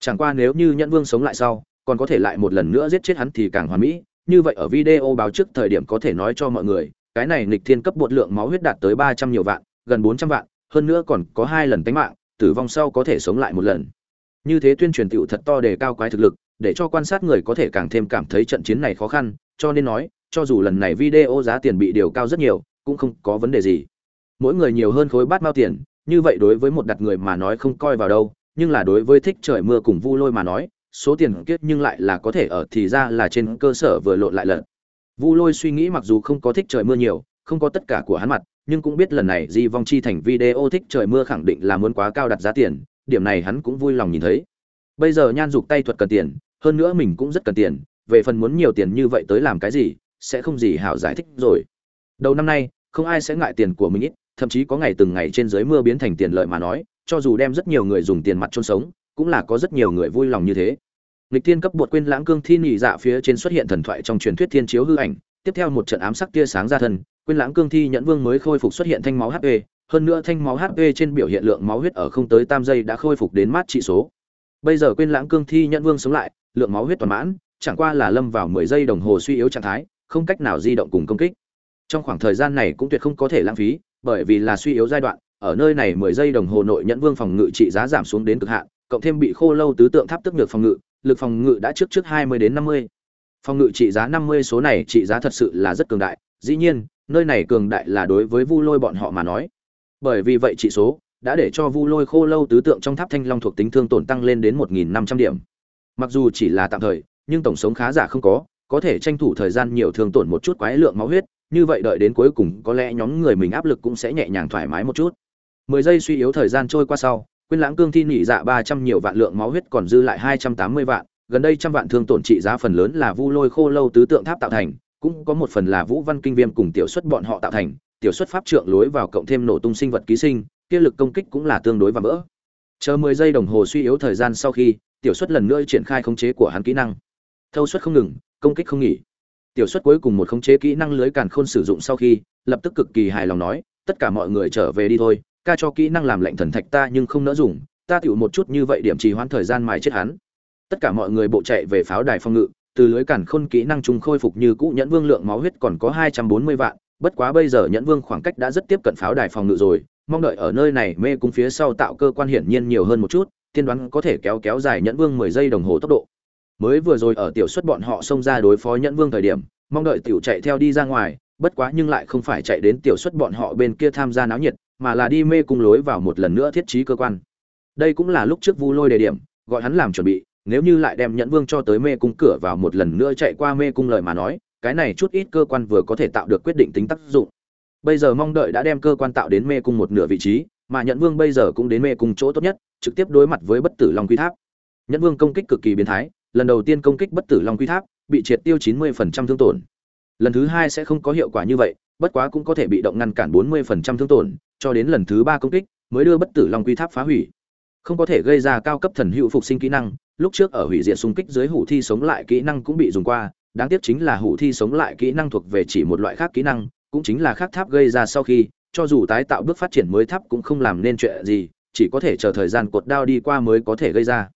chẳng qua nếu như nhẫn vương sống lại sau, còn có thể lại một lần nữa giết chết hắn thì càng hoàn mỹ. Như vậy ở video báo trước thời điểm có thể nói cho mọi người, cái này nghịch thiên cấp bột lượng máu huyết đạt tới ba trăm nhiều vạn, gần bốn trăm vạn, hơn nữa còn có hai lần tánh mạng, tử vong sau có thể sống lại một lần. Như thế tuyên truyền tựu thật to để cao quái thực lực, để cho quan sát người có thể càng thêm cảm thấy trận chiến này khó khăn, cho nên nói, cho dù lần này video giá tiền bị điều cao rất nhiều, cũng không có vấn đề gì. Mỗi người nhiều hơn khối bát mao tiền, như vậy đối với một đặt người mà nói không coi vào đâu nhưng là đối với thích trời mưa cùng vu lôi mà nói, số tiền kiết nhưng lại là có thể ở thì ra là trên cơ sở vừa lộn lại lần vu lôi suy nghĩ mặc dù không có thích trời mưa nhiều, không có tất cả của hắn mặt, nhưng cũng biết lần này di vong chi thành video thích trời mưa khẳng định là muốn quá cao đặt giá tiền, điểm này hắn cũng vui lòng nhìn thấy. Bây giờ nhan dục tay thuật cần tiền, hơn nữa mình cũng rất cần tiền, về phần muốn nhiều tiền như vậy tới làm cái gì, sẽ không gì hảo giải thích rồi. Đầu năm nay, không ai sẽ ngại tiền của mình ít, thậm chí có ngày từng ngày trên dưới mưa biến thành tiền lợi mà nói cho dù đem rất nhiều người dùng tiền mặt chôn sống, cũng là có rất nhiều người vui lòng như thế. Lịch thiên cấp bột quên lãng cương thi nhị dạ phía trên xuất hiện thần thoại trong truyền thuyết thiên chiếu hư ảnh, tiếp theo một trận ám sắc tia sáng ra thân, quên lãng cương thi nhẫn vương mới khôi phục xuất hiện thanh máu hp hơn nữa thanh máu hp trên biểu hiện lượng máu huyết ở không tới tam giây đã khôi phục đến mát trị số. Bây giờ quên lãng cương thi nhẫn vương sống lại, lượng máu huyết toàn mãn, chẳng qua là lâm vào mười giây đồng hồ suy yếu trạng thái, không cách nào di động cùng công kích. Trong khoảng thời gian này cũng tuyệt không có thể lãng phí, bởi vì là suy yếu giai đoạn ở nơi này mười giây đồng hồ nội nhẫn vương phòng ngự trị giá giảm xuống đến cực hạn, cộng thêm bị khô lâu tứ tượng tháp tức nhược phòng ngự, lực phòng ngự đã trước trước hai mươi đến năm mươi. Phòng ngự trị giá năm mươi số này trị giá thật sự là rất cường đại, dĩ nhiên, nơi này cường đại là đối với vu lôi bọn họ mà nói. Bởi vì vậy trị số đã để cho vu lôi khô lâu tứ tượng trong tháp thanh long thuộc tính thương tổn tăng lên đến một nghìn năm trăm điểm. Mặc dù chỉ là tạm thời, nhưng tổng sống khá giả không có có thể tranh thủ thời gian nhiều thương tổn một chút quái lượng máu huyết, như vậy đợi đến cuối cùng có lẽ nhóm người mình áp lực cũng sẽ nhẹ nhàng thoải mái một chút mười giây suy yếu thời gian trôi qua sau, quyên lãng cương thi nhị dạ ba trăm nhiều vạn lượng máu huyết còn dư lại hai trăm tám mươi vạn, gần đây trăm vạn thương tổn trị giá phần lớn là vu lôi khô lâu tứ tượng tháp tạo thành, cũng có một phần là vũ văn kinh viêm cùng tiểu xuất bọn họ tạo thành, tiểu xuất pháp trượng lối vào cộng thêm nổ tung sinh vật ký sinh, kia lực công kích cũng là tương đối và mỡ. chờ mười giây đồng hồ suy yếu thời gian sau khi, tiểu xuất lần nữa triển khai khống chế của hắn kỹ năng. Thâu suất không ngừng, công kích không nghỉ. Tiểu xuất cuối cùng một khống chế kỹ năng lưới càn khôn sử dụng sau khi, lập tức cực kỳ hài lòng nói, tất cả mọi người trở về đi thôi ca cho kỹ năng làm lệnh thần thạch ta nhưng không nỡ dùng, ta tựu một chút như vậy điểm trì hoãn thời gian mài chết hắn. Tất cả mọi người bộ chạy về pháo đài phòng ngự, từ lưới cản khôn kỹ năng chúng khôi phục như cũ nhẫn vương lượng máu huyết còn có hai trăm bốn mươi vạn, bất quá bây giờ nhẫn vương khoảng cách đã rất tiếp cận pháo đài phòng ngự rồi, mong đợi ở nơi này mê cung phía sau tạo cơ quan hiển nhiên nhiều hơn một chút, tiên đoán có thể kéo kéo dài nhẫn vương mười giây đồng hồ tốc độ. Mới vừa rồi ở tiểu xuất bọn họ xông ra đối phó nhẫn vương thời điểm, mong đợi tiểu chạy theo đi ra ngoài, bất quá nhưng lại không phải chạy đến tiểu xuất bọn họ bên kia tham gia náo nhiệt mà là đi mê cung lối vào một lần nữa thiết trí cơ quan. Đây cũng là lúc trước vu lôi đề điểm, gọi hắn làm chuẩn bị, nếu như lại đem nhẫn vương cho tới mê cung cửa vào một lần nữa chạy qua mê cung lời mà nói, cái này chút ít cơ quan vừa có thể tạo được quyết định tính tác dụng. Bây giờ mong đợi đã đem cơ quan tạo đến mê cung một nửa vị trí, mà nhẫn vương bây giờ cũng đến mê cung chỗ tốt nhất, trực tiếp đối mặt với bất tử long quy tháp. Nhẫn vương công kích cực kỳ biến thái, lần đầu tiên công kích bất tử long quy tháp, bị triệt tiêu 90% thương tổn. Lần thứ hai sẽ không có hiệu quả như vậy, bất quá cũng có thể bị động ngăn cản 40% thương tổn cho đến lần thứ ba công kích, mới đưa bất tử long quy tháp phá hủy. Không có thể gây ra cao cấp thần hữu phục sinh kỹ năng, lúc trước ở hủy diệt xung kích dưới hủ thi sống lại kỹ năng cũng bị dùng qua, đáng tiếc chính là hủ thi sống lại kỹ năng thuộc về chỉ một loại khác kỹ năng, cũng chính là khác tháp gây ra sau khi, cho dù tái tạo bước phát triển mới tháp cũng không làm nên chuyện gì, chỉ có thể chờ thời gian cột đao đi qua mới có thể gây ra.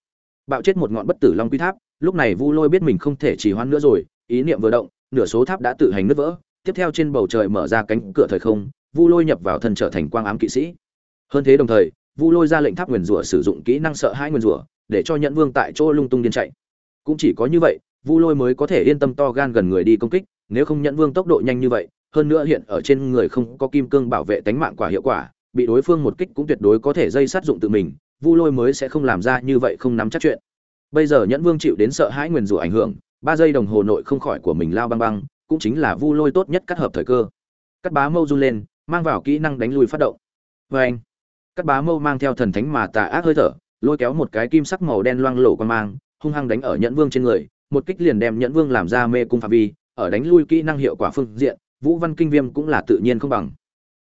Bạo chết một ngọn bất tử long quy tháp, lúc này vu lôi biết mình không thể trì hoãn nữa rồi, ý niệm vừa động, nửa số tháp đã tự hành nứt vỡ, tiếp theo trên bầu trời mở ra cánh cửa thời không vu lôi nhập vào thân trở thành quang ám kỵ sĩ. Hơn thế đồng thời, vu lôi ra lệnh tháp nguyền rủa sử dụng kỹ năng sợ hãi nguyền rủa để cho nhẫn vương tại chỗ lung tung điên chạy. Cũng chỉ có như vậy, vu lôi mới có thể yên tâm to gan gần người đi công kích, nếu không nhẫn vương tốc độ nhanh như vậy, hơn nữa hiện ở trên người không có kim cương bảo vệ tánh mạng quả hiệu quả, bị đối phương một kích cũng tuyệt đối có thể dây sát dụng tự mình, vu lôi mới sẽ không làm ra như vậy không nắm chắc chuyện. Bây giờ nhẫn vương chịu đến sợ hãi nguyền rủa ảnh hưởng, ba giây đồng hồ nội không khỏi của mình lao băng băng, cũng chính là vu lôi tốt nhất cắt hợp thời cơ. Cắt bá mâu run lên mang vào kỹ năng đánh lui phát động. Vê anh cắt bá mâu mang theo thần thánh mà tà ác hơi thở, lôi kéo một cái kim sắc màu đen loang lổ qua mang, hung hăng đánh ở nhẫn vương trên người, một kích liền đem nhẫn vương làm ra mê cung phạm vi, ở đánh lui kỹ năng hiệu quả phương diện, vũ văn kinh viêm cũng là tự nhiên không bằng.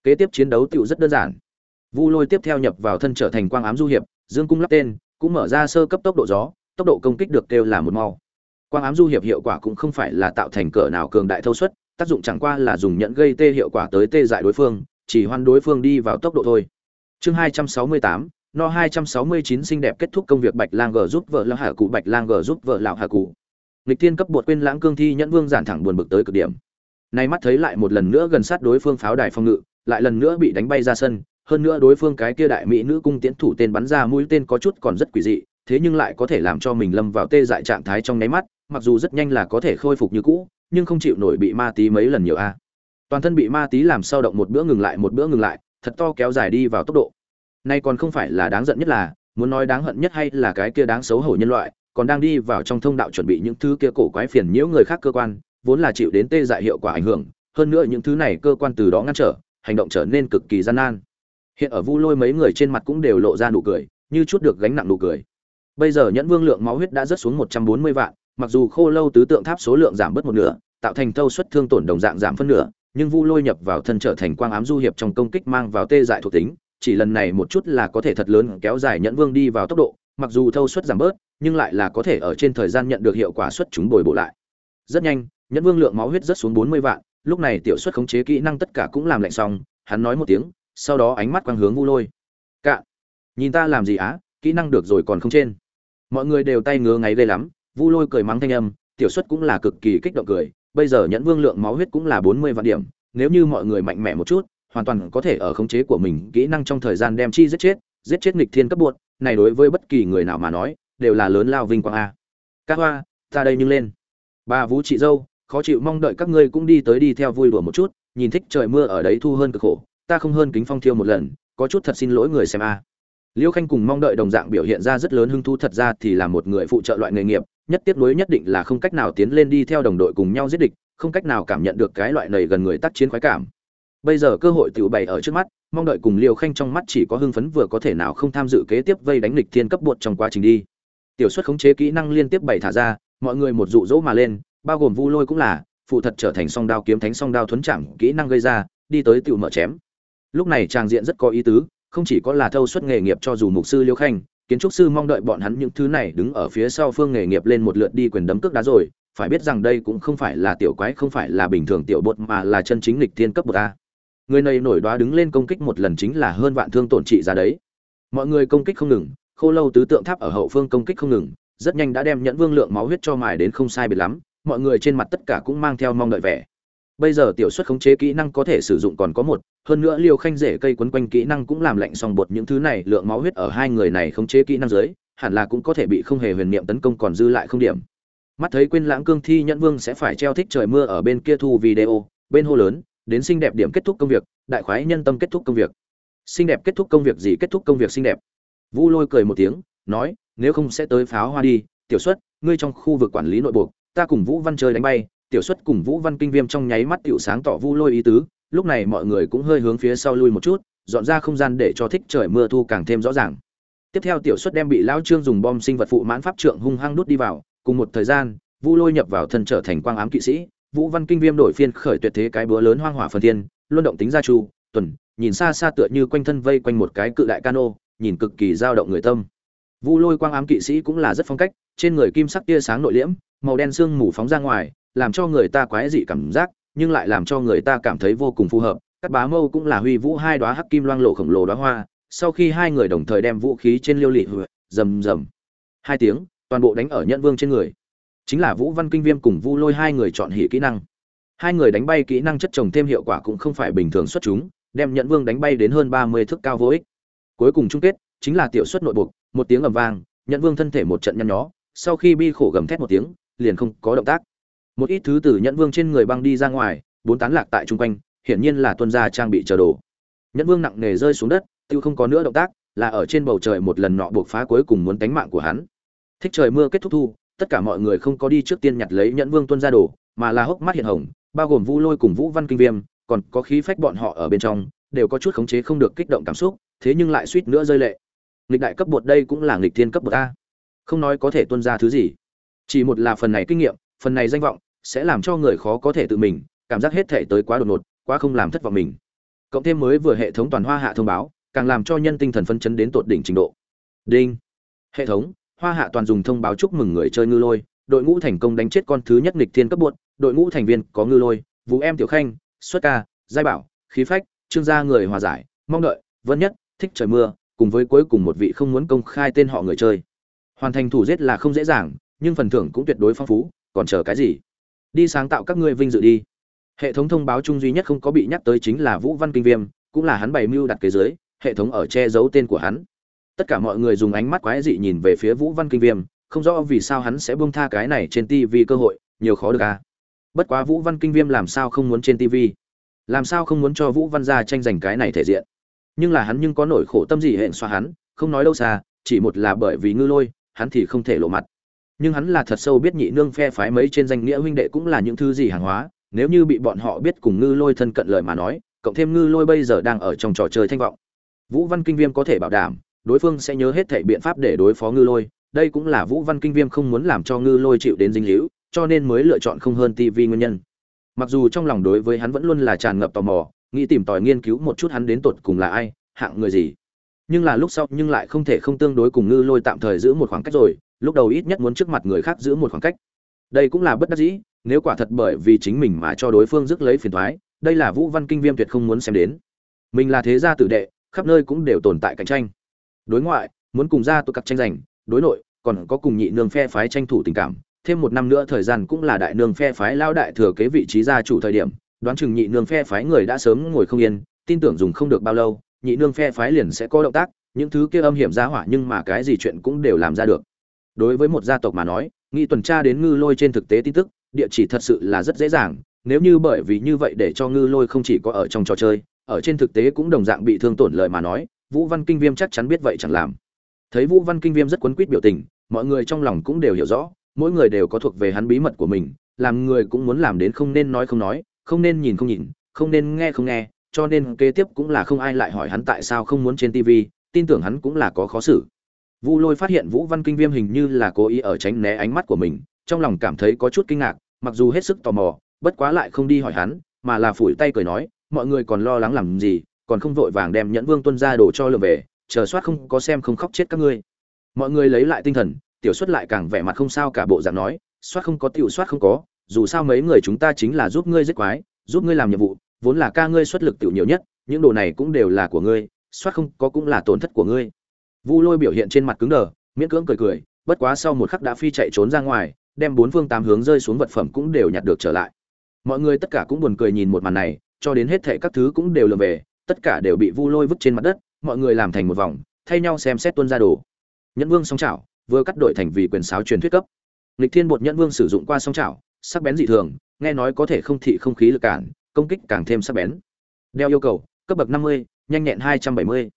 Kế tiếp chiến đấu tựu rất đơn giản. Vu lôi tiếp theo nhập vào thân trở thành quang ám du hiệp, dương cung lắp tên, cũng mở ra sơ cấp tốc độ gió, tốc độ công kích được kêu là một mau. Quang ám du hiệp hiệu quả cũng không phải là tạo thành cỡ nào cường đại thâu suất tác dụng chẳng qua là dùng nhận gây tê hiệu quả tới tê dại đối phương, chỉ hoan đối phương đi vào tốc độ thôi. Chương hai trăm sáu mươi tám, no 269 xinh đẹp kết thúc công việc bạch lang g giúp vợ lão hạ cụ, bạch lang g giúp vợ lão hạ cụ. Nghịch thiên cấp bột quên lãng cương thi nhẫn vương giản thẳng buồn bực tới cực điểm. Nay mắt thấy lại một lần nữa gần sát đối phương pháo đài phòng ngự, lại lần nữa bị đánh bay ra sân, hơn nữa đối phương cái kia đại mỹ nữ cung tiễn thủ tên bắn ra mũi tên có chút còn rất quỷ dị, thế nhưng lại có thể làm cho mình lâm vào tê dại trạng thái trong nháy mắt mặc dù rất nhanh là có thể khôi phục như cũ, nhưng không chịu nổi bị ma tí mấy lần nhiều a. Toàn thân bị ma tí làm sao động một bữa ngừng lại, một bữa ngừng lại, thật to kéo dài đi vào tốc độ. Nay còn không phải là đáng giận nhất là, muốn nói đáng hận nhất hay là cái kia đáng xấu hổ nhân loại, còn đang đi vào trong thông đạo chuẩn bị những thứ kia cổ quái phiền nhiễu người khác cơ quan, vốn là chịu đến tê dại hiệu quả ảnh hưởng, hơn nữa những thứ này cơ quan từ đó ngăn trở, hành động trở nên cực kỳ gian nan. Hiện ở vu lôi mấy người trên mặt cũng đều lộ ra nụ cười, như chút được gánh nặng nụ cười. Bây giờ nhẫn vương lượng máu huyết đã rớt xuống một trăm bốn mươi vạn mặc dù khô lâu tứ tượng tháp số lượng giảm bớt một nửa, tạo thành thâu suất thương tổn đồng dạng giảm phân nửa, nhưng vu lôi nhập vào thân trở thành quang ám du hiệp trong công kích mang vào tê dại thuộc tính, chỉ lần này một chút là có thể thật lớn kéo dài nhẫn vương đi vào tốc độ, mặc dù thâu suất giảm bớt, nhưng lại là có thể ở trên thời gian nhận được hiệu quả suất chúng bồi bổ lại. Rất nhanh, nhẫn vương lượng máu huyết rất xuống bốn mươi vạn, lúc này tiểu suất khống chế kỹ năng tất cả cũng làm lạnh xong, hắn nói một tiếng, sau đó ánh mắt quang hướng vu lôi. Cạn, nhìn ta làm gì á, kỹ năng được rồi còn không trên. Mọi người đều tay ngứa ngáy ghê lắm vu lôi cười mắng thanh âm, tiểu Xuất cũng là cực kỳ kích động cười, bây giờ nhẫn vương lượng máu huyết cũng là bốn mươi vạn điểm, nếu như mọi người mạnh mẽ một chút, hoàn toàn có thể ở khống chế của mình, kỹ năng trong thời gian đem chi giết chết giết chết nghịch thiên cấp buộc, này đối với bất kỳ người nào mà nói, đều là lớn lao vinh quang a. Các hoa, ta đây nhưng lên. Bà vũ chị dâu, khó chịu mong đợi các ngươi cũng đi tới đi theo vui đùa một chút, nhìn thích trời mưa ở đấy thu hơn cực khổ, ta không hơn kính phong thiêu một lần, có chút thật xin lỗi người xem a. Liêu khanh cùng mong đợi đồng dạng biểu hiện ra rất lớn hứng thú, thật ra thì là một người phụ trợ loại nghề nghiệp nhất tiếp nối nhất định là không cách nào tiến lên đi theo đồng đội cùng nhau giết địch, không cách nào cảm nhận được cái loại này gần người tác chiến khoái cảm. Bây giờ cơ hội tự bày ở trước mắt, mong đợi cùng liêu khanh trong mắt chỉ có hưng phấn vừa có thể nào không tham dự kế tiếp vây đánh lịch thiên cấp bột trong quá trình đi. Tiểu suất khống chế kỹ năng liên tiếp bày thả ra, mọi người một dụ dỗ mà lên, bao gồm vu lôi cũng là, phụ thật trở thành song đao kiếm thánh song đao thuấn chạm kỹ năng gây ra, đi tới tiểu mở chém. Lúc này tràng diện rất có ý tứ, không chỉ có là thâu suất nghề nghiệp cho dù mục sư liêu khanh kiến trúc sư mong đợi bọn hắn những thứ này đứng ở phía sau phương nghề nghiệp lên một lượt đi quyền đấm cước đá rồi, phải biết rằng đây cũng không phải là tiểu quái, không phải là bình thường tiểu bột mà là chân chính lịch thiên cấp bột a. Người này nổi đoá đứng lên công kích một lần chính là hơn vạn thương tổn trị ra đấy. Mọi người công kích không ngừng, khô lâu tứ tượng tháp ở hậu phương công kích không ngừng, rất nhanh đã đem nhẫn vương lượng máu huyết cho mài đến không sai biệt lắm, mọi người trên mặt tất cả cũng mang theo mong đợi vẻ bây giờ tiểu suất khống chế kỹ năng có thể sử dụng còn có một, hơn nữa liều khanh rể cây quấn quanh kỹ năng cũng làm lạnh xong bột những thứ này, lượng máu huyết ở hai người này khống chế kỹ năng dưới, hẳn là cũng có thể bị không hề huyền niệm tấn công còn dư lại không điểm. Mắt thấy quên lãng cương thi nhẫn vương sẽ phải treo thích trời mưa ở bên kia thu video, bên hô lớn, đến xinh đẹp điểm kết thúc công việc, đại khoái nhân tâm kết thúc công việc. Xinh đẹp kết thúc công việc gì kết thúc công việc xinh đẹp? Vu lôi cười một tiếng, nói, nếu không sẽ tới pháo hoa đi, tiểu xuất, ngươi trong khu vực quản lý nội bộ, ta cùng vũ văn chơi đánh bay tiểu xuất cùng vũ văn kinh viêm trong nháy mắt tựu sáng tỏ vu lôi ý tứ, lúc này mọi người cũng hơi hướng phía sau lui một chút, dọn ra không gian để cho thích trời mưa thu càng thêm rõ ràng. Tiếp theo tiểu xuất đem bị lão trương dùng bom sinh vật phụ mãn pháp trượng hung hăng đút đi vào, cùng một thời gian, vu lôi nhập vào thân trở thành quang ám kỵ sĩ, vũ văn kinh viêm đổi phiên khởi tuyệt thế cái búa lớn hoang hỏa phần thiên, luân động tính gia chu tuần, nhìn xa xa tựa như quanh thân vây quanh một cái cự đại cano, nhìn cực kỳ dao động người tâm. Vu lôi quang ám kỵ sĩ cũng là rất phong cách, trên người kim sắc tia sáng nội liễm, màu đen sương mù phóng ra ngoài làm cho người ta quái dị cảm giác, nhưng lại làm cho người ta cảm thấy vô cùng phù hợp. Cắt bá mâu cũng là huy vũ hai đóa hắc kim loang lộ khổng lồ đóa hoa, sau khi hai người đồng thời đem vũ khí trên liêu lị rầm rầm. Hai tiếng, toàn bộ đánh ở Nhẫn vương trên người. Chính là vũ văn kinh viêm cùng vu lôi hai người chọn hỉ kỹ năng. Hai người đánh bay kỹ năng chất trồng thêm hiệu quả cũng không phải bình thường xuất chúng, đem nhận vương đánh bay đến hơn ba mươi thước cao vô ích. Cuối cùng chung kết, chính là tiểu suất nội buộc, một tiếng ầm vang nhận vương thân thể một trận nhăn nhó, sau khi bi khổ gầm thét một tiếng, liền không có động tác một ít thứ từ nhẫn vương trên người băng đi ra ngoài, bốn tán lạc tại chung quanh, hiển nhiên là tuân gia trang bị chờ đồ. Nhẫn vương nặng nề rơi xuống đất, tiêu không có nữa động tác, là ở trên bầu trời một lần nọ buộc phá cuối cùng muốn đánh mạng của hắn. Thích trời mưa kết thúc thu, tất cả mọi người không có đi trước tiên nhặt lấy nhẫn vương tuân ra đồ, mà là hốc mắt hiện hồng, bao gồm vu lôi cùng vũ văn kinh viêm, còn có khí phách bọn họ ở bên trong, đều có chút khống chế không được kích động cảm xúc, thế nhưng lại suýt nữa rơi lệ. Nghịch đại cấp bột đây cũng là nghịch thiên cấp bột a. Không nói có thể tuân ra thứ gì. Chỉ một là phần này kinh nghiệm, phần này danh vọng sẽ làm cho người khó có thể tự mình, cảm giác hết thể tới quá đột ngột, quá không làm thất vọng mình. Cộng thêm mới vừa hệ thống toàn hoa hạ thông báo, càng làm cho nhân tinh thần phân chấn đến tột đỉnh trình độ. Đinh. Hệ thống, hoa hạ toàn dùng thông báo chúc mừng người chơi ngư lôi, đội ngũ thành công đánh chết con thứ nhất nghịch thiên cấp bột đội ngũ thành viên có ngư lôi, vũ em tiểu khanh, xuất ca, giai bảo, khí phách, trương gia người hòa giải, mong đợi, vân nhất, thích trời mưa, cùng với cuối cùng một vị không muốn công khai tên họ người chơi. Hoàn thành thủ giết là không dễ dàng, nhưng phần thưởng cũng tuyệt đối phong phú, còn chờ cái gì? Đi sáng tạo các ngươi vinh dự đi. Hệ thống thông báo chung duy nhất không có bị nhắc tới chính là vũ văn kinh viêm, cũng là hắn bày mưu đặt kế dưới hệ thống ở che giấu tên của hắn. Tất cả mọi người dùng ánh mắt quái dị nhìn về phía vũ văn kinh viêm, không rõ vì sao hắn sẽ buông tha cái này trên tv cơ hội, nhiều khó được à. Bất quá vũ văn kinh viêm làm sao không muốn trên tv làm sao không muốn cho vũ văn gia tranh giành cái này thể diện? Nhưng là hắn nhưng có nỗi khổ tâm gì hẹn xoa hắn, không nói đâu xa, chỉ một là bởi vì ngư lôi, hắn thì không thể lộ mặt nhưng hắn là thật sâu biết nhị nương phe phái mấy trên danh nghĩa huynh đệ cũng là những thứ gì hàng hóa, nếu như bị bọn họ biết cùng ngư lôi thân cận lời mà nói, cộng thêm ngư lôi bây giờ đang ở trong trò chơi thanh vọng. Vũ văn kinh viêm có thể bảo đảm, đối phương sẽ nhớ hết thể biện pháp để đối phó ngư lôi, đây cũng là vũ văn kinh viêm không muốn làm cho ngư lôi chịu đến dinh hữu cho nên mới lựa chọn không hơn tv nguyên nhân. Mặc dù trong lòng đối với hắn vẫn luôn là tràn ngập tò mò, nghĩ tìm tòi nghiên cứu một chút hắn đến tột cùng là ai, hạng người gì. Nhưng là lúc sau nhưng lại không thể không tương đối cùng ngư lôi tạm thời giữ một khoảng cách rồi lúc đầu ít nhất muốn trước mặt người khác giữ một khoảng cách. Đây cũng là bất đắc dĩ, nếu quả thật bởi vì chính mình mà cho đối phương rước lấy phiền thoái, đây là vũ văn kinh viêm tuyệt không muốn xem đến. Mình là thế gia tử đệ, khắp nơi cũng đều tồn tại cạnh tranh. Đối ngoại, muốn cùng gia tụ cặp tranh giành, đối nội, còn có cùng nhị nương phe phái tranh thủ tình cảm, thêm một năm nữa thời gian cũng là đại nương phe phái lao đại thừa kế vị trí gia chủ thời điểm, đoán chừng nhị nương phe phái người đã sớm ngồi không yên, tin tưởng dùng không được bao lâu, nhị nương phe phái liền sẽ có động tác, những thứ kia âm hiểm ra hỏa nhưng mà cái gì chuyện cũng đều làm ra được đối với một gia tộc mà nói nghị tuần tra đến ngư lôi trên thực tế tin tức, địa chỉ thật sự là rất dễ dàng. Nếu như bởi vì như vậy để cho ngư lôi không chỉ có ở trong trò chơi, ở trên thực tế cũng đồng dạng bị thương tổn lời mà nói, vũ văn kinh viêm chắc chắn biết vậy chẳng làm. Thấy vũ văn kinh viêm rất quấn quýt biểu tình, mọi người trong lòng cũng đều hiểu rõ, mỗi người đều có thuộc về hắn bí mật của mình, làm người cũng muốn làm đến không nên nói không nói, không nên nhìn không nhìn, không nên nghe không nghe, cho nên kế tiếp cũng là không ai lại hỏi hắn tại sao không muốn trên tv tin tưởng hắn cũng là có khó xử vu lôi phát hiện vũ văn kinh viêm hình như là cố ý ở tránh né ánh mắt của mình, trong lòng cảm thấy có chút kinh ngạc, mặc dù hết sức tò mò, bất quá lại không đi hỏi hắn, mà là phủi tay cười nói, mọi người còn lo lắng làm gì, còn không vội vàng đem nhẫn vương tuân ra đồ cho lượm về, chờ soát không có xem không khóc chết các ngươi. Mọi người lấy lại tinh thần, tiểu Suất lại càng vẻ mặt không sao cả bộ dạng nói, soát không có, tiểu soát không có, dù sao mấy người chúng ta chính là giúp ngươi giết quái, giúp ngươi làm nhiệm vụ, vốn là ca ngươi xuất lực tiểu nhiều nhất, những đồ này cũng đều là của ngươi, soát không có cũng là tổn thất của ngươi vu lôi biểu hiện trên mặt cứng đờ, miễn cưỡng cười cười, bất quá sau một khắc đã phi chạy trốn ra ngoài, đem bốn phương tám hướng rơi xuống vật phẩm cũng đều nhặt được trở lại. Mọi người tất cả cũng buồn cười nhìn một màn này, cho đến hết thệ các thứ cũng đều lượm về, tất cả đều bị vu lôi vứt trên mặt đất, mọi người làm thành một vòng, thay nhau xem xét tuân ra đồ. Nhẫn vương song chảo vừa cắt đổi thành vì quyền sáo truyền thuyết cấp. Lịch thiên bột nhẫn vương sử dụng qua song chảo sắc bén dị thường, nghe nói có thể không thị không khí lực cản, công kích càng thêm sắc bén. Đeo yêu cầu, cấp bậc năm mươi, nhanh nhẹn hai trăm bảy mươi.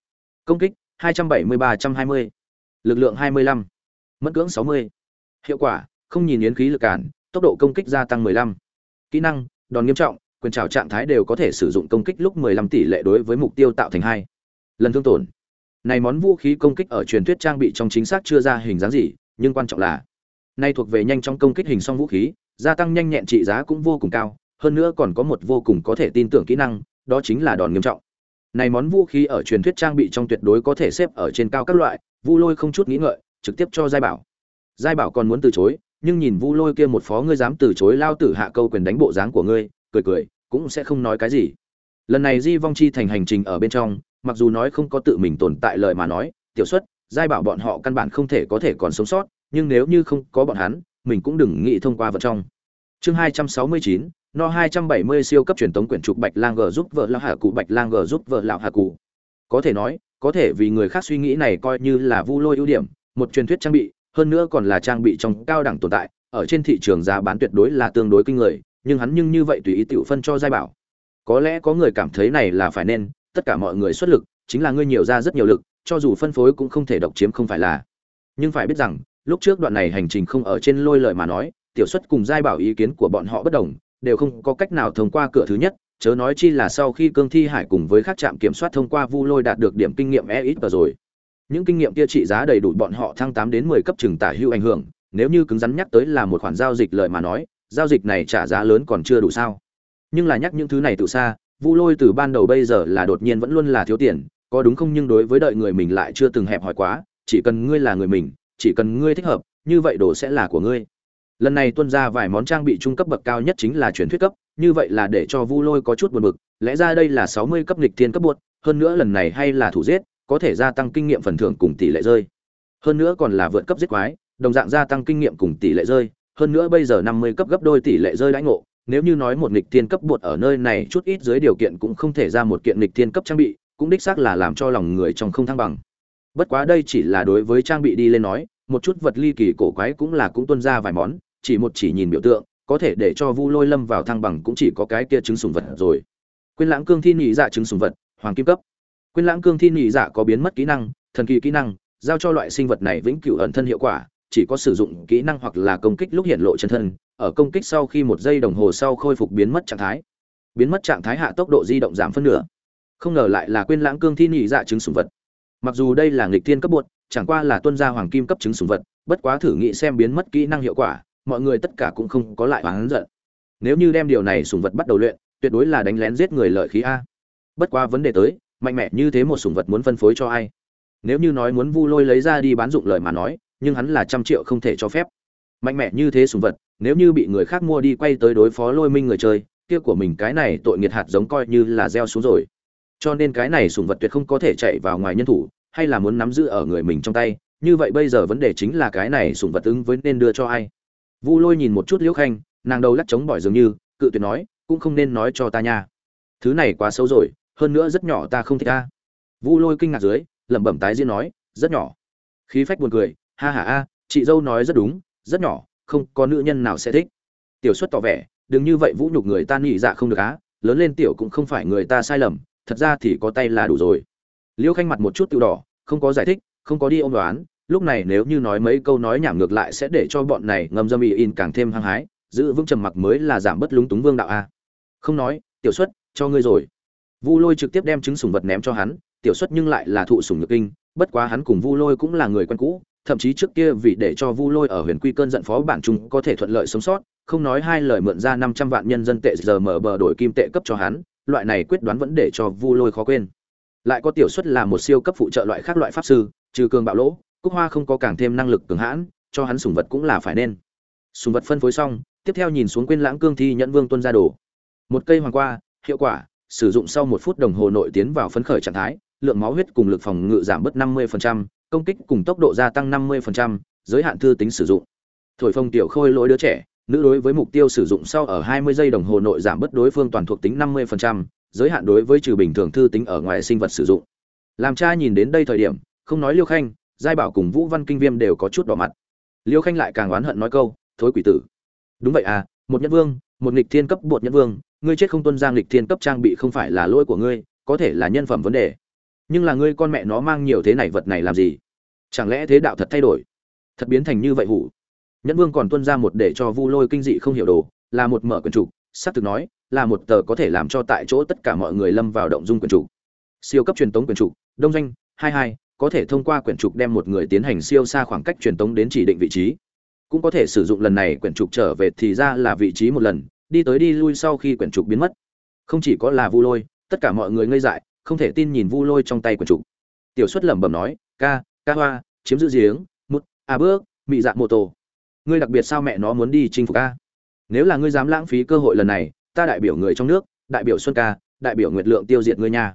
Công kích hai trăm bảy mươi ba trăm hai mươi lực lượng hai mươi lăm mất cưỡng sáu mươi. Hiệu quả, không nhìn yến khí lực cản, tốc độ công kích gia tăng mười lăm. Kỹ năng, đòn nghiêm trọng, quyền trào trạng thái đều có thể sử dụng công kích lúc mười lăm tỷ lệ đối với mục tiêu tạo thành hai. Lần thương tổn. Này món vũ khí công kích ở truyền thuyết trang bị trong chính xác chưa ra hình dáng gì, nhưng quan trọng là, nay thuộc về nhanh trong công kích hình song vũ khí, gia tăng nhanh nhẹn trị giá cũng vô cùng cao, hơn nữa còn có một vô cùng có thể tin tưởng kỹ năng, đó chính là đòn nghiêm trọng này món vũ khí ở truyền thuyết trang bị trong tuyệt đối có thể xếp ở trên cao các loại, vu lôi không chút nghĩ ngợi, trực tiếp cho giai bảo. Giai bảo còn muốn từ chối, nhưng nhìn vu lôi kia một phó ngươi dám từ chối lao tử hạ câu quyền đánh bộ dáng của ngươi, cười cười, cũng sẽ không nói cái gì. Lần này di vong chi thành hành trình ở bên trong, mặc dù nói không có tự mình tồn tại lời mà nói, tiểu xuất, giai bảo bọn họ căn bản không thể có thể còn sống sót, nhưng nếu như không có bọn hắn, mình cũng đừng nghĩ thông qua vật trong. Chương hai trăm sáu mươi chín no 270 siêu cấp truyền tống quyển trục Bạch Lang G giúp vợ lão hạ cụ Bạch Lang G giúp vợ lão hạ cụ. Có thể nói, có thể vì người khác suy nghĩ này coi như là vu lôi ưu điểm, một truyền thuyết trang bị, hơn nữa còn là trang bị trong cao đẳng tồn tại, ở trên thị trường giá bán tuyệt đối là tương đối kinh người, nhưng hắn nhưng như vậy tùy ý tiểu phân cho giai bảo. Có lẽ có người cảm thấy này là phải nên, tất cả mọi người xuất lực, chính là ngươi nhiều ra rất nhiều lực, cho dù phân phối cũng không thể độc chiếm không phải là. Nhưng phải biết rằng, lúc trước đoạn này hành trình không ở trên lôi lời mà nói, tiểu xuất cùng giai bảo ý kiến của bọn họ bất đồng, đều không có cách nào thông qua cửa thứ nhất, chớ nói chi là sau khi cương thi hải cùng với các trạm kiểm soát thông qua vu lôi đạt được điểm kinh nghiệm e ít rồi. Những kinh nghiệm kia trị giá đầy đủ bọn họ thăng tám đến mười cấp trừng tả hữu ảnh hưởng, nếu như cứng rắn nhắc tới là một khoản giao dịch lợi mà nói, giao dịch này trả giá lớn còn chưa đủ sao. Nhưng là nhắc những thứ này từ xa, vu lôi từ ban đầu bây giờ là đột nhiên vẫn luôn là thiếu tiền, có đúng không nhưng đối với đợi người mình lại chưa từng hẹp hỏi quá, chỉ cần ngươi là người mình, chỉ cần ngươi thích hợp, như vậy đồ sẽ là của ngươi lần này tuân ra vài món trang bị trung cấp bậc cao nhất chính là truyền thuyết cấp, như vậy là để cho vu lôi có chút buồn bực, lẽ ra đây là sáu mươi cấp nghịch thiên cấp buốt hơn nữa lần này hay là thủ giết, có thể gia tăng kinh nghiệm phần thưởng cùng tỷ lệ rơi. Hơn nữa còn là vượt cấp giết quái, đồng dạng gia tăng kinh nghiệm cùng tỷ lệ rơi, hơn nữa bây giờ năm mươi cấp gấp đôi tỷ lệ rơi đãi ngộ, nếu như nói một nghịch thiên cấp bột ở nơi này chút ít dưới điều kiện cũng không thể ra một kiện nghịch thiên cấp trang bị, cũng đích xác là làm cho lòng người trong không thăng bằng. Bất quá đây chỉ là đối với trang bị đi lên nói, một chút vật ly kỳ cổ quái cũng là cũng tuân ra vài món chỉ một chỉ nhìn biểu tượng, có thể để cho vu lôi lâm vào thăng bằng cũng chỉ có cái kia trứng sùng vật rồi. Quyên lãng cương thi nhị dạ trứng sùng vật, hoàng kim cấp. Quyên lãng cương thi nhị dạ có biến mất kỹ năng, thần kỳ kỹ năng, giao cho loại sinh vật này vĩnh cửu ẩn thân hiệu quả, chỉ có sử dụng kỹ năng hoặc là công kích lúc hiện lộ chân thân, ở công kích sau khi một giây đồng hồ sau khôi phục biến mất trạng thái. Biến mất trạng thái hạ tốc độ di động giảm phân nửa. Không ngờ lại là quên lãng cương thi nhị dạ trứng sùng vật. Mặc dù đây là nghịch thiên cấp bột, chẳng qua là tuân gia hoàng kim cấp trứng sùng vật, bất quá thử nghĩ xem biến mất kỹ năng hiệu quả mọi người tất cả cũng không có lại oán giận. Nếu như đem điều này sùng vật bắt đầu luyện, tuyệt đối là đánh lén giết người lợi khí a. Bất quá vấn đề tới, mạnh mẽ như thế một sùng vật muốn phân phối cho ai? Nếu như nói muốn vu lôi lấy ra đi bán dụng lời mà nói, nhưng hắn là trăm triệu không thể cho phép. Mạnh mẽ như thế sùng vật, nếu như bị người khác mua đi quay tới đối phó lôi minh người chơi, kia của mình cái này tội nghiệt hạt giống coi như là gieo xuống rồi. Cho nên cái này sùng vật tuyệt không có thể chạy vào ngoài nhân thủ, hay là muốn nắm giữ ở người mình trong tay, như vậy bây giờ vấn đề chính là cái này sùng vật ứng với nên đưa cho ai? Vu lôi nhìn một chút liễu khanh, nàng đầu lắc chống bỏi dường như, cự tuyệt nói, cũng không nên nói cho ta nha. Thứ này quá xấu rồi, hơn nữa rất nhỏ ta không thích ta. Vu lôi kinh ngạc dưới, lẩm bẩm tái diễn nói, rất nhỏ. Khí phách buồn cười, ha ha a chị dâu nói rất đúng, rất nhỏ, không có nữ nhân nào sẽ thích. Tiểu xuất tỏ vẻ, đừng như vậy vũ nhục người ta nhị dạ không được á, lớn lên tiểu cũng không phải người ta sai lầm, thật ra thì có tay là đủ rồi. Liễu khanh mặt một chút tự đỏ, không có giải thích, không có đi ôm đoán lúc này nếu như nói mấy câu nói nhảm ngược lại sẽ để cho bọn này ngâm dâm ý in càng thêm hăng hái, giữ vững trầm mặc mới là giảm bất lúng túng vương đạo a. Không nói, tiểu xuất, cho ngươi rồi. Vu lôi trực tiếp đem trứng sùng vật ném cho hắn, tiểu xuất nhưng lại là thụ sùng nhược kinh, bất quá hắn cùng vu lôi cũng là người quen cũ, thậm chí trước kia vì để cho vu lôi ở huyền quy cơn giận phó bản chúng có thể thuận lợi sống sót, không nói hai lời mượn ra năm trăm vạn nhân dân tệ giờ mở bờ đổi kim tệ cấp cho hắn, loại này quyết đoán vẫn để cho vu lôi khó quên. Lại có tiểu xuất là một siêu cấp phụ trợ loại khác loại pháp sư, trừ cường bạo lỗ cúc hoa không có càng thêm năng lực cường hãn cho hắn sùng vật cũng là phải nên. Sùng vật phân phối xong tiếp theo nhìn xuống quên lãng cương thi nhẫn vương tuân ra đồ. Một cây hoàng qua hiệu quả sử dụng sau một phút đồng hồ nội tiến vào phấn khởi trạng thái lượng máu huyết cùng lực phòng ngự giảm bớt 50%, công kích cùng tốc độ gia tăng 50%, giới hạn thư tính sử dụng. Thổi phồng tiểu khôi lỗi đứa trẻ nữ đối với mục tiêu sử dụng sau ở 20 giây đồng hồ nội giảm bớt đối phương toàn thuộc tính 50%, giới hạn đối với trừ bình thường thư tính ở ngoài sinh vật sử dụng. Làm cha nhìn đến đây thời điểm không nói liêu khanh giai bảo cùng vũ văn kinh viêm đều có chút đỏ mặt. Liêu khanh lại càng oán hận nói câu, thối quỷ tử. Đúng vậy à một nhân vương, một nghịch thiên cấp bột nhân vương, ngươi chết không tuân ra nghịch thiên cấp trang bị không phải là lỗi của ngươi, có thể là nhân phẩm vấn đề. Nhưng là ngươi con mẹ nó mang nhiều thế này vật này làm gì? Chẳng lẽ thế đạo thật thay đổi? Thật biến thành như vậy hủ? Nhân vương còn tuân ra một để cho vu lôi kinh dị không hiểu đồ, là một mở quyển trục sắp thực nói, là một tờ có thể làm cho tại chỗ tất cả mọi người lâm vào động dung quyển trục siêu cấp truyền tống quyển trục đông doanh, hai hai có thể thông qua quyển trục đem một người tiến hành siêu xa khoảng cách truyền tống đến chỉ định vị trí. Cũng có thể sử dụng lần này quyển trục trở về thì ra là vị trí một lần, đi tới đi lui sau khi quyển trục biến mất. Không chỉ có là vu lôi, tất cả mọi người ngây dại, không thể tin nhìn vu lôi trong tay quyển trục. Tiểu xuất lẩm bẩm nói, ca ca hoa, chiếm giữ giếng, mút a bước, mị dạng mô tô ngươi đặc biệt sao mẹ nó muốn đi chinh phục ca nếu là ngươi dám lãng phí cơ hội lần này, ta đại biểu người trong nước, đại biểu xuân ca, đại biểu nguyệt lượng tiêu diệt ngươi nha.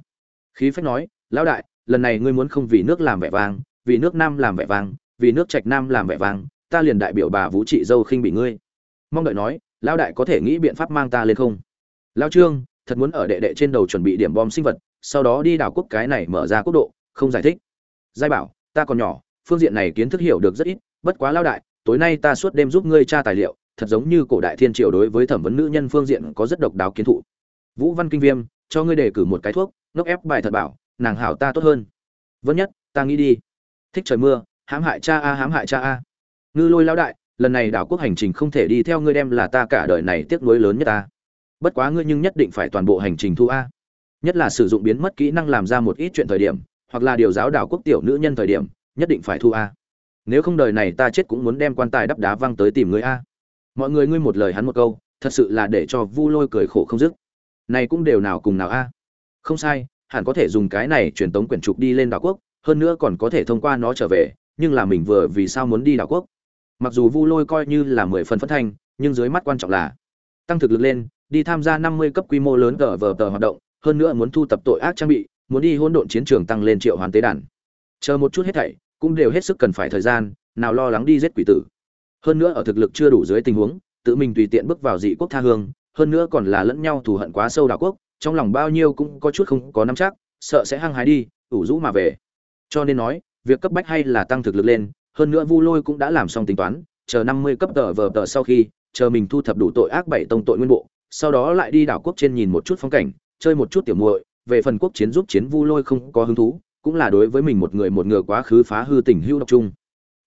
Khí phách nói, lão đại lần này ngươi muốn không vì nước làm vẻ vang, vì nước nam làm vẻ vang, vì nước trạch nam làm vẻ vang, ta liền đại biểu bà vũ trị dâu khinh bị ngươi. Mong đợi nói, lão đại có thể nghĩ biện pháp mang ta lên không? Lão trương, thật muốn ở đệ đệ trên đầu chuẩn bị điểm bom sinh vật, sau đó đi đảo quốc cái này mở ra quốc độ, không giải thích. Giai bảo, ta còn nhỏ, phương diện này kiến thức hiểu được rất ít, bất quá lão đại, tối nay ta suốt đêm giúp ngươi tra tài liệu, thật giống như cổ đại thiên triều đối với thẩm vấn nữ nhân phương diện có rất độc đáo kiến thụ. Vũ văn kinh viêm, cho ngươi đề cử một cái thuốc, nốc ép bài thật bảo nàng hảo ta tốt hơn. Vẫn nhất, ta nghĩ đi. Thích trời mưa, hãm hại cha a, hãm hại cha a. Ngư lôi lão đại, lần này đảo quốc hành trình không thể đi theo ngươi đem là ta cả đời này tiếc nuối lớn nhất ta. Bất quá ngươi nhưng nhất định phải toàn bộ hành trình thu a. Nhất là sử dụng biến mất kỹ năng làm ra một ít chuyện thời điểm, hoặc là điều giáo đảo quốc tiểu nữ nhân thời điểm, nhất định phải thu a. Nếu không đời này ta chết cũng muốn đem quan tài đắp đá văng tới tìm ngươi a. Mọi người ngươi một lời hắn một câu, thật sự là để cho vu lôi cười khổ không dứt. Này cũng đều nào cùng nào a. Không sai hẳn có thể dùng cái này truyền tống quyển trục đi lên đảo quốc hơn nữa còn có thể thông qua nó trở về nhưng là mình vừa vì sao muốn đi đảo quốc? Mặc dù vu lôi coi như là mười phần phấn thành, nhưng dưới mắt quan trọng là tăng thực lực lên đi tham gia năm mươi cấp quy mô lớn cờ vờ tờ hoạt động hơn nữa muốn thu tập tội ác trang bị muốn đi hỗn độn chiến trường tăng lên triệu hoàn tế đàn. Chờ một chút hết thảy cũng đều hết sức cần phải thời gian nào lo lắng đi giết quỷ tử. Hơn nữa ở thực lực chưa đủ dưới tình huống tự mình tùy tiện bước vào dị quốc tha hương hơn nữa còn là lẫn nhau thù hận quá sâu đảo quốc trong lòng bao nhiêu cũng có chút không có nắm chắc, sợ sẽ hăng hái đi, ủ rũ mà về. Cho nên nói, việc cấp bách hay là tăng thực lực lên, hơn nữa vu lôi cũng đã làm xong tính toán, chờ năm mươi cấp tờ vờ tờ sau khi, chờ mình thu thập đủ tội ác bảy tông tội nguyên bộ, sau đó lại đi đảo quốc trên nhìn một chút phong cảnh, chơi một chút tiểu muội, về phần quốc chiến giúp chiến vu lôi không có hứng thú, cũng là đối với mình một người một ngựa quá khứ phá hư tình hưu độc chung.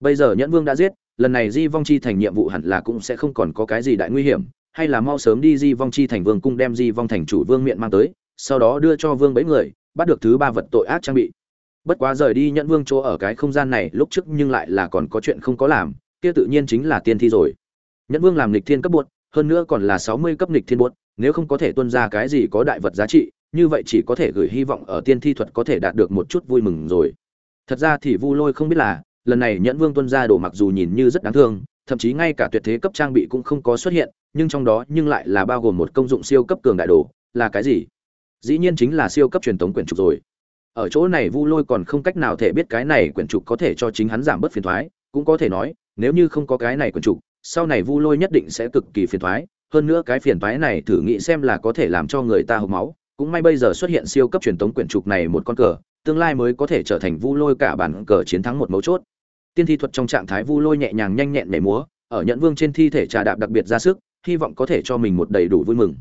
Bây giờ nhẫn vương đã giết, lần này di vong chi thành nhiệm vụ hẳn là cũng sẽ không còn có cái gì đại nguy hiểm hay là mau sớm đi di vong chi thành vương cung đem di vong thành chủ vương miện mang tới, sau đó đưa cho vương bấy người, bắt được thứ ba vật tội ác trang bị. Bất quá rời đi nhận vương chỗ ở cái không gian này lúc trước nhưng lại là còn có chuyện không có làm, kia tự nhiên chính là tiên thi rồi. Nhẫn vương làm lịch thiên cấp buốt hơn nữa còn là sáu mươi cấp lịch thiên buốt nếu không có thể tuân ra cái gì có đại vật giá trị, như vậy chỉ có thể gửi hy vọng ở tiên thi thuật có thể đạt được một chút vui mừng rồi. Thật ra thì vu lôi không biết là, lần này nhẫn vương tuân ra đồ mặc dù nhìn như rất đáng thương thậm chí ngay cả tuyệt thế cấp trang bị cũng không có xuất hiện, nhưng trong đó nhưng lại là bao gồm một công dụng siêu cấp cường đại đồ, là cái gì? Dĩ nhiên chính là siêu cấp truyền thống quyển trục rồi. Ở chỗ này vu lôi còn không cách nào thể biết cái này quyển trục có thể cho chính hắn giảm bớt phiền thoái, cũng có thể nói, nếu như không có cái này quyển trục, sau này vu lôi nhất định sẽ cực kỳ phiền thoái, hơn nữa cái phiền thoái này thử nghĩ xem là có thể làm cho người ta hộc máu, cũng may bây giờ xuất hiện siêu cấp truyền thống quyển trục này một con cờ, tương lai mới có thể trở thành vu lôi cả bản cờ chiến thắng một mấu chốt tiên thi thuật trong trạng thái vu lôi nhẹ nhàng nhanh nhẹn nhảy múa, ở nhận vương trên thi thể trà đạp đặc biệt ra sức, hy vọng có thể cho mình một đầy đủ vui mừng.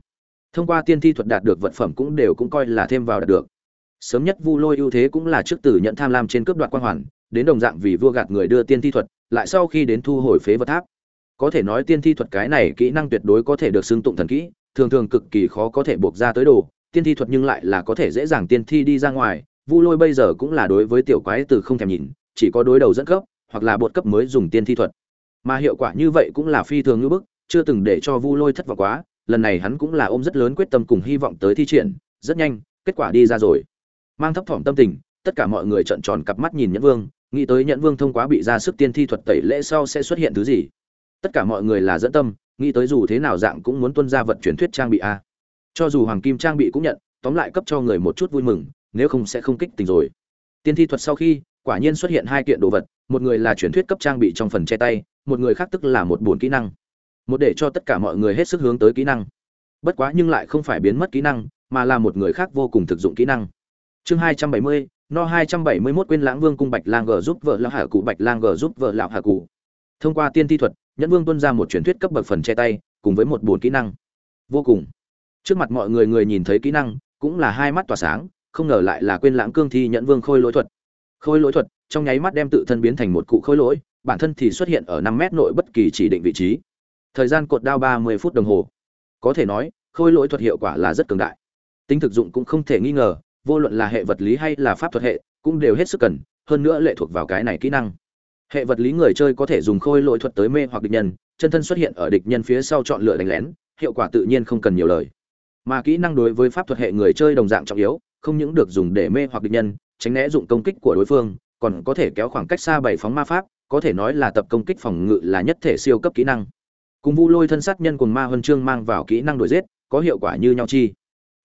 Thông qua tiên thi thuật đạt được vật phẩm cũng đều cũng coi là thêm vào đạt được. Sớm nhất vu lôi ưu thế cũng là trước từ nhận tham lam trên cướp đoạt quan hoàn, đến đồng dạng vì vua gạt người đưa tiên thi thuật, lại sau khi đến thu hồi phế vật tháp. Có thể nói tiên thi thuật cái này kỹ năng tuyệt đối có thể được xưng tụng thần kỹ, thường thường cực kỳ khó có thể buộc ra tới đồ, tiên thi thuật nhưng lại là có thể dễ dàng tiên thi đi ra ngoài. Vu lôi bây giờ cũng là đối với tiểu quái từ không thèm nhìn, chỉ có đối đầu dẫn cấp hoặc là bột cấp mới dùng tiên thi thuật. Mà hiệu quả như vậy cũng là phi thường như bức, chưa từng để cho vu lôi thất vọng quá, lần này hắn cũng là ôm rất lớn quyết tâm cùng hy vọng tới thi triển, rất nhanh, kết quả đi ra rồi. Mang thấp thỏm tâm tình, tất cả mọi người trợn tròn cặp mắt nhìn nhẫn vương, nghĩ tới nhẫn vương thông qua bị ra sức tiên thi thuật tẩy lễ sau sẽ xuất hiện thứ gì. Tất cả mọi người là dẫn tâm, nghĩ tới dù thế nào dạng cũng muốn tuân ra vật truyền thuyết trang bị a. Cho dù hoàng kim trang bị cũng nhận, tóm lại cấp cho người một chút vui mừng, nếu không sẽ không kích tình rồi. Tiên thi thuật sau khi quả nhiên xuất hiện hai kiện đồ vật, một người là truyền thuyết cấp trang bị trong phần che tay, một người khác tức là một bổn kỹ năng. Một để cho tất cả mọi người hết sức hướng tới kỹ năng. Bất quá nhưng lại không phải biến mất kỹ năng, mà là một người khác vô cùng thực dụng kỹ năng. Chương hai trăm bảy mươi, no hai trăm bảy mươi mốt quên lãng vương cung bạch lang g giúp vợ lão hạ cụ, bạch lang g giúp vợ lão hạ cụ. Thông qua tiên thi thuật, nhẫn vương tuân ra một truyền thuyết cấp bậc phần che tay, cùng với một bổn kỹ năng. Vô cùng. Trước mặt mọi người người nhìn thấy kỹ năng, cũng là hai mắt tỏa sáng, không ngờ lại là quên lãng cương thi nhẫn vương khôi lỗi thuật khôi lỗi thuật, trong nháy mắt đem tự thân biến thành một cụ khôi lỗi, bản thân thì xuất hiện ở năm mét nội bất kỳ chỉ định vị trí. Thời gian cột đao ba mươi phút đồng hồ. Có thể nói, khôi lỗi thuật hiệu quả là rất cường đại. Tính thực dụng cũng không thể nghi ngờ, vô luận là hệ vật lý hay là pháp thuật hệ, cũng đều hết sức cần, hơn nữa lệ thuộc vào cái này kỹ năng. Hệ vật lý người chơi có thể dùng khôi lỗi thuật tới mê hoặc địch nhân, chân thân xuất hiện ở địch nhân phía sau chọn lựa đánh lén, hiệu quả tự nhiên không cần nhiều lời. Mà kỹ năng đối với pháp thuật hệ người chơi đồng dạng trọng yếu, không những được dùng để mê hoặc địch nhân tránh né dụng công kích của đối phương, còn có thể kéo khoảng cách xa bảy phóng ma pháp, có thể nói là tập công kích phòng ngự là nhất thể siêu cấp kỹ năng. Cùng vu lôi thân sát nhân cùng ma huân chương mang vào kỹ năng đuổi giết, có hiệu quả như nhau chi.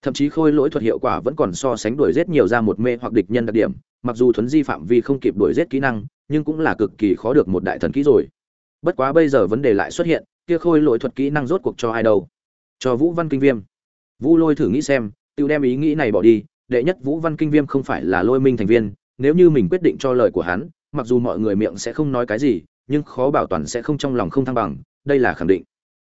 Thậm chí khôi lỗi thuật hiệu quả vẫn còn so sánh đuổi giết nhiều ra một mê hoặc địch nhân đặc điểm, mặc dù thuấn di phạm vi không kịp đuổi giết kỹ năng, nhưng cũng là cực kỳ khó được một đại thần kỹ rồi. Bất quá bây giờ vấn đề lại xuất hiện, kia khôi lỗi thuật kỹ năng rốt cuộc cho ai đâu? Cho vũ văn kinh viêm. Vũ lôi thử nghĩ xem, tự đem ý nghĩ này bỏ đi đệ nhất vũ văn kinh viêm không phải là lôi minh thành viên, nếu như mình quyết định cho lời của hắn, mặc dù mọi người miệng sẽ không nói cái gì, nhưng khó bảo toàn sẽ không trong lòng không thăng bằng, đây là khẳng định.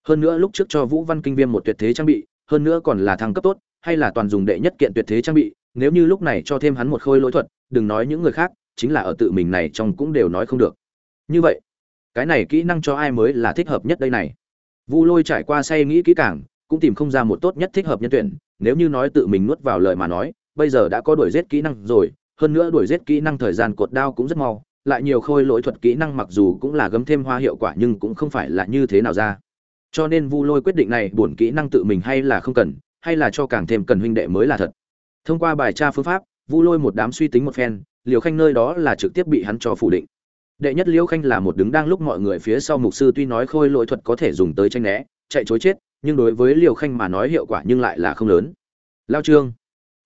Hơn nữa lúc trước cho vũ văn kinh viêm một tuyệt thế trang bị, hơn nữa còn là thăng cấp tốt, hay là toàn dùng đệ nhất kiện tuyệt thế trang bị, nếu như lúc này cho thêm hắn một khôi lỗi thuật, đừng nói những người khác, chính là ở tự mình này trong cũng đều nói không được. Như vậy, cái này kỹ năng cho ai mới là thích hợp nhất đây này? Vu lôi trải qua say nghĩ kỹ càng, cũng tìm không ra một tốt nhất thích hợp nhân tuyển, nếu như nói tự mình nuốt vào lời mà nói bây giờ đã có đuổi giết kỹ năng rồi, hơn nữa đuổi giết kỹ năng thời gian cột đao cũng rất mau, lại nhiều khôi lỗi thuật kỹ năng mặc dù cũng là gấm thêm hoa hiệu quả nhưng cũng không phải là như thế nào ra. Cho nên vu lôi quyết định này, buồn kỹ năng tự mình hay là không cần, hay là cho càng thêm cần huynh đệ mới là thật. Thông qua bài tra phương pháp, vu lôi một đám suy tính một phen liều khanh nơi đó là trực tiếp bị hắn cho phủ định. Đệ nhất liêu khanh là một đứng đang lúc mọi người phía sau mục sư tuy nói khôi lỗi thuật có thể dùng tới tranh né, chạy chối chết, nhưng đối với liều khanh mà nói hiệu quả nhưng lại là không lớn. Lao trương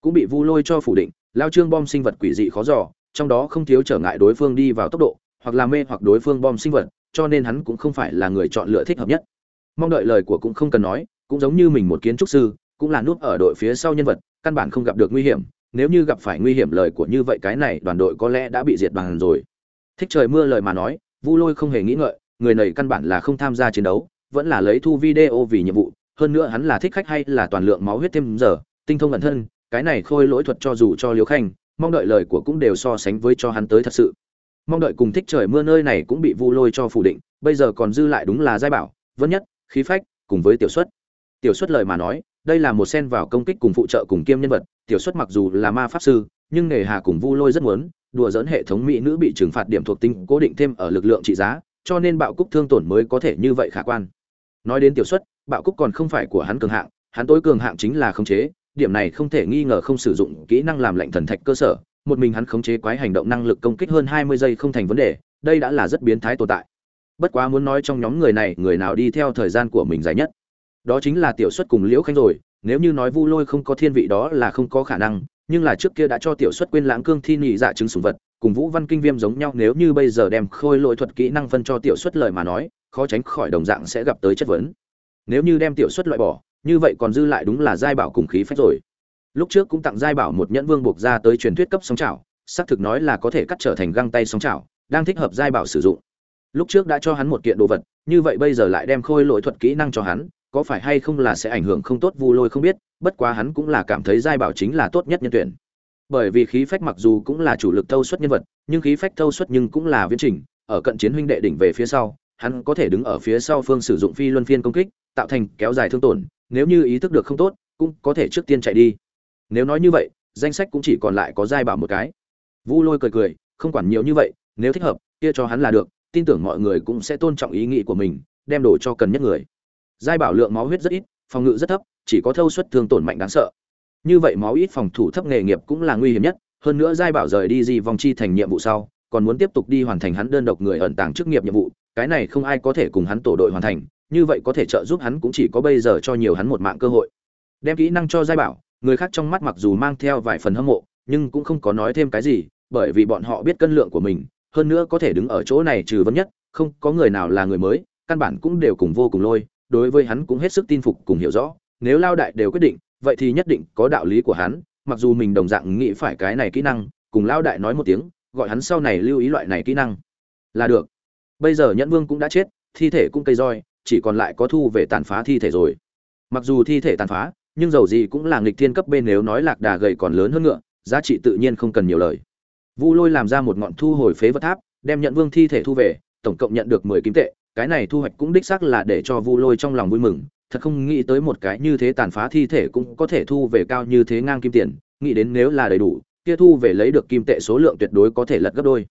cũng bị vu lôi cho phủ định, lao trương bom sinh vật quỷ dị khó dò, trong đó không thiếu trở ngại đối phương đi vào tốc độ, hoặc là mê hoặc đối phương bom sinh vật, cho nên hắn cũng không phải là người chọn lựa thích hợp nhất. Mong đợi lời của cũng không cần nói, cũng giống như mình một kiến trúc sư, cũng là núp ở đội phía sau nhân vật, căn bản không gặp được nguy hiểm, nếu như gặp phải nguy hiểm lời của như vậy cái này, đoàn đội có lẽ đã bị diệt bằng rồi. Thích trời mưa lời mà nói, vu lôi không hề nghĩ ngợi, người này căn bản là không tham gia chiến đấu, vẫn là lấy thu video vì nhiệm vụ, hơn nữa hắn là thích khách hay là toàn lượng máu huyết thêm giờ, tinh thông ẩn thân cái này khôi lỗi thuật cho dù cho liễu khanh, mong đợi lời của cũng đều so sánh với cho hắn tới thật sự. Mong đợi cùng thích trời mưa nơi này cũng bị vu lôi cho phủ định, bây giờ còn dư lại đúng là giai bảo, vân nhất, khí phách, cùng với tiểu xuất. Tiểu xuất lời mà nói, đây là một sen vào công kích cùng phụ trợ cùng kiêm nhân vật, tiểu xuất mặc dù là ma pháp sư, nhưng nghề hà cùng vu lôi rất muốn, đùa dẫn hệ thống mỹ nữ bị trừng phạt điểm thuộc tính cố định thêm ở lực lượng trị giá, cho nên bạo cúc thương tổn mới có thể như vậy khả quan. Nói đến tiểu xuất, bạo cúc còn không phải của hắn cường hạng, hắn tối cường hạng chính là khống chế điểm này không thể nghi ngờ không sử dụng kỹ năng làm lệnh thần thạch cơ sở, một mình hắn khống chế quái hành động năng lực công kích hơn hai mươi giây không thành vấn đề, đây đã là rất biến thái tồn tại. Bất quá muốn nói trong nhóm người này, người nào đi theo thời gian của mình dài nhất. Đó chính là tiểu xuất cùng liễu khanh rồi, nếu như nói vu lôi không có thiên vị đó là không có khả năng, nhưng là trước kia đã cho tiểu xuất quên lãng cương thi nhị dạ chứng sùng vật, cùng vũ văn kinh viêm giống nhau, nếu như bây giờ đem khôi lỗi thuật kỹ năng phân cho tiểu xuất lời mà nói, khó tránh khỏi đồng dạng sẽ gặp tới chất vấn. Nếu như đem tiểu xuất loại bỏ như vậy còn dư lại đúng là giai bảo cùng khí phách rồi. Lúc trước cũng tặng giai bảo một nhẫn vương buộc ra tới truyền thuyết cấp sóng chảo xác thực nói là có thể cắt trở thành găng tay sóng chảo đang thích hợp giai bảo sử dụng. Lúc trước đã cho hắn một kiện đồ vật, như vậy bây giờ lại đem khôi lỗi thuật kỹ năng cho hắn, có phải hay không là sẽ ảnh hưởng không tốt vu lôi không biết, bất quá hắn cũng là cảm thấy giai bảo chính là tốt nhất nhân tuyển. Bởi vì khí phách mặc dù cũng là chủ lực thâu suất nhân vật, nhưng khí phách thâu suất nhưng cũng là viễn trình, ở cận chiến huynh đệ đỉnh về phía sau, hắn có thể đứng ở phía sau phương sử dụng phi luân phiên công kích, tạo thành kéo dài thương tổn nếu như ý thức được không tốt, cũng có thể trước tiên chạy đi. Nếu nói như vậy, danh sách cũng chỉ còn lại có giai bảo một cái. Vu lôi cười cười, không quản nhiều như vậy, nếu thích hợp, kia cho hắn là được, tin tưởng mọi người cũng sẽ tôn trọng ý nghĩ của mình, đem đồ cho cần nhất người. Giai bảo lượng máu huyết rất ít, phòng ngự rất thấp, chỉ có thâu suất thương tổn mạnh đáng sợ. Như vậy máu ít phòng thủ thấp nghề nghiệp cũng là nguy hiểm nhất, hơn nữa giai bảo rời đi di vòng chi thành nhiệm vụ sau, còn muốn tiếp tục đi hoàn thành hắn đơn độc người ẩn tàng chức nghiệp nhiệm vụ, cái này không ai có thể cùng hắn tổ đội hoàn thành như vậy có thể trợ giúp hắn cũng chỉ có bây giờ cho nhiều hắn một mạng cơ hội. Đem kỹ năng cho giai bảo, người khác trong mắt mặc dù mang theo vài phần hâm mộ, nhưng cũng không có nói thêm cái gì, bởi vì bọn họ biết cân lượng của mình, hơn nữa có thể đứng ở chỗ này trừ vấn nhất, không có người nào là người mới, căn bản cũng đều cùng vô cùng lôi, đối với hắn cũng hết sức tin phục cùng hiểu rõ, nếu lao đại đều quyết định, vậy thì nhất định có đạo lý của hắn, mặc dù mình đồng dạng nghĩ phải cái này kỹ năng, cùng lao đại nói một tiếng, gọi hắn sau này lưu ý loại này kỹ năng là được. Bây giờ nhẫn vương cũng đã chết, thi thể cũng cây roi chỉ còn lại có thu về tàn phá thi thể rồi. Mặc dù thi thể tàn phá, nhưng dầu gì cũng là nghịch thiên cấp bên nếu nói lạc đà gầy còn lớn hơn ngựa, giá trị tự nhiên không cần nhiều lời. Vu lôi làm ra một ngọn thu hồi phế vật tháp, đem nhận vương thi thể thu về, tổng cộng nhận được mười kim tệ, cái này thu hoạch cũng đích xác là để cho vu lôi trong lòng vui mừng, thật không nghĩ tới một cái như thế tàn phá thi thể cũng có thể thu về cao như thế ngang kim tiền, nghĩ đến nếu là đầy đủ, kia thu về lấy được kim tệ số lượng tuyệt đối có thể lật gấp đôi.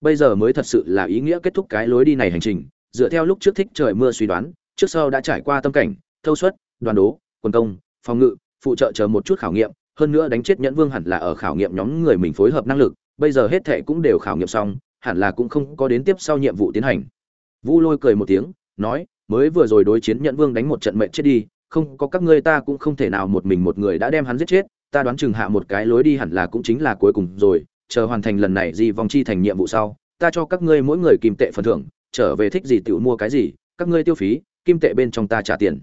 Bây giờ mới thật sự là ý nghĩa kết thúc cái lối đi này hành trình dựa theo lúc trước thích trời mưa suy đoán, trước sau đã trải qua tâm cảnh, thâu suất, đoàn đố quân công, phòng ngự, phụ trợ chờ một chút khảo nghiệm, hơn nữa đánh chết nhẫn vương hẳn là ở khảo nghiệm nhóm người mình phối hợp năng lực, bây giờ hết thệ cũng đều khảo nghiệm xong, hẳn là cũng không có đến tiếp sau nhiệm vụ tiến hành. Vu lôi cười một tiếng, nói, mới vừa rồi đối chiến nhẫn vương đánh một trận mệnh chết đi, không có các ngươi ta cũng không thể nào một mình một người đã đem hắn giết chết, ta đoán chừng hạ một cái lối đi hẳn là cũng chính là cuối cùng rồi, chờ hoàn thành lần này gì vòng chi thành nhiệm vụ sau, ta cho các ngươi mỗi người kìm tệ phần thưởng trở về thích gì tự mua cái gì, các ngươi tiêu phí, kim tệ bên trong ta trả tiền.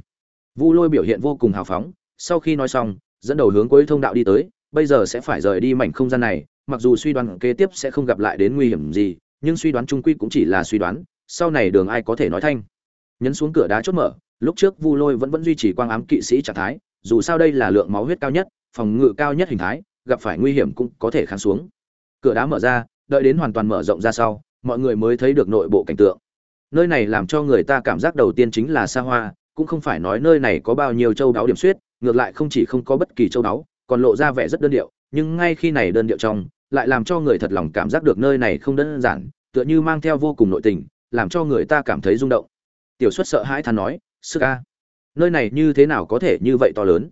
Vu lôi biểu hiện vô cùng hào phóng, sau khi nói xong, dẫn đầu hướng cuối thông đạo đi tới, bây giờ sẽ phải rời đi mảnh không gian này, mặc dù suy đoán kế tiếp sẽ không gặp lại đến nguy hiểm gì, nhưng suy đoán chung quy cũng chỉ là suy đoán, sau này đường ai có thể nói thanh. Nhấn xuống cửa đá chốt mở, lúc trước vu lôi vẫn vẫn duy trì quang ám kỵ sĩ trạng thái, dù sao đây là lượng máu huyết cao nhất, phòng ngự cao nhất hình thái, gặp phải nguy hiểm cũng có thể kháng xuống. Cửa đá mở ra, đợi đến hoàn toàn mở rộng ra sau mọi người mới thấy được nội bộ cảnh tượng. Nơi này làm cho người ta cảm giác đầu tiên chính là xa hoa cũng không phải nói nơi này có bao nhiêu châu đáo điểm suyết ngược lại không chỉ không có bất kỳ châu đáo còn lộ ra vẻ rất đơn điệu nhưng ngay khi này đơn điệu trong lại làm cho người thật lòng cảm giác được nơi này không đơn giản tựa như mang theo vô cùng nội tình làm cho người ta cảm thấy rung động. Tiểu xuất sợ hãi thán nói sức ca, nơi này như thế nào có thể như vậy to lớn?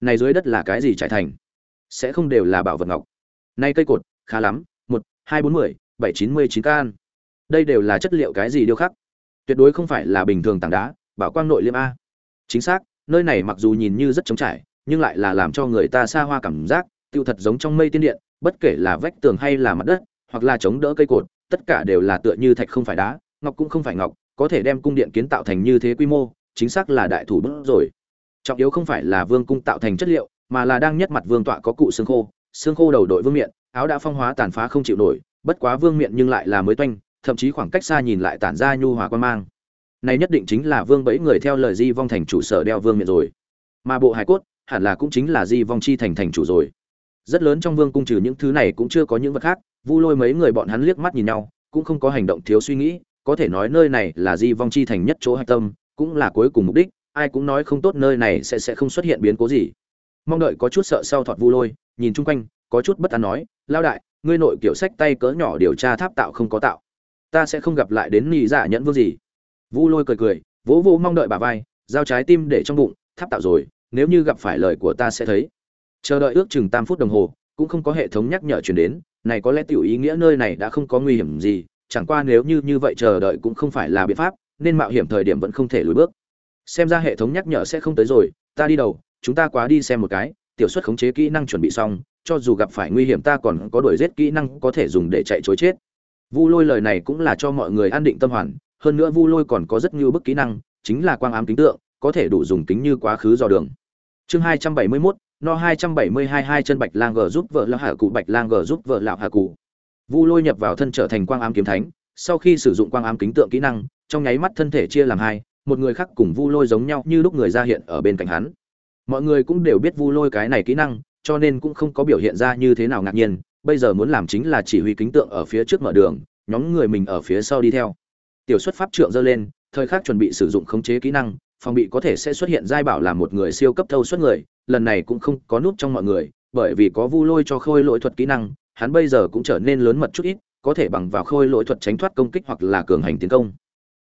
Này dưới đất là cái gì trải thành? Sẽ không đều là bảo vật ngọc. Nay cây cột khá lắm một hai bốn mươi bảy chín mươi chín can. Đây đều là chất liệu cái gì điêu khắc? Tuyệt đối không phải là bình thường tảng đá, bảo quang nội liêm a. Chính xác, nơi này mặc dù nhìn như rất trống trải, nhưng lại là làm cho người ta xa hoa cảm giác, tiêu thật giống trong mây tiên điện, bất kể là vách tường hay là mặt đất, hoặc là chống đỡ cây cột, tất cả đều là tựa như thạch không phải đá, ngọc cũng không phải ngọc, có thể đem cung điện kiến tạo thành như thế quy mô, chính xác là đại thủ bút rồi. Trọng yếu không phải là vương cung tạo thành chất liệu, mà là đang nhất mặt vương tọa có cụ xương khô xương khô đầu đội vương miện, áo đã phong hóa tàn phá không chịu nổi bất quá vương miện nhưng lại là mới toanh, thậm chí khoảng cách xa nhìn lại tản ra nhu hòa quan mang. Này nhất định chính là vương bẫy người theo lời di vong thành chủ sở đeo vương miện rồi. Mà bộ hải cốt, hẳn là cũng chính là di vong chi thành thành chủ rồi. Rất lớn trong vương cung trừ những thứ này cũng chưa có những vật khác, vu lôi mấy người bọn hắn liếc mắt nhìn nhau, cũng không có hành động thiếu suy nghĩ, có thể nói nơi này là di vong chi thành nhất chỗ hạch tâm, cũng là cuối cùng mục đích, ai cũng nói không tốt nơi này sẽ sẽ không xuất hiện biến cố gì. Mong đợi có chút sợ sau thọt vu lôi, nhìn chung quanh, có chút bất an nói lao đại ngươi nội kiểu sách tay cỡ nhỏ điều tra tháp tạo không có tạo. Ta sẽ không gặp lại đến nị dạ nhẫn vương gì. Vu lôi cười cười, vỗ vỗ mong đợi bà vai, giao trái tim để trong bụng, tháp tạo rồi, nếu như gặp phải lời của ta sẽ thấy. Chờ đợi ước chừng tam phút đồng hồ, cũng không có hệ thống nhắc nhở chuyển đến, này có lẽ tiểu ý nghĩa nơi này đã không có nguy hiểm gì, chẳng qua nếu như như vậy chờ đợi cũng không phải là biện pháp, nên mạo hiểm thời điểm vẫn không thể lùi bước. Xem ra hệ thống nhắc nhở sẽ không tới rồi, ta đi đầu, chúng ta quá đi xem một cái, tiểu xuất khống chế kỹ năng chuẩn bị xong cho dù gặp phải nguy hiểm ta còn có đuổi giết kỹ năng có thể dùng để chạy chối chết. Vu lôi lời này cũng là cho mọi người an định tâm hoàn hơn nữa vu lôi còn có rất nhiều bức kỹ năng chính là quang ám kính tượng có thể đủ dùng kính như quá khứ dò đường. Chương hai trăm bảy mươi 271, no hai trăm bảy mươi hai hai chân bạch lang g giúp vợ lão hạ cụ bạch lang g giúp vợ lão hạ cụ. Vu lôi nhập vào thân trở thành quang ám kiếm thánh sau khi sử dụng quang ám kính tượng kỹ năng trong nháy mắt thân thể chia làm hai một người khác cùng vu lôi giống nhau như lúc người ra hiện ở bên cạnh hắn. Mọi người cũng đều biết vu lôi cái này kỹ năng cho nên cũng không có biểu hiện ra như thế nào ngạc nhiên, bây giờ muốn làm chính là chỉ huy kính tượng ở phía trước mở đường, nhóm người mình ở phía sau đi theo. Tiểu xuất pháp trượng dơ lên, thời khắc chuẩn bị sử dụng khống chế kỹ năng, phòng bị có thể sẽ xuất hiện giai bảo là một người siêu cấp thâu suất người, lần này cũng không có nút trong mọi người, bởi vì có vu lôi cho khôi lỗi thuật kỹ năng, hắn bây giờ cũng trở nên lớn mật chút ít, có thể bằng vào khôi lỗi thuật tránh thoát công kích hoặc là cường hành tiến công.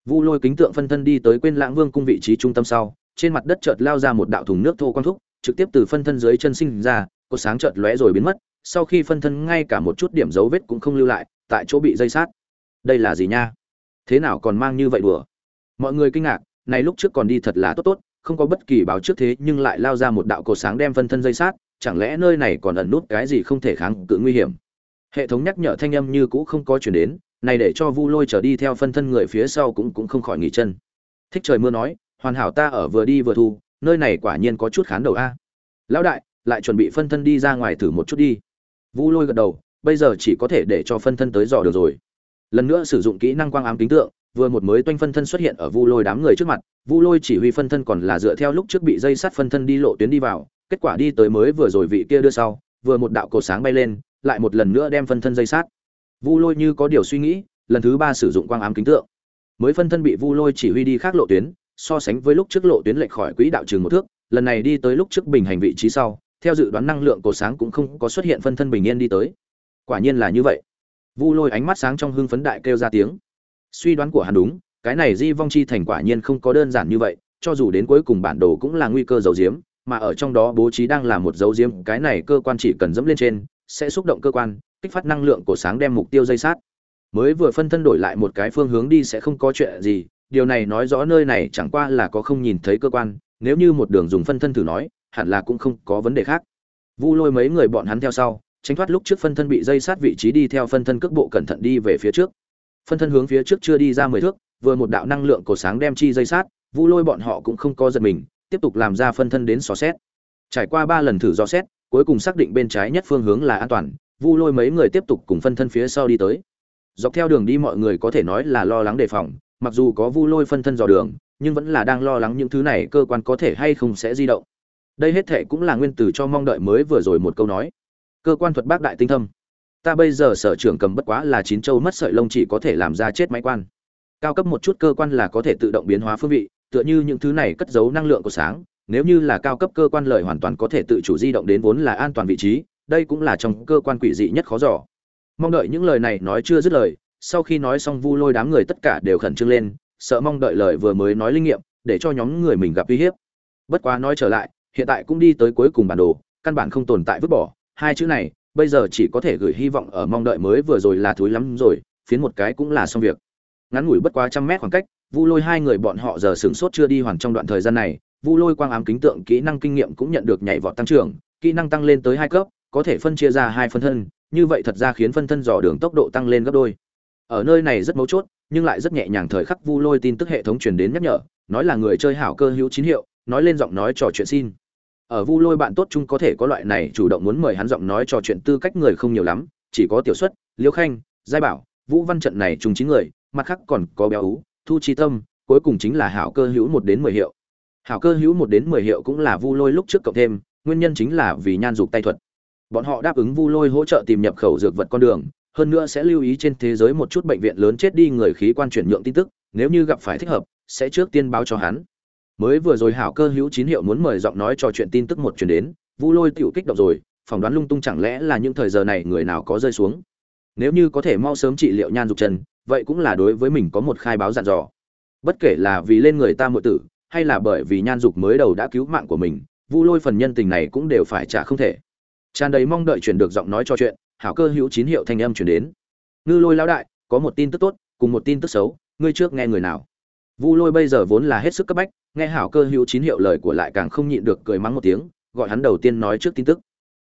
Vu lôi kính tượng phân thân đi tới quên lãng vương cung vị trí trung tâm sau, trên mặt đất chợt lao ra một đạo thùng nước thô quang thúc trực tiếp từ phân thân dưới chân sinh ra, có sáng chợt lóe rồi biến mất, sau khi phân thân ngay cả một chút điểm dấu vết cũng không lưu lại, tại chỗ bị dây sát. Đây là gì nha? Thế nào còn mang như vậy đùa? Mọi người kinh ngạc, này lúc trước còn đi thật là tốt tốt, không có bất kỳ báo trước thế, nhưng lại lao ra một đạo cột sáng đem phân thân dây sát, chẳng lẽ nơi này còn ẩn nút cái gì không thể kháng cự nguy hiểm? Hệ thống nhắc nhở thanh âm như cũ không có chuyển đến, này để cho vu lôi trở đi theo phân thân người phía sau cũng cũng không khỏi nghỉ chân. Thích trời mưa nói, hoàn hảo ta ở vừa đi vừa thu nơi này quả nhiên có chút khán đầu a. Lão đại, lại chuẩn bị phân thân đi ra ngoài thử một chút đi. Vu lôi gật đầu, bây giờ chỉ có thể để cho phân thân tới dò được rồi. Lần nữa sử dụng kỹ năng quang ám kính tượng, vừa một mới toanh phân thân xuất hiện ở vu lôi đám người trước mặt, vu lôi chỉ huy phân thân còn là dựa theo lúc trước bị dây sắt phân thân đi lộ tuyến đi vào, kết quả đi tới mới vừa rồi vị kia đưa sau, vừa một đạo cầu sáng bay lên, lại một lần nữa đem phân thân dây sát vu lôi như có điều suy nghĩ, lần thứ ba sử dụng quang ám kính tượng. Mới phân thân bị vu lôi chỉ huy đi khác lộ tuyến so sánh với lúc trước lộ tuyến lệch khỏi quỹ đạo trường một thước, lần này đi tới lúc trước bình hành vị trí sau, theo dự đoán năng lượng cổ sáng cũng không có xuất hiện phân thân bình yên đi tới. Quả nhiên là như vậy. Vu lôi ánh mắt sáng trong hưng phấn đại kêu ra tiếng. Suy đoán của hắn đúng, cái này di vong chi thành quả nhiên không có đơn giản như vậy, cho dù đến cuối cùng bản đồ cũng là nguy cơ dấu diếm mà ở trong đó bố trí đang là một dấu diếm cái này cơ quan chỉ cần dẫm lên trên, sẽ xúc động cơ quan, kích phát năng lượng của sáng đem mục tiêu dây sát. Mới vừa phân thân đổi lại một cái phương hướng đi sẽ không có chuyện gì điều này nói rõ nơi này chẳng qua là có không nhìn thấy cơ quan, nếu như một đường dùng phân thân thử nói, hẳn là cũng không có vấn đề khác. Vu lôi mấy người bọn hắn theo sau, tránh thoát lúc trước phân thân bị dây sát vị trí đi theo phân thân cước bộ cẩn thận đi về phía trước. Phân thân hướng phía trước chưa đi ra mười thước, vừa một đạo năng lượng cổ sáng đem chi dây sát, vu lôi bọn họ cũng không có giật mình, tiếp tục làm ra phân thân đến xò xét. Trải qua ba lần thử dò xét, cuối cùng xác định bên trái nhất phương hướng là an toàn, vu lôi mấy người tiếp tục cùng phân thân phía sau đi tới. Dọc theo đường đi mọi người có thể nói là lo lắng đề phòng mặc dù có vu lôi phân thân dò đường, nhưng vẫn là đang lo lắng những thứ này cơ quan có thể hay không sẽ di động. Đây hết thệ cũng là nguyên từ cho mong đợi mới vừa rồi một câu nói. Cơ quan thuật bác đại tinh thâm. Ta bây giờ sở trưởng cầm bất quá là chín châu mất sợi lông chỉ có thể làm ra chết máy quan. Cao cấp một chút cơ quan là có thể tự động biến hóa phương vị, tựa như những thứ này cất giấu năng lượng của sáng, nếu như là cao cấp cơ quan lợi hoàn toàn có thể tự chủ di động đến vốn là an toàn vị trí, đây cũng là trong cơ quan quỷ dị nhất khó giỏ mong đợi những lời này nói chưa dứt lời sau khi nói xong vu lôi đám người tất cả đều khẩn trương lên, sợ mong đợi lời vừa mới nói linh nghiệm, để cho nhóm người mình gặp uy hiếp. Bất quá nói trở lại, hiện tại cũng đi tới cuối cùng bản đồ, căn bản không tồn tại vứt bỏ. Hai chữ này, bây giờ chỉ có thể gửi hy vọng ở mong đợi mới vừa rồi là thúi lắm rồi, phiến một cái cũng là xong việc. Ngắn ngủi bất quá trăm mét khoảng cách, vu lôi hai người bọn họ giờ sửng sốt chưa đi hoàn trong đoạn thời gian này, vu lôi quang ám kính tượng kỹ năng kinh nghiệm cũng nhận được nhảy vọt tăng trưởng, kỹ năng tăng lên tới hai cấp, có thể phân chia ra hai phân thân, như vậy thật ra khiến phân thân dò đường tốc độ tăng lên gấp đôi ở nơi này rất mấu chốt, nhưng lại rất nhẹ nhàng thời khắc vu lôi tin tức hệ thống truyền đến nhắc nhở, nói là người chơi hảo cơ hữu chín hiệu, nói lên giọng nói trò chuyện xin. Ở vu lôi bạn tốt chung có thể có loại này chủ động muốn mời hắn giọng nói trò chuyện tư cách người không nhiều lắm, chỉ có tiểu xuất liễu khanh, giai bảo, vũ văn trận này chung chín người, mặt khác còn có béo ú, thu chi tâm, cuối cùng chính là hảo cơ hữu một đến mười hiệu. Hảo cơ hữu một đến mười hiệu cũng là vu lôi lúc trước cộng thêm, nguyên nhân chính là vì nhan dục tay thuật. Bọn họ đáp ứng vu lôi hỗ trợ tìm nhập khẩu dược vật con đường hơn nữa sẽ lưu ý trên thế giới một chút bệnh viện lớn chết đi người khí quan chuyển nhượng tin tức, nếu như gặp phải thích hợp, sẽ trước tiên báo cho hắn. Mới vừa rồi hảo cơ hữu chín hiệu muốn mời giọng nói trò chuyện tin tức một chuyển đến, vu lôi tiểu kích động rồi, phỏng đoán lung tung chẳng lẽ là những thời giờ này người nào có rơi xuống. Nếu như có thể mau sớm trị liệu nhan dục trần, vậy cũng là đối với mình có một khai báo dặn dò. Bất kể là vì lên người ta muội tử, hay là bởi vì nhan dục mới đầu đã cứu mạng của mình, vu lôi phần nhân tình này cũng đều phải trả không thể. Tràn đầy mong đợi chuyển được giọng nói cho chuyện hảo cơ hữu chín hiệu thanh âm chuyển đến. Ngư lôi lão đại, có một tin tức tốt, cùng một tin tức xấu, ngươi trước nghe người nào? Vu lôi bây giờ vốn là hết sức cấp bách, nghe hảo cơ hữu chín hiệu lời của lại càng không nhịn được cười mắng một tiếng, gọi hắn đầu tiên nói trước tin tức.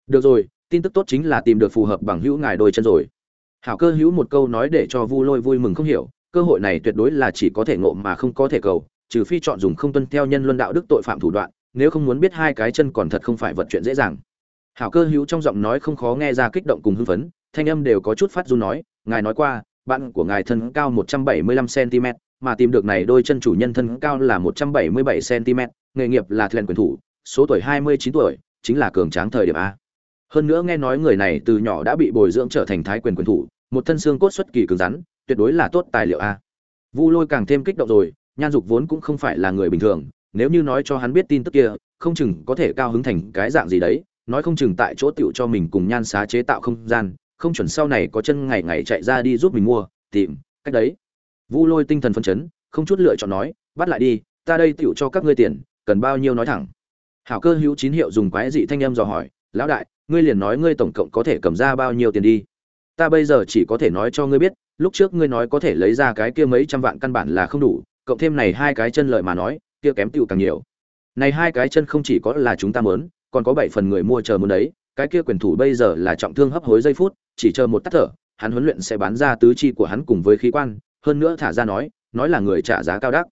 Được rồi, tin tức tốt chính là tìm được phù hợp bằng hữu ngài đôi chân rồi. Hảo cơ hữu một câu nói để cho vu lôi vui mừng không hiểu, cơ hội này tuyệt đối là chỉ có thể ngộ mà không có thể cầu, trừ phi chọn dùng không tuân theo nhân luân đạo đức tội phạm thủ đoạn, nếu không muốn biết hai cái chân còn thật không phải vật chuyện dễ dàng hảo cơ hữu trong giọng nói không khó nghe ra kích động cùng hưng phấn, thanh âm đều có chút phát run nói, ngài nói qua, bạn của ngài thân cao 175 cm mà tìm được này đôi chân chủ nhân thân cao là 177 cm nghề nghiệp là thuyền quyền thủ, số tuổi 29 tuổi, chính là cường tráng thời điểm a. Hơn nữa nghe nói người này từ nhỏ đã bị bồi dưỡng trở thành thái quyền quyền thủ, một thân xương cốt xuất kỳ cứng rắn, tuyệt đối là tốt tài liệu a. Vu lôi càng thêm kích động rồi, nhan dục vốn cũng không phải là người bình thường, nếu như nói cho hắn biết tin tức kia, không chừng có thể cao hứng thành cái dạng gì đấy nói không chừng tại chỗ tiểu cho mình cùng nhan xá chế tạo không gian, không chuẩn sau này có chân ngày ngày chạy ra đi giúp mình mua, tìm, cách đấy. Vu lôi tinh thần phân chấn, không chút lựa chọn nói, bắt lại đi, ta đây tiểu cho các ngươi tiền, cần bao nhiêu nói thẳng. Hảo cơ hữu chín hiệu dùng quái dị thanh âm dò hỏi, lão đại, ngươi liền nói ngươi tổng cộng có thể cầm ra bao nhiêu tiền đi? Ta bây giờ chỉ có thể nói cho ngươi biết, lúc trước ngươi nói có thể lấy ra cái kia mấy trăm vạn căn bản là không đủ, cộng thêm này hai cái chân lợi mà nói, kia kém tựu càng nhiều. Này hai cái chân không chỉ có là chúng ta muốn còn có bảy phần người mua chờ muốn đấy, cái kia quyền thủ bây giờ là trọng thương hấp hối giây phút, chỉ chờ một tắt thở, hắn huấn luyện sẽ bán ra tứ chi của hắn cùng với khí quan, hơn nữa thả ra nói nói là người trả giá cao đắt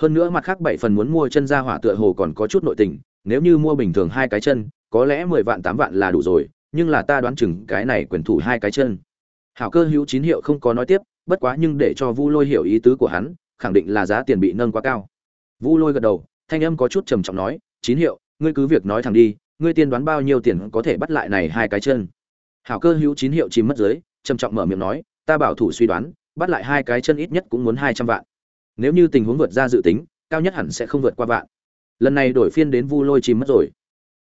hơn nữa mặt khác bảy phần muốn mua chân ra hỏa tựa hồ còn có chút nội tình, nếu như mua bình thường hai cái chân, có lẽ mười vạn tám vạn là đủ rồi, nhưng là ta đoán chừng cái này quyền thủ hai cái chân. Hảo cơ hữu chín hiệu không có nói tiếp, bất quá nhưng để cho vu lôi hiểu ý tứ của hắn, khẳng định là giá tiền bị nâng quá cao. Vu lôi gật đầu, thanh âm có chút trầm trọng nói, chín hiệu ngươi cứ việc nói thẳng đi, ngươi tiên đoán bao nhiêu tiền có thể bắt lại này hai cái chân. Hảo cơ hữu chín hiệu chìm mất dưới trầm trọng mở miệng nói, ta bảo thủ suy đoán, bắt lại hai cái chân ít nhất cũng muốn hai trăm vạn. Nếu như tình huống vượt ra dự tính, cao nhất hẳn sẽ không vượt qua vạn. Lần này đổi phiên đến vu lôi chìm mất rồi.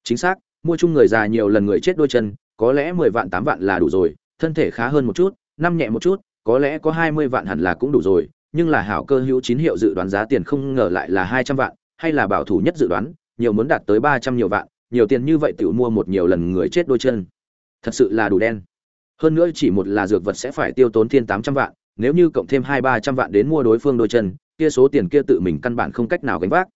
Chính xác, mua chung người già nhiều lần người chết đôi chân, có lẽ mười vạn tám vạn là đủ rồi, thân thể khá hơn một chút, năm nhẹ một chút, có lẽ có hai mươi vạn hẳn là cũng đủ rồi, nhưng là hảo cơ hữu chín hiệu dự đoán giá tiền không ngờ lại là hai trăm vạn, hay là bảo thủ nhất dự đoán nhiều muốn đạt tới ba trăm nhiều vạn, nhiều tiền như vậy tự mua một nhiều lần người chết đôi chân. Thật sự là đủ đen. Hơn nữa chỉ một là dược vật sẽ phải tiêu tốn thiên tám trăm vạn, nếu như cộng thêm hai, ba trăm vạn đến mua đối phương đôi chân, kia số tiền kia tự mình căn bản không cách nào gánh vác.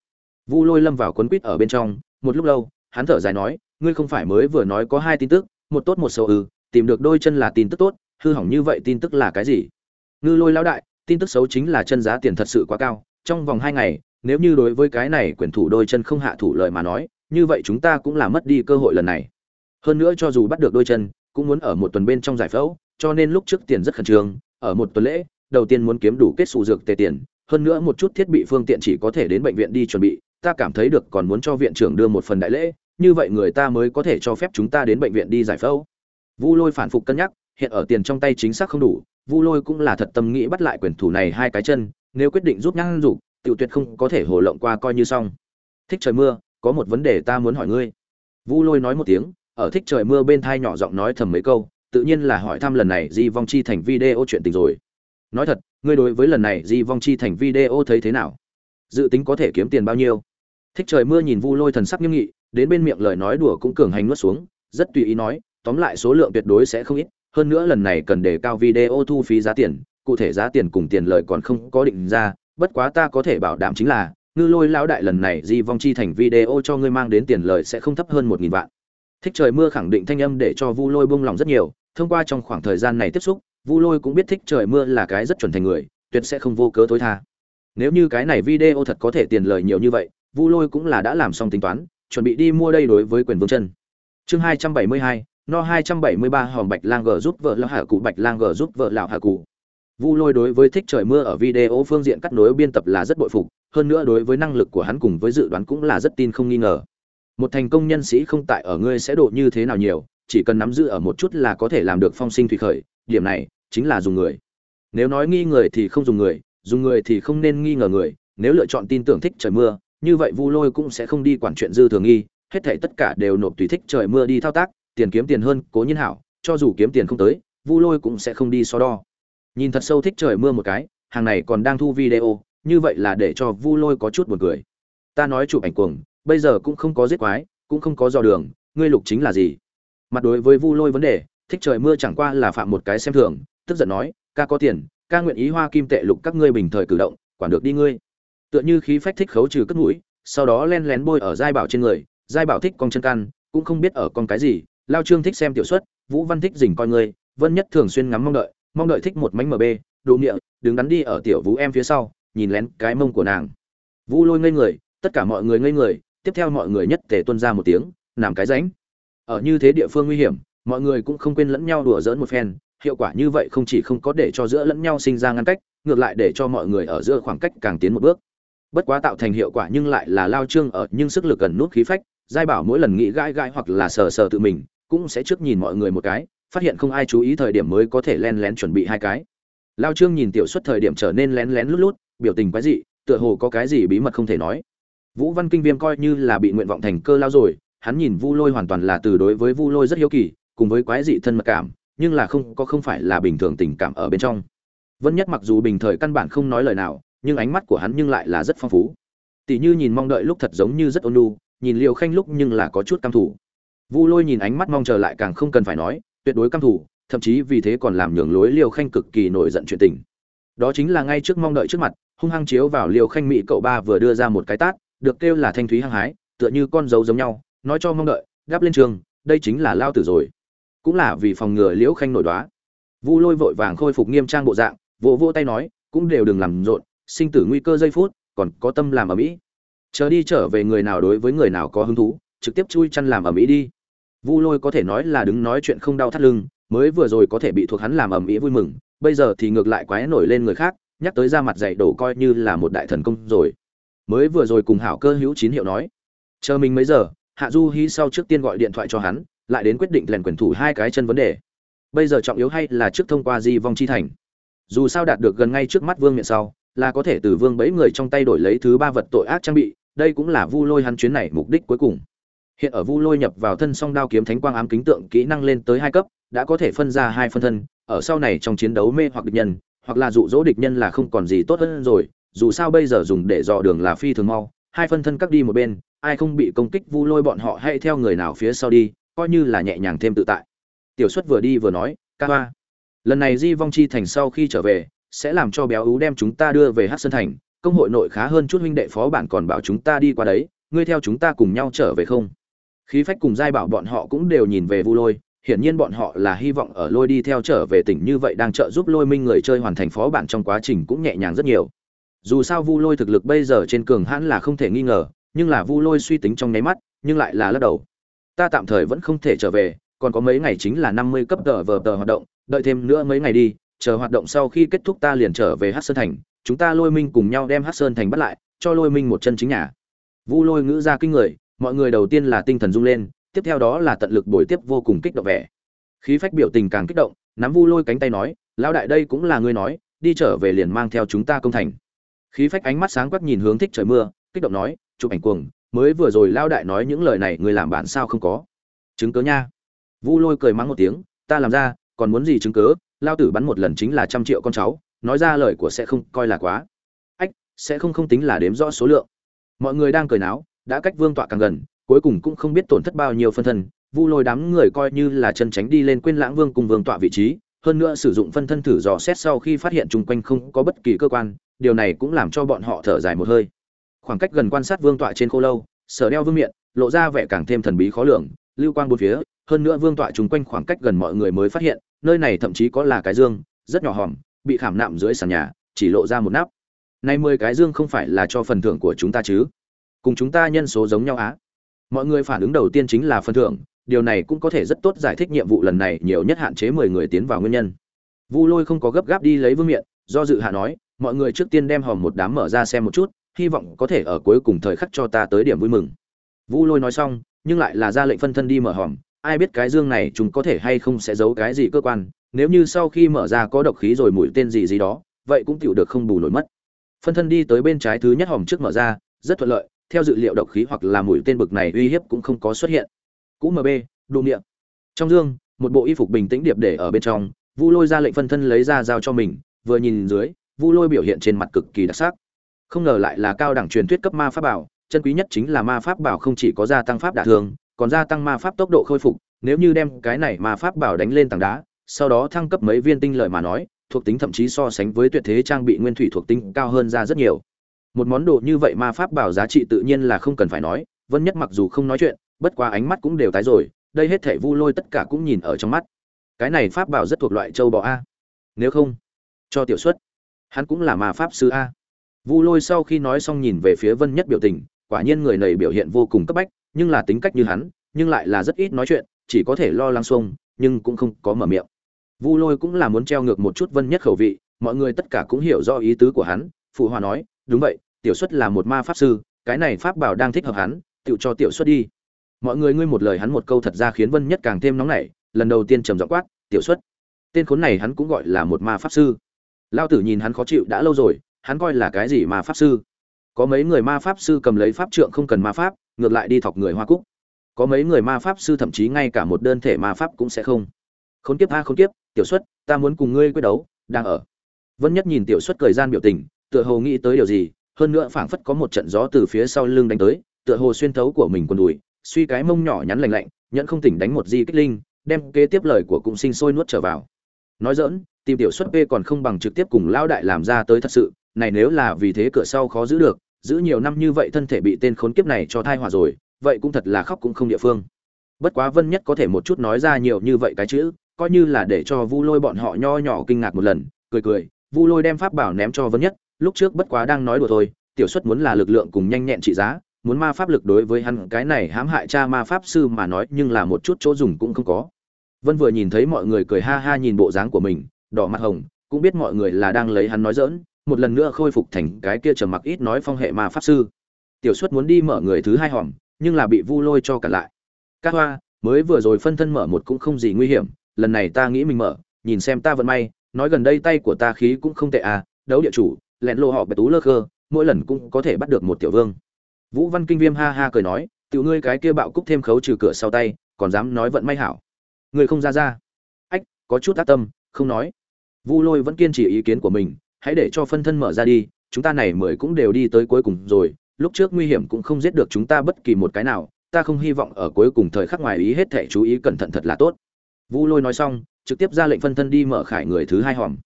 Vu lôi lâm vào quấn quýt ở bên trong, một lúc lâu, hắn thở dài nói, ngươi không phải mới vừa nói có hai tin tức, một tốt một xấu ư, tìm được đôi chân là tin tức tốt, hư hỏng như vậy tin tức là cái gì? Ngư lôi lão đại, tin tức xấu chính là chân giá tiền thật sự quá cao, trong vòng hai ngày nếu như đối với cái này quyền thủ đôi chân không hạ thủ lời mà nói, như vậy chúng ta cũng là mất đi cơ hội lần này. Hơn nữa cho dù bắt được đôi chân, cũng muốn ở một tuần bên trong giải phẫu, cho nên lúc trước tiền rất khẩn trương, ở một tuần lễ, đầu tiên muốn kiếm đủ kết xù dược tề tiền, hơn nữa một chút thiết bị phương tiện chỉ có thể đến bệnh viện đi chuẩn bị, ta cảm thấy được còn muốn cho viện trưởng đưa một phần đại lễ, như vậy người ta mới có thể cho phép chúng ta đến bệnh viện đi giải phẫu. Vu lôi phản phục cân nhắc, hiện ở tiền trong tay chính xác không đủ, vu lôi cũng là thật tâm nghĩ bắt lại quyền thủ này hai cái chân, nếu quyết định giúp nhang dục tiểu tuyệt không có thể hồ lộng qua coi như xong. Thích trời mưa, có một vấn đề ta muốn hỏi ngươi. Vu lôi nói một tiếng, ở thích trời mưa bên thai nhỏ giọng nói thầm mấy câu, tự nhiên là hỏi thăm lần này di vong chi thành video chuyện tình rồi. Nói thật, ngươi đối với lần này di vong chi thành video thấy thế nào? Dự tính có thể kiếm tiền bao nhiêu? Thích trời mưa nhìn vu lôi thần sắc nghiêm nghị, đến bên miệng lời nói đùa cũng cường hành nuốt xuống, rất tùy ý nói, tóm lại số lượng tuyệt đối sẽ không ít, hơn nữa lần này cần đề cao video thu phí giá tiền, cụ thể giá tiền cùng tiền lời còn không có định ra bất quá ta có thể bảo đảm chính là, ngư lôi lão đại lần này di vong chi thành video cho ngươi mang đến tiền lời sẽ không thấp hơn một nghìn vạn. Thích trời mưa khẳng định thanh âm để cho vu lôi buông lòng rất nhiều, thông qua trong khoảng thời gian này tiếp xúc, vu lôi cũng biết thích trời mưa là cái rất chuẩn thành người, tuyệt sẽ không vô cớ tối tha. Nếu như cái này video thật có thể tiền lời nhiều như vậy, vu lôi cũng là đã làm xong tính toán, chuẩn bị đi mua đây đối với quyền vương chân. Chương hai trăm bảy mươi hai, no hai trăm bảy mươi ba hòm bạch lang g giúp vợ lão hạ cụ, bạch lang g giúp vợ lão hạ cụ vu lôi đối với thích trời mưa ở video phương diện cắt nối biên tập là rất bội phục, hơn nữa đối với năng lực của hắn cùng với dự đoán cũng là rất tin không nghi ngờ. Một thành công nhân sĩ không tại ở ngươi sẽ độ như thế nào nhiều, chỉ cần nắm giữ ở một chút là có thể làm được phong sinh thủy khởi, điểm này chính là dùng người. Nếu nói nghi người thì không dùng người dùng người thì không nên nghi ngờ người, nếu lựa chọn tin tưởng thích trời mưa, như vậy vu lôi cũng sẽ không đi quản chuyện dư thường nghi, hết thảy tất cả đều nộp tùy thích trời mưa đi thao tác, tiền kiếm tiền hơn, cố nhiên hảo, cho dù kiếm tiền không tới, vu lôi cũng sẽ không đi so đo nhìn thật sâu thích trời mưa một cái, hàng này còn đang thu video, như vậy là để cho vu lôi có chút buồn cười. Ta nói chụp ảnh cuồng, bây giờ cũng không có giết quái, cũng không có dò đường, ngươi lục chính là gì? Mặt đối với vu lôi vấn đề, thích trời mưa chẳng qua là phạm một cái xem thường, tức giận nói, ca có tiền, ca nguyện ý hoa kim tệ lục các ngươi bình thời cử động, quản được đi ngươi. Tựa như khí phách thích khấu trừ cất mũi, sau đó len lén bôi ở giai bảo trên người, giai bảo thích con chân căn, cũng không biết ở con cái gì, lao trương thích xem tiểu xuất, vũ văn thích dình coi ngươi, vân nhất thường xuyên ngắm mong đợi mong đợi thích một mánh mb đồ miệng đứng đắn đi ở tiểu vũ em phía sau, nhìn lén cái mông của nàng. Vũ lôi ngây người, tất cả mọi người ngây người, tiếp theo mọi người nhất thể tuân ra một tiếng làm cái ránh ở như thế địa phương nguy hiểm, mọi người cũng không quên lẫn nhau đùa giỡn một phen, hiệu quả như vậy không chỉ không có để cho giữa lẫn nhau sinh ra ngăn cách, ngược lại để cho mọi người ở giữa khoảng cách càng tiến một bước. Bất quá tạo thành hiệu quả nhưng lại là lao trương ở, nhưng sức lực gần nút khí phách, giai bảo mỗi lần nghĩ gãi gãi hoặc là sờ sờ tự mình, cũng sẽ trước nhìn mọi người một cái phát hiện không ai chú ý thời điểm mới có thể len lén chuẩn bị hai cái. Lao trương nhìn tiểu xuất thời điểm trở nên lén lén lút lút, biểu tình quái dị, tựa hồ có cái gì bí mật không thể nói. Vũ văn kinh viêm coi như là bị nguyện vọng thành cơ lao rồi, hắn nhìn vu lôi hoàn toàn là từ đối với vu lôi rất hiếu kỳ, cùng với quái dị thân mật cảm, nhưng là không, có không phải là bình thường tình cảm ở bên trong. Vân nhất mặc dù bình thời căn bản không nói lời nào, nhưng ánh mắt của hắn nhưng lại là rất phong phú. Tỷ như nhìn mong đợi lúc thật giống như rất ôn nhu, nhìn liều khanh lúc nhưng là có chút căm thủ vu lôi nhìn ánh mắt mong chờ lại càng không cần phải nói tuyệt đối căm thủ thậm chí vì thế còn làm nhường lối liều khanh cực kỳ nổi giận chuyện tình. Đó chính là ngay trước mong đợi trước mặt, hung hăng chiếu vào liều khanh mỹ cậu ba vừa đưa ra một cái tát, được kêu là thanh thúy hăng hái, tựa như con dấu giống nhau, nói cho mong đợi, gắp lên trường, đây chính là lao tử rồi. Cũng là vì phòng ngừa liễu khanh nổi đoá. Vu lôi vội vàng khôi phục nghiêm trang bộ dạng, vỗ vỗ tay nói, cũng đều đừng làm rộn, sinh tử nguy cơ giây phút, còn có tâm làm ở mỹ chờ đi trở về người nào đối với người nào có hứng thú, trực tiếp chui chăn làm ở mỹ đi vu lôi có thể nói là đứng nói chuyện không đau thắt lưng, mới vừa rồi có thể bị thuộc hắn làm ầm ĩ vui mừng, bây giờ thì ngược lại quái nổi lên người khác, nhắc tới ra mặt dạy đổ coi như là một đại thần công rồi. Mới vừa rồi cùng hảo cơ hữu chín hiệu nói, chờ mình mấy giờ, hạ du hy sau trước tiên gọi điện thoại cho hắn, lại đến quyết định lèn quyền thủ hai cái chân vấn đề. Bây giờ trọng yếu hay là trước thông qua di vong chi thành? Dù sao đạt được gần ngay trước mắt vương miện sau, là có thể từ vương bẫy người trong tay đổi lấy thứ ba vật tội ác trang bị, đây cũng là vu lôi hắn chuyến này mục đích cuối cùng hiện ở vu lôi nhập vào thân song đao kiếm thánh quang ám kính tượng kỹ năng lên tới hai cấp, đã có thể phân ra hai phân thân, ở sau này trong chiến đấu mê hoặc địch nhân, hoặc là dụ dỗ địch nhân là không còn gì tốt hơn rồi, dù sao bây giờ dùng để dò đường là phi thường mau, hai phân thân cắt đi một bên, ai không bị công kích vu lôi bọn họ hay theo người nào phía sau đi, coi như là nhẹ nhàng thêm tự tại. Tiểu xuất vừa đi vừa nói, ca hoa, lần này di vong chi thành sau khi trở về, sẽ làm cho béo ú đem chúng ta đưa về hát sơn thành, công hội nội khá hơn chút huynh đệ phó bản còn bảo chúng ta đi qua đấy, ngươi theo chúng ta cùng nhau trở về không? Khí phách cùng giai bảo bọn họ cũng đều nhìn về vu lôi, hiển nhiên bọn họ là hy vọng ở lôi đi theo trở về tỉnh như vậy đang trợ giúp lôi minh người chơi hoàn thành phó bản trong quá trình cũng nhẹ nhàng rất nhiều. Dù sao vu lôi thực lực bây giờ trên cường hãn là không thể nghi ngờ, nhưng là vu lôi suy tính trong nháy mắt, nhưng lại là lắc đầu. Ta tạm thời vẫn không thể trở về, còn có mấy ngày chính là năm mươi cấp tờ vờ tờ hoạt động, đợi thêm nữa mấy ngày đi, chờ hoạt động sau khi kết thúc ta liền trở về hát sơn thành, chúng ta lôi minh cùng nhau đem hát sơn thành bắt lại, cho lôi minh một chân chính nhà. Vu lôi ngữ ra kinh người mọi người đầu tiên là tinh thần rung lên, tiếp theo đó là tận lực bồi tiếp vô cùng kích động vẻ. Khí phách biểu tình càng kích động, nắm vu lôi cánh tay nói, lão đại đây cũng là ngươi nói, đi trở về liền mang theo chúng ta công thành. Khí phách ánh mắt sáng quắc nhìn hướng thích trời mưa, kích động nói, chụp ảnh cuồng, mới vừa rồi lao đại nói những lời này người làm bản sao không có? Chứng cớ nha. Vu lôi cười mắng một tiếng, ta làm ra, còn muốn gì chứng cớ lao tử bắn một lần chính là trăm triệu con cháu, nói ra lời của sẽ không coi là quá. Ách, sẽ không không tính là đếm rõ số lượng. Mọi người đang cười náo đã cách vương tọa càng gần, cuối cùng cũng không biết tổn thất bao nhiêu phân thân, vu lôi đám người coi như là chân tránh đi lên quên lãng vương cùng vương tọa vị trí, hơn nữa sử dụng phân thân thử dò xét sau khi phát hiện chung quanh không có bất kỳ cơ quan, điều này cũng làm cho bọn họ thở dài một hơi. Khoảng cách gần quan sát vương tọa trên khô lâu, sở đeo vương miện, lộ ra vẻ càng thêm thần bí khó lường, lưu quang bốn phía, hơn nữa vương tọa chung quanh khoảng cách gần mọi người mới phát hiện, nơi này thậm chí có là cái dương, rất nhỏ hòm, bị khảm nạm dưới sàn nhà, chỉ lộ ra một nắp. Nay mười cái dương không phải là cho phần thưởng của chúng ta chứ? Cùng chúng ta nhân số giống nhau á. Mọi người phản ứng đầu tiên chính là phần thưởng, điều này cũng có thể rất tốt giải thích nhiệm vụ lần này nhiều nhất hạn chế mười người tiến vào nguyên nhân. Vu lôi không có gấp gáp đi lấy vương miện, do dự hạ nói, mọi người trước tiên đem hòm một đám mở ra xem một chút, hy vọng có thể ở cuối cùng thời khắc cho ta tới điểm vui mừng. Vu lôi nói xong, nhưng lại là ra lệnh phân thân đi mở hòm, ai biết cái dương này chúng có thể hay không sẽ giấu cái gì cơ quan, nếu như sau khi mở ra có độc khí rồi mũi tên gì gì đó, vậy cũng chịu được không bù nổi mất. Phân thân đi tới bên trái thứ nhất hòm trước mở ra, rất thuận lợi theo dự liệu độc khí hoặc là mũi tên bực này uy hiếp cũng không có xuất hiện. Cũ mb đụng miệng trong dương, một bộ y phục bình tĩnh điệp để ở bên trong, vu lôi ra lệnh phân thân lấy ra giao cho mình, vừa nhìn dưới, vu lôi biểu hiện trên mặt cực kỳ đặc sắc. Không ngờ lại là cao đẳng truyền thuyết cấp ma pháp bảo, chân quý nhất chính là ma pháp bảo không chỉ có gia tăng pháp đả thương còn gia tăng ma pháp tốc độ khôi phục, nếu như đem cái này ma pháp bảo đánh lên tảng đá, sau đó thăng cấp mấy viên tinh lợi mà nói, thuộc tính thậm chí so sánh với tuyệt thế trang bị nguyên thủy thuộc tính cao hơn ra rất nhiều một món đồ như vậy ma pháp bảo giá trị tự nhiên là không cần phải nói, vân nhất mặc dù không nói chuyện, bất quá ánh mắt cũng đều tái rồi, đây hết thể vu lôi tất cả cũng nhìn ở trong mắt. Cái này pháp bảo rất thuộc loại châu bò a. Nếu không, cho tiểu xuất. Hắn cũng là ma pháp sư a. Vu lôi sau khi nói xong nhìn về phía vân nhất biểu tình, quả nhiên người này biểu hiện vô cùng cấp bách, nhưng là tính cách như hắn, nhưng lại là rất ít nói chuyện, chỉ có thể lo lắng xuông, nhưng cũng không có mở miệng. Vu lôi cũng là muốn treo ngược một chút vân nhất khẩu vị, mọi người tất cả cũng hiểu rõ ý tứ của hắn, phụ hòa nói, đúng vậy tiểu xuất là một ma pháp sư, cái này pháp bảo đang thích hợp hắn, tự cho tiểu xuất đi. Mọi người ngươi một lời hắn một câu thật ra khiến vân nhất càng thêm nóng nảy, lần đầu tiên trầm giọng quát, tiểu xuất, tên khốn này hắn cũng gọi là một ma pháp sư. Lao tử nhìn hắn khó chịu đã lâu rồi, hắn coi là cái gì ma pháp sư? Có mấy người ma pháp sư cầm lấy pháp trượng không cần ma pháp, ngược lại đi thọc người hoa cúc. Có mấy người ma pháp sư thậm chí ngay cả một đơn thể ma pháp cũng sẽ không. Khốn kiếp a, khốn kiếp, tiểu xuất, ta muốn cùng ngươi quyết đấu, đang ở. Vân nhất nhìn tiểu xuất cười gian biểu tình, tựa hồ nghĩ tới điều gì hơn nữa phảng phất có một trận gió từ phía sau lưng đánh tới, tựa hồ xuyên thấu của mình quần đùi, suy cái mông nhỏ nhắn lành lạnh, nhẫn không tỉnh đánh một di kích linh, đem kế tiếp lời của cũng sinh sôi nuốt trở vào. Nói dỡn tìm tiểu xuất p còn không bằng trực tiếp cùng lão đại làm ra tới thật sự, này nếu là vì thế cửa sau khó giữ được, giữ nhiều năm như vậy thân thể bị tên khốn kiếp này cho thai hỏa rồi, vậy cũng thật là khóc cũng không địa phương. Bất quá vân nhất có thể một chút nói ra nhiều như vậy cái chữ, coi như là để cho vu lôi bọn họ nho nhỏ kinh ngạc một lần, cười cười, vu lôi đem pháp bảo ném cho vân nhất lúc trước bất quá đang nói đùa thôi, tiểu xuất muốn là lực lượng cùng nhanh nhẹn trị giá, muốn ma pháp lực đối với hắn, cái này hãm hại cha ma pháp sư mà nói, nhưng là một chút chỗ dùng cũng không có. Vân vừa nhìn thấy mọi người cười ha ha nhìn bộ dáng của mình, đỏ mặt hồng, cũng biết mọi người là đang lấy hắn nói dỡn một lần nữa khôi phục thành cái kia trầm mặc ít nói phong hệ ma pháp sư. Tiểu xuất muốn đi mở người thứ hai hòm, nhưng là bị vu lôi cho cả lại. Các hoa, mới vừa rồi phân thân mở một cũng không gì nguy hiểm, lần này ta nghĩ mình mở, nhìn xem ta vận may, nói gần đây tay của ta khí cũng không tệ à đấu địa chủ lẹn lộ họ bẻ tú lơ khơ, mỗi lần cũng có thể bắt được một tiểu vương. Vũ văn kinh viêm ha ha cười nói, tiểu ngươi cái kia bạo cúc thêm khấu trừ cửa sau tay, còn dám nói vận may hảo. Ngươi không ra ra. Ách, có chút ác tâm, không nói. Vu lôi vẫn kiên trì ý kiến của mình, hãy để cho phân thân mở ra đi, chúng ta này mười cũng đều đi tới cuối cùng rồi, lúc trước nguy hiểm cũng không giết được chúng ta bất kỳ một cái nào, ta không hy vọng ở cuối cùng thời khắc ngoài ý hết thể chú ý cẩn thận thật là tốt. Vu lôi nói xong, trực tiếp ra lệnh phân thân đi mở khải người thứ hai hòm.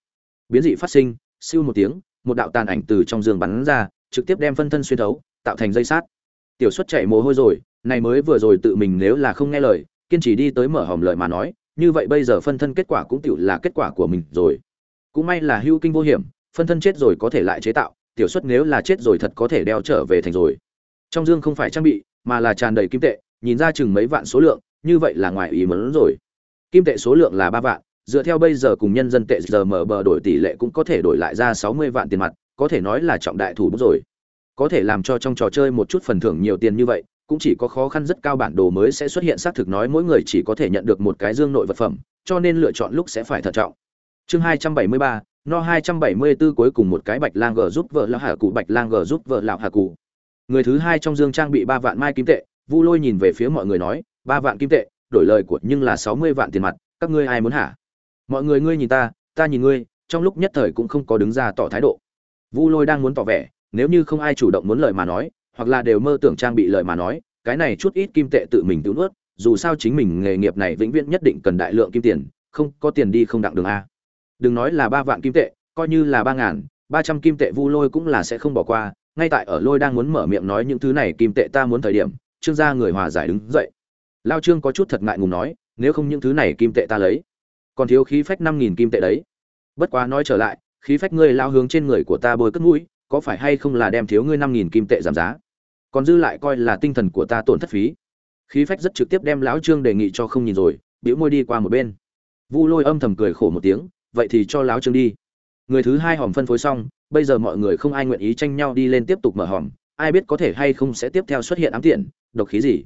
Biến dị phát sinh, siêu một tiếng một đạo tàn ảnh từ trong giường bắn ra, trực tiếp đem phân thân xuyên thấu, tạo thành dây sát tiểu xuất chạy mồ hôi rồi, này mới vừa rồi tự mình nếu là không nghe lời, kiên trì đi tới mở hòm lời mà nói, như vậy bây giờ phân thân kết quả cũng tiểu là kết quả của mình rồi. Cũng may là hưu kinh vô hiểm, phân thân chết rồi có thể lại chế tạo, tiểu xuất nếu là chết rồi thật có thể đeo trở về thành rồi. Trong dương không phải trang bị, mà là tràn đầy kim tệ, nhìn ra chừng mấy vạn số lượng, như vậy là ngoài ý muốn rồi. Kim tệ số lượng là ba vạn dựa theo bây giờ cùng nhân dân tệ giờ mở bờ đổi tỷ lệ cũng có thể đổi lại ra sáu mươi vạn tiền mặt, có thể nói là trọng đại thủ bút rồi. Có thể làm cho trong trò chơi một chút phần thưởng nhiều tiền như vậy, cũng chỉ có khó khăn rất cao bản đồ mới sẽ xuất hiện xác thực nói mỗi người chỉ có thể nhận được một cái dương nội vật phẩm, cho nên lựa chọn lúc sẽ phải thận trọng. Chương hai trăm bảy mươi ba, no hai trăm bảy mươi 274 cuối cùng một cái bạch lang gờ giúp vợ lão hà cụ, bạch lang gờ giúp vợ lão hà cụ. Người thứ hai trong dương trang bị ba vạn mai kim tệ, vu lôi nhìn về phía mọi người nói, ba vạn kim tệ, đổi lời của nhưng là sáu mươi vạn tiền mặt, các ngươi ai muốn hả? Mọi người ngươi nhìn ta ta nhìn ngươi, trong lúc nhất thời cũng không có đứng ra tỏ thái độ. Vu lôi đang muốn tỏ vẻ, nếu như không ai chủ động muốn lời mà nói, hoặc là đều mơ tưởng trang bị lời mà nói, cái này chút ít kim tệ tự mình tự nuốt, dù sao chính mình nghề nghiệp này vĩnh viễn nhất định cần đại lượng kim tiền, không có tiền đi không đặng đường a. Đừng nói là ba vạn kim tệ, coi như là ba ngàn, ba trăm kim tệ vu lôi cũng là sẽ không bỏ qua, ngay tại ở lôi đang muốn mở miệng nói những thứ này kim tệ ta muốn thời điểm, trương gia người hòa giải đứng dậy. Lao trương có chút thật ngại ngùng nói, nếu không những thứ này kim tệ ta lấy còn thiếu khí phách năm nghìn kim tệ đấy. Bất quá nói trở lại, khí phách ngươi lao hướng trên người của ta bôi cất mũi, có phải hay không là đem thiếu ngươi năm nghìn kim tệ giảm giá? Còn dư lại coi là tinh thần của ta tổn thất phí. Khí phách rất trực tiếp đem lão trương đề nghị cho không nhìn rồi biểu môi đi qua một bên. Vu lôi âm thầm cười khổ một tiếng, vậy thì cho lão trương đi. Người thứ hai hòm phân phối xong, bây giờ mọi người không ai nguyện ý tranh nhau đi lên tiếp tục mở hòm, ai biết có thể hay không sẽ tiếp theo xuất hiện ám tiện, độc khí gì?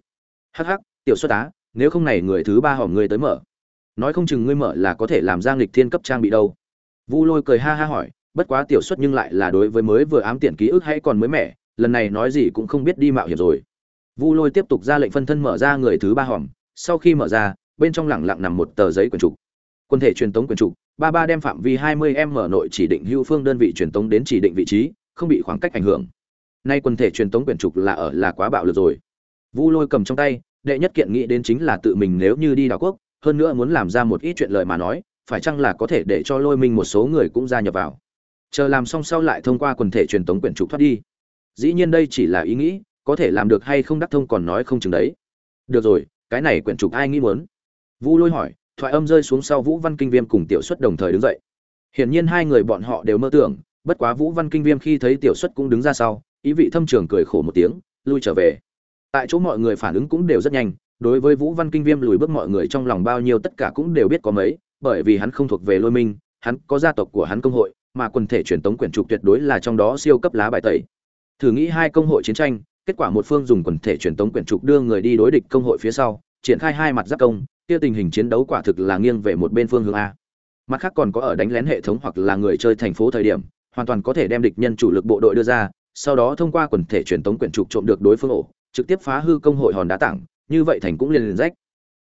Hắc hắc, tiểu xuất á, nếu không này người thứ ba hòm người tới mở nói không chừng ngươi mở là có thể làm giang nghịch thiên cấp trang bị đâu. Vu lôi cười ha ha hỏi, bất quá tiểu xuất nhưng lại là đối với mới vừa ám tiện ký ức hay còn mới mẻ, lần này nói gì cũng không biết đi mạo hiểm rồi. Vu lôi tiếp tục ra lệnh phân thân mở ra người thứ ba hòm, sau khi mở ra, bên trong lẳng lặng nằm một tờ giấy quyển trục. Quân thể truyền tống quyển trục, ba ba đem phạm vi 20 m mở nội chỉ định hưu phương đơn vị truyền tống đến chỉ định vị trí, không bị khoảng cách ảnh hưởng. Nay quân thể truyền tống quyển trục là ở là quá bạo lực rồi. Vu lôi cầm trong tay, đệ nhất kiện nghĩ đến chính là tự mình nếu như đi đảo quốc hơn nữa muốn làm ra một ít chuyện lời mà nói, phải chăng là có thể để cho lôi minh một số người cũng gia nhập vào? Chờ làm xong sau lại thông qua quần thể truyền tống quyển trục thoát đi. Dĩ nhiên đây chỉ là ý nghĩ, có thể làm được hay không đắc thông còn nói không chừng đấy. Được rồi, cái này quyển trục ai nghĩ muốn? Vũ lôi hỏi, thoại âm rơi xuống sau vũ văn kinh viêm cùng tiểu xuất đồng thời đứng dậy. Hiển nhiên hai người bọn họ đều mơ tưởng, bất quá vũ văn kinh viêm khi thấy tiểu xuất cũng đứng ra sau, ý vị thâm trường cười khổ một tiếng, lui trở về. Tại chỗ mọi người phản ứng cũng đều rất nhanh đối với vũ văn kinh viêm lùi bước mọi người trong lòng bao nhiêu tất cả cũng đều biết có mấy, bởi vì hắn không thuộc về lôi minh, hắn có gia tộc của hắn công hội, mà quần thể truyền tống quyển trục tuyệt đối là trong đó siêu cấp lá bài tẩy. Thử nghĩ hai công hội chiến tranh, kết quả một phương dùng quần thể truyền tống quyển trục đưa người đi đối địch công hội phía sau, triển khai hai mặt giáp công, kia tình hình chiến đấu quả thực là nghiêng về một bên phương hướng a. Mặt khác còn có ở đánh lén hệ thống hoặc là người chơi thành phố thời điểm, hoàn toàn có thể đem địch nhân chủ lực bộ đội đưa ra, sau đó thông qua quần thể truyền tống quyển trục trộm được đối phương ổ, trực tiếp phá hư công hội hòn đá tảng như vậy thành cũng liền liền rách.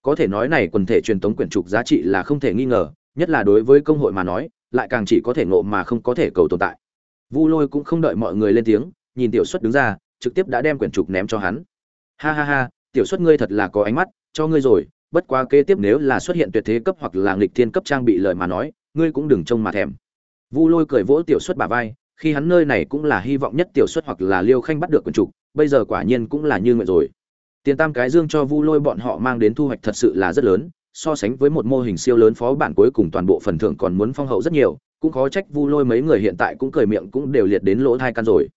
Có thể nói này quần thể truyền tống quyển trục giá trị là không thể nghi ngờ, nhất là đối với công hội mà nói, lại càng chỉ có thể ngộ mà không có thể cầu tồn tại. Vu lôi cũng không đợi mọi người lên tiếng, nhìn tiểu xuất đứng ra, trực tiếp đã đem quyển trục ném cho hắn. Ha ha ha, tiểu xuất ngươi thật là có ánh mắt, cho ngươi rồi, bất quá kế tiếp nếu là xuất hiện tuyệt thế cấp hoặc là nghịch thiên cấp trang bị lời mà nói, ngươi cũng đừng trông mà thèm. Vu lôi cười vỗ tiểu xuất bả vai, khi hắn nơi này cũng là hy vọng nhất tiểu xuất hoặc là liêu khanh bắt được quyển trục, bây giờ quả nhiên cũng là như nguyện rồi tiền tam cái dương cho vu lôi bọn họ mang đến thu hoạch thật sự là rất lớn, so sánh với một mô hình siêu lớn phó bản cuối cùng toàn bộ phần thưởng còn muốn phong hậu rất nhiều, cũng khó trách vu lôi mấy người hiện tại cũng cười miệng cũng đều liệt đến lỗ thai căn rồi.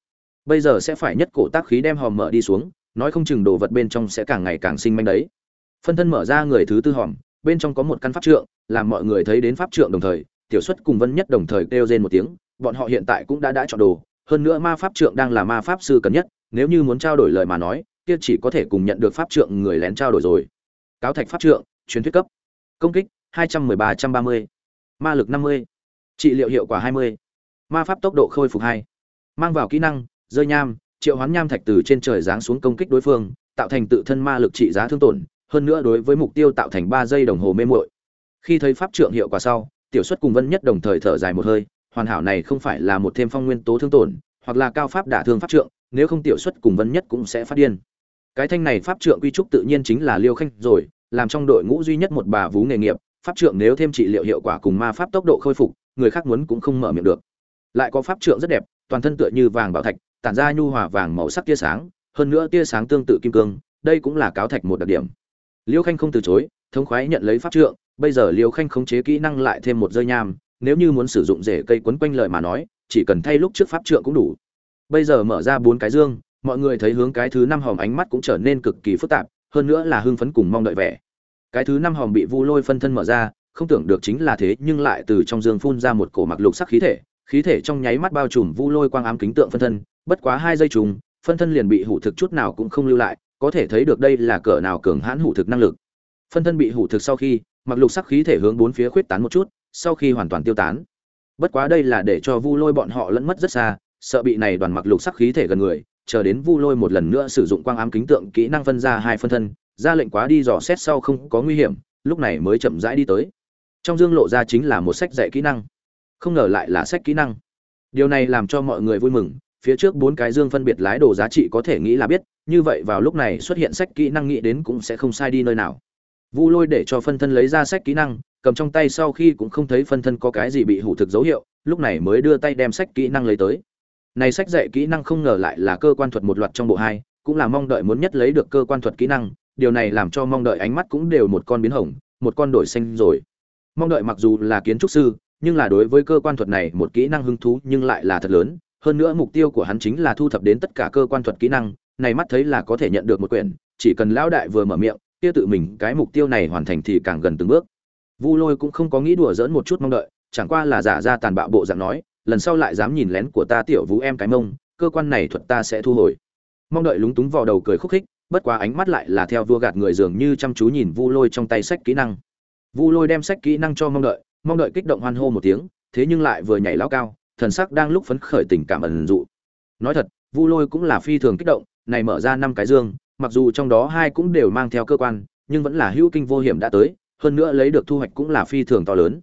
Bây giờ sẽ phải nhất cổ tác khí đem hòm mở đi xuống, nói không chừng đồ vật bên trong sẽ càng ngày càng sinh manh đấy. Phân thân mở ra người thứ tư hòm, bên trong có một căn pháp trượng, làm mọi người thấy đến pháp trượng đồng thời, tiểu xuất cùng vân nhất đồng thời kêu rên một tiếng, bọn họ hiện tại cũng đã đã chọn đồ, hơn nữa ma pháp trượng đang là ma pháp sư cần nhất, nếu như muốn trao đổi lời mà nói kia chỉ có thể cùng nhận được pháp trượng người lén trao đổi rồi. Cáo thạch pháp trượng truyền thuyết cấp. Công kích 213-130, ma lực 50, trị liệu hiệu quả 20, ma pháp tốc độ khôi phục 2. mang vào kỹ năng rơi nham triệu hoán nham thạch từ trên trời giáng xuống công kích đối phương tạo thành tự thân ma lực trị giá thương tổn hơn nữa đối với mục tiêu tạo thành 3 giây đồng hồ mê muội. Khi thấy pháp trượng hiệu quả sau tiểu xuất cùng vân nhất đồng thời thở dài một hơi hoàn hảo này không phải là một thêm phong nguyên tố thương tổn hoặc là cao pháp đả thương pháp trượng nếu không tiểu xuất cùng vân nhất cũng sẽ phát điên cái thanh này pháp trượng quy trúc tự nhiên chính là liêu khanh rồi, làm trong đội ngũ duy nhất một bà vú nghề nghiệp, pháp trượng nếu thêm trị liệu hiệu quả cùng ma pháp tốc độ khôi phục, người khác muốn cũng không mở miệng được. Lại có pháp trượng rất đẹp, toàn thân tựa như vàng bảo thạch, tản ra nhu hòa vàng màu sắc tia sáng, hơn nữa tia sáng tương tự kim cương, đây cũng là cáo thạch một đặc điểm. Liêu khanh không từ chối, thống khoái nhận lấy pháp trượng, bây giờ liêu khanh khống chế kỹ năng lại thêm một rơi nham, nếu như muốn sử dụng rễ cây quấn quanh lời mà nói, chỉ cần thay lúc trước pháp trượng cũng đủ. Bây giờ mở ra bốn cái dương mọi người thấy hướng cái thứ năm hòm ánh mắt cũng trở nên cực kỳ phức tạp, hơn nữa là hưng phấn cùng mong đợi vẻ. Cái thứ năm hòm bị vu lôi phân thân mở ra, không tưởng được chính là thế nhưng lại từ trong dương phun ra một cổ mặc lục sắc khí thể khí thể trong nháy mắt bao trùm vu lôi quang ám kính tượng phân thân, bất quá hai giây trùng, phân thân liền bị hủ thực chút nào cũng không lưu lại, có thể thấy được đây là cỡ nào cường hãn hủ thực năng lực. Phân thân bị hủ thực sau khi, mặc lục sắc khí thể hướng bốn phía khuyết tán một chút, sau khi hoàn toàn tiêu tán. Bất quá đây là để cho vu lôi bọn họ lẫn mất rất xa, sợ bị này đoàn mặc lục sắc khí thể gần người chờ đến vu lôi một lần nữa sử dụng quang ám kính tượng kỹ năng phân ra hai phân thân, ra lệnh quá đi dò xét sau không có nguy hiểm, lúc này mới chậm rãi đi tới. Trong dương lộ ra chính là một sách dạy kỹ năng. Không ngờ lại là sách kỹ năng. Điều này làm cho mọi người vui mừng, phía trước bốn cái dương phân biệt lái đồ giá trị có thể nghĩ là biết, như vậy vào lúc này xuất hiện sách kỹ năng nghĩ đến cũng sẽ không sai đi nơi nào. Vu lôi để cho phân thân lấy ra sách kỹ năng, cầm trong tay sau khi cũng không thấy phân thân có cái gì bị hủ thực dấu hiệu, lúc này mới đưa tay đem sách kỹ năng lấy tới này sách dạy kỹ năng không ngờ lại là cơ quan thuật một loạt trong bộ hai, cũng là mong đợi muốn nhất lấy được cơ quan thuật kỹ năng, điều này làm cho mong đợi ánh mắt cũng đều một con biến hồng, một con đổi xanh rồi. Mong đợi mặc dù là kiến trúc sư, nhưng là đối với cơ quan thuật này một kỹ năng hứng thú nhưng lại là thật lớn, hơn nữa mục tiêu của hắn chính là thu thập đến tất cả cơ quan thuật kỹ năng, này mắt thấy là có thể nhận được một quyển, chỉ cần lão đại vừa mở miệng, kia tự mình cái mục tiêu này hoàn thành thì càng gần từng bước. Vu lôi cũng không có nghĩ đùa dỡn một chút mong đợi, chẳng qua là giả ra tàn bạo bộ dạng nói lần sau lại dám nhìn lén của ta tiểu vũ em cái mông, cơ quan này thuật ta sẽ thu hồi. Mong đợi lúng túng vào đầu cười khúc khích, bất quá ánh mắt lại là theo vua gạt người dường như chăm chú nhìn vu lôi trong tay sách kỹ năng. Vu lôi đem sách kỹ năng cho mong đợi mong đợi kích động hoan hô một tiếng, thế nhưng lại vừa nhảy lao cao, thần sắc đang lúc phấn khởi tình cảm ẩn dụ. Nói thật, vu lôi cũng là phi thường kích động, này mở ra năm cái dương, mặc dù trong đó hai cũng đều mang theo cơ quan, nhưng vẫn là hữu kinh vô hiểm đã tới, hơn nữa lấy được thu hoạch cũng là phi thường to lớn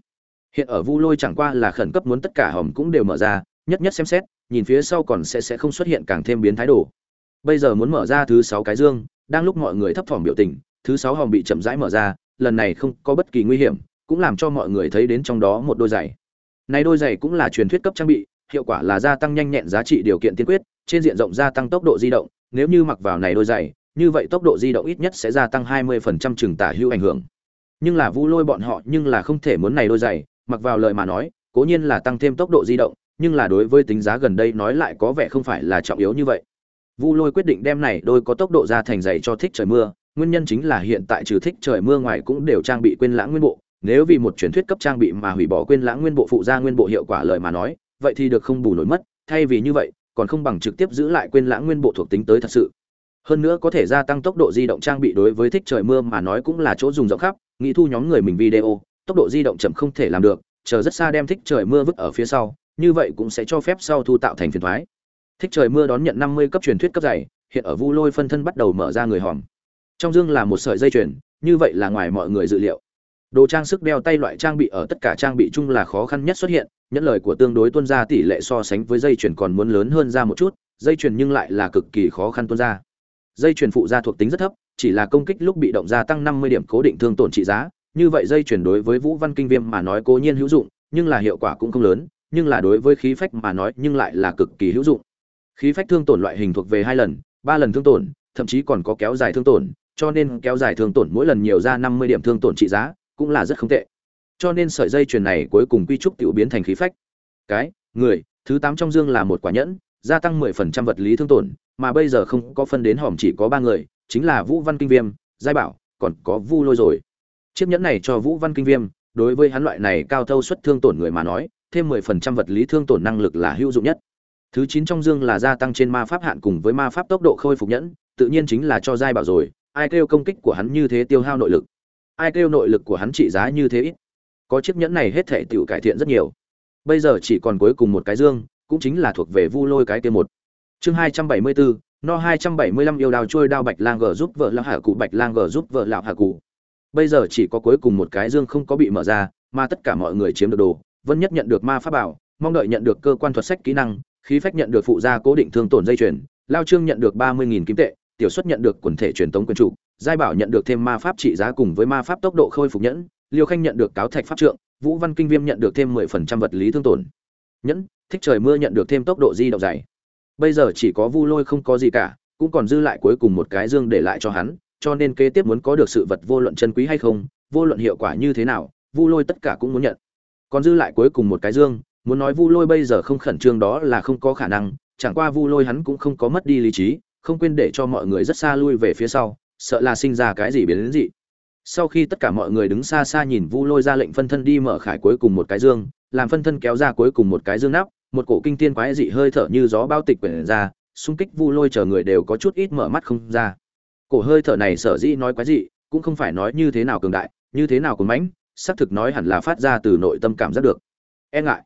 hiện ở vu lôi chẳng qua là khẩn cấp muốn tất cả hòm cũng đều mở ra, nhất nhất xem xét, nhìn phía sau còn sẽ sẽ không xuất hiện càng thêm biến thái đồ. Bây giờ muốn mở ra thứ sáu cái dương, đang lúc mọi người thấp thỏm biểu tình, thứ sáu hòm bị chậm rãi mở ra, lần này không có bất kỳ nguy hiểm, cũng làm cho mọi người thấy đến trong đó một đôi giày. Này đôi giày cũng là truyền thuyết cấp trang bị, hiệu quả là gia tăng nhanh nhẹn giá trị điều kiện tiên quyết, trên diện rộng gia tăng tốc độ di động, nếu như mặc vào này đôi giày, như vậy tốc độ di động ít nhất sẽ gia tăng 20% chừng tả hữu ảnh hưởng. Nhưng là vu lôi bọn họ nhưng là không thể muốn này đôi giày mặc vào lời mà nói, cố nhiên là tăng thêm tốc độ di động, nhưng là đối với tính giá gần đây nói lại có vẻ không phải là trọng yếu như vậy. Vu lôi quyết định đem này đôi có tốc độ ra thành giày cho thích trời mưa, nguyên nhân chính là hiện tại trừ thích trời mưa ngoài cũng đều trang bị quên lãng nguyên bộ, nếu vì một truyền thuyết cấp trang bị mà hủy bỏ quên lãng nguyên bộ phụ ra nguyên bộ hiệu quả lời mà nói, vậy thì được không bù nổi mất, thay vì như vậy, còn không bằng trực tiếp giữ lại quên lãng nguyên bộ thuộc tính tới thật sự. Hơn nữa có thể gia tăng tốc độ di động trang bị đối với thích trời mưa mà nói cũng là chỗ dùng rộng khắp, nghĩ thu nhóm người mình video tốc độ di động chậm không thể làm được, chờ rất xa đem thích trời mưa vứt ở phía sau, như vậy cũng sẽ cho phép sau thu tạo thành phiền thoái. Thích trời mưa đón nhận năm mươi cấp truyền thuyết cấp dày, hiện ở vu lôi phân thân bắt đầu mở ra người hòm. Trong dương là một sợi dây chuyền, như vậy là ngoài mọi người dự liệu. Đồ trang sức đeo tay loại trang bị ở tất cả trang bị chung là khó khăn nhất xuất hiện, nhẫn lời của tương đối tuân ra tỷ lệ so sánh với dây chuyền còn muốn lớn hơn ra một chút, dây chuyền nhưng lại là cực kỳ khó khăn tuân ra. Dây chuyền phụ gia thuộc tính rất thấp, chỉ là công kích lúc bị động gia tăng 50 điểm cố định thương tổn trị giá như vậy dây chuyển đối với vũ văn kinh viêm mà nói cố nhiên hữu dụng, nhưng là hiệu quả cũng không lớn, nhưng là đối với khí phách mà nói nhưng lại là cực kỳ hữu dụng. Khí phách thương tổn loại hình thuộc về hai lần, ba lần thương tổn, thậm chí còn có kéo dài thương tổn, cho nên kéo dài thương tổn mỗi lần nhiều ra 50 điểm thương tổn trị giá, cũng là rất không tệ. Cho nên sợi dây chuyền này cuối cùng quy trúc tiểu biến thành khí phách. Cái, người, thứ tám trong dương là một quả nhẫn, gia tăng 10% vật lý thương tổn, mà bây giờ không có phân đến hòm chỉ có ba người, chính là vũ văn kinh viêm, giai bảo, còn có vu lôi rồi chiếc nhẫn này cho vũ văn kinh viêm, đối với hắn loại này cao thâu suất thương tổn người mà nói, thêm 10% vật lý thương tổn năng lực là hữu dụng nhất. Thứ chín trong dương là gia tăng trên ma pháp hạn cùng với ma pháp tốc độ khôi phục nhẫn, tự nhiên chính là cho giai bảo rồi, ai kêu công kích của hắn như thế tiêu hao nội lực? Ai kêu nội lực của hắn trị giá như thế ít? Có chiếc nhẫn này hết thể tiểu cải thiện rất nhiều. Bây giờ chỉ còn cuối cùng một cái dương, cũng chính là thuộc về vu lôi cái kia một. Chương hai trăm bảy mươi bốn no hai trăm bảy mươi lăm yêu đào trôi đao bạch lang g giúp vợ lão hạ cụ, bạch lang g giúp vợ lão hạ cụ bây giờ chỉ có cuối cùng một cái dương không có bị mở ra, mà tất cả mọi người chiếm được đồ. Vân nhất nhận được ma pháp bảo, mong đợi nhận được cơ quan thuật sách kỹ năng, khí phách nhận được phụ gia cố định thương tổn dây chuyền, lao trương nhận được ba mươi nghìn kim tệ, tiểu xuất nhận được quần thể truyền tống quyền chủ, giai bảo nhận được thêm ma pháp trị giá cùng với ma pháp tốc độ khôi phục nhẫn, liêu khanh nhận được cáo thạch pháp trượng, vũ văn kinh viêm nhận được thêm mười phần trăm vật lý thương tổn nhẫn, thích trời mưa nhận được thêm tốc độ di động dày. Bây giờ chỉ có vu lôi không có gì cả, cũng còn dư lại cuối cùng một cái dương để lại cho hắn cho nên kế tiếp muốn có được sự vật vô luận chân quý hay không, vô luận hiệu quả như thế nào, vu lôi tất cả cũng muốn nhận. Còn dư lại cuối cùng một cái dương, muốn nói vu lôi bây giờ không khẩn trương đó là không có khả năng, chẳng qua vu lôi hắn cũng không có mất đi lý trí, không quên để cho mọi người rất xa lui về phía sau, sợ là sinh ra cái gì biến đến gì sau khi tất cả mọi người đứng xa xa nhìn vu lôi ra lệnh phân thân đi mở khải cuối cùng một cái dương, làm phân thân kéo ra cuối cùng một cái dương nắp, một cổ kinh tiên quái dị hơi thở như gió bao tịch quyển ra, xung kích vu lôi chờ người đều có chút ít mở mắt không ra cổ hơi thở này sở dĩ nói quái dị, cũng không phải nói như thế nào cường đại, như thế nào cuốn mãnh, xác thực nói hẳn là phát ra từ nội tâm cảm giác được. E ngại.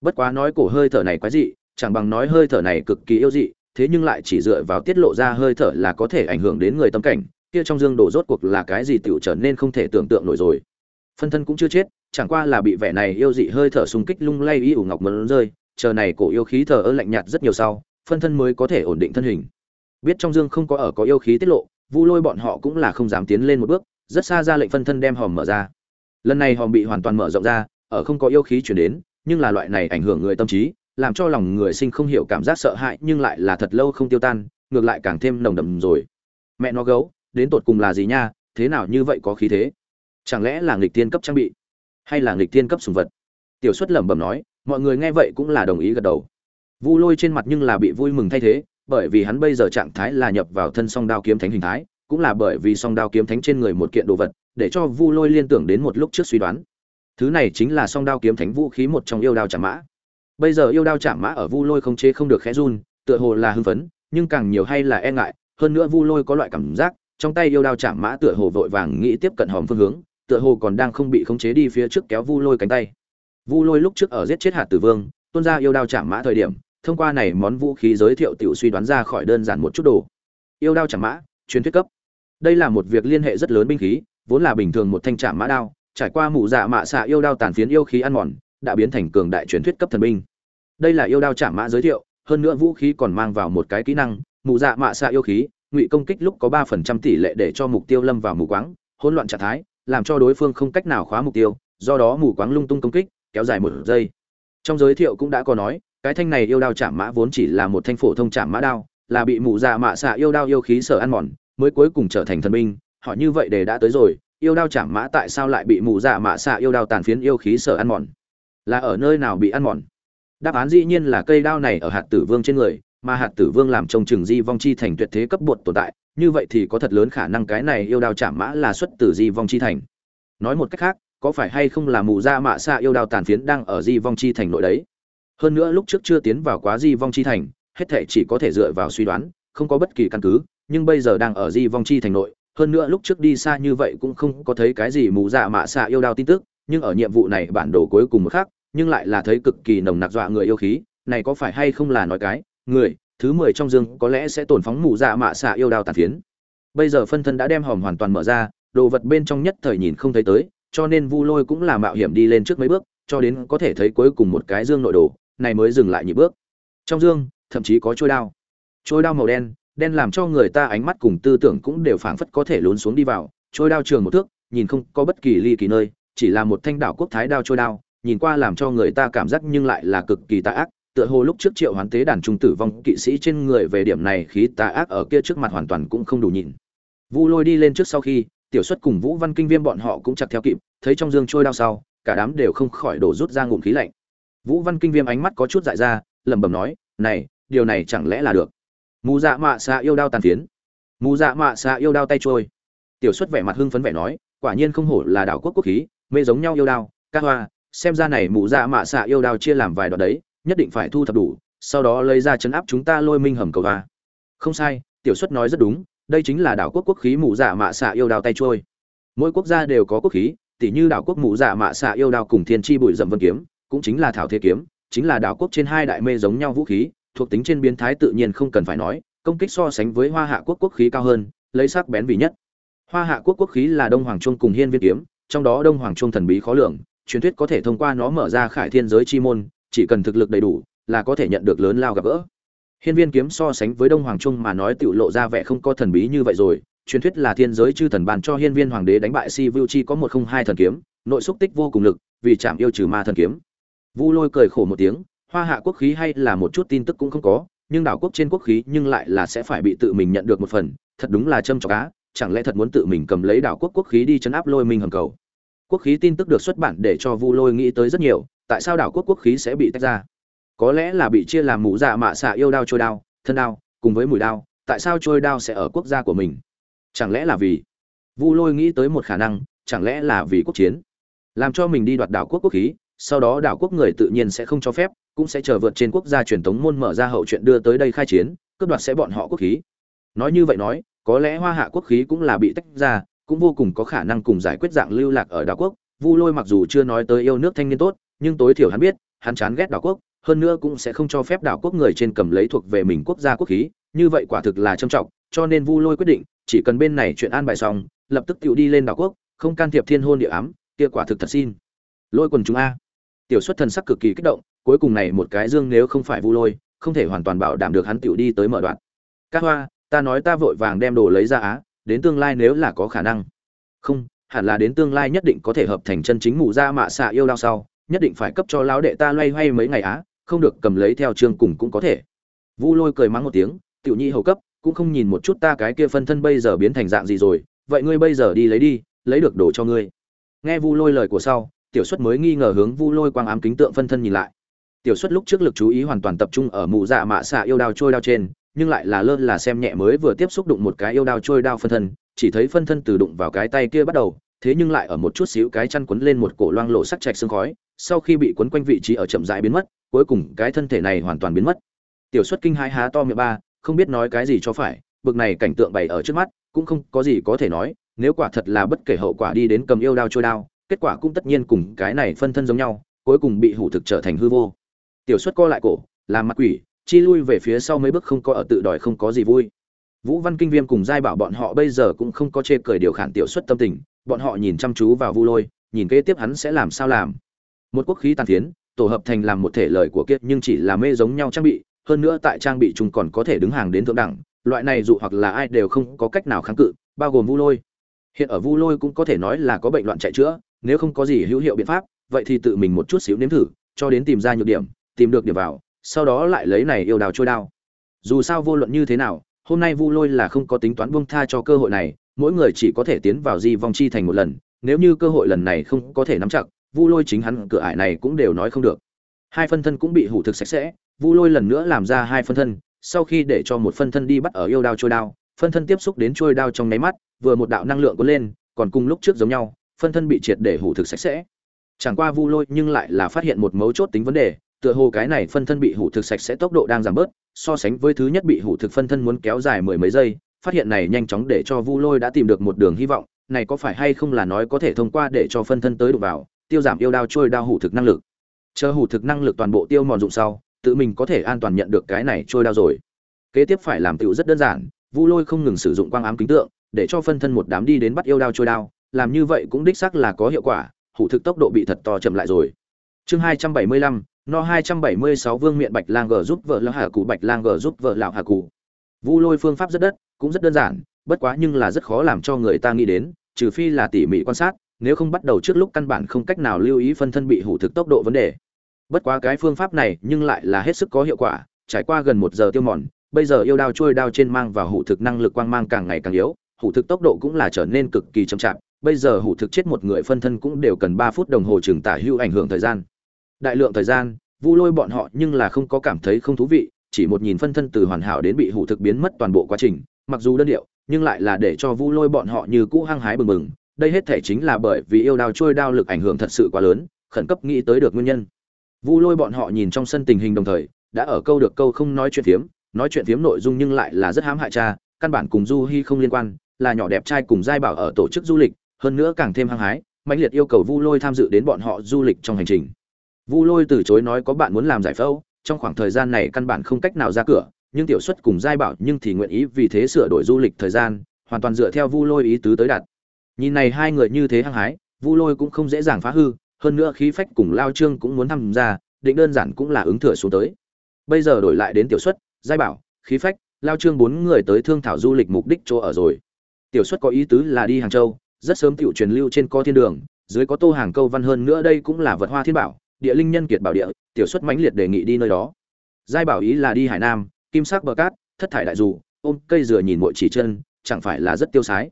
Bất quá nói cổ hơi thở này quái dị, chẳng bằng nói hơi thở này cực kỳ yêu dị, thế nhưng lại chỉ dựa vào tiết lộ ra hơi thở là có thể ảnh hưởng đến người tâm cảnh, kia trong dương đổ rốt cuộc là cái gì tiểu trở nên không thể tưởng tượng nổi rồi. Phân thân cũng chưa chết, chẳng qua là bị vẻ này yêu dị hơi thở xung kích lung lay y ủ ngọc mấn rơi, chờ này cổ yêu khí thở ơ lạnh nhạt rất nhiều sau, phân thân mới có thể ổn định thân hình. Biết trong dương không có ở có yêu khí tiết lộ vu lôi bọn họ cũng là không dám tiến lên một bước, rất xa ra lệnh phân thân đem hòm mở ra. Lần này hòm bị hoàn toàn mở rộng ra, ở không có yêu khí chuyển đến, nhưng là loại này ảnh hưởng người tâm trí, làm cho lòng người sinh không hiểu cảm giác sợ hãi, nhưng lại là thật lâu không tiêu tan, ngược lại càng thêm nồng đầm rồi. Mẹ nó gấu, đến tột cùng là gì nha, thế nào như vậy có khí thế? Chẳng lẽ là nghịch tiên cấp trang bị, hay là nghịch tiên cấp sùng vật? Tiểu xuất lẩm bẩm nói, mọi người nghe vậy cũng là đồng ý gật đầu. Vu lôi trên mặt nhưng là bị vui mừng thay thế bởi vì hắn bây giờ trạng thái là nhập vào thân song đao kiếm thánh hình thái, cũng là bởi vì song đao kiếm thánh trên người một kiện đồ vật, để cho vu lôi liên tưởng đến một lúc trước suy đoán. Thứ này chính là song đao kiếm thánh vũ khí một trong yêu đao chạm mã. Bây giờ yêu đao chạm mã ở vu lôi không chế không được khẽ run, tựa hồ là hưng phấn, nhưng càng nhiều hay là e ngại, hơn nữa vu lôi có loại cảm giác, trong tay yêu đao chạm mã tựa hồ vội vàng nghĩ tiếp cận hòm phương hướng, tựa hồ còn đang không bị khống chế đi phía trước kéo vu lôi cánh tay. Vu lôi lúc trước ở giết chết hạt tử vương, tuôn ra yêu đao chạm mã thời điểm thông qua này món vũ khí giới thiệu tiểu suy đoán ra khỏi đơn giản một chút đồ. Yêu đao chạm mã, truyền thuyết cấp. Đây là một việc liên hệ rất lớn binh khí, vốn là bình thường một thanh chạm mã đao, trải qua mụ dạ mạ xạ yêu đao tàn phiến yêu khí ăn mòn, đã biến thành cường đại truyền thuyết cấp thần binh. Đây là yêu đao chạm mã giới thiệu, hơn nữa vũ khí còn mang vào một cái kỹ năng mụ dạ mạ xạ yêu khí, ngụy công kích lúc có ba phần trăm tỷ lệ để cho mục tiêu lâm vào mù quáng, hỗn loạn trạng thái, làm cho đối phương không cách nào khóa mục tiêu, do đó mù quáng lung tung công kích, kéo dài một giây. Trong giới thiệu cũng đã có nói cái thanh này yêu đao chạm mã vốn chỉ là một thanh phổ thông chạm mã đao, là bị mụ dạ mạ xạ yêu đao yêu khí sở ăn mòn, mới cuối cùng trở thành thần binh, họ như vậy để đã tới rồi, yêu đao chạm mã tại sao lại bị mụ dạ mạ xạ yêu đao tàn phiến yêu khí sở ăn mòn? Là ở nơi nào bị ăn mòn? Đáp án dĩ nhiên là cây đao này ở hạt tử vương trên người, mà hạt tử vương làm trông chừng di vong chi thành tuyệt thế cấp bột tồn tại, như vậy thì có thật lớn khả năng cái này yêu đao chạm mã là xuất từ di vong chi thành. Nói một cách khác, có phải hay không là mù ra mạ xạ yêu đao tàn phiến đang ở di vong chi thành nội đấy? Hơn nữa lúc trước chưa tiến vào quá di vong chi thành, hết thệ chỉ có thể dựa vào suy đoán, không có bất kỳ căn cứ, nhưng bây giờ đang ở di vong chi thành nội, hơn nữa lúc trước đi xa như vậy cũng không có thấy cái gì mù dạ mạ xạ yêu đao tin tức, nhưng ở nhiệm vụ này bản đồ cuối cùng một khác nhưng lại là thấy cực kỳ nồng nặc dọa người yêu khí, này có phải hay không là nói cái, người, thứ mười trong dương có lẽ sẽ tổn phóng mù dạ mạ xạ yêu đao tàn phiến. Bây giờ phân thân đã đem hòm hoàn toàn mở ra, đồ vật bên trong nhất thời nhìn không thấy tới, cho nên vu lôi cũng là mạo hiểm đi lên trước mấy bước, cho đến có thể thấy cuối cùng một cái dương nội đồ này mới dừng lại nhị bước. Trong dương, thậm chí có trôi đao. Trôi đao màu đen đen làm cho người ta ánh mắt cùng tư tưởng cũng đều phảng phất có thể lún xuống đi vào. Trôi đao trường một thước, nhìn không có bất kỳ ly kỳ nơi, chỉ là một thanh đảo quốc thái đao trôi đao, nhìn qua làm cho người ta cảm giác nhưng lại là cực kỳ tà ác. Tựa hồ lúc trước triệu hoán tế đàn trung tử vong kỵ sĩ trên người về điểm này khí tà ác ở kia trước mặt hoàn toàn cũng không đủ nhìn. Vu lôi đi lên trước sau khi, tiểu xuất cùng vũ văn kinh viêm bọn họ cũng chặt theo kịp, thấy trong dương trôi đao sau, cả đám đều không khỏi đổ rút ra ngụm khí lạnh vũ văn kinh viêm ánh mắt có chút dại ra, lẩm bẩm nói, này, điều này chẳng lẽ là được? Mù dạ mạ xạ yêu đao tàn phiến. Mù dạ mạ xạ yêu đao tay trôi. Tiểu xuất vẻ mặt hưng phấn vẻ nói, quả nhiên không hổ là đảo quốc quốc khí, mê giống nhau yêu đao các hoa, xem ra này mù dạ mạ xạ yêu đao chia làm vài đoạn đấy, nhất định phải thu thập đủ, sau đó lấy ra chấn áp chúng ta lôi minh hầm cầu hoa. Không sai, tiểu xuất nói rất đúng, đây chính là đảo quốc quốc khí mù dạ mạ xạ yêu đao tay trôi. Mỗi quốc gia đều có quốc khí tỷ như đảo quốc mù dạ mạ xạ yêu đao cùng thiên tri bụi dậm vân kiếm cũng chính là thảo thế kiếm, chính là đảo quốc trên hai đại mê giống nhau vũ khí, thuộc tính trên biến thái tự nhiên không cần phải nói, công kích so sánh với hoa hạ quốc quốc khí cao hơn, lấy sắc bén vì nhất. Hoa hạ quốc quốc khí là đông hoàng trung cùng hiên viên kiếm, trong đó đông hoàng trung thần bí khó lường, truyền thuyết có thể thông qua nó mở ra khải thiên giới chi môn, chỉ cần thực lực đầy đủ, là có thể nhận được lớn lao gặp gỡ. Hiên viên kiếm so sánh với đông hoàng trung mà nói tiểu lộ ra vẻ không có thần bí như vậy rồi, truyền thuyết là thiên giới chư thần bàn cho hiên viên hoàng đế đánh bại si vu chi có một không hai thần kiếm, nội xúc tích vô cùng lực, vì chạm yêu trừ ma thần kiếm vu lôi cười khổ một tiếng, hoa hạ quốc khí hay là một chút tin tức cũng không có, nhưng đảo quốc trên quốc khí nhưng lại là sẽ phải bị tự mình nhận được một phần, thật đúng là châm chọc cá chẳng lẽ thật muốn tự mình cầm lấy đảo quốc quốc khí đi chấn áp lôi minh hầm cầu? Quốc khí tin tức được xuất bản để cho vu lôi nghĩ tới rất nhiều, tại sao đảo quốc quốc khí sẽ bị tách ra? Có lẽ là bị chia làm mũ dạ mạ xạ yêu đao trôi đao, thân đao, cùng với mùi đao, tại sao trôi đao sẽ ở quốc gia của mình? Chẳng lẽ là vì vu lôi nghĩ tới một khả năng, chẳng lẽ là vì quốc chiến? Làm cho mình đi đoạt đảo quốc quốc khí sau đó đảo quốc người tự nhiên sẽ không cho phép, cũng sẽ chờ vượt trên quốc gia truyền thống môn mở ra hậu chuyện đưa tới đây khai chiến, cướp đoạt sẽ bọn họ quốc khí. Nói như vậy nói, có lẽ hoa hạ quốc khí cũng là bị tách ra, cũng vô cùng có khả năng cùng giải quyết dạng lưu lạc ở đảo quốc. Vu lôi mặc dù chưa nói tới yêu nước thanh niên tốt, nhưng tối thiểu hắn biết, hắn chán ghét đảo quốc, hơn nữa cũng sẽ không cho phép đảo quốc người trên cầm lấy thuộc về mình quốc gia quốc khí, như vậy quả thực là trầm trọng, cho nên vu lôi quyết định, chỉ cần bên này chuyện an bài xong, lập tức tự đi lên đảo quốc, không can thiệp thiên hôn địa ám, kia quả thực thật xin. Lôi quần chúng a tiểu xuất thần sắc cực kỳ kích động, cuối cùng này một cái dương nếu không phải vu lôi, không thể hoàn toàn bảo đảm được hắn tiểu đi tới mở đoạn. Các hoa, ta nói ta vội vàng đem đồ lấy ra á, đến tương lai nếu là có khả năng. Không, hẳn là đến tương lai nhất định có thể hợp thành chân chính mụ ra mạ xạ yêu đao sau, nhất định phải cấp cho lão đệ ta loay hoay mấy ngày á, không được cầm lấy theo chương cùng cũng có thể. Vu lôi cười mắng một tiếng, tiểu nhi hầu cấp, cũng không nhìn một chút ta cái kia phân thân bây giờ biến thành dạng gì rồi, vậy ngươi bây giờ đi lấy đi, lấy được đồ cho ngươi. Nghe vu lôi lời của sau tiểu xuất mới nghi ngờ hướng vu lôi quang ám kính tượng phân thân nhìn lại. Tiểu xuất lúc trước lực chú ý hoàn toàn tập trung ở mụ dạ mạ xạ yêu đao trôi đao trên, nhưng lại là lơ là xem nhẹ mới vừa tiếp xúc đụng một cái yêu đao trôi đao phân thân, chỉ thấy phân thân từ đụng vào cái tay kia bắt đầu, thế nhưng lại ở một chút xíu cái chăn quấn lên một cổ loang lộ sắc chạch xương khói, sau khi bị quấn quanh vị trí ở chậm rãi biến mất, cuối cùng cái thân thể này hoàn toàn biến mất. Tiểu xuất kinh hai há to miệng ba, không biết nói cái gì cho phải, bực này cảnh tượng bày ở trước mắt, cũng không có gì có thể nói, nếu quả thật là bất kể hậu quả đi đến cầm yêu đao trôi đao kết quả cũng tất nhiên cùng cái này phân thân giống nhau, cuối cùng bị hủ thực trở thành hư vô. Tiểu xuất co lại cổ, làm mặt quỷ, chi lui về phía sau mấy bước không có ở tự đòi không có gì vui. Vũ văn kinh viêm cùng giai bảo bọn họ bây giờ cũng không có chê cười điều khản tiểu xuất tâm tình, bọn họ nhìn chăm chú vào vu lôi, nhìn kế tiếp hắn sẽ làm sao làm. Một quốc khí tàn phiến, tổ hợp thành làm một thể lời của kiệt nhưng chỉ là mê giống nhau trang bị, hơn nữa tại trang bị chúng còn có thể đứng hàng đến thượng đẳng, loại này dụ hoặc là ai đều không có cách nào kháng cự, bao gồm vu lôi. Hiện ở vu lôi cũng có thể nói là có bệnh loạn chạy chữa nếu không có gì hữu hiệu biện pháp, vậy thì tự mình một chút xíu nếm thử, cho đến tìm ra nhược điểm, tìm được điểm vào, sau đó lại lấy này yêu đào trôi đao. Dù sao vô luận như thế nào, hôm nay vu lôi là không có tính toán buông tha cho cơ hội này, mỗi người chỉ có thể tiến vào di vong chi thành một lần, nếu như cơ hội lần này không có thể nắm chặt, vu lôi chính hắn cửa ải này cũng đều nói không được. Hai phân thân cũng bị hủ thực sạch sẽ, vu lôi lần nữa làm ra hai phân thân, sau khi để cho một phân thân đi bắt ở yêu đao trôi đao, phân thân tiếp xúc đến trôi đao trong nháy mắt, vừa một đạo năng lượng cuốn lên, còn cùng lúc trước giống nhau phân thân bị triệt để hủ thực sạch sẽ. Chẳng qua vu lôi nhưng lại là phát hiện một mấu chốt tính vấn đề, tựa hồ cái này phân thân bị hủ thực sạch sẽ tốc độ đang giảm bớt, so sánh với thứ nhất bị hủ thực phân thân muốn kéo dài mười mấy giây, phát hiện này nhanh chóng để cho vu lôi đã tìm được một đường hy vọng, này có phải hay không là nói có thể thông qua để cho phân thân tới đụng vào, tiêu giảm yêu đao trôi đao hủ thực năng lực. Chờ hủ thực năng lực toàn bộ tiêu mòn dụng sau, tự mình có thể an toàn nhận được cái này trôi đao rồi. Kế tiếp phải làm tựu rất đơn giản, vu lôi không ngừng sử dụng quang ám kính tượng, để cho phân thân một đám đi đến bắt yêu đao trôi đao làm như vậy cũng đích xác là có hiệu quả, hủ thực tốc độ bị thật to chậm lại rồi. Chương hai trăm bảy mươi lăm, no hai trăm bảy mươi sáu vương miện bạch lang gở giúp vợ lão hà cụ bạch lang gở giúp vợ lão hà cụ vu lôi phương pháp rất đất, cũng rất đơn giản, bất quá nhưng là rất khó làm cho người ta nghĩ đến, trừ phi là tỉ mỉ quan sát, nếu không bắt đầu trước lúc căn bản không cách nào lưu ý phân thân bị hủ thực tốc độ vấn đề. Bất quá cái phương pháp này nhưng lại là hết sức có hiệu quả, trải qua gần một giờ tiêu mòn, bây giờ yêu đao trôi đao trên mang vào hủ thực năng lực quang mang càng ngày càng yếu, hủ thực tốc độ cũng là trở nên cực kỳ chậm chạp bây giờ hủ thực chết một người phân thân cũng đều cần ba phút đồng hồ chừng tả hữu ảnh hưởng thời gian. Đại lượng thời gian, vu lôi bọn họ nhưng là không có cảm thấy không thú vị, chỉ một nhìn phân thân từ hoàn hảo đến bị hủ thực biến mất toàn bộ quá trình, mặc dù đơn điệu, nhưng lại là để cho vu lôi bọn họ như cũ hăng hái bừng bừng. Đây hết thể chính là bởi vì yêu đao trôi đao lực ảnh hưởng thật sự quá lớn, khẩn cấp nghĩ tới được nguyên nhân. Vu lôi bọn họ nhìn trong sân tình hình đồng thời, đã ở câu được câu không nói chuyện phiếm, nói chuyện phiếm nội dung nhưng lại là rất hãm hại cha, căn bản cùng du hi không liên quan, là nhỏ đẹp trai cùng giai bảo ở tổ chức du lịch hơn nữa càng thêm hăng hái, mãnh liệt yêu cầu vu lôi tham dự đến bọn họ du lịch trong hành trình. Vu lôi từ chối nói có bạn muốn làm giải phẫu, trong khoảng thời gian này căn bản không cách nào ra cửa, nhưng tiểu xuất cùng giai bảo nhưng thì nguyện ý vì thế sửa đổi du lịch thời gian, hoàn toàn dựa theo vu lôi ý tứ tới đặt. Nhìn này hai người như thế hăng hái, vu lôi cũng không dễ dàng phá hư, hơn nữa khí phách cùng lao trương cũng muốn tham gia, định đơn giản cũng là ứng thừa xuống tới. Bây giờ đổi lại đến tiểu xuất, giai bảo, khí phách, lao trương bốn người tới thương thảo du lịch mục đích chỗ ở rồi. Tiểu xuất có ý tứ là đi hàng châu rất sớm tiểu truyền lưu trên co thiên đường, dưới có tô hàng câu văn hơn nữa đây cũng là vật hoa thiên bảo, địa linh nhân kiệt bảo địa, tiểu xuất mãnh liệt đề nghị đi nơi đó. Giai bảo ý là đi hải nam, kim sắc bờ cát, thất thải đại dù, ôm cây dừa nhìn muội chỉ chân, chẳng phải là rất tiêu sái.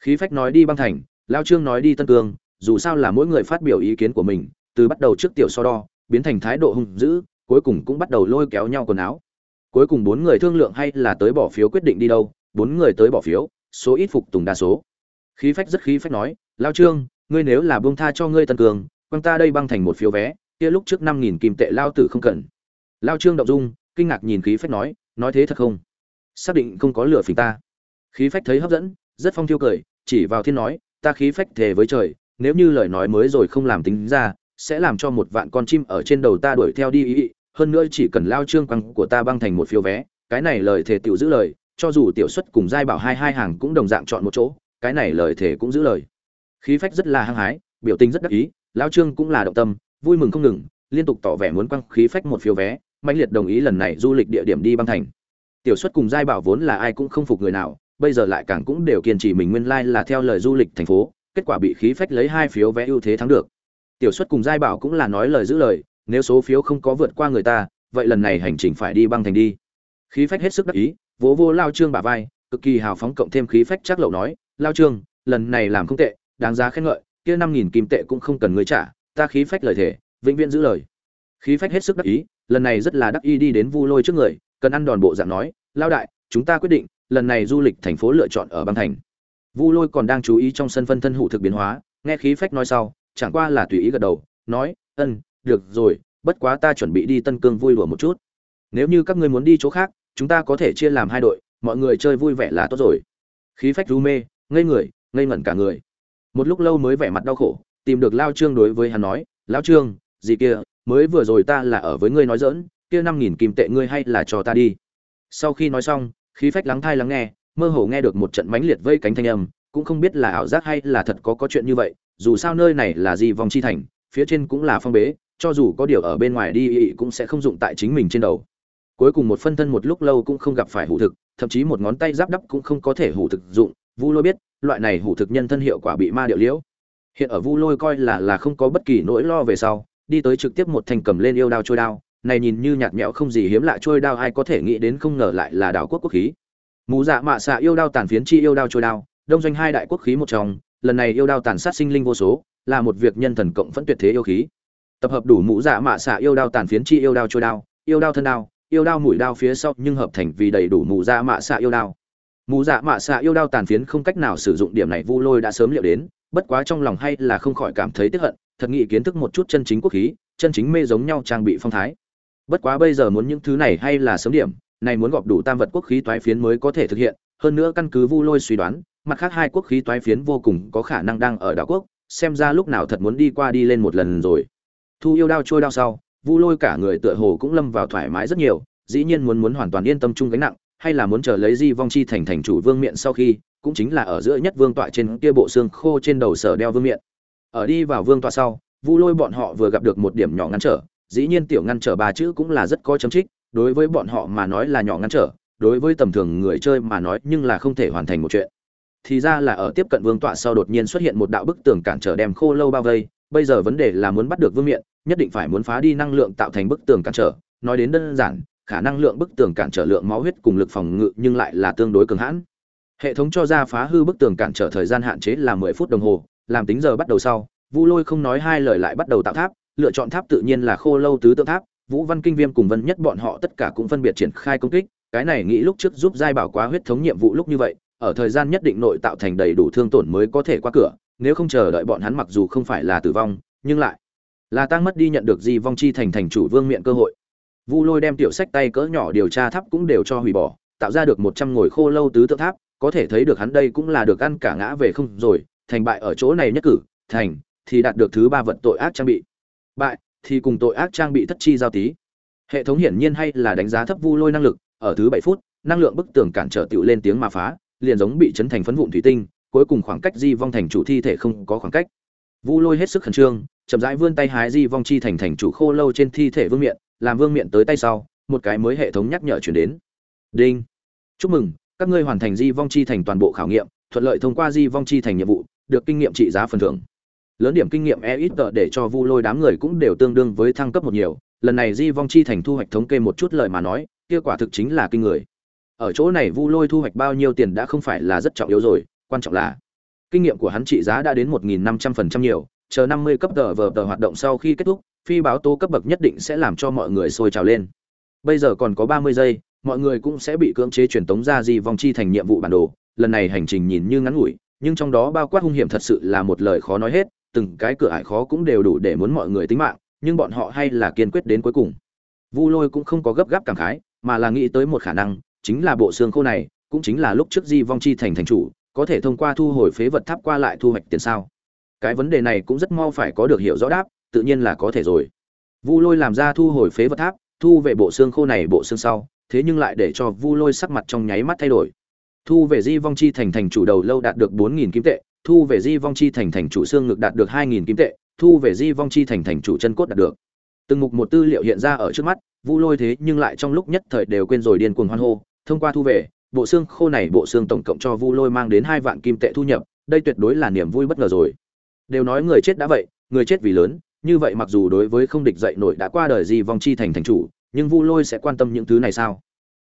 Khí phách nói đi băng thành, lao trương nói đi tân cương, dù sao là mỗi người phát biểu ý kiến của mình, từ bắt đầu trước tiểu so đo, biến thành thái độ hung dữ, cuối cùng cũng bắt đầu lôi kéo nhau quần áo. Cuối cùng bốn người thương lượng hay là tới bỏ phiếu quyết định đi đâu, bốn người tới bỏ phiếu, số ít phục tùng đa số khí phách rất khí phách nói lao trương ngươi nếu là buông tha cho ngươi tân cường quăng ta đây băng thành một phiếu vé kia lúc trước năm nghìn kim tệ lao tử không cần. Lao trương động dung kinh ngạc nhìn khí phách nói nói thế thật không? Xác định không có lửa phình ta. Khí phách thấy hấp dẫn rất phong thiêu cười chỉ vào thiên nói ta khí phách thề với trời nếu như lời nói mới rồi không làm tính ra sẽ làm cho một vạn con chim ở trên đầu ta đuổi theo đi ý, ý. hơn nữa chỉ cần lao trương quăng của ta băng thành một phiếu vé cái này lời thề tiểu giữ lời cho dù tiểu xuất cùng giai bảo hai hai hàng cũng đồng dạng chọn một chỗ cái này lời thể cũng giữ lời. Khí phách rất là hăng hái, biểu tình rất đắc ý, lão trương cũng là động tâm, vui mừng không ngừng, liên tục tỏ vẻ muốn quăng khí phách một phiếu vé mạnh liệt đồng ý lần này du lịch địa điểm đi băng thành. Tiểu xuất cùng giai bảo vốn là ai cũng không phục người nào, bây giờ lại càng cũng đều kiên trì mình nguyên lai like là theo lời du lịch thành phố, kết quả bị khí phách lấy hai phiếu vé ưu thế thắng được. Tiểu xuất cùng giai bảo cũng là nói lời giữ lời, nếu số phiếu không có vượt qua người ta, vậy lần này hành trình phải đi băng thành đi. Khí phách hết sức đắc ý, vỗ vô lao trương bả vai, cực kỳ hào phóng cộng thêm khí phách chắc lậu nói lao trương, lần này làm không tệ, đáng giá khen ngợi, kia năm nghìn kim tệ cũng không cần ngươi trả, ta khí phách lời thể vĩnh viễn giữ lời. Khí phách hết sức đắc ý, lần này rất là đắc ý đi đến vu lôi trước người, cần ăn đòn bộ dạng nói, lao đại, chúng ta quyết định, lần này du lịch thành phố lựa chọn ở băng thành. Vu lôi còn đang chú ý trong sân phân thân hủ thực biến hóa, nghe khí phách nói sau, chẳng qua là tùy ý gật đầu, nói, ân, được rồi, bất quá ta chuẩn bị đi tân cương vui đùa một chút. Nếu như các ngươi muốn đi chỗ khác, chúng ta có thể chia làm hai đội, mọi người chơi vui vẻ là tốt rồi. Khí phách ru mê ngây người, ngây ngẩn cả người. Một lúc lâu mới vẻ mặt đau khổ, tìm được lao trương đối với hắn nói lão trương, gì kia, mới vừa rồi ta là ở với ngươi nói dỡn kia năm nghìn kim tệ ngươi hay là cho ta đi. Sau khi nói xong, khí phách lắng thai lắng nghe, mơ hồ nghe được một trận mãnh liệt vây cánh thanh âm, cũng không biết là ảo giác hay là thật có có chuyện như vậy, dù sao nơi này là gì vòng chi thành, phía trên cũng là phong bế, cho dù có điều ở bên ngoài đi cũng sẽ không dụng tại chính mình trên đầu. Cuối cùng một phân thân một lúc lâu cũng không gặp phải hủ thực, thậm chí một ngón tay giáp đắp cũng không có thể hủ thực dụng vu lôi biết, loại này hủ thực nhân thân hiệu quả bị ma điệu liễu. Hiện ở vu lôi coi là là không có bất kỳ nỗi lo về sau, đi tới trực tiếp một thành cầm lên yêu đao trôi đao, này nhìn như nhạt nhẽo không gì hiếm lạ trôi đao ai có thể nghĩ đến không ngờ lại là đảo quốc quốc khí. Mù dạ mạ xạ yêu đao tàn phiến chi yêu đao trôi đao, đông doanh hai đại quốc khí một trong, lần này yêu đao tàn sát sinh linh vô số, là một việc nhân thần cộng vẫn tuyệt thế yêu khí. Tập hợp đủ mũ dạ mạ xạ yêu đao tàn phiến chi yêu đao trôi đao, yêu đao thân đao, yêu đao mũi đao phía sau nhưng hợp thành vì đầy đủ mũ dạ mạ xạ yêu đao. Mù dạ mạ xạ yêu đao tàn phiến không cách nào sử dụng điểm này vu lôi đã sớm liệu đến, bất quá trong lòng hay là không khỏi cảm thấy tiếc hận, thật nghị kiến thức một chút chân chính quốc khí, chân chính mê giống nhau trang bị phong thái. Bất quá bây giờ muốn những thứ này hay là sớm điểm, này muốn gọp đủ tam vật quốc khí toái phiến mới có thể thực hiện, hơn nữa căn cứ vu lôi suy đoán, mặt khác hai quốc khí toái phiến vô cùng có khả năng đang ở đảo quốc, xem ra lúc nào thật muốn đi qua đi lên một lần rồi. Thu yêu đao trôi đao sau, vu lôi cả người tựa hồ cũng lâm vào thoải mái rất nhiều, dĩ nhiên muốn muốn hoàn toàn yên tâm chung gánh nặng hay là muốn chờ lấy di vong chi thành thành chủ vương miện sau khi, cũng chính là ở giữa nhất vương tọa trên kia bộ xương khô trên đầu sở đeo vương miện. Ở đi vào vương tọa sau, vu lôi bọn họ vừa gặp được một điểm nhỏ ngăn trở, dĩ nhiên tiểu ngăn trở ba chữ cũng là rất có chấm trích, đối với bọn họ mà nói là nhỏ ngăn trở, đối với tầm thường người chơi mà nói nhưng là không thể hoàn thành một chuyện. Thì ra là ở tiếp cận vương tọa sau đột nhiên xuất hiện một đạo bức tường cản trở đem khô lâu bao vây, bây giờ vấn đề là muốn bắt được vương miện, nhất định phải muốn phá đi năng lượng tạo thành bức tường cản trở, nói đến đơn giản khả năng lượng bức tường cản trở lượng máu huyết cùng lực phòng ngự nhưng lại là tương đối cường hãn. Hệ thống cho ra phá hư bức tường cản trở thời gian hạn chế là mười phút đồng hồ, làm tính giờ bắt đầu sau, vu lôi không nói hai lời lại bắt đầu tạo tháp, lựa chọn tháp tự nhiên là khô lâu tứ tượng tháp, vũ văn kinh viêm cùng vân nhất bọn họ tất cả cũng phân biệt triển khai công kích, cái này nghĩ lúc trước giúp giai bảo quá huyết thống nhiệm vụ lúc như vậy, ở thời gian nhất định nội tạo thành đầy đủ thương tổn mới có thể qua cửa, nếu không chờ đợi bọn hắn mặc dù không phải là tử vong, nhưng lại là tăng mất đi nhận được gì vong chi thành thành chủ vương miện cơ hội vu lôi đem tiểu sách tay cỡ nhỏ điều tra tháp cũng đều cho hủy bỏ, tạo ra được một trăm ngồi khô lâu tứ tượng tháp, có thể thấy được hắn đây cũng là được ăn cả ngã về không rồi, thành bại ở chỗ này nhất cử, thành thì đạt được thứ ba vật tội ác trang bị, bại thì cùng tội ác trang bị thất chi giao tí. Hệ thống hiển nhiên hay là đánh giá thấp vu lôi năng lực, ở thứ bảy phút, năng lượng bức tường cản trở tựu lên tiếng mà phá, liền giống bị chấn thành phấn vụn thủy tinh, cuối cùng khoảng cách di vong thành chủ thi thể không có khoảng cách. Vu lôi hết sức khẩn trương, chậm rãi vươn tay hái di vong chi thành thành chủ khô lâu trên thi thể vương miện làm vương miện tới tay sau, một cái mới hệ thống nhắc nhở chuyển đến. Đinh. Chúc mừng, các ngươi hoàn thành di vong chi thành toàn bộ khảo nghiệm, thuận lợi thông qua di vong chi thành nhiệm vụ, được kinh nghiệm trị giá phần thưởng. Lớn điểm kinh nghiệm e ít tờ để cho vu lôi đám người cũng đều tương đương với thăng cấp một nhiều, lần này di vong chi thành thu hoạch thống kê một chút lời mà nói, kia quả thực chính là kinh người. Ở chỗ này vu lôi thu hoạch bao nhiêu tiền đã không phải là rất trọng yếu rồi, quan trọng là kinh nghiệm của hắn trị giá đã đến một nghìn năm trăm phần trăm nhiều, chờ năm mươi cấp tờ vờ tờ hoạt động sau khi kết thúc phi báo tố cấp bậc nhất định sẽ làm cho mọi người sôi trào lên. Bây giờ còn có ba mươi giây, mọi người cũng sẽ bị cưỡng chế truyền tống ra di vong chi thành nhiệm vụ bản đồ. Lần này hành trình nhìn như ngắn ngủi, nhưng trong đó bao quát hung hiểm thật sự là một lời khó nói hết, từng cái cửa ải khó cũng đều đủ để muốn mọi người tính mạng, nhưng bọn họ hay là kiên quyết đến cuối cùng. Vu lôi cũng không có gấp gáp cảm khái, mà là nghĩ tới một khả năng, chính là bộ xương khô này, cũng chính là lúc trước di vong chi thành thành chủ, có thể thông qua thu hồi phế vật tháp qua lại thu hoạch tiền sao? Cái vấn đề này cũng rất mau phải có được hiểu rõ đáp tự nhiên là có thể rồi. Vu lôi làm ra thu hồi phế vật tháp, thu về bộ xương khô này bộ xương sau, thế nhưng lại để cho vu lôi sắc mặt trong nháy mắt thay đổi. Thu về di vong chi thành thành chủ đầu lâu đạt được bốn nghìn kim tệ, thu về di vong chi thành thành chủ xương ngực đạt được hai nghìn kim tệ, thu về di vong chi thành thành chủ chân cốt đạt được. Từng mục một tư liệu hiện ra ở trước mắt, vu lôi thế nhưng lại trong lúc nhất thời đều quên rồi điên cuồng hoan hô, thông qua thu về, bộ xương khô này bộ xương tổng cộng cho vu lôi mang đến hai vạn kim tệ thu nhập, đây tuyệt đối là niềm vui bất ngờ rồi. Đều nói người chết đã vậy, người chết vì lớn như vậy mặc dù đối với không địch dậy nổi đã qua đời gì vong chi thành thành chủ, nhưng vu lôi sẽ quan tâm những thứ này sao?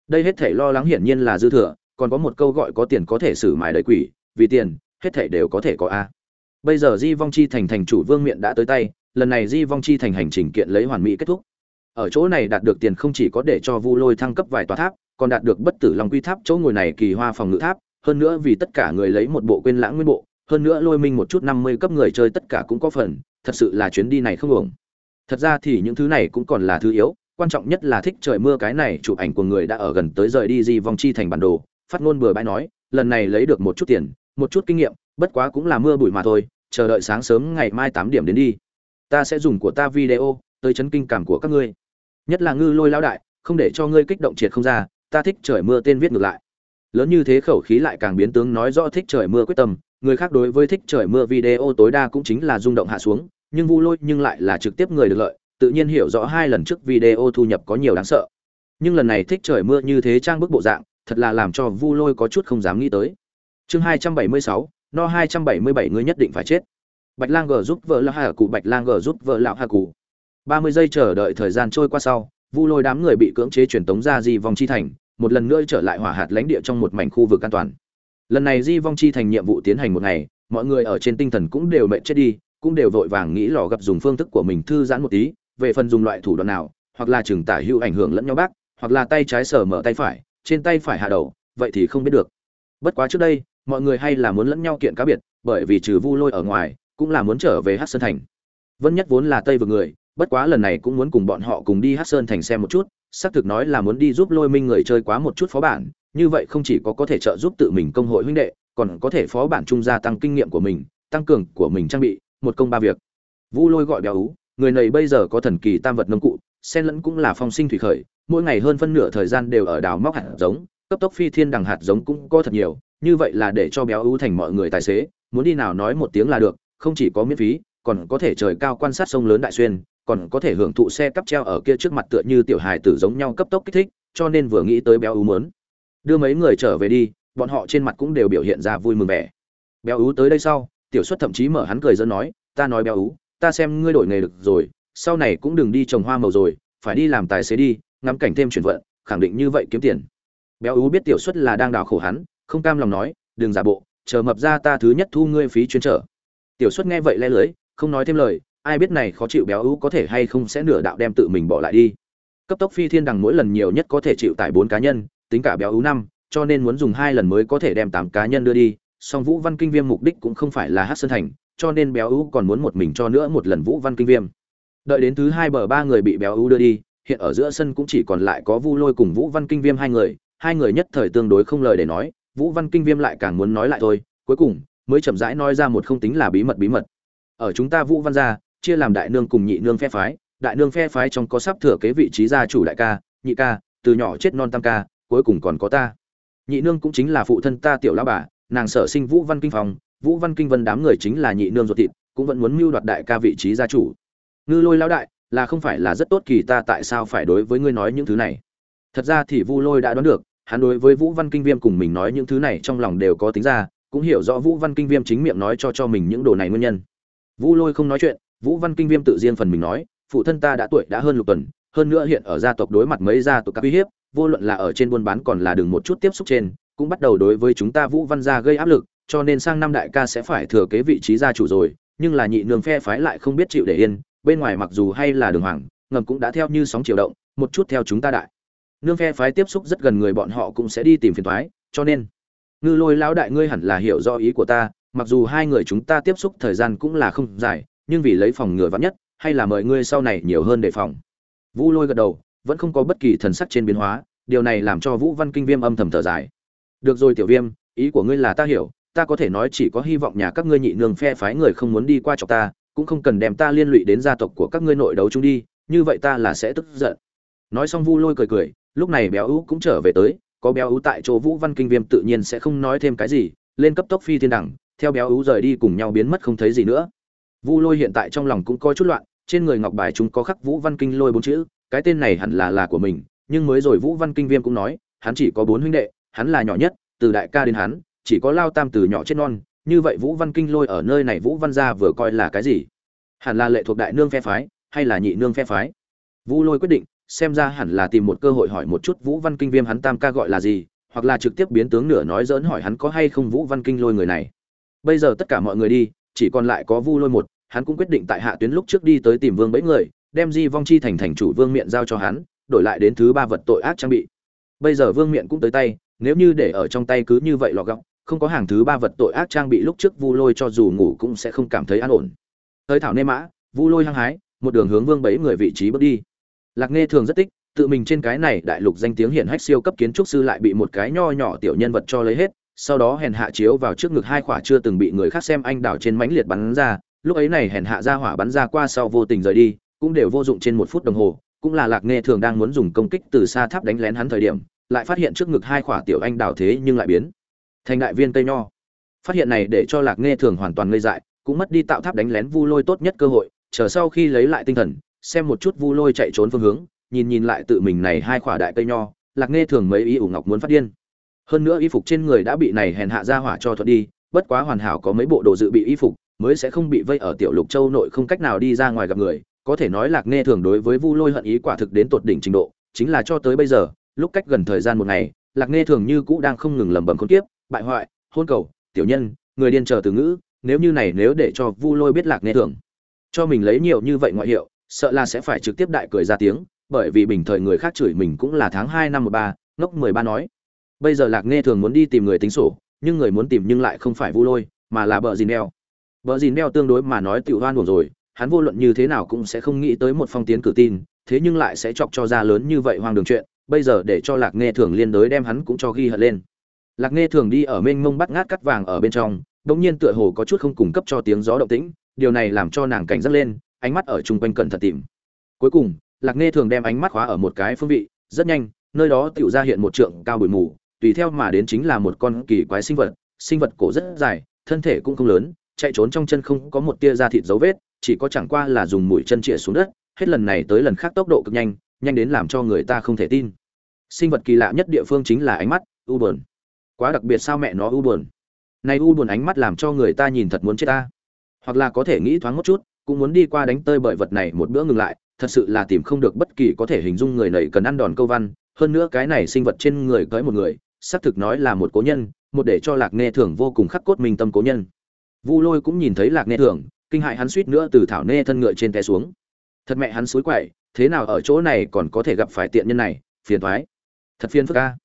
Đây hết thể lo lắng hiển nhiên là dư thừa, còn có một câu gọi có tiền có thể xử mài đầy quỷ, vì tiền, hết thể đều có thể có a. Bây giờ di vong chi thành thành chủ vương miện đã tới tay, lần này di vong chi thành hành trình kiện lấy hoàn mỹ kết thúc. Ở chỗ này đạt được tiền không chỉ có để cho vu lôi thăng cấp vài tòa tháp, còn đạt được bất tử long quy tháp chỗ ngồi này kỳ hoa phòng ngự tháp, hơn nữa vì tất cả người lấy một bộ quên lãng nguyên bộ, hơn nữa lôi minh một chút năm mươi cấp người chơi tất cả cũng có phần thật sự là chuyến đi này không ổn. thật ra thì những thứ này cũng còn là thứ yếu, quan trọng nhất là thích trời mưa cái này chụp ảnh của người đã ở gần tới rời đi di vòng chi thành bản đồ. Phát ngôn bừa bãi nói, lần này lấy được một chút tiền, một chút kinh nghiệm, bất quá cũng là mưa bụi mà thôi, chờ đợi sáng sớm ngày mai tám điểm đến đi. Ta sẽ dùng của ta video tới chấn kinh cảm của các ngươi. Nhất là ngư lôi lão đại, không để cho ngươi kích động triệt không ra, ta thích trời mưa tên viết ngược lại. Lớn như thế khẩu khí lại càng biến tướng nói rõ thích trời mưa quyết tâm, người khác đối với thích trời mưa video tối đa cũng chính là rung động hạ xuống nhưng vu lôi nhưng lại là trực tiếp người được lợi, tự nhiên hiểu rõ hai lần trước video thu nhập có nhiều đáng sợ. Nhưng lần này thích trời mưa như thế trang bức bộ dạng, thật là làm cho vu lôi có chút không dám nghĩ tới. Chương hai trăm bảy mươi sáu, no hai trăm bảy mươi bảy người nhất định phải chết. Bạch lang g giúp vợ lão hà cụ bạch lang g giúp vợ lão hà cụ ba mươi giây chờ đợi thời gian trôi qua sau, vu lôi đám người bị cưỡng chế truyền tống ra di vong chi thành, một lần nữa trở lại hỏa hạt lãnh địa trong một mảnh khu vực an toàn. Lần này di vong chi thành nhiệm vụ tiến hành một ngày, mọi người ở trên tinh thần cũng đều mệt chết đi cũng đều vội vàng nghĩ lò gặp dùng phương thức của mình thư giãn một tí, về phần dùng loại thủ đoạn nào, hoặc là chừng tả hữu ảnh hưởng lẫn nhau bác, hoặc là tay trái sở mở tay phải, trên tay phải hạ đầu, vậy thì không biết được. Bất quá trước đây, mọi người hay là muốn lẫn nhau kiện cá biệt, bởi vì trừ vu lôi ở ngoài, cũng là muốn trở về hát sơn thành. Vân nhất vốn là tây vực người, bất quá lần này cũng muốn cùng bọn họ cùng đi hát sơn thành xem một chút, xác thực nói là muốn đi giúp lôi minh người chơi quá một chút phó bản, như vậy không chỉ có có thể trợ giúp tự mình công hội huynh đệ, còn có thể phó bản trung gia tăng kinh nghiệm của mình, tăng cường của mình trang bị một công ba việc. Vu lôi gọi béo ú, người này bây giờ có thần kỳ tam vật nông cụ sen lẫn cũng là phong sinh thủy khởi, mỗi ngày hơn phân nửa thời gian đều ở đào móc hạt giống, cấp tốc phi thiên đằng hạt giống cũng có thật nhiều, như vậy là để cho béo ú thành mọi người tài xế, muốn đi nào nói một tiếng là được, không chỉ có miễn phí, còn có thể trời cao quan sát sông lớn đại xuyên, còn có thể hưởng thụ xe cắp treo ở kia trước mặt tựa như tiểu hài tử giống nhau cấp tốc kích thích, cho nên vừa nghĩ tới béo ú muốn đưa mấy người trở về đi, bọn họ trên mặt cũng đều biểu hiện ra vui mừng vẻ. Béo ú tới đây sau tiểu xuất thậm chí mở hắn cười dẫn nói, ta nói béo ú, ta xem ngươi đổi nghề được rồi, sau này cũng đừng đi trồng hoa màu rồi, phải đi làm tài xế đi, ngắm cảnh thêm chuyển vận, khẳng định như vậy kiếm tiền. Béo ú biết tiểu xuất là đang đào khổ hắn, không cam lòng nói, đừng giả bộ, chờ mập ra ta thứ nhất thu ngươi phí chuyên trở. Tiểu xuất nghe vậy le lưới, không nói thêm lời, ai biết này khó chịu béo ú có thể hay không sẽ nửa đạo đem tự mình bỏ lại đi. Cấp tốc phi thiên đằng mỗi lần nhiều nhất có thể chịu tải bốn cá nhân, tính cả béo ú năm, cho nên muốn dùng hai lần mới có thể đem tám cá nhân đưa đi song vũ văn kinh viêm mục đích cũng không phải là hát sơn thành, cho nên béo ú còn muốn một mình cho nữa một lần vũ văn kinh viêm. Đợi đến thứ hai bờ ba người bị béo ú đưa đi, hiện ở giữa sân cũng chỉ còn lại có vu lôi cùng vũ văn kinh viêm hai người hai người nhất thời tương đối không lời để nói, vũ văn kinh viêm lại càng muốn nói lại thôi, cuối cùng mới chậm rãi nói ra một không tính là bí mật bí mật. Ở chúng ta vũ văn gia, chia làm đại nương cùng nhị nương phe phái, đại nương phe phái trong có sắp thừa kế vị trí gia chủ đại ca, nhị ca, từ nhỏ chết non tam ca, cuối cùng còn có ta. Nhị nương cũng chính là phụ thân ta tiểu lão bà nàng sở sinh vũ văn kinh phòng vũ văn kinh vân đám người chính là nhị nương ruột thịt, cũng vẫn muốn mưu đoạt đại ca vị trí gia chủ. Ngư lôi lão đại, là không phải là rất tốt kỳ ta tại sao phải đối với ngươi nói những thứ này? Thật ra thì vu lôi đã đoán được, hắn đối với vũ văn kinh viêm cùng mình nói những thứ này trong lòng đều có tính ra, cũng hiểu rõ vũ văn kinh viêm chính miệng nói cho cho mình những đồ này nguyên nhân. Vũ lôi không nói chuyện, vũ văn kinh viêm tự riêng phần mình nói, phụ thân ta đã tuổi đã hơn lục tuần, hơn nữa hiện ở gia tộc đối mặt mấy gia tộc các uy hiếp, vô luận là ở trên buôn bán còn là đường một chút tiếp xúc trên cũng bắt đầu đối với chúng ta vũ văn gia gây áp lực, cho nên sang năm đại ca sẽ phải thừa kế vị trí gia chủ rồi, nhưng là nhị nương phe phái lại không biết chịu để yên, bên ngoài mặc dù hay là đường hoàng, ngầm cũng đã theo như sóng chiều động, một chút theo chúng ta đại. Nương phe phái tiếp xúc rất gần người bọn họ cũng sẽ đi tìm phiền thoái cho nên, ngư lôi lão đại ngươi hẳn là hiểu rõ ý của ta, mặc dù hai người chúng ta tiếp xúc thời gian cũng là không dài, nhưng vì lấy phòng ngừa vắn nhất, hay là mời ngươi sau này nhiều hơn đề phòng. Vũ lôi gật đầu, vẫn không có bất kỳ thần sắc trên biến hóa, điều này làm cho vũ văn kinh viêm âm thầm thở dài được rồi tiểu viêm, ý của ngươi là ta hiểu, ta có thể nói chỉ có hy vọng nhà các ngươi nhị nương phe phái người không muốn đi qua chọc ta, cũng không cần đem ta liên lụy đến gia tộc của các ngươi nội đấu chúng đi, như vậy ta là sẽ tức giận. Nói xong vu lôi cười cười, lúc này béo ú cũng trở về tới, có béo ú tại chỗ vũ văn kinh viêm tự nhiên sẽ không nói thêm cái gì, lên cấp tốc phi thiên đẳng, theo béo ú rời đi cùng nhau biến mất không thấy gì nữa. Vu lôi hiện tại trong lòng cũng có chút loạn, trên người ngọc bài chúng có khắc vũ văn kinh lôi bốn chữ, cái tên này hẳn là là của mình, nhưng mới rồi vũ văn kinh viêm cũng nói, hắn chỉ có bốn huynh đệ hắn là nhỏ nhất, từ đại ca đến hắn, chỉ có lao tam từ nhỏ chết non, như vậy vũ văn kinh lôi ở nơi này vũ văn gia vừa coi là cái gì? Hẳn là lệ thuộc đại nương phe phái, hay là nhị nương phe phái? Vũ lôi quyết định, xem ra hẳn là tìm một cơ hội hỏi một chút vũ văn kinh viêm hắn tam ca gọi là gì, hoặc là trực tiếp biến tướng nửa nói dỡn hỏi hắn có hay không vũ văn kinh lôi người này. Bây giờ tất cả mọi người đi, chỉ còn lại có vu lôi một, hắn cũng quyết định tại hạ tuyến lúc trước đi tới tìm vương bẫy người, đem di vong chi thành thành chủ vương miện giao cho hắn, đổi lại đến thứ ba vật tội ác trang bị. Bây giờ vương miện cũng tới tay nếu như để ở trong tay cứ như vậy lọ gọng, không có hàng thứ ba vật tội ác trang bị lúc trước vu lôi cho dù ngủ cũng sẽ không cảm thấy an ổn. Hơi thảo nê mã, vu lôi hăng hái, một đường hướng vương bẫy người vị trí bước đi. Lạc nghe thường rất tích tự mình trên cái này đại lục danh tiếng hiển hách siêu cấp kiến trúc sư lại bị một cái nho nhỏ tiểu nhân vật cho lấy hết, sau đó hèn hạ chiếu vào trước ngực hai khỏa chưa từng bị người khác xem anh đảo trên mánh liệt bắn ra, lúc ấy này hèn hạ ra hỏa bắn ra qua sau vô tình rời đi, cũng đều vô dụng trên một phút đồng hồ, cũng là lạc nghe thường đang muốn dùng công kích từ xa tháp đánh lén hắn thời điểm lại phát hiện trước ngực hai khỏa tiểu anh đào thế nhưng lại biến. Thành đại viên cây nho. Phát hiện này để cho lạc nghe thường hoàn toàn ngây dại, cũng mất đi tạo tháp đánh lén vu lôi tốt nhất cơ hội, chờ sau khi lấy lại tinh thần, xem một chút vu lôi chạy trốn phương hướng, nhìn nhìn lại tự mình này hai khỏa đại cây nho, lạc nghe thường mấy ý ủ ngọc muốn phát điên. Hơn nữa y phục trên người đã bị này hèn hạ ra hỏa cho thuận đi, bất quá hoàn hảo có mấy bộ đồ dự bị y phục, mới sẽ không bị vây ở tiểu lục châu nội không cách nào đi ra ngoài gặp người. Có thể nói lạc nghe thường đối với vu lôi hận ý quả thực đến tột đỉnh trình độ, chính là cho tới bây giờ lúc cách gần thời gian một ngày, lạc nghe thường như cũ đang không ngừng lẩm bẩm khốn kiếp, bại hoại, hôn cầu, tiểu nhân, người điên chờ từ ngữ, nếu như này nếu để cho vu lôi biết lạc nghe thường, cho mình lấy nhiều như vậy ngoại hiệu, sợ là sẽ phải trực tiếp đại cười ra tiếng, bởi vì bình thời người khác chửi mình cũng là tháng hai năm một ba, ngốc mười ba nói. Bây giờ lạc nghe thường muốn đi tìm người tính sổ, nhưng người muốn tìm nhưng lại không phải vu lôi, mà là bờ dìn đeo. Bờ dìn đeo tương đối mà nói tiểu hoan buồn rồi, hắn vô luận như thế nào cũng sẽ không nghĩ tới một phong tiến cử tin, thế nhưng lại sẽ chọc cho ra lớn như vậy hoang đường chuyện bây giờ để cho lạc nghe thường liên đối đem hắn cũng cho ghi hận lên. Lạc nghe thường đi ở mênh mông bắt ngát cắt vàng ở bên trong, bỗng nhiên tựa hồ có chút không cung cấp cho tiếng gió động tĩnh, điều này làm cho nàng cảnh giác lên, ánh mắt ở chung quanh cẩn thận tìm. Cuối cùng, lạc nghe thường đem ánh mắt khóa ở một cái phương vị, rất nhanh, nơi đó tựu ra hiện một trượng cao bụi mù, tùy theo mà đến chính là một con kỳ quái sinh vật sinh vật cổ rất dài, thân thể cũng không lớn, chạy trốn trong chân không có một tia da thịt dấu vết, chỉ có chẳng qua là dùng mũi chân chĩa xuống đất, hết lần này tới lần khác tốc độ cực nhanh nhanh đến làm cho người ta không thể tin. Sinh vật kỳ lạ nhất địa phương chính là ánh mắt, u buồn. Quá đặc biệt sao mẹ nó u buồn. Này u buồn ánh mắt làm cho người ta nhìn thật muốn chết ta. Hoặc là có thể nghĩ thoáng một chút, cũng muốn đi qua đánh tơi bởi vật này một bữa ngừng lại, thật sự là tìm không được bất kỳ có thể hình dung người này cần ăn đòn câu văn. Hơn nữa cái này sinh vật trên người tới một người, xác thực nói là một cố nhân, một để cho lạc nghe thường vô cùng khắc cốt minh tâm cố nhân. Vu lôi cũng nhìn thấy lạc nghe thường kinh hại hắn suýt nữa từ thảo nê thân ngựa trên té xuống. Thật mẹ hắn suối quậy thế nào ở chỗ này còn có thể gặp phải tiện nhân này, phiền thoái. Thật phiền phức ca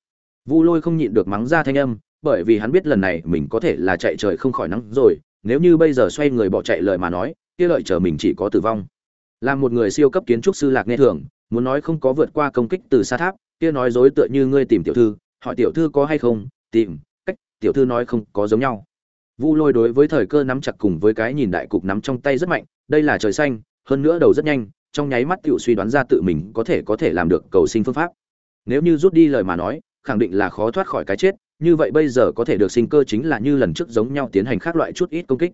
vu lôi không nhịn được mắng ra thanh âm, bởi vì hắn biết lần này mình có thể là chạy trời không khỏi nắng rồi, nếu như bây giờ xoay người bỏ chạy lời mà nói, kia lợi chờ mình chỉ có tử vong. Là một người siêu cấp kiến trúc sư lạc nghe thường, muốn nói không có vượt qua công kích từ xa tháp, kia nói dối tựa như ngươi tìm tiểu thư, hỏi tiểu thư có hay không, tìm, cách, tiểu thư nói không có giống nhau. Vu lôi đối với thời cơ nắm chặt cùng với cái nhìn đại cục nắm trong tay rất mạnh, đây là trời xanh, hơn nữa đầu rất nhanh trong nháy mắt tiểu suy đoán ra tự mình có thể có thể làm được cầu sinh phương pháp. Nếu như rút đi lời mà nói, khẳng định là khó thoát khỏi cái chết, như vậy bây giờ có thể được sinh cơ chính là như lần trước giống nhau tiến hành khác loại chút ít công kích.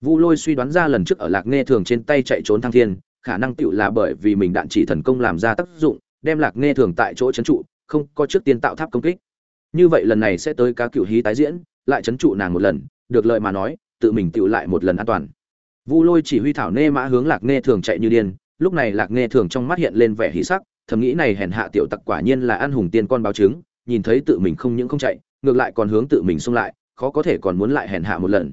Vu lôi suy đoán ra lần trước ở lạc nghe thường trên tay chạy trốn thăng thiên, khả năng tựu là bởi vì mình đạn chỉ thần công làm ra tác dụng, đem lạc nghe thường tại chỗ trấn trụ, không có trước tiên tạo tháp công kích. Như vậy lần này sẽ tới cá cựu hí tái diễn, lại trấn trụ nàng một lần, được lợi mà nói, tự mình tựu lại một lần an toàn. Vu lôi chỉ huy thảo nê mã hướng lạc nghe thường chạy như điên lúc này lạc nghe thường trong mắt hiện lên vẻ hí sắc, thầm nghĩ này hèn hạ tiểu tặc quả nhiên là ăn hùng tiên con báo trứng nhìn thấy tự mình không những không chạy, ngược lại còn hướng tự mình xông lại, khó có thể còn muốn lại hèn hạ một lần.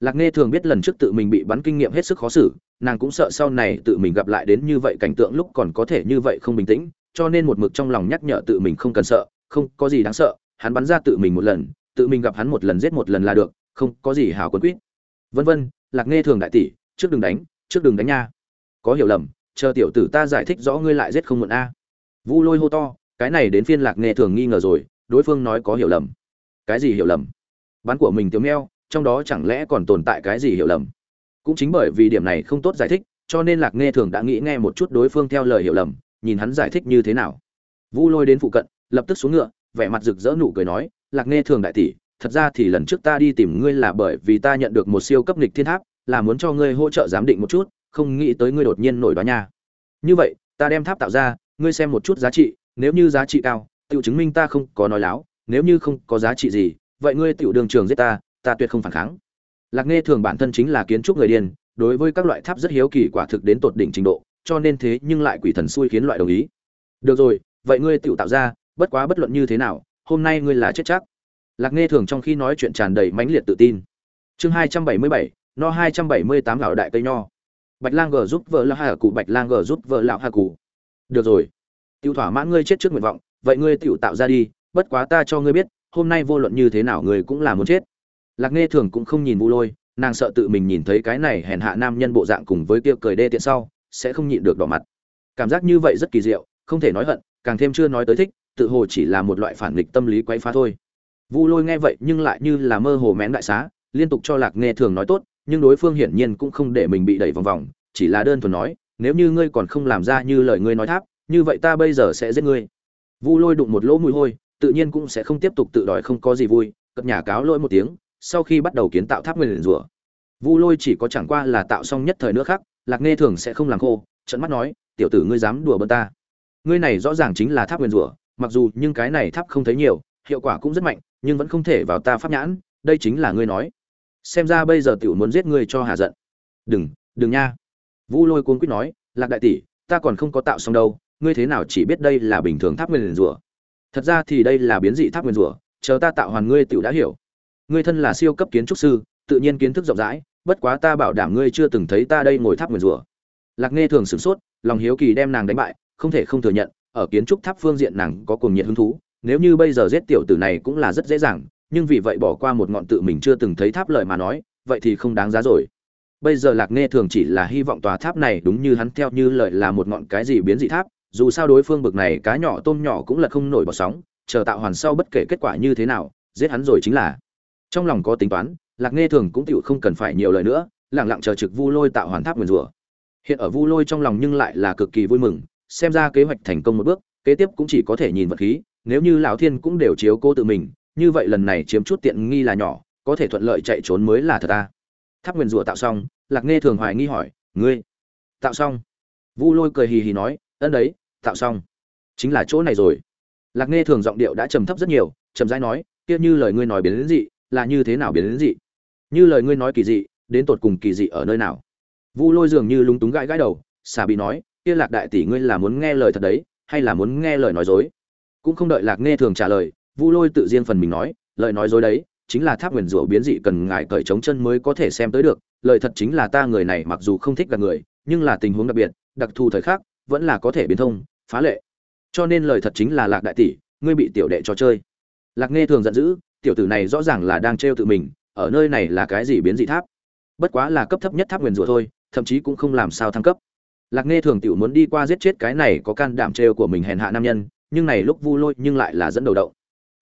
Lạc nghe thường biết lần trước tự mình bị bắn kinh nghiệm hết sức khó xử, nàng cũng sợ sau này tự mình gặp lại đến như vậy cảnh tượng lúc còn có thể như vậy không bình tĩnh, cho nên một mực trong lòng nhắc nhở tự mình không cần sợ, không có gì đáng sợ, hắn bắn ra tự mình một lần, tự mình gặp hắn một lần giết một lần là được, không có gì hảo quân quýt. Vân vân, lạc nghe thường đại tỷ, trước đừng đánh, trước đừng đánh nha. Có hiểu lầm chờ tiểu tử ta giải thích rõ ngươi lại giết không muộn a. Vu lôi hô to, cái này đến phiên lạc nghe thường nghi ngờ rồi, đối phương nói có hiểu lầm. Cái gì hiểu lầm? Bắn của mình tiếng meo, trong đó chẳng lẽ còn tồn tại cái gì hiểu lầm? Cũng chính bởi vì điểm này không tốt giải thích, cho nên lạc nghe thường đã nghĩ nghe một chút đối phương theo lời hiểu lầm, nhìn hắn giải thích như thế nào. Vu lôi đến phụ cận, lập tức xuống ngựa, vẻ mặt rực rỡ nụ cười nói, lạc nghe thường đại tỷ, thật ra thì lần trước ta đi tìm ngươi là bởi vì ta nhận được một siêu cấp nghịch thiên tháp, là muốn cho ngươi hỗ trợ giám định một chút không nghĩ tới ngươi đột nhiên nổi đoá nha. Như vậy, ta đem tháp tạo ra, ngươi xem một chút giá trị, nếu như giá trị cao tự chứng minh ta không có nói láo, nếu như không có giá trị gì, vậy ngươi tiểu đường trường giết ta ta tuyệt không phản kháng. Lạc nghe thường bản thân chính là kiến trúc người điên, đối với các loại tháp rất hiếu kỳ quả thực đến tột đỉnh trình độ, cho nên thế nhưng lại quỷ thần xui khiến loại đồng ý. Được rồi, vậy ngươi tự tạo ra, bất quá bất luận như thế nào, hôm nay ngươi là chết chắc. Lạc nghe thường trong khi nói chuyện tràn đầy mãnh liệt tự tin. Chương hai trăm bảy mươi bảy, no hai trăm bảy mươi tám gạo đại cây nho bạch lang gờ giúp vợ lão hà cụ bạch lang gờ giúp vợ lão hà cụ được rồi. Tiêu thỏa mãn ngươi chết trước nguyện vọng, vậy ngươi tiểu tạo ra đi, bất quá ta cho ngươi biết, hôm nay vô luận như thế nào ngươi cũng là muốn chết. Lạc nghe thường cũng không nhìn vu lôi, nàng sợ tự mình nhìn thấy cái này hèn hạ nam nhân bộ dạng cùng với kia cười đê tiện sau, sẽ không nhịn được đỏ mặt. Cảm giác như vậy rất kỳ diệu, không thể nói hận, càng thêm chưa nói tới thích, tự hồ chỉ là một loại phản nghịch tâm lý quấy phá thôi. Vu lôi nghe vậy nhưng lại như là mơ hồ mén đại xá, liên tục cho lạc nghe thường nói tốt nhưng đối phương hiển nhiên cũng không để mình bị đẩy vòng vòng, chỉ là đơn thuần nói, nếu như ngươi còn không làm ra như lời ngươi nói tháp, như vậy ta bây giờ sẽ giết ngươi. Vu lôi đụng một lỗ mùi hôi, tự nhiên cũng sẽ không tiếp tục tự đòi không có gì vui, cập nhà cáo lỗi một tiếng, sau khi bắt đầu kiến tạo tháp nguyên rủa. Vu lôi chỉ có chẳng qua là tạo xong nhất thời nữa khác, lạc nghe thường sẽ không làm khô trận mắt nói, tiểu tử ngươi dám đùa bỡn ta. Ngươi này rõ ràng chính là tháp nguyên rủa, mặc dù nhưng cái này tháp không thấy nhiều, hiệu quả cũng rất mạnh, nhưng vẫn không thể vào ta pháp nhãn, đây chính là ngươi nói xem ra bây giờ tiểu muốn giết ngươi cho hà giận. Đừng đừng nha. Vu lôi cuốn quýt nói, lạc đại tỷ, ta còn không có tạo xong đâu, ngươi thế nào chỉ biết đây là bình thường tháp nguyên rủa thật ra thì đây là biến dị tháp nguyên rủa chờ ta tạo hoàn ngươi tiểu đã hiểu. Ngươi thân là siêu cấp kiến trúc sư, tự nhiên kiến thức rộng rãi, bất quá ta bảo đảm ngươi chưa từng thấy ta đây ngồi tháp nguyên rủa lạc nghe thường sửng sốt, lòng hiếu kỳ đem nàng đánh bại, không thể không thừa nhận, ở kiến trúc tháp phương diện nàng có cùng nhiệt hứng thú, nếu như bây giờ giết tiểu tử này cũng là rất dễ dàng nhưng vì vậy bỏ qua một ngọn tự mình chưa từng thấy tháp lời mà nói, vậy thì không đáng giá rồi. Bây giờ lạc nghe thường chỉ là hy vọng tòa tháp này đúng như hắn theo như lời là một ngọn cái gì biến dị tháp, dù sao đối phương bực này cá nhỏ tôm nhỏ cũng là không nổi bọt sóng, chờ tạo hoàn sau bất kể kết quả như thế nào, giết hắn rồi chính là. Trong lòng có tính toán, lạc nghe thường cũng tựu không cần phải nhiều lời nữa lẳng lặng chờ trực vu lôi tạo hoàn tháp nguyền rủa. Hiện ở vu lôi trong lòng nhưng lại là cực kỳ vui mừng, xem ra kế hoạch thành công một bước, kế tiếp cũng chỉ có thể nhìn vật khí, nếu như lão thiên cũng đều chiếu cô tự mình như vậy lần này chiếm chút tiện nghi là nhỏ, có thể thuận lợi chạy trốn mới là thật ta. Tháp nguyền rủa tạo xong, lạc nghe thường hoài nghi hỏi, ngươi, tạo xong? Vu lôi cười hì hì nói, ân đấy, tạo xong. Chính là chỗ này rồi. Lạc nghe thường giọng điệu đã trầm thấp rất nhiều trầm rãi nói, kia như lời ngươi nói biến đến dị, là như thế nào biến đến dị? Như lời ngươi nói kỳ dị, đến tột cùng kỳ dị ở nơi nào? Vu lôi dường như lúng túng gãi gãi đầu, xà bị nói, kia lạc đại tỷ ngươi là muốn nghe lời thật đấy, hay là muốn nghe lời nói dối? Cũng không đợi lạc nghe thường trả lời vu lôi tự riêng phần mình nói, lời nói dối đấy, chính là tháp nguyền rủa biến dị cần ngài cởi trống chân mới có thể xem tới được, lời thật chính là ta người này mặc dù không thích gặp người, nhưng là tình huống đặc biệt, đặc thù thời khắc, vẫn là có thể biến thông, phá lệ. Cho nên lời thật chính là lạc đại tỷ, ngươi bị tiểu đệ cho chơi. Lạc nghe thường giận dữ, tiểu tử này rõ ràng là đang trêu tự mình, ở nơi này là cái gì biến dị tháp? Bất quá là cấp thấp nhất tháp nguyền rủa thôi, thậm chí cũng không làm sao thăng cấp. Lạc nghe thường tiểu muốn đi qua giết chết cái này có can đảm trêu của mình hèn hạ nam nhân, nhưng này lúc vu lôi nhưng lại là dẫn đầu đậu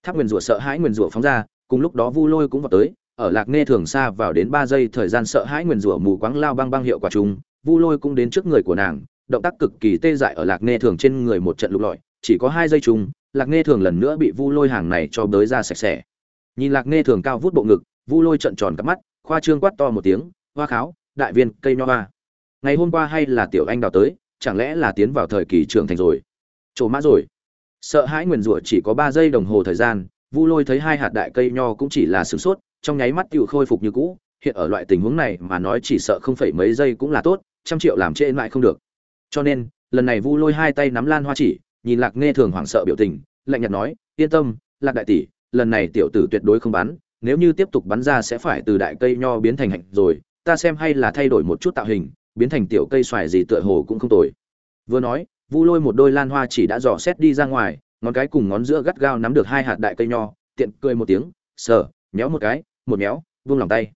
tháp nguyền rủa sợ hãi nguyền rủa phóng ra, cùng lúc đó vu lôi cũng vào tới, ở lạc nghe thường xa vào đến ba giây thời gian sợ hãi nguyền rủa mù quáng lao băng băng hiệu quả chung vu lôi cũng đến trước người của nàng, động tác cực kỳ tê dại ở lạc nghe thường trên người một trận lục lọi, chỉ có hai giây chung lạc nghe thường lần nữa bị vu lôi hàng này cho bới ra sạch sẽ. Nhìn lạc nghe thường cao vút bộ ngực, vu lôi trận tròn cắp mắt, khoa trương quát to một tiếng, hoa kháo, đại viên, cây nho hoa. Ngày hôm qua hay là tiểu anh đào tới, chẳng lẽ là tiến vào thời kỳ trưởng thành rồi? Trổ mã rồi sợ hãi nguyền rủa chỉ có ba giây đồng hồ thời gian, vu lôi thấy hai hạt đại cây nho cũng chỉ là sửng sốt, trong nháy mắt tự khôi phục như cũ, hiện ở loại tình huống này mà nói chỉ sợ không phải mấy giây cũng là tốt, trăm triệu làm trễ lại không được. Cho nên, lần này vu lôi hai tay nắm lan hoa chỉ, nhìn lạc nghe thường hoảng sợ biểu tình, lạnh nhạt nói, yên tâm, lạc đại tỷ, lần này tiểu tử tuyệt đối không bắn, nếu như tiếp tục bắn ra sẽ phải từ đại cây nho biến thành hạnh rồi, ta xem hay là thay đổi một chút tạo hình, biến thành tiểu cây xoài gì tựa hồ cũng không tồi. Vừa nói vu lôi một đôi lan hoa chỉ đã dò xét đi ra ngoài, ngón cái cùng ngón giữa gắt gao nắm được hai hạt đại cây nho, tiện cười một tiếng, sờ, méo một cái, một méo, vung lòng tay.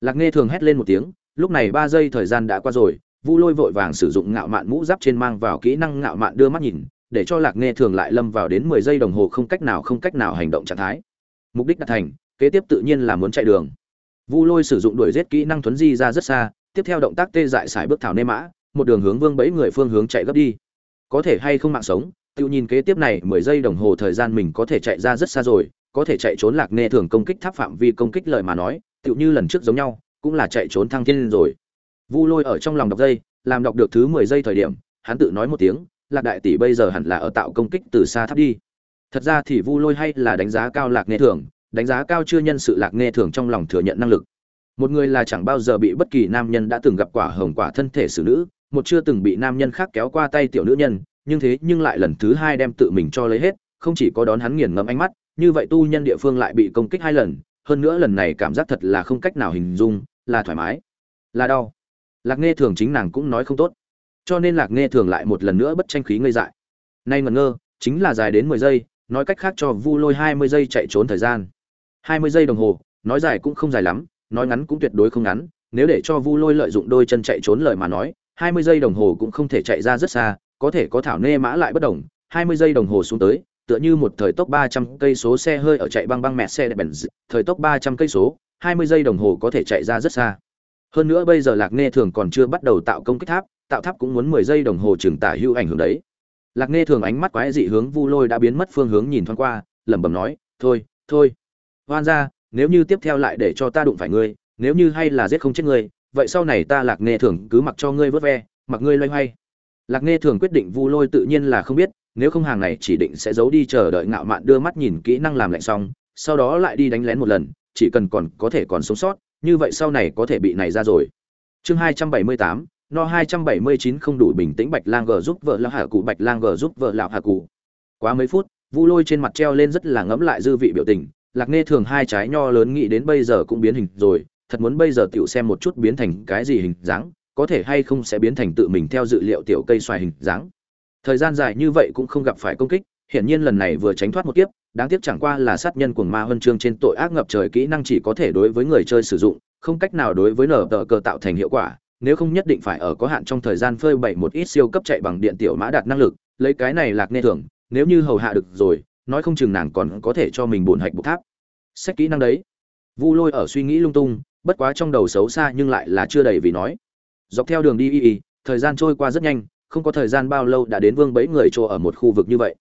Lạc nghe thường hét lên một tiếng, lúc này ba giây thời gian đã qua rồi, vu lôi vội vàng sử dụng ngạo mạn mũ giáp trên mang vào kỹ năng ngạo mạn đưa mắt nhìn, để cho lạc nghe thường lại lâm vào đến mười giây đồng hồ không cách nào không cách nào hành động trạng thái. Mục đích đã thành, kế tiếp tự nhiên là muốn chạy đường. Vu lôi sử dụng đuổi giết kỹ năng thuấn di ra rất xa, tiếp theo động tác tê dại xài bước thảo nê mã, một đường hướng vương bẫy người phương hướng chạy gấp đi có thể hay không mạng sống, tự nhìn kế tiếp này mười giây đồng hồ thời gian mình có thể chạy ra rất xa rồi, có thể chạy trốn lạc nghe thường công kích tháp phạm vi công kích lời mà nói, tự như lần trước giống nhau, cũng là chạy trốn thăng thiên rồi. Vu lôi ở trong lòng đọc dây, làm đọc được thứ mười giây thời điểm, hắn tự nói một tiếng, lạc đại tỷ bây giờ hẳn là ở tạo công kích từ xa tháp đi. Thật ra thì vu lôi hay là đánh giá cao lạc nghe thường, đánh giá cao chưa nhân sự lạc nghe thường trong lòng thừa nhận năng lực. Một người là chẳng bao giờ bị bất kỳ nam nhân đã từng gặp quả hồng quả thân thể xử nữ một chưa từng bị nam nhân khác kéo qua tay tiểu nữ nhân, nhưng thế nhưng lại lần thứ hai đem tự mình cho lấy hết, không chỉ có đón hắn nghiền ngẫm ánh mắt, như vậy tu nhân địa phương lại bị công kích hai lần, hơn nữa lần này cảm giác thật là không cách nào hình dung, là thoải mái, là đau. Lạc nghe thường chính nàng cũng nói không tốt. Cho nên lạc nghe thường lại một lần nữa bất tranh khí ngây dại. Nay ngẩn ngơ, chính là dài đến mười giây, nói cách khác cho vu lôi hai mươi giây chạy trốn thời gian. hai mươi giây đồng hồ, nói dài cũng không dài lắm, nói ngắn cũng tuyệt đối không ngắn, nếu để cho vu lôi lợi dụng đôi chân chạy trốn lời mà nói hai mươi giây đồng hồ cũng không thể chạy ra rất xa, có thể có thảo nê mã lại bất đồng. hai mươi giây đồng hồ xuống tới, tựa như một thời tốc ba trăm cây số xe hơi ở chạy băng băng mẹ xe bẩn thời tốc ba trăm cây số, hai mươi giây đồng hồ có thể chạy ra rất xa. Hơn nữa bây giờ lạc nghe thường còn chưa bắt đầu tạo công kích tháp, tạo tháp cũng muốn mười giây đồng hồ chừng tả hữu ảnh hưởng đấy. Lạc nghe thường ánh mắt quái dị hướng vu lôi đã biến mất phương hướng nhìn thoáng qua, lẩm bẩm nói, thôi thôi. Hoan ra, nếu như tiếp theo lại để cho ta đụng phải ngươi, nếu như hay là giết không chết ngươi vậy sau này ta lạc nghe thường cứ mặc cho ngươi vớt ve, mặc ngươi loay hoay. Lạc nghe thường quyết định vu lôi tự nhiên là không biết, nếu không hàng này chỉ định sẽ giấu đi chờ đợi ngạo mạn đưa mắt nhìn kỹ năng làm lạnh xong, sau đó lại đi đánh lén một lần, chỉ cần còn có thể còn sống sót, như vậy sau này có thể bị này ra rồi. Chương hai trăm bảy mươi tám, no hai trăm bảy mươi chín không đủ bình tĩnh bạch lang g giúp vợ lão hạ cụ, bạch lang g giúp vợ lão hạ cụ. Quá mấy phút, vu lôi trên mặt treo lên rất là ngẫm lại dư vị biểu tình, lạc nghe thường hai trái nho lớn nghĩ đến bây giờ cũng biến hình rồi thật muốn bây giờ tiểu xem một chút biến thành cái gì hình dáng, có thể hay không sẽ biến thành tự mình theo dự liệu tiểu cây xoài hình dáng. Thời gian dài như vậy cũng không gặp phải công kích, hiển nhiên lần này vừa tránh thoát một kiếp, đáng tiếc chẳng qua là sát nhân cuồng ma huân chương trên tội ác ngập trời kỹ năng chỉ có thể đối với người chơi sử dụng, không cách nào đối với nở tờ cờ tạo thành hiệu quả, nếu không nhất định phải ở có hạn trong thời gian phơi bày một ít siêu cấp chạy bằng điện tiểu mã đạt năng lực, lấy cái này lạc nên thường, nếu như hầu hạ được rồi, nói không chừng nàng còn có thể cho mình bổn hạch bục tháp. Sách kỹ năng đấy. Vu lôi ở suy nghĩ lung tung bất quá trong đầu xấu xa nhưng lại là chưa đầy vì nói. Dọc theo đường đi y y, thời gian trôi qua rất nhanh, không có thời gian bao lâu đã đến vương bẫy người chỗ ở một khu vực như vậy.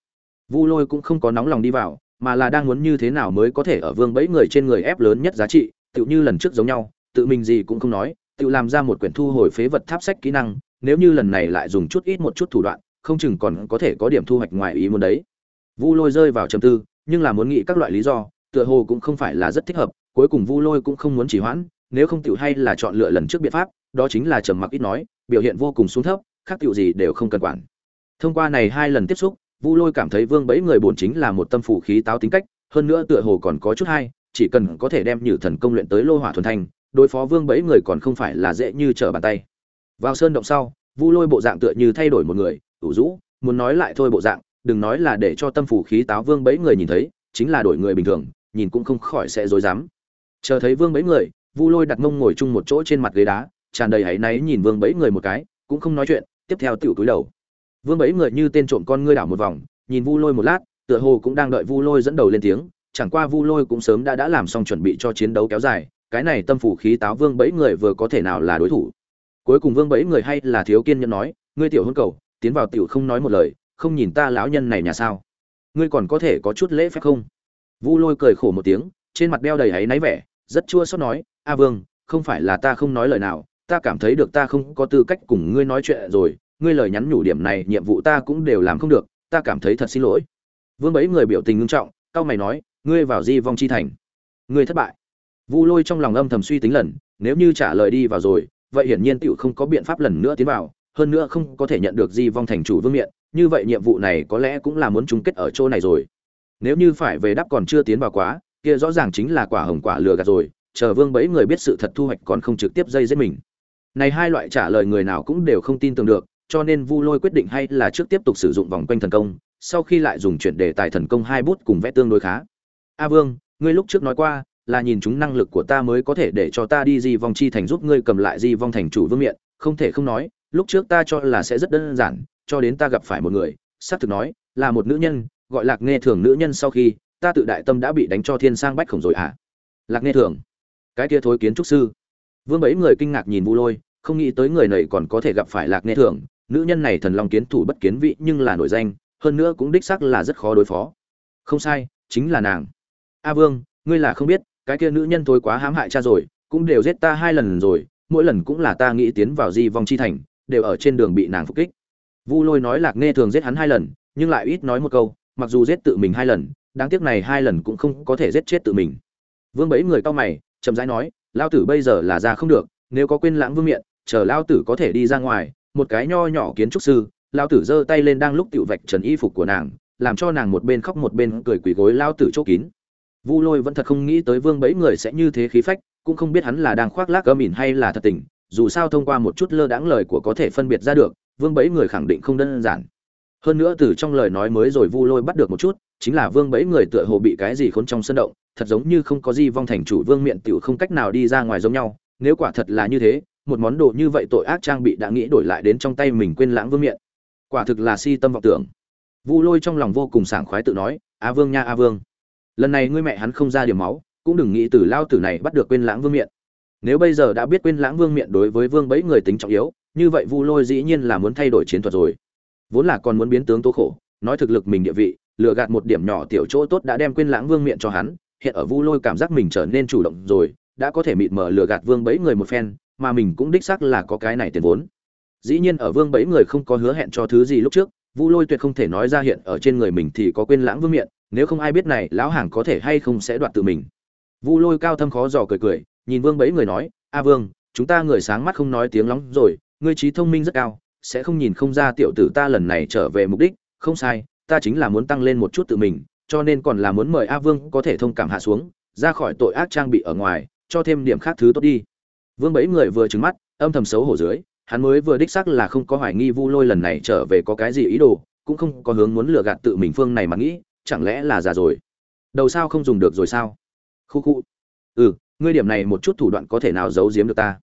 Vu lôi cũng không có nóng lòng đi vào, mà là đang muốn như thế nào mới có thể ở vương bẫy người trên người ép lớn nhất giá trị, tựu như lần trước giống nhau, tự mình gì cũng không nói tự làm ra một quyển thu hồi phế vật tháp sách kỹ năng, nếu như lần này lại dùng chút ít một chút thủ đoạn, không chừng còn có thể có điểm thu hoạch ngoài ý muốn đấy. Vu lôi rơi vào trầm tư, nhưng là muốn nghĩ các loại lý do, tựa hồ cũng không phải là rất thích hợp cuối cùng vu lôi cũng không muốn chỉ hoãn, nếu không tiểu hay là chọn lựa lần trước biện pháp, đó chính là trầm mặc ít nói, biểu hiện vô cùng xuống thấp, khác tiểu gì đều không cần quản. Thông qua này hai lần tiếp xúc, vu lôi cảm thấy vương bẫy người bổn chính là một tâm phủ khí táo tính cách, hơn nữa tựa hồ còn có chút hay, chỉ cần có thể đem nhử thần công luyện tới lô hỏa thuần thanh đối phó vương bẫy người còn không phải là dễ như trở bàn tay. Vào sơn động sau, vu lôi bộ dạng tựa như thay đổi một người, ủ rũ, muốn nói lại thôi bộ dạng, đừng nói là để cho tâm phủ khí táo vương bẫy người nhìn thấy, chính là đổi người bình thường, nhìn cũng không khỏi sẽ rối rắm chờ thấy vương bẫy người, vu lôi đặt mông ngồi chung một chỗ trên mặt ghế đá, tràn đầy áy náy nhìn vương bẫy người một cái, cũng không nói chuyện, tiếp theo tiểu túi đầu. Vương bẫy người như tên trộm con ngươi đảo một vòng, nhìn vu lôi một lát, tựa hồ cũng đang đợi vu lôi dẫn đầu lên tiếng, chẳng qua vu lôi cũng sớm đã đã làm xong chuẩn bị cho chiến đấu kéo dài, cái này tâm phủ khí táo vương bẫy người vừa có thể nào là đối thủ. Cuối cùng vương bẫy người hay là thiếu kiên nhẫn nói, ngươi tiểu hôn cầu, tiến vào tiểu không nói một lời, không nhìn ta lão nhân này nhà sao? Ngươi còn có thể có chút lễ phép không? Vu lôi cười khổ một tiếng trên mặt đeo đầy áy náy vẻ, rất chua xót nói, a vương, không phải là ta không nói lời nào, ta cảm thấy được ta không có tư cách cùng ngươi nói chuyện rồi, ngươi lời nhắn nhủ điểm này, nhiệm vụ ta cũng đều làm không được, ta cảm thấy thật xin lỗi. Vương bấy người biểu tình ngưng trọng cao mày nói, ngươi vào di vong chi thành. Ngươi thất bại. Vu lôi trong lòng âm thầm suy tính lần, nếu như trả lời đi vào rồi, vậy hiển nhiên tiểu không có biện pháp lần nữa tiến vào, hơn nữa không có thể nhận được di vong thành chủ vương miện, như vậy nhiệm vụ này có lẽ cũng là muốn chung kết ở chỗ này rồi. Nếu như phải về đáp còn chưa tiến vào quá kia rõ ràng chính là quả hồng quả lừa gạt rồi, chờ vương bấy người biết sự thật thu hoạch còn không trực tiếp dây giết mình. Này hai loại trả lời người nào cũng đều không tin tưởng được, cho nên vu lôi quyết định hay là trước tiếp tục sử dụng vòng quanh thần công, sau khi lại dùng chuyển đề tài thần công hai bút cùng vẽ tương đối khá. A vương, ngươi lúc trước nói qua, là nhìn chúng năng lực của ta mới có thể để cho ta đi di vong chi thành giúp ngươi cầm lại di vong thành chủ vương miện, không thể không nói, lúc trước ta cho là sẽ rất đơn giản, cho đến ta gặp phải một người, xác thực nói, là một nữ nhân, gọi lạc nghe thường nữ nhân sau khi ta tự đại tâm đã bị đánh cho thiên sang bách khổng rồi à lạc nghe thường, cái kia thối kiến trúc sư. Vương bảy người kinh ngạc nhìn vu lôi, không nghĩ tới người này còn có thể gặp phải lạc nghe thường. Nữ nhân này thần long kiến thủ bất kiến vị nhưng là nổi danh, hơn nữa cũng đích xác là rất khó đối phó. Không sai, chính là nàng. A vương, ngươi là không biết, cái kia nữ nhân thối quá hãm hại cha rồi, cũng đều giết ta hai lần rồi, mỗi lần cũng là ta nghĩ tiến vào di vong chi thành, đều ở trên đường bị nàng phục kích. Vu lôi nói lạc nghe thường giết hắn hai lần, nhưng lại ít nói một câu, mặc dù giết tự mình hai lần đáng tiếc này hai lần cũng không có thể giết chết tự mình. Vương bấy người cao mày, chậm rãi nói lao tử bây giờ là ra không được, nếu có quên lãng vương miện, chờ lao tử có thể đi ra ngoài, một cái nho nhỏ kiến trúc sư lao tử giơ tay lên đang lúc tiểu vạch trần y phục của nàng, làm cho nàng một bên khóc một bên cười quỳ gối lao tử chỗ kín. Vu lôi vẫn thật không nghĩ tới vương bấy người sẽ như thế khí phách, cũng không biết hắn là đang khoác lác gơ mỉn hay là thật tình, dù sao thông qua một chút lơ đãng lời của có thể phân biệt ra được, vương bẫy người khẳng định không đơn giản. Hơn nữa từ trong lời nói mới rồi vu lôi bắt được một chút chính là vương bẫy người tựa hồ bị cái gì khốn trong sân động, thật giống như không có gì vong thành chủ vương miệng tiểu không cách nào đi ra ngoài giống nhau. Nếu quả thật là như thế, một món đồ như vậy tội ác trang bị đã nghĩ đổi lại đến trong tay mình quên lãng vương miện quả thực là si tâm vọng tưởng. Vu lôi trong lòng vô cùng sảng khoái tự nói, a vương nha, a vương. Lần này ngươi mẹ hắn không ra điểm máu, cũng đừng nghĩ từ lao tử này bắt được quên lãng vương miện nếu bây giờ đã biết quên lãng vương miện đối với vương bẫy người tính trọng yếu, như vậy vu lôi dĩ nhiên là muốn thay đổi chiến thuật rồi. Vốn là còn muốn biến tướng tố khổ, nói thực lực mình địa vị lừa gạt một điểm nhỏ tiểu chỗ tốt đã đem quên lãng vương miệng cho hắn hiện ở vu lôi cảm giác mình trở nên chủ động rồi đã có thể mịt mờ lừa gạt vương bẫy người một phen mà mình cũng đích xác là có cái này tiền vốn. Dĩ nhiên ở vương bẫy người không có hứa hẹn cho thứ gì lúc trước vu lôi tuyệt không thể nói ra hiện ở trên người mình thì có quên lãng vương miệng, nếu không ai biết này lão hàng có thể hay không sẽ đoạt tự mình. Vu lôi cao thâm khó dò cười cười nhìn vương bẫy người nói a vương chúng ta người sáng mắt không nói tiếng lóng rồi ngươi trí thông minh rất cao sẽ không nhìn không ra tiểu tử ta lần này trở về mục đích không sai ta chính là muốn tăng lên một chút tự mình, cho nên còn là muốn mời a vương có thể thông cảm hạ xuống, ra khỏi tội ác trang bị ở ngoài, cho thêm điểm khác thứ tốt đi. Vương bẫy người vừa trứng mắt, âm thầm xấu hổ dưới, hắn mới vừa đích xác là không có hoài nghi vu lôi lần này trở về có cái gì ý đồ, cũng không có hướng muốn lừa gạt tự mình phương này mà nghĩ, chẳng lẽ là già rồi? Đầu sao không dùng được rồi sao? Khu khu. Ừ ngươi điểm này một chút thủ đoạn có thể nào giấu giếm được ta?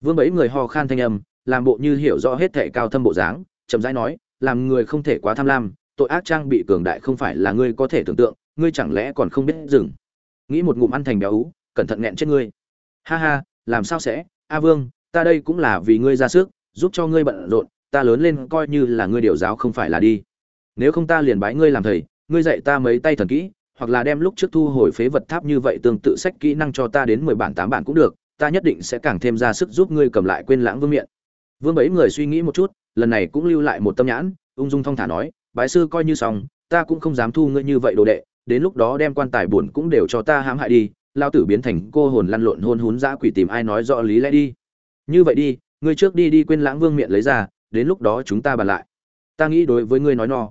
Vương bẫy người ho khan thanh âm, làm bộ như hiểu rõ hết thệ cao thâm bộ dáng, chậm rãi nói, làm người không thể quá tham lam tội ác trang bị cường đại không phải là ngươi có thể tưởng tượng, ngươi chẳng lẽ còn không biết dừng. Nghĩ một ngụm ăn thành béo ú, cẩn thận nghẹn chết ngươi. Ha ha, làm sao sẽ? A vương, ta đây cũng là vì ngươi ra sức, giúp cho ngươi bận rộn, ta lớn lên coi như là ngươi điều giáo không phải là đi. Nếu không ta liền bái ngươi làm thầy, ngươi dạy ta mấy tay thần kỹ, hoặc là đem lúc trước thu hồi phế vật tháp như vậy tương tự sách kỹ năng cho ta đến mười bản tám bản cũng được, ta nhất định sẽ càng thêm ra sức giúp ngươi cầm lại quên lãng vương miện. Vương bấy người suy nghĩ một chút, lần này cũng lưu lại một tâm nhãn, ung dung thong thả nói bái sư coi như xong, ta cũng không dám thu ngươi như vậy đồ đệ, đến lúc đó đem quan tài buồn cũng đều cho ta hãm hại đi, lao tử biến thành cô hồn lăn lộn hôn hún dã quỷ tìm ai nói rõ lý lẽ đi. Như vậy đi, ngươi trước đi đi quên lãng vương miệng lấy ra, đến lúc đó chúng ta bàn lại. Ta nghĩ đối với ngươi nói no.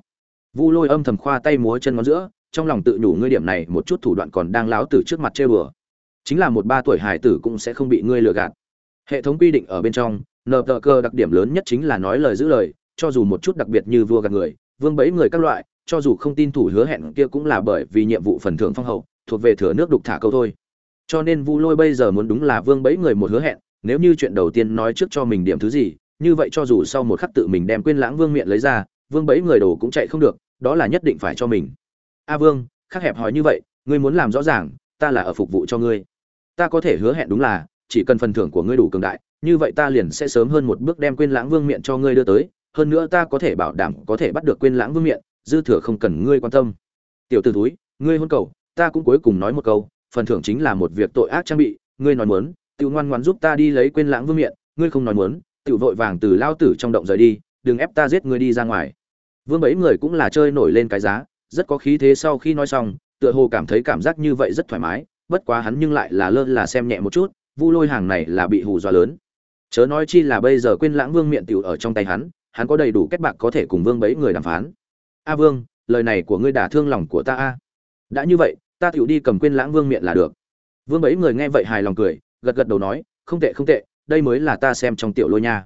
Vu lôi âm thầm khoa tay múa chân ngón giữa, trong lòng tự nhủ ngươi điểm này một chút thủ đoạn còn đang láo tử trước mặt chơi bừa chính là một ba tuổi hải tử cũng sẽ không bị ngươi lừa gạt. Hệ thống quy định ở bên trong nợ tờ cơ đặc điểm lớn nhất chính là nói lời giữ lời, cho dù một chút đặc biệt như vua gạt người vương bẫy người các loại, cho dù không tin thủ hứa hẹn kia cũng là bởi vì nhiệm vụ phần thưởng phong hậu, thuộc về thừa nước đục thả câu thôi. Cho nên vu lôi bây giờ muốn đúng là vương bẫy người một hứa hẹn, nếu như chuyện đầu tiên nói trước cho mình điểm thứ gì, như vậy cho dù sau một khắc tự mình đem quên lãng vương miệng lấy ra, vương bẫy người đồ cũng chạy không được, đó là nhất định phải cho mình. A vương, khắc hẹp hỏi như vậy, ngươi muốn làm rõ ràng, ta là ở phục vụ cho ngươi. Ta có thể hứa hẹn đúng là, chỉ cần phần thưởng của ngươi đủ cường đại, như vậy ta liền sẽ sớm hơn một bước đem quên lãng vương miện cho ngươi đưa tới hơn nữa ta có thể bảo đảm có thể bắt được quên lãng vương miện, dư thừa không cần ngươi quan tâm. Tiểu t ử túi ngươi hôn cầu, ta cũng cuối cùng nói một câu, phần thưởng chính là một việc tội ác trang bị, ngươi nói muốn, tiểu ngoan ngoan giúp ta đi lấy quên lãng vương miện, ngươi không nói muốn, tiểu vội vàng từ lao tử trong động rời đi, đừng ép ta giết ngươi đi ra ngoài. Vương bảy người cũng là chơi nổi lên cái giá, rất có khí thế sau khi nói xong, tựa hồ cảm thấy cảm giác như vậy rất thoải mái, bất quá hắn nhưng lại là lơ là xem nhẹ một chút, vu lôi hàng này là bị hù dọa lớn. Chớ nói chi là bây giờ quên lãng vương miệng tiểu ở trong tay hắn hắn có đầy đủ kết bạc có thể cùng vương bấy người đàm phán. A vương lời này của ngươi đả thương lòng của ta a. Đã như vậy ta tựu đi cầm quên lãng vương miệng là được. Vương bấy người nghe vậy hài lòng cười gật gật đầu nói không tệ không tệ đây mới là ta xem trong tiểu lôi nha.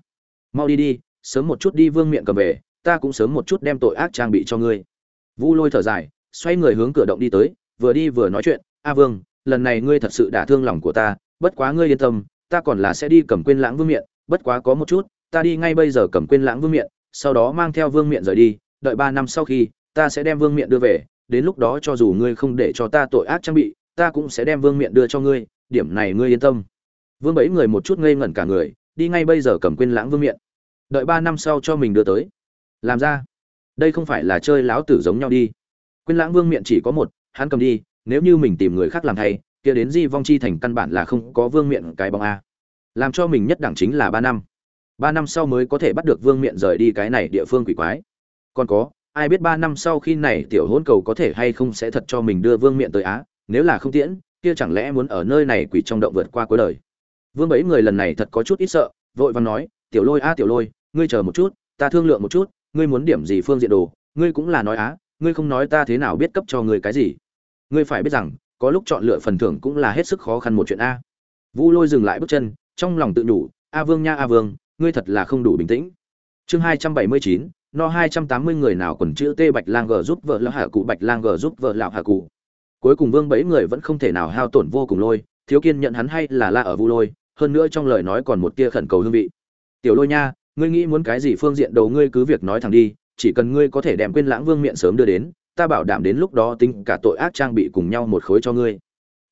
Mau đi đi sớm một chút đi vương miệng cầm về ta cũng sớm một chút đem tội ác trang bị cho ngươi. Vu lôi thở dài xoay người hướng cửa động đi tới vừa đi vừa nói chuyện a vương lần này ngươi thật sự đả thương lòng của ta bất quá ngươi yên tâm ta còn là sẽ đi cầm quên lãng vương miệng, bất quá có một chút ta đi ngay bây giờ cầm quên lãng vương miện, sau đó mang theo vương miện rời đi, đợi ba năm sau khi, ta sẽ đem vương miện đưa về, đến lúc đó cho dù ngươi không để cho ta tội ác trang bị, ta cũng sẽ đem vương miện đưa cho ngươi, điểm này ngươi yên tâm. Vương bảy người một chút ngây ngẩn cả người, đi ngay bây giờ cầm quên lãng vương miện. Đợi ba năm sau cho mình đưa tới. Làm ra. Đây không phải là chơi láo tử giống nhau đi. Quên lãng vương miện chỉ có một, hắn cầm đi, nếu như mình tìm người khác làm thay, kia đến di vong chi thành căn bản là không có vương miện cái bóng a. Làm cho mình nhất đẳng chính là ba năm ba năm sau mới có thể bắt được vương miện rời đi cái này địa phương quỷ quái. Còn có, ai biết ba năm sau khi này tiểu hôn cầu có thể hay không sẽ thật cho mình đưa vương miện tới á, nếu là không tiễn, kia chẳng lẽ muốn ở nơi này quỷ trong động vượt qua cuối đời. Vương bấy người lần này thật có chút ít sợ, vội vàng nói, tiểu lôi, a, tiểu lôi, ngươi chờ một chút, ta thương lượng một chút, ngươi muốn điểm gì phương diện đồ, ngươi cũng là nói á, ngươi không nói ta thế nào biết cấp cho ngươi cái gì. Ngươi phải biết rằng, có lúc chọn lựa phần thưởng cũng là hết sức khó khăn một chuyện a. Vu lôi dừng lại bước chân, trong lòng tự nhủ a vương nha, a vương ngươi thật là không đủ bình tĩnh. Chương hai trăm bảy mươi chín, no hai trăm tám mươi người nào còn chữ tê bạch lang g giúp vợ lão hạ cụ, bạch lang g giúp vợ lão hạ cụ. Cuối cùng vương bảy người vẫn không thể nào hao tổn vô cùng lôi, thiếu kiên nhận hắn hay là la ở vu lôi, hơn nữa trong lời nói còn một tia khẩn cầu hương vị. Tiểu lôi nha, ngươi nghĩ muốn cái gì phương diện đầu ngươi cứ việc nói thẳng đi, chỉ cần ngươi có thể đem quên lãng vương miệng sớm đưa đến, ta bảo đảm đến lúc đó tính cả tội ác trang bị cùng nhau một khối cho ngươi.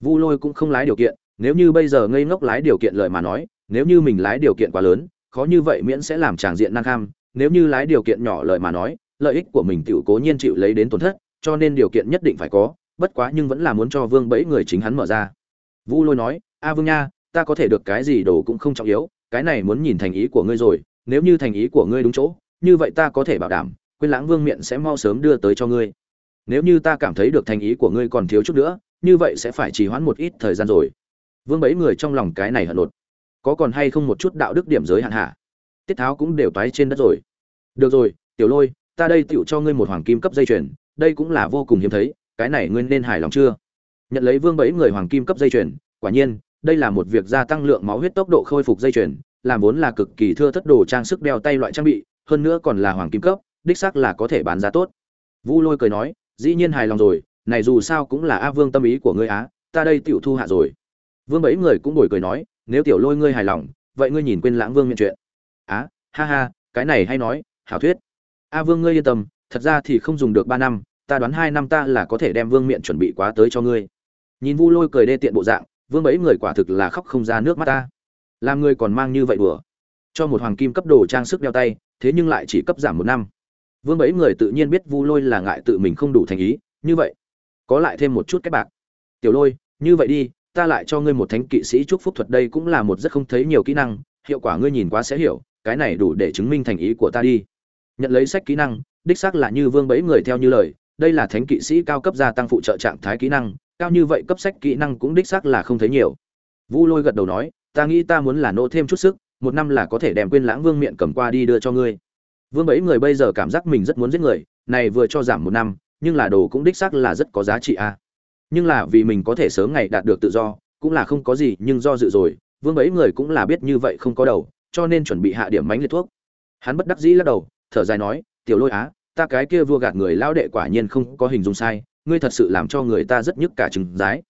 Vu lôi cũng không lái điều kiện, nếu như bây giờ ngây ngốc lái điều kiện lời mà nói, nếu như mình lái điều kiện quá lớn khó như vậy miễn sẽ làm tràng diện năng kham, nếu như lái điều kiện nhỏ lời mà nói, lợi ích của mình tiểu cố nhiên chịu lấy đến tổn thất, cho nên điều kiện nhất định phải có, bất quá nhưng vẫn là muốn cho vương bẫy người chính hắn mở ra. Vu lôi nói, a vương nha, ta có thể được cái gì đồ cũng không trọng yếu, cái này muốn nhìn thành ý của ngươi rồi, nếu như thành ý của ngươi đúng chỗ, như vậy ta có thể bảo đảm, quên lãng vương miện sẽ mau sớm đưa tới cho ngươi. Nếu như ta cảm thấy được thành ý của ngươi còn thiếu chút nữa, như vậy sẽ phải trì hoãn một ít thời gian rồi. Vương bẫy người trong lòng cái này hận nột có còn hay không một chút đạo đức điểm giới hạn hạ tiết tháo cũng đều toái trên đất rồi. Được rồi, tiểu lôi, ta đây tựu cho ngươi một hoàng kim cấp dây chuyền, đây cũng là vô cùng hiếm thấy, cái này ngươi nên hài lòng chưa? Nhận lấy vương bẫy người hoàng kim cấp dây chuyền, quả nhiên, đây là một việc gia tăng lượng máu huyết tốc độ khôi phục dây chuyền, làm vốn là cực kỳ thưa thất đồ trang sức đeo tay loại trang bị, hơn nữa còn là hoàng kim cấp, đích xác là có thể bán giá tốt. Vu lôi cười nói, dĩ nhiên hài lòng rồi, này dù sao cũng là a vương tâm ý của ngươi á, ta đây tiểu thu hạ rồi. Vương bảy người cũng bồi cười nói nếu tiểu lôi ngươi hài lòng, vậy ngươi nhìn quên lãng vương miệng chuyện. Á, ha ha, cái này hay nói, hảo thuyết. A à, vương ngươi yên tâm, thật ra thì không dùng được ba năm, ta đoán hai năm ta là có thể đem vương miệng chuẩn bị quá tới cho ngươi. Nhìn vu lôi cười đê tiện bộ dạng, vương bảy người quả thực là khóc không ra nước mắt ta. Làm ngươi còn mang như vậy đùa. Cho một hoàng kim cấp đồ trang sức đeo tay, thế nhưng lại chỉ cấp giảm một năm. Vương bảy người tự nhiên biết vu lôi là ngại tự mình không đủ thành ý, như vậy. Có lại thêm một chút cách bạc. Tiểu lôi, như vậy đi ta lại cho ngươi một thánh kỵ sĩ chúc phúc thuật đây cũng là một rất không thấy nhiều kỹ năng, hiệu quả ngươi nhìn quá sẽ hiểu, cái này đủ để chứng minh thành ý của ta đi. Nhận lấy sách kỹ năng, đích xác là như vương bấy người theo như lời, đây là thánh kỵ sĩ cao cấp gia tăng phụ trợ trạng thái kỹ năng, cao như vậy cấp sách kỹ năng cũng đích xác là không thấy nhiều. Vu lôi gật đầu nói, ta nghĩ ta muốn là nỗ thêm chút sức, một năm là có thể đem quên lãng vương miệng cầm qua đi đưa cho ngươi. Vương bấy người bây giờ cảm giác mình rất muốn giết người, này vừa cho giảm một năm, nhưng là đồ cũng đích xác là rất có giá trị a nhưng là vì mình có thể sớm ngày đạt được tự do, cũng là không có gì nhưng do dự rồi, vương ấy người cũng là biết như vậy không có đầu, cho nên chuẩn bị hạ điểm mánh liệt thuốc. Hắn bất đắc dĩ lắc đầu, thở dài nói, tiểu lôi á, ta cái kia vua gạt người lao đệ quả nhiên không có hình dung sai, ngươi thật sự làm cho người ta rất nhức cả trứng rái.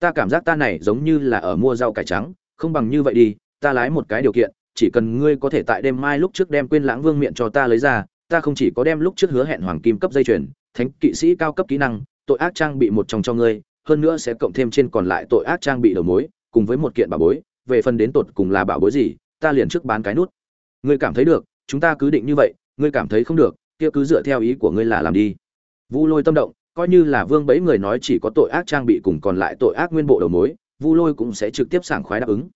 Ta cảm giác ta này giống như là ở mua rau cải trắng, không bằng như vậy đi, ta lái một cái điều kiện, chỉ cần ngươi có thể tại đêm mai lúc trước đem quên lãng vương miệng cho ta lấy ra, ta không chỉ có đem lúc trước hứa hẹn hoàng kim cấp dây chuyền, thánh kỵ sĩ cao cấp kỹ năng tội ác trang bị một trong cho ngươi, hơn nữa sẽ cộng thêm trên còn lại tội ác trang bị đầu mối, cùng với một kiện bảo bối, về phần đến tột cùng là bảo bối gì, ta liền trước bán cái nút. Ngươi cảm thấy được, chúng ta cứ định như vậy, ngươi cảm thấy không được, kia cứ dựa theo ý của ngươi là làm đi. Vu lôi tâm động, coi như là vương bấy người nói chỉ có tội ác trang bị cùng còn lại tội ác nguyên bộ đầu mối, vu lôi cũng sẽ trực tiếp sảng khoái đáp ứng.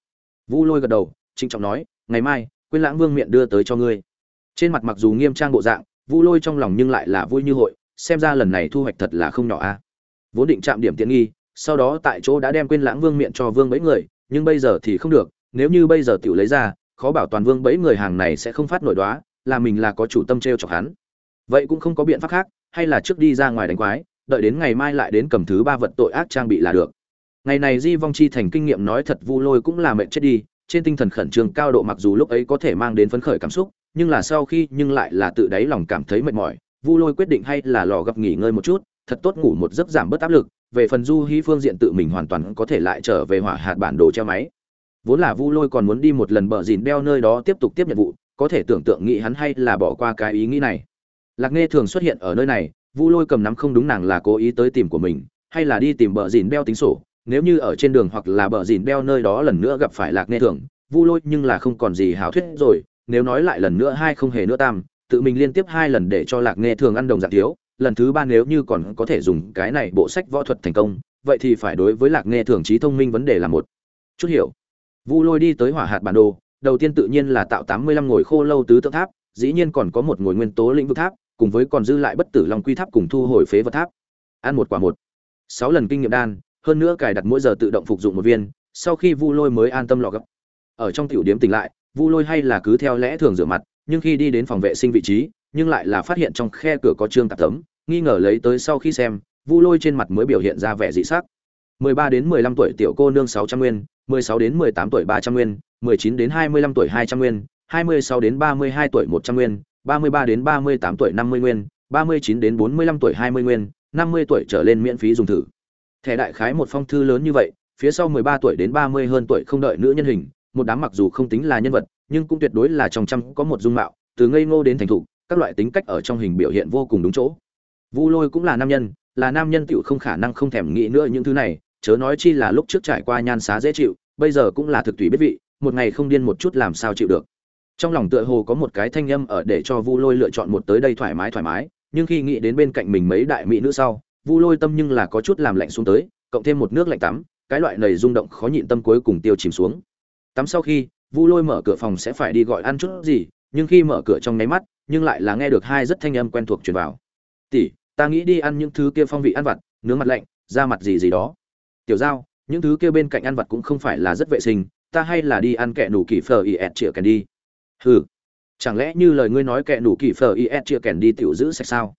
Vu lôi gật đầu, trịnh trọng nói, ngày mai, quên lãng vương miệng đưa tới cho ngươi. Trên mặt mặc dù nghiêm trang bộ dạng, vu lôi trong lòng nhưng lại là vui như hội xem ra lần này thu hoạch thật là không nhỏ a. Vốn định chạm điểm tiện nghi, sau đó tại chỗ đã đem quên lãng vương miệng cho vương bấy người, nhưng bây giờ thì không được, nếu như bây giờ tiểu lấy ra, khó bảo toàn vương bấy người hàng này sẽ không phát nổi đoá là mình là có chủ tâm t r e o chọc hắn. Vậy cũng không có biện pháp khác, hay là trước đi ra ngoài đánh quái, đợi đến ngày mai lại đến cầm thứ ba vật tội ác trang bị là được. Ngày này di vong chi thành kinh nghiệm nói thật vu lôi cũng là mệnh chết đi, trên tinh thần khẩn trương cao độ mặc dù lúc ấy có thể mang đến phấn khởi cảm xúc, nhưng là sau khi nhưng lại là tự đáy lòng cảm thấy mệt mỏi vu lôi quyết định hay là lò gặp nghỉ ngơi một chút, thật tốt ngủ một giấc giảm bớt áp lực, về phần du hy phương diện tự mình hoàn toàn có thể lại trở về hỏa hạt bản đồ treo máy. Vốn là vu lôi còn muốn đi một lần bờ dìn đeo nơi đó tiếp tục tiếp nhận vụ, có thể tưởng tượng nghĩ hắn hay là bỏ qua cái ý nghĩ này. Lạc Nghê thường xuất hiện ở nơi này, vu lôi cầm nắm không đúng nàng là cố ý tới tìm của mình, hay là đi tìm bờ dìn đeo tính sổ, nếu như ở trên đường hoặc là bờ dìn đeo nơi đó lần nữa gặp phải lạc Nghê thường, vu lôi nhưng là không còn gì hảo thuyết rồi, nếu nói lại lần nữa hai không hề nữa tam tự mình liên tiếp hai lần để cho lạc nghe thường ăn đồng dạng thiếu, lần thứ ba nếu như còn có thể dùng cái này bộ sách võ thuật thành công, vậy thì phải đối với lạc nghe thường trí thông minh vấn đề là một. Chút hiểu. Vu lôi đi tới hỏa hạt bản đồ, đầu tiên tự nhiên là tạo tám mươi lăm ngồi khô lâu tứ tượng tháp, dĩ nhiên còn có một ngồi nguyên tố lĩnh vực tháp, cùng với còn dư lại bất tử long quy tháp cùng thu hồi phế vật tháp. Ăn một quả một. Sáu lần kinh nghiệm đan, hơn nữa cài đặt mỗi giờ tự động phục dụng một viên, sau khi vu lôi mới an tâm lọ gấp. Ở trong tiểu điểm tỉnh lại, vu lôi hay là cứ theo lẽ thường rửa mặt nhưng khi đi đến phòng vệ sinh vị trí, nhưng lại là phát hiện trong khe cửa có trương tạp tấm, nghi ngờ lấy tới sau khi xem, vu lôi trên mặt mới biểu hiện ra vẻ dị sắc. 13 đến 15 tuổi tiểu cô nương 600 nguyên 16 đến 18 tuổi 300 nguyên 19 đến 25 tuổi 200 nguyên 26 đến 32 tuổi 100 nguyên 33 đến 38 tuổi 50 nguyên 39 đến 45 tuổi 20 nguyên 50 tuổi trở lên miễn phí dùng thử. Thẻ đại khái một phong thư lớn như vậy, phía sau 13 tuổi đến 30 hơn tuổi không đợi nữ nhân hình, một đám mặc dù không tính là nhân vật nhưng cũng tuyệt đối là trong trăm có một dung mạo, từ ngây ngô đến thành thục, các loại tính cách ở trong hình biểu hiện vô cùng đúng chỗ. Vu lôi cũng là nam nhân, là nam nhân tựu không khả năng không thèm nghĩ nữa những thứ này, chớ nói chi là lúc trước trải qua nhan xá dễ chịu, bây giờ cũng là thực tùy biết vị, một ngày không điên một chút làm sao chịu được. Trong lòng tựa hồ có một cái thanh âm ở để cho vu lôi lựa chọn một tới đây thoải mái thoải mái, nhưng khi nghĩ đến bên cạnh mình mấy đại mỹ nữ sau, vu lôi tâm nhưng là có chút làm lạnh xuống tới, cộng thêm một nước lạnh tắm, cái loại này rung động khó nhịn tâm cuối cùng tiêu chìm xuống. Tắm sau khi vu lôi mở cửa phòng sẽ phải đi gọi ăn chút gì, nhưng khi mở cửa trong nháy mắt, nhưng lại là nghe được hai rất thanh âm quen thuộc truyền vào. Tỷ, ta nghĩ đi ăn những thứ kia phong vị ăn vặt, nướng mặt lạnh da mặt gì gì đó. Tiểu giao, những thứ kia bên cạnh ăn vặt cũng không phải là rất vệ sinh, ta hay là đi ăn kẹ nủ kỳ phở y ẹt chĩa kèn đi. Hừ, chẳng lẽ như lời ngươi nói kẹ nủ kỳ phở y ẹt chĩa kèn đi tiểu giữ sạch sao?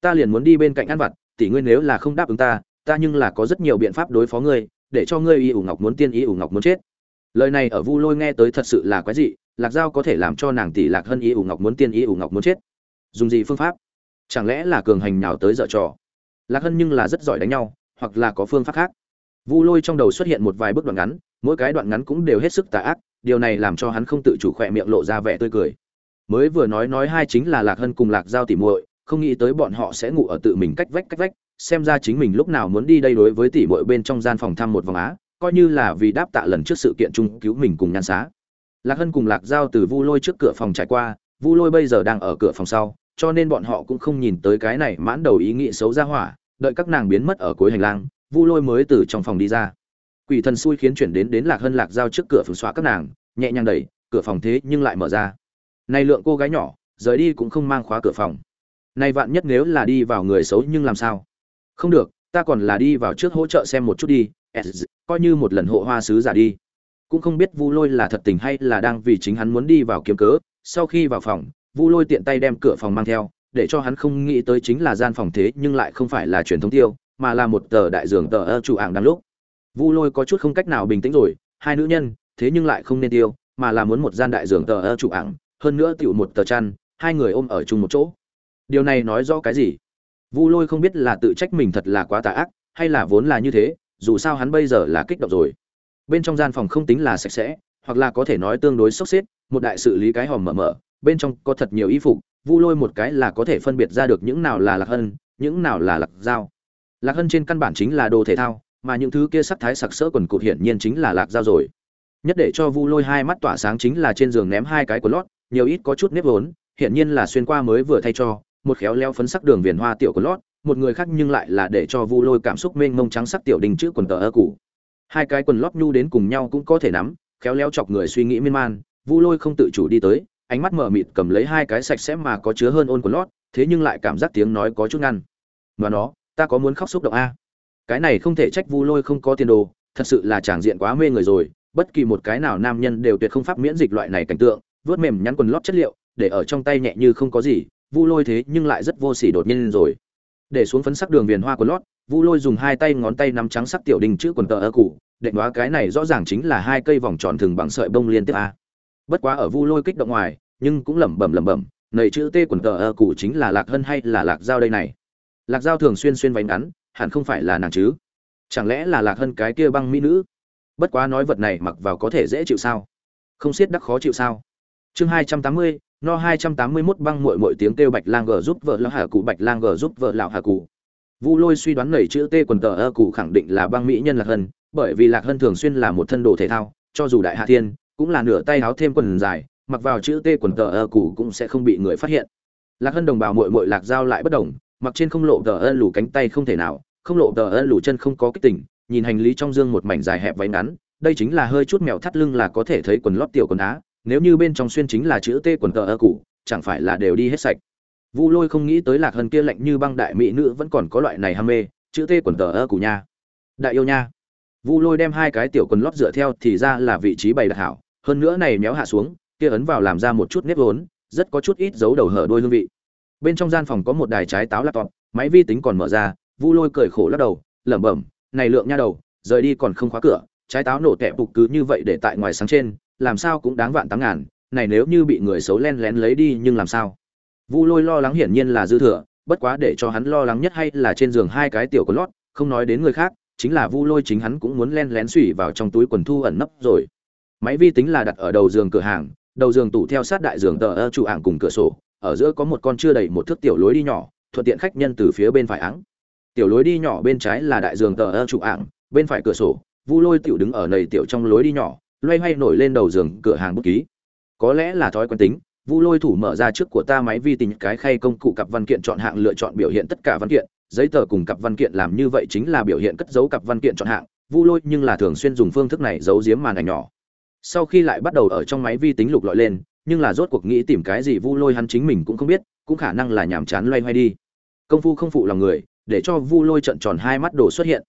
Ta liền muốn đi bên cạnh ăn vặt, tỷ ngươi nếu là không đáp ứng ta ta nhưng là có rất nhiều biện pháp đối phó ngươi, để cho ngươi y ủ ngọc muốn tiên y ủ ngọc muốn chết lời này ở vu lôi nghe tới thật sự là quái dị, lạc giao có thể làm cho nàng tỷ lạc hơn y ủ ngọc muốn tiên y ủ ngọc muốn chết. Dùng gì phương pháp? Chẳng lẽ là cường hành nhào tới dở trò? Lạc hân nhưng là rất giỏi đánh nhau, hoặc là có phương pháp khác. Vu lôi trong đầu xuất hiện một vài bước đoạn ngắn, mỗi cái đoạn ngắn cũng đều hết sức tà ác, điều này làm cho hắn không tự chủ khỏe miệng lộ ra vẻ tươi cười. Mới vừa nói nói hai chính là lạc hân cùng lạc giao tỉ muội, không nghĩ tới bọn họ sẽ ngủ ở tự mình cách vách cách vách, xem ra chính mình lúc nào muốn đi đây đối với tỉ muội bên trong gian phòng thăm một vòng á coi như là vì đáp tạ lần trước sự kiện chung cứu mình cùng nhan xá. Lạc hân cùng lạc giao từ vu lôi trước cửa phòng trải qua, vu lôi bây giờ đang ở cửa phòng sau, cho nên bọn họ cũng không nhìn tới cái này mãn đầu ý nghĩ xấu ra hỏa, đợi các nàng biến mất ở cuối hành lang, vu lôi mới từ trong phòng đi ra. Quỷ thần xui khiến chuyển đến đến lạc hân lạc giao trước cửa phừng xóa các nàng, nhẹ nhàng đẩy, cửa phòng thế nhưng lại mở ra. Này lượng cô gái nhỏ, rời đi cũng không mang khóa cửa phòng. Này vạn nhất nếu là đi vào người xấu nhưng làm sao? Không được, ta còn là đi vào trước hỗ trợ xem một chút đi coi như một lần hộ hoa sứ giả đi. Cũng không biết vu lôi là thật tình hay là đang vì chính hắn muốn đi vào kiếm cớ. Sau khi vào phòng, vu lôi tiện tay đem cửa phòng mang theo, để cho hắn không nghĩ tới chính là gian phòng thế nhưng lại không phải là truyền thống tiêu, mà là một tờ đại dường tờ ơ chủ ảng đang lúc. Vu lôi có chút không cách nào bình tĩnh rồi, hai nữ nhân, thế nhưng lại không nên tiêu, mà là muốn một gian đại dường tờ ơ chủ ảng, hơn nữa tiểu một tờ chăn, hai người ôm ở chung một chỗ. Điều này nói rõ cái gì? Vu lôi không biết là tự trách mình thật là quá tà ác, hay là vốn là như thế dù sao hắn bây giờ là kích động rồi. Bên trong gian phòng không tính là sạch sẽ, hoặc là có thể nói tương đối sốc xếp, một đại sự lý cái hòm mở mở, bên trong có thật nhiều y phục, vu lôi một cái là có thể phân biệt ra được những nào là lạc hân, những nào là lạc dao. Lạc hân trên căn bản chính là đồ thể thao, mà những thứ kia sắc thái sặc sỡ quần cụt hiển nhiên chính là lạc dao rồi. Nhất để cho vu lôi hai mắt tỏa sáng chính là trên giường ném hai cái của lót, nhiều ít có chút nếp vốn, hiển nhiên là xuyên qua mới vừa thay cho, một khéo leo phấn sắc đường viền hoa tiểu của lót một người khác nhưng lại là để cho vu lôi cảm xúc mênh mông trắng sắc tiểu đình chữ quần tờ ơ cũ. Hai cái quần lót nhu đến cùng nhau cũng có thể nắm, khéo léo chọc người suy nghĩ miên man, vu lôi không tự chủ đi tới, ánh mắt mở mịt cầm lấy hai cái sạch sẽ mà có chứa hơn ôn quần lót, thế nhưng lại cảm giác tiếng nói có chút ngăn. Và nó, ta có muốn khóc xúc động a? Cái này không thể trách vu lôi không có tiền đồ, thật sự là tràng diện quá mê người rồi, bất kỳ một cái nào nam nhân đều tuyệt không pháp miễn dịch loại này cảnh tượng, vớt mềm nhắn quần lót chất liệu, để ở trong tay nhẹ như không có gì, vu lôi thế nhưng lại rất vô sỉ đột nhiên rồi để xuống phấn sắc đường viền hoa của lót, vu lôi dùng hai tay ngón tay nắm trắng sắc tiểu đình chữ quần tờ ơ cụ định đoá cái này rõ ràng chính là hai cây vòng tròn thừng bằng sợi bông liên tiếp a. Bất quá ở vu lôi kích động ngoài, nhưng cũng lẩm bẩm lẩm bẩm nầy chữ t quần tờ ơ cụ chính là lạc hân hay là lạc dao đây này? Lạc dao thường xuyên xuyên váy ngắn, hẳn không phải là nàng chứ? Chẳng lẽ là lạc hân cái kia băng mỹ nữ? Bất quá nói vật này mặc vào có thể dễ chịu sao? Không siết đắc khó chịu sao? Chương hai trăm tám mươi no hai trăm tám mươi mốt băng muội muội tiếng kêu bạch lang gờ giúp vợ lão hà cụ, bạch lang gờ giúp vợ lão hà cụ. Vu lôi suy đoán nảy chữ t quần tờ ơ cụ khẳng định là băng mỹ nhân lạc hân, bởi vì lạc hân thường xuyên là một thân đồ thể thao, cho dù đại hạ thiên, cũng là nửa tay áo thêm quần dài, mặc vào chữ t quần tờ ơ cụ cũng sẽ không bị người phát hiện. Lạc hân đồng bào muội muội lạc giao lại bất đồng, mặc trên không lộ tờ ơ lù cánh tay không thể nào, không lộ tờ ơ lù chân không có kích tỉnh nhìn hành lý trong dương một mảnh dài hẹp váy ngắn, đây chính là hơi chút mèo thắt lưng là có thể thấy quần lót tiểu quần á nếu như bên trong xuyên chính là chữ t quần tờ ơ cụ chẳng phải là đều đi hết sạch. Vu lôi không nghĩ tới lạc hân kia lạnh như băng đại mỹ nữ vẫn còn có loại này ham mê, chữ t quần tờ ơ cụ nha. Đại yêu nha. Vu lôi đem hai cái tiểu quần lót dựa theo thì ra là vị trí bày đặt hảo, hơn nữa này méo hạ xuống, kia ấn vào làm ra một chút nếp vốn, rất có chút ít dấu đầu hở đôi hương vị. Bên trong gian phòng có một đài trái táo laptop, máy vi tính còn mở ra, vu lôi cười khổ lắc đầu, lẩm bẩm, này lượng nha đầu, rời đi còn không khóa cửa, trái táo nổ tẹp phục cứ như vậy để tại ngoài sáng trên làm sao cũng đáng vạn tám ngàn, này nếu như bị người xấu len lén lấy đi nhưng làm sao? Vu lôi lo lắng hiển nhiên là dư thừa, bất quá để cho hắn lo lắng nhất hay là trên giường hai cái tiểu có lót, không nói đến người khác, chính là vu lôi chính hắn cũng muốn len lén xủy vào trong túi quần thu ẩn nấp rồi. Máy vi tính là đặt ở đầu giường cửa hàng, đầu giường tủ theo sát đại giường tờ ơ trụ ảng cùng cửa sổ, ở giữa có một con chưa đầy một thước tiểu lối đi nhỏ, thuận tiện khách nhân từ phía bên phải áng. Tiểu lối đi nhỏ bên trái là đại giường tờ ơ trụ ảng, bên phải cửa sổ, vu lôi tiểu đứng ở nầy tiểu trong lối đi nhỏ loay hoay nổi lên đầu giường cửa hàng bút ký. Có lẽ là thói quen tính, vu lôi thủ mở ra trước của ta máy vi tính cái khay công cụ cặp văn kiện chọn hạng lựa chọn biểu hiện tất cả văn kiện, giấy tờ cùng cặp văn kiện làm như vậy chính là biểu hiện cất dấu cặp văn kiện chọn hạng, vu lôi nhưng là thường xuyên dùng phương thức này giấu giếm màn ảnh nhỏ. Sau khi lại bắt đầu ở trong máy vi tính lục lọi lên, nhưng là rốt cuộc nghĩ tìm cái gì vu lôi hắn chính mình cũng không biết, cũng khả năng là nhàm chán loay hoay đi. Công phu không phụ lòng người, để cho vu lôi trận tròn hai mắt đồ xuất hiện.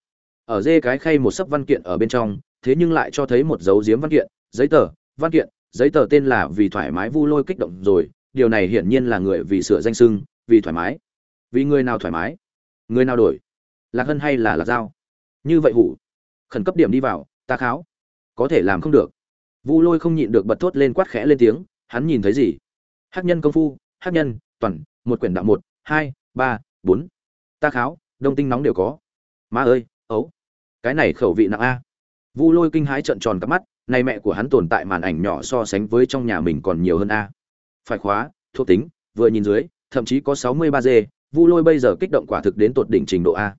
Ở dê cái khay một sấp văn kiện ở bên trong thế nhưng lại cho thấy một dấu diếm văn kiện, giấy tờ, văn kiện, giấy tờ tên là vì thoải mái vu lôi kích động rồi, điều này hiển nhiên là người vì sửa danh sưng, vì thoải mái. Vì người nào thoải mái? Người nào đổi? Lạc hân hay là lạc dao như vậy hủ. Khẩn cấp điểm đi vào, ta kháo. Có thể làm không được. Vu lôi không nhịn được bật thốt lên quát khẽ lên tiếng, hắn nhìn thấy gì? Hắc nhân công phu, hắc nhân, toàn, một quyển đạo một, hai, ba, bốn. Ta kháo, đông tinh nóng đều có. Má ơi, ấu. Cái này khẩu vị nặng a vu lôi kinh hãi trợn tròn cắp mắt, này mẹ của hắn tồn tại màn ảnh nhỏ so sánh với trong nhà mình còn nhiều hơn a. Phải khóa, thuộc tính, vừa nhìn dưới, thậm chí có sáu mươi ba g vu lôi bây giờ kích động quả thực đến tột đỉnh trình độ a.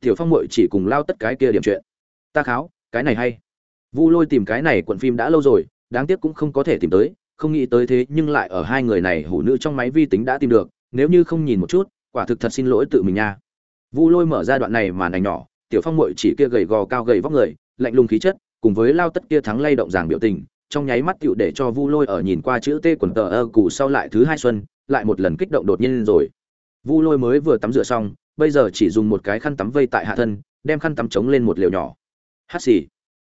Tiểu phong mội chỉ cùng lao tất cái kia điểm chuyện. Ta kháo, cái này hay. Vu lôi tìm cái này quận phim đã lâu rồi, đáng tiếc cũng không có thể tìm tới, không nghĩ tới thế nhưng lại ở hai người này hủ nữ trong máy vi tính đã tìm được, nếu như không nhìn một chút, quả thực thật xin lỗi tự mình nha. Vu lôi mở ra đoạn này màn ảnh nhỏ, tiểu phong mội chỉ kia gầy gò cao gầy vóc người lạnh lùng khí chất, cùng với lao tất kia thắng lay động giảng biểu tình, trong nháy mắt tựu để cho vu lôi ở nhìn qua chữ t quần tờ ơ cụ sau lại thứ hai xuân, lại một lần kích động đột nhiên rồi. Vu lôi mới vừa tắm rửa xong, bây giờ chỉ dùng một cái khăn tắm vây tại hạ thân, đem khăn tắm chống lên một liều nhỏ. Hát xì.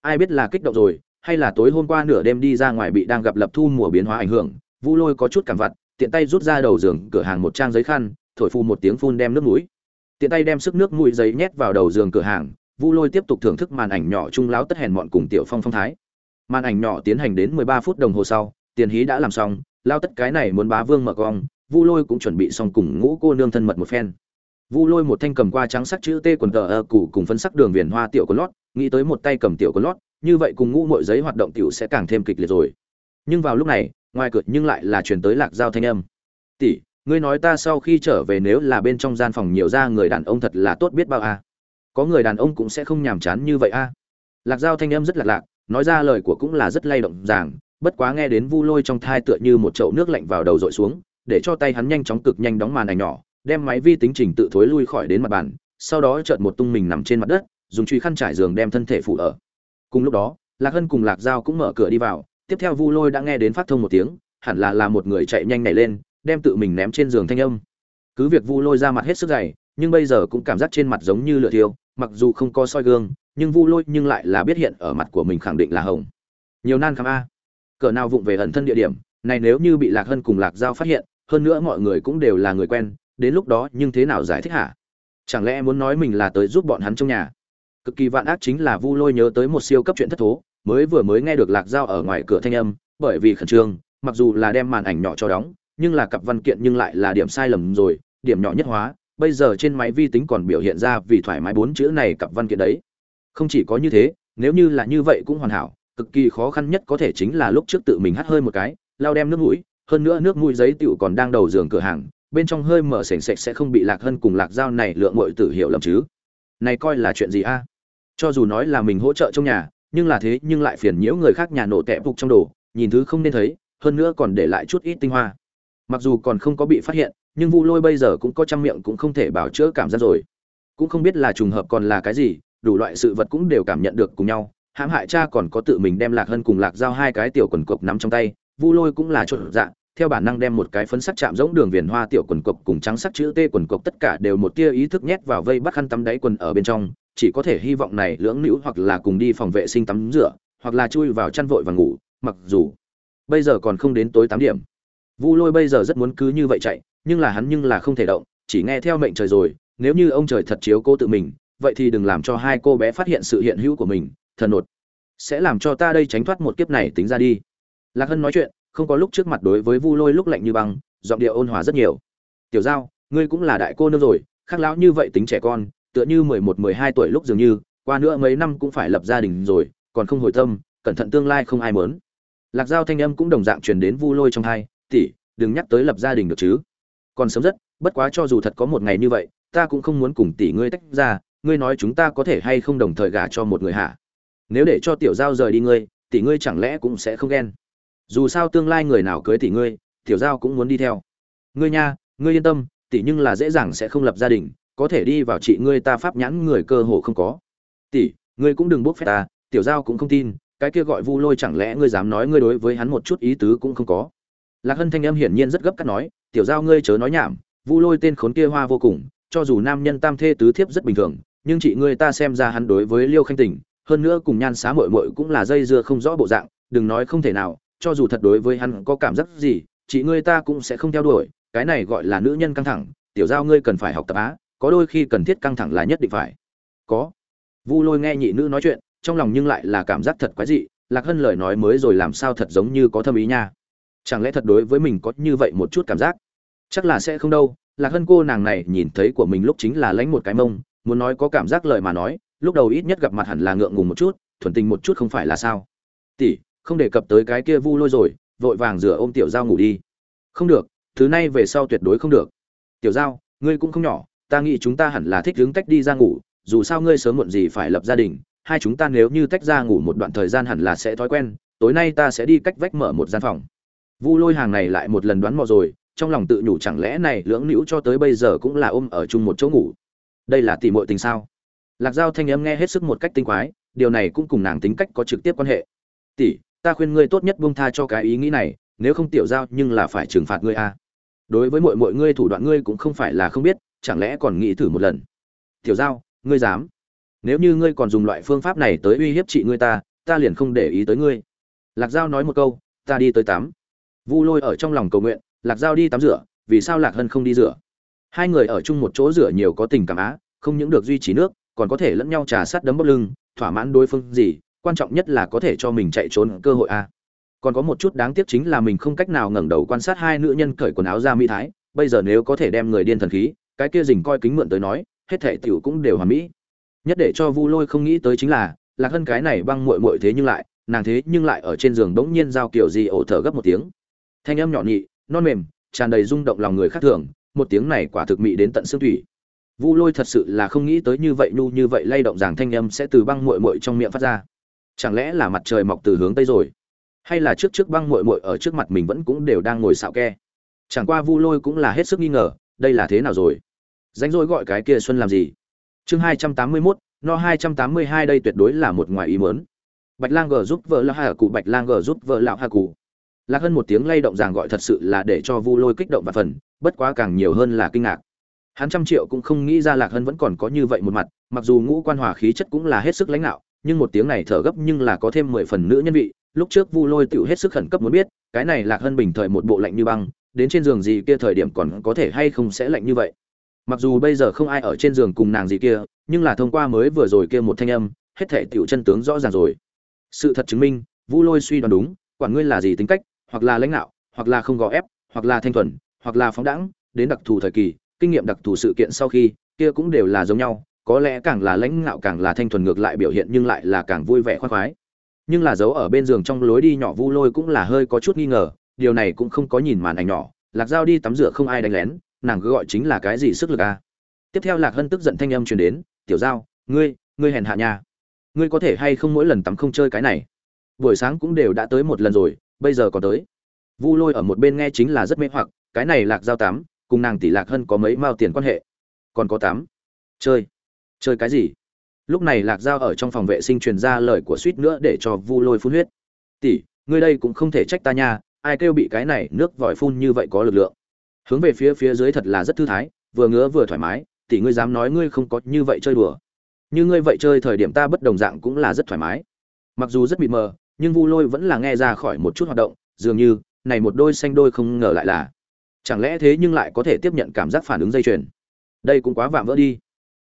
Ai biết là kích động rồi, hay là tối hôm qua nửa đêm đi ra ngoài bị đang gặp lập thu mùa biến hóa ảnh hưởng, vu lôi có chút cảm vặt, tiện tay rút ra đầu giường, cửa hàng một trang giấy khăn, thổi phu một tiếng phun đem nước mũi. Tiện tay đem sức nước mũi giấy nhét vào đầu giường cửa hàng vu lôi tiếp tục thưởng thức màn ảnh nhỏ trung lão tất hèn mọn cùng tiểu phong phong thái. Màn ảnh nhỏ tiến hành đến mười ba phút đồng hồ sau, tiền hí đã làm xong, lao tất cái này muốn bá vương mở cong vu lôi cũng chuẩn bị xong cùng ngũ cô nương thân mật một phen. Vu lôi một thanh cầm qua trắng sắc chữ t quần tờ ơ cụ cùng phân sắc đường viền hoa tiểu có lót, nghĩ tới một tay cầm tiểu có lót, như vậy cùng ngũ mọi giấy hoạt động tiểu sẽ càng thêm kịch liệt rồi. Nhưng vào lúc này, ngoài cửa nhưng lại là truyền tới lạc giao thanh âm. Tỷ, ngươi nói ta sau khi trở về nếu là bên trong gian phòng nhiều ra người đàn ông thật là tốt biết bao à có người đàn ông cũng sẽ không nhàm chán như vậy a à. lạc giao thanh âm rất lạc lạc, nói ra lời của cũng là rất lay động ràng, bất quá nghe đến vu lôi trong thai tựa như một chậu nước lạnh vào đầu dội xuống, để cho tay hắn nhanh chóng cực nhanh đóng màn ảnh nhỏ, đem máy vi tính trình tự thối lui khỏi đến mặt bàn, sau đó chợt một tung mình nằm trên mặt đất, dùng truy khăn trải giường đem thân thể phủ ở cùng lúc đó, lạc hân cùng lạc giao cũng mở cửa đi vào, tiếp theo vu lôi đã nghe đến phát thông một tiếng, hẳn là là một người chạy nhanh nhảy lên, đem tự mình ném trên giường thanh âm cứ việc vu lôi ra mặt hết sức dày, nhưng bây giờ cũng cảm giác trên mặt giống như lửa thiêu mặc dù không có soi gương, nhưng vu lôi nhưng lại là biết hiện ở mặt của mình khẳng định là hồng. Nhiều nan khám a. Cỡ nào vụng về ẩn thân địa điểm, này nếu như bị lạc hân cùng lạc giao phát hiện, hơn nữa mọi người cũng đều là người quen, đến lúc đó nhưng thế nào giải thích hả? Chẳng lẽ muốn nói mình là tới giúp bọn hắn trong nhà? Cực kỳ vạn ác chính là vu lôi nhớ tới một siêu cấp chuyện thất thố, mới vừa mới nghe được lạc giao ở ngoài cửa thanh âm, bởi vì khẩn trương, mặc dù là đem màn ảnh nhỏ cho đóng, nhưng là cặp văn kiện nhưng lại là điểm sai lầm rồi, điểm nhỏ nhất hóa bây giờ trên máy vi tính còn biểu hiện ra vì thoải mái bốn chữ này cặp văn kiện đấy. Không chỉ có như thế, nếu như là như vậy cũng hoàn hảo, cực kỳ khó khăn nhất có thể chính là lúc trước tự mình hắt hơi một cái lao đem nước mũi, hơn nữa nước mũi giấy tựu còn đang đầu giường cửa hàng, bên trong hơi mở sền sệt sẽ không bị lạc hơn cùng lạc dao này lượng muội tử hiểu lầm chứ. Này coi là chuyện gì a? Cho dù nói là mình hỗ trợ trong nhà, nhưng là thế nhưng lại phiền nhiễu người khác nhà nổ tẹp phục trong đồ, nhìn thứ không nên thấy, hơn nữa còn để lại chút ít tinh hoa. Mặc dù còn không có bị phát hiện nhưng vu lôi bây giờ cũng có trăm miệng cũng không thể bảo chữa cảm giác rồi. Cũng không biết là trùng hợp còn là cái gì, đủ loại sự vật cũng đều cảm nhận được cùng nhau. Hãm hại cha còn có tự mình đem lạc hân cùng lạc giao hai cái tiểu quần cộc nắm trong tay. Vu lôi cũng là trộn dạ theo bản năng đem một cái phấn sắc chạm giống đường viền hoa tiểu quần cộc cùng trắng sắc chữ t quần cộc tất cả đều một tia ý thức nhét vào vây bắt khăn tắm đáy quần ở bên trong. Chỉ có thể hy vọng này lưỡng nữ hoặc là cùng đi phòng vệ sinh tắm rửa, hoặc là chui vào chăn vội và ngủ, mặc dù bây giờ còn không đến tối tám điểm vu lôi bây giờ rất muốn cứ như vậy chạy nhưng là hắn nhưng là không thể động chỉ nghe theo mệnh trời rồi nếu như ông trời thật chiếu cô tự mình vậy thì đừng làm cho hai cô bé phát hiện sự hiện hữu của mình thần nột. Sẽ làm cho ta đây tránh thoát một kiếp này tính ra đi. Lạc hân nói chuyện không có lúc trước mặt đối với vu lôi lúc lạnh như băng giọng điệu ôn hòa rất nhiều. Tiểu giao ngươi cũng là đại cô nương rồi khác lão như vậy tính trẻ con tựa như mười một mười hai tuổi lúc dường như qua nữa mấy năm cũng phải lập gia đình rồi còn không hồi tâm cẩn thận tương lai không ai muốn. lạc giao thanh âm cũng đồng dạng truyền đến vu lôi trong tai, tỷ, đừng nhắc tới lập gia đình được chứ. Còn sớm rất, bất quá cho dù thật có một ngày như vậy, ta cũng không muốn cùng tỷ ngươi tách ra, ngươi nói chúng ta có thể hay không đồng thời gả cho một người hạ nếu để cho tiểu giao rời đi ngươi, tỷ ngươi chẳng lẽ cũng sẽ không ghen? Dù sao tương lai người nào cưới tỷ ngươi, tiểu giao cũng muốn đi theo. Ngươi nha, ngươi yên tâm, tỷ nhưng là dễ dàng sẽ không lập gia đình, có thể đi vào chị ngươi ta pháp nhãn người cơ hồ không có. Tỷ, ngươi cũng đừng bốc phép ta, tiểu giao cũng không tin, cái kia gọi vu lôi chẳng lẽ ngươi dám nói ngươi đối với hắn một chút ý tứ cũng không có lạc hân thanh âm hiển nhiên rất gấp cắt nói, tiểu giao ngươi chớ nói nhảm, vu lôi tên khốn kia hoa vô cùng, cho dù nam nhân tam thê tứ thiếp rất bình thường, nhưng chị ngươi ta xem ra hắn đối với liêu khanh tình, hơn nữa cùng nhan xá mội mội cũng là dây dưa không rõ bộ dạng, đừng nói không thể nào, cho dù thật đối với hắn có cảm giác gì, chị ngươi ta cũng sẽ không theo đuổi, cái này gọi là nữ nhân căng thẳng, tiểu giao ngươi cần phải học tập á, có đôi khi cần thiết căng thẳng là nhất định phải. Có. Vu lôi nghe nhị nữ nói chuyện, trong lòng nhưng lại là cảm giác thật quái dị, lạc hân lời nói mới rồi làm sao thật giống như có thâm ý nha chẳng lẽ thật đối với mình có như vậy một chút cảm giác? Chắc là sẽ không đâu, lạc hân cô nàng này nhìn thấy của mình lúc chính là lánh một cái mông, muốn nói có cảm giác lời mà nói, lúc đầu ít nhất gặp mặt hẳn là ngượng ngùng một chút, thuần tình một chút không phải là sao? Tỷ, không đề cập tới cái kia vu lôi rồi, vội vàng rửa ôm tiểu giao ngủ đi. Không được, thứ này về sau tuyệt đối không được. Tiểu giao, ngươi cũng không nhỏ, ta nghĩ chúng ta hẳn là thích hướng tách đi ra ngủ, dù sao ngươi sớm muộn gì phải lập gia đình, hai chúng ta nếu như tách ra ngủ một đoạn thời gian hẳn là sẽ thói quen, tối nay ta sẽ đi cách vách mở một gian phòng vu lôi hàng này lại một lần đoán mò rồi, trong lòng tự nhủ chẳng lẽ này lưỡng nữ cho tới bây giờ cũng là ôm ở chung một chỗ ngủ. Đây là tỷ muội tình sao? Lạc giao thanh âm nghe hết sức một cách tinh quái, điều này cũng cùng nàng tính cách có trực tiếp quan hệ. Tỷ, ta khuyên ngươi tốt nhất buông tha cho cái ý nghĩ này, nếu không tiểu giao nhưng là phải trừng phạt ngươi a. Đối với mọi mọi ngươi thủ đoạn ngươi cũng không phải là không biết, chẳng lẽ còn nghĩ thử một lần? Tiểu giao, ngươi dám? Nếu như ngươi còn dùng loại phương pháp này tới uy hiếp chị ngươi ta ta liền không để ý tới ngươi. Lạc giao nói một câu, ta đi tới tắm vu lôi ở trong lòng cầu nguyện, lạc giao đi tắm rửa, vì sao lạc hân không đi rửa? Hai người ở chung một chỗ rửa nhiều có tình cảm á, không những được duy trì nước, còn có thể lẫn nhau trà sát đấm bốc lưng, thỏa mãn đối phương gì, quan trọng nhất là có thể cho mình chạy trốn cơ hội a còn có một chút đáng tiếc chính là mình không cách nào ngẩng đầu quan sát hai nữ nhân cởi quần áo ra mỹ thái, bây giờ nếu có thể đem người điên thần khí, cái kia dình coi kính mượn tới nói, hết thể tiểu cũng đều hoàn mỹ. Nhất để cho vu lôi không nghĩ tới chính là, lạc hân cái này băng muội muội thế nhưng lại, nàng thế nhưng lại ở trên giường bỗng nhiên giao kiểu gì ổ thở gấp một tiếng thanh âm nhỏ nhị, non mềm, tràn đầy rung động lòng người khác thường, một tiếng này quả thực mị đến tận xương thủy vu lôi thật sự là không nghĩ tới như vậy, nhu như vậy lay động rằng thanh âm sẽ từ băng muội muội trong miệng phát ra. Chẳng lẽ là mặt trời mọc từ hướng tây rồi? Hay là trước trước băng muội muội ở trước mặt mình vẫn cũng đều đang ngồi xạo ke? Chẳng qua vu lôi cũng là hết sức nghi ngờ, đây là thế nào rồi? Ránh rỗi gọi cái kia xuân làm gì? Chương hai trăm tám mươi mốt, no hai trăm tám mươi hai đây tuyệt đối là một ngoài ý muốn. Bạch lang g giúp vợ lão hà cụ bạch lang g giúp vợ lão hà cụ lạc Hân một tiếng lay động ràng gọi thật sự là để cho vu lôi kích động và phần, bất quá càng nhiều hơn là kinh ngạc. Hắn trăm triệu cũng không nghĩ ra lạc hân vẫn còn có như vậy một mặt, mặc dù ngũ quan hòa khí chất cũng là hết sức lãnh đạo, nhưng một tiếng này thở gấp nhưng là có thêm mười phần nữ nhân vị, lúc trước vu lôi tựu hết sức khẩn cấp muốn biết, cái này lạc hân bình thời một bộ lạnh như băng, đến trên giường gì kia thời điểm còn có thể hay không sẽ lạnh như vậy. Mặc dù bây giờ không ai ở trên giường cùng nàng gì kia, nhưng là thông qua mới vừa rồi kia một thanh âm, hết thể tựu chân tướng rõ ràng rồi. Sự thật chứng minh, vu lôi suy đoán đúng, quản ngươi là gì tính cách hoặc là lãnh đạo hoặc là không gò ép, hoặc là thanh thuần, hoặc là phóng đẳng đến đặc thù thời kỳ, kinh nghiệm đặc thù sự kiện sau khi, kia cũng đều là giống nhau, có lẽ càng là lãnh ngạo càng là thanh thuần ngược lại biểu hiện nhưng lại là càng vui vẻ khoan khoái. Nhưng là giấu ở bên giường trong lối đi nhỏ vu lôi cũng là hơi có chút nghi ngờ, điều này cũng không có nhìn màn ảnh nhỏ, lạc dao đi tắm rửa không ai đánh lén, nàng cứ gọi chính là cái gì sức lực à. tiếp theo lạc hân tức giận thanh âm truyền đến, tiểu giao, ngươi ngươi hèn hạ nha. Ngươi có thể hay không mỗi lần tắm không chơi cái này? Buổi sáng cũng đều đã tới một lần rồi bây giờ còn tới. Vu lôi ở một bên nghe chính là rất mê hoặc, cái này lạc giao tám, cùng nàng tỷ lạc hân có mấy mao tiền quan hệ? Còn có tám. Chơi. Chơi cái gì? Lúc này lạc giao ở trong phòng vệ sinh truyền ra lời của suýt nữa để cho vu lôi phun huyết. Tỷ, ngươi đây cũng không thể trách ta nha, ai kêu bị cái này nước vòi phun như vậy có lực lượng? Hướng về phía phía dưới thật là rất thư thái, vừa ngứa vừa thoải mái, tỷ ngươi dám nói ngươi không có như vậy chơi đùa. Như ngươi vậy chơi thời điểm ta bất đồng dạng cũng là rất thoải mái. Mặc dù rất bị mờ nhưng vu lôi vẫn là nghe ra khỏi một chút hoạt động, dường như, này một đôi xanh đôi không ngờ lại là, chẳng lẽ thế nhưng lại có thể tiếp nhận cảm giác phản ứng dây chuyền? Đây cũng quá vạm vỡ đi.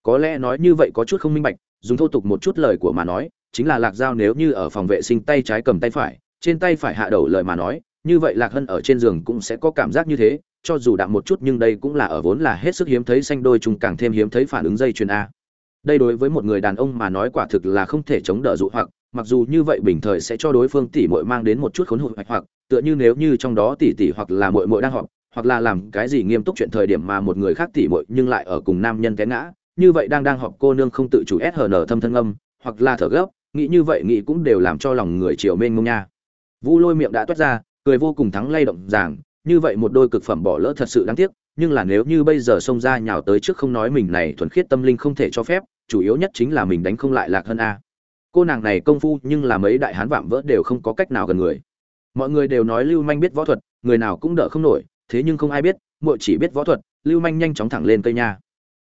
Có lẽ nói như vậy có chút không minh bạch, dùng thô tục một chút lời của mà nói, chính là lạc dao nếu như ở phòng vệ sinh tay trái cầm tay phải, trên tay phải hạ đầu lời mà nói, như vậy lạc hân ở trên giường cũng sẽ có cảm giác như thế, cho dù đạm một chút nhưng đây cũng là ở vốn là hết sức hiếm thấy xanh đôi chung càng thêm hiếm thấy phản ứng dây chuyền a. Đây đối với một người đàn ông mà nói quả thực là không thể chống đỡ dụ hoặc mặc dù như vậy bình thời sẽ cho đối phương tỷ muội mang đến một chút khốn hụt hoặc, tựa như nếu như trong đó tỷ tỷ hoặc là muội muội đang họp, hoặc là làm cái gì nghiêm túc chuyện thời điểm mà một người khác tỷ muội nhưng lại ở cùng nam nhân té ngã, như vậy đang đang họp cô nương không tự chủ SHN thâm thân âm, hoặc là thở gấp, nghĩ như vậy nghĩ cũng đều làm cho lòng người chiều mênh mông nha vu lôi miệng đã toát ra, cười vô cùng thắng lay động giảng. như vậy một đôi cực phẩm bỏ lỡ thật sự đáng tiếc, nhưng là nếu như bây giờ xông ra nhào tới trước không nói mình này thuần khiết tâm linh không thể cho phép, chủ yếu nhất chính là mình đánh không lại lạc hơn a cô nàng này công phu nhưng là mấy đại hán vạm vỡ đều không có cách nào gần người. Mọi người đều nói lưu manh biết võ thuật, người nào cũng đỡ không nổi, thế nhưng không ai biết, muội chỉ biết võ thuật, lưu manh nhanh chóng thẳng lên cây nha.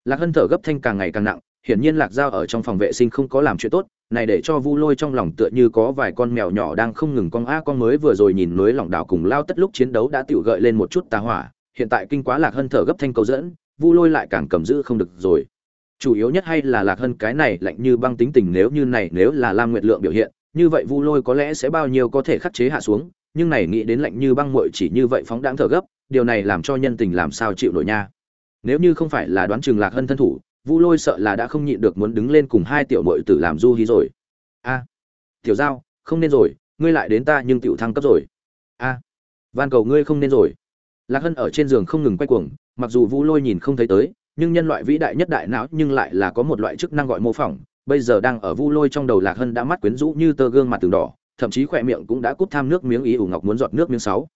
Lạc hân thở gấp thanh càng ngày càng nặng, hiển nhiên lạc dao ở trong phòng vệ sinh không có làm chuyện tốt, này để cho vu lôi trong lòng tựa như có vài con mèo nhỏ đang không ngừng con a, con mới vừa rồi nhìn núi lỏng đảo cùng lao tất lúc chiến đấu đã tiểu gợi lên một chút tà hỏa, hiện tại kinh quá lạc hân thở gấp thanh cầu dẫn, vu lôi lại càng cầm giữ không được rồi chủ yếu nhất hay là lạc hân cái này lạnh như băng tính tình nếu như này nếu là lam nguyệt lượng biểu hiện, như vậy vu lôi có lẽ sẽ bao nhiêu có thể khắc chế hạ xuống, nhưng này nghĩ đến lạnh như băng muội chỉ như vậy phóng đáng thở gấp, điều này làm cho nhân tình làm sao chịu nổi nha. Nếu như không phải là đoán chừng lạc hân thân thủ, vu lôi sợ là đã không nhịn được muốn đứng lên cùng hai tiểu muội tử làm du hí rồi. A, tiểu giao, không nên rồi, ngươi lại đến ta nhưng tiểu thăng cấp rồi. A, van cầu ngươi không nên rồi. Lạc hân ở trên giường không ngừng quay cuồng, mặc dù vu lôi nhìn không thấy tới nhưng nhân loại vĩ đại nhất đại não nhưng lại là có một loại chức năng gọi mô phỏng, bây giờ đang ở vu lôi trong đầu lạc hân đã mắt quyến rũ như tơ gương mặt từng đỏ, thậm chí khỏe miệng cũng đã cút tham nước miếng ý ủ ngọc muốn giọt nước miếng sáu.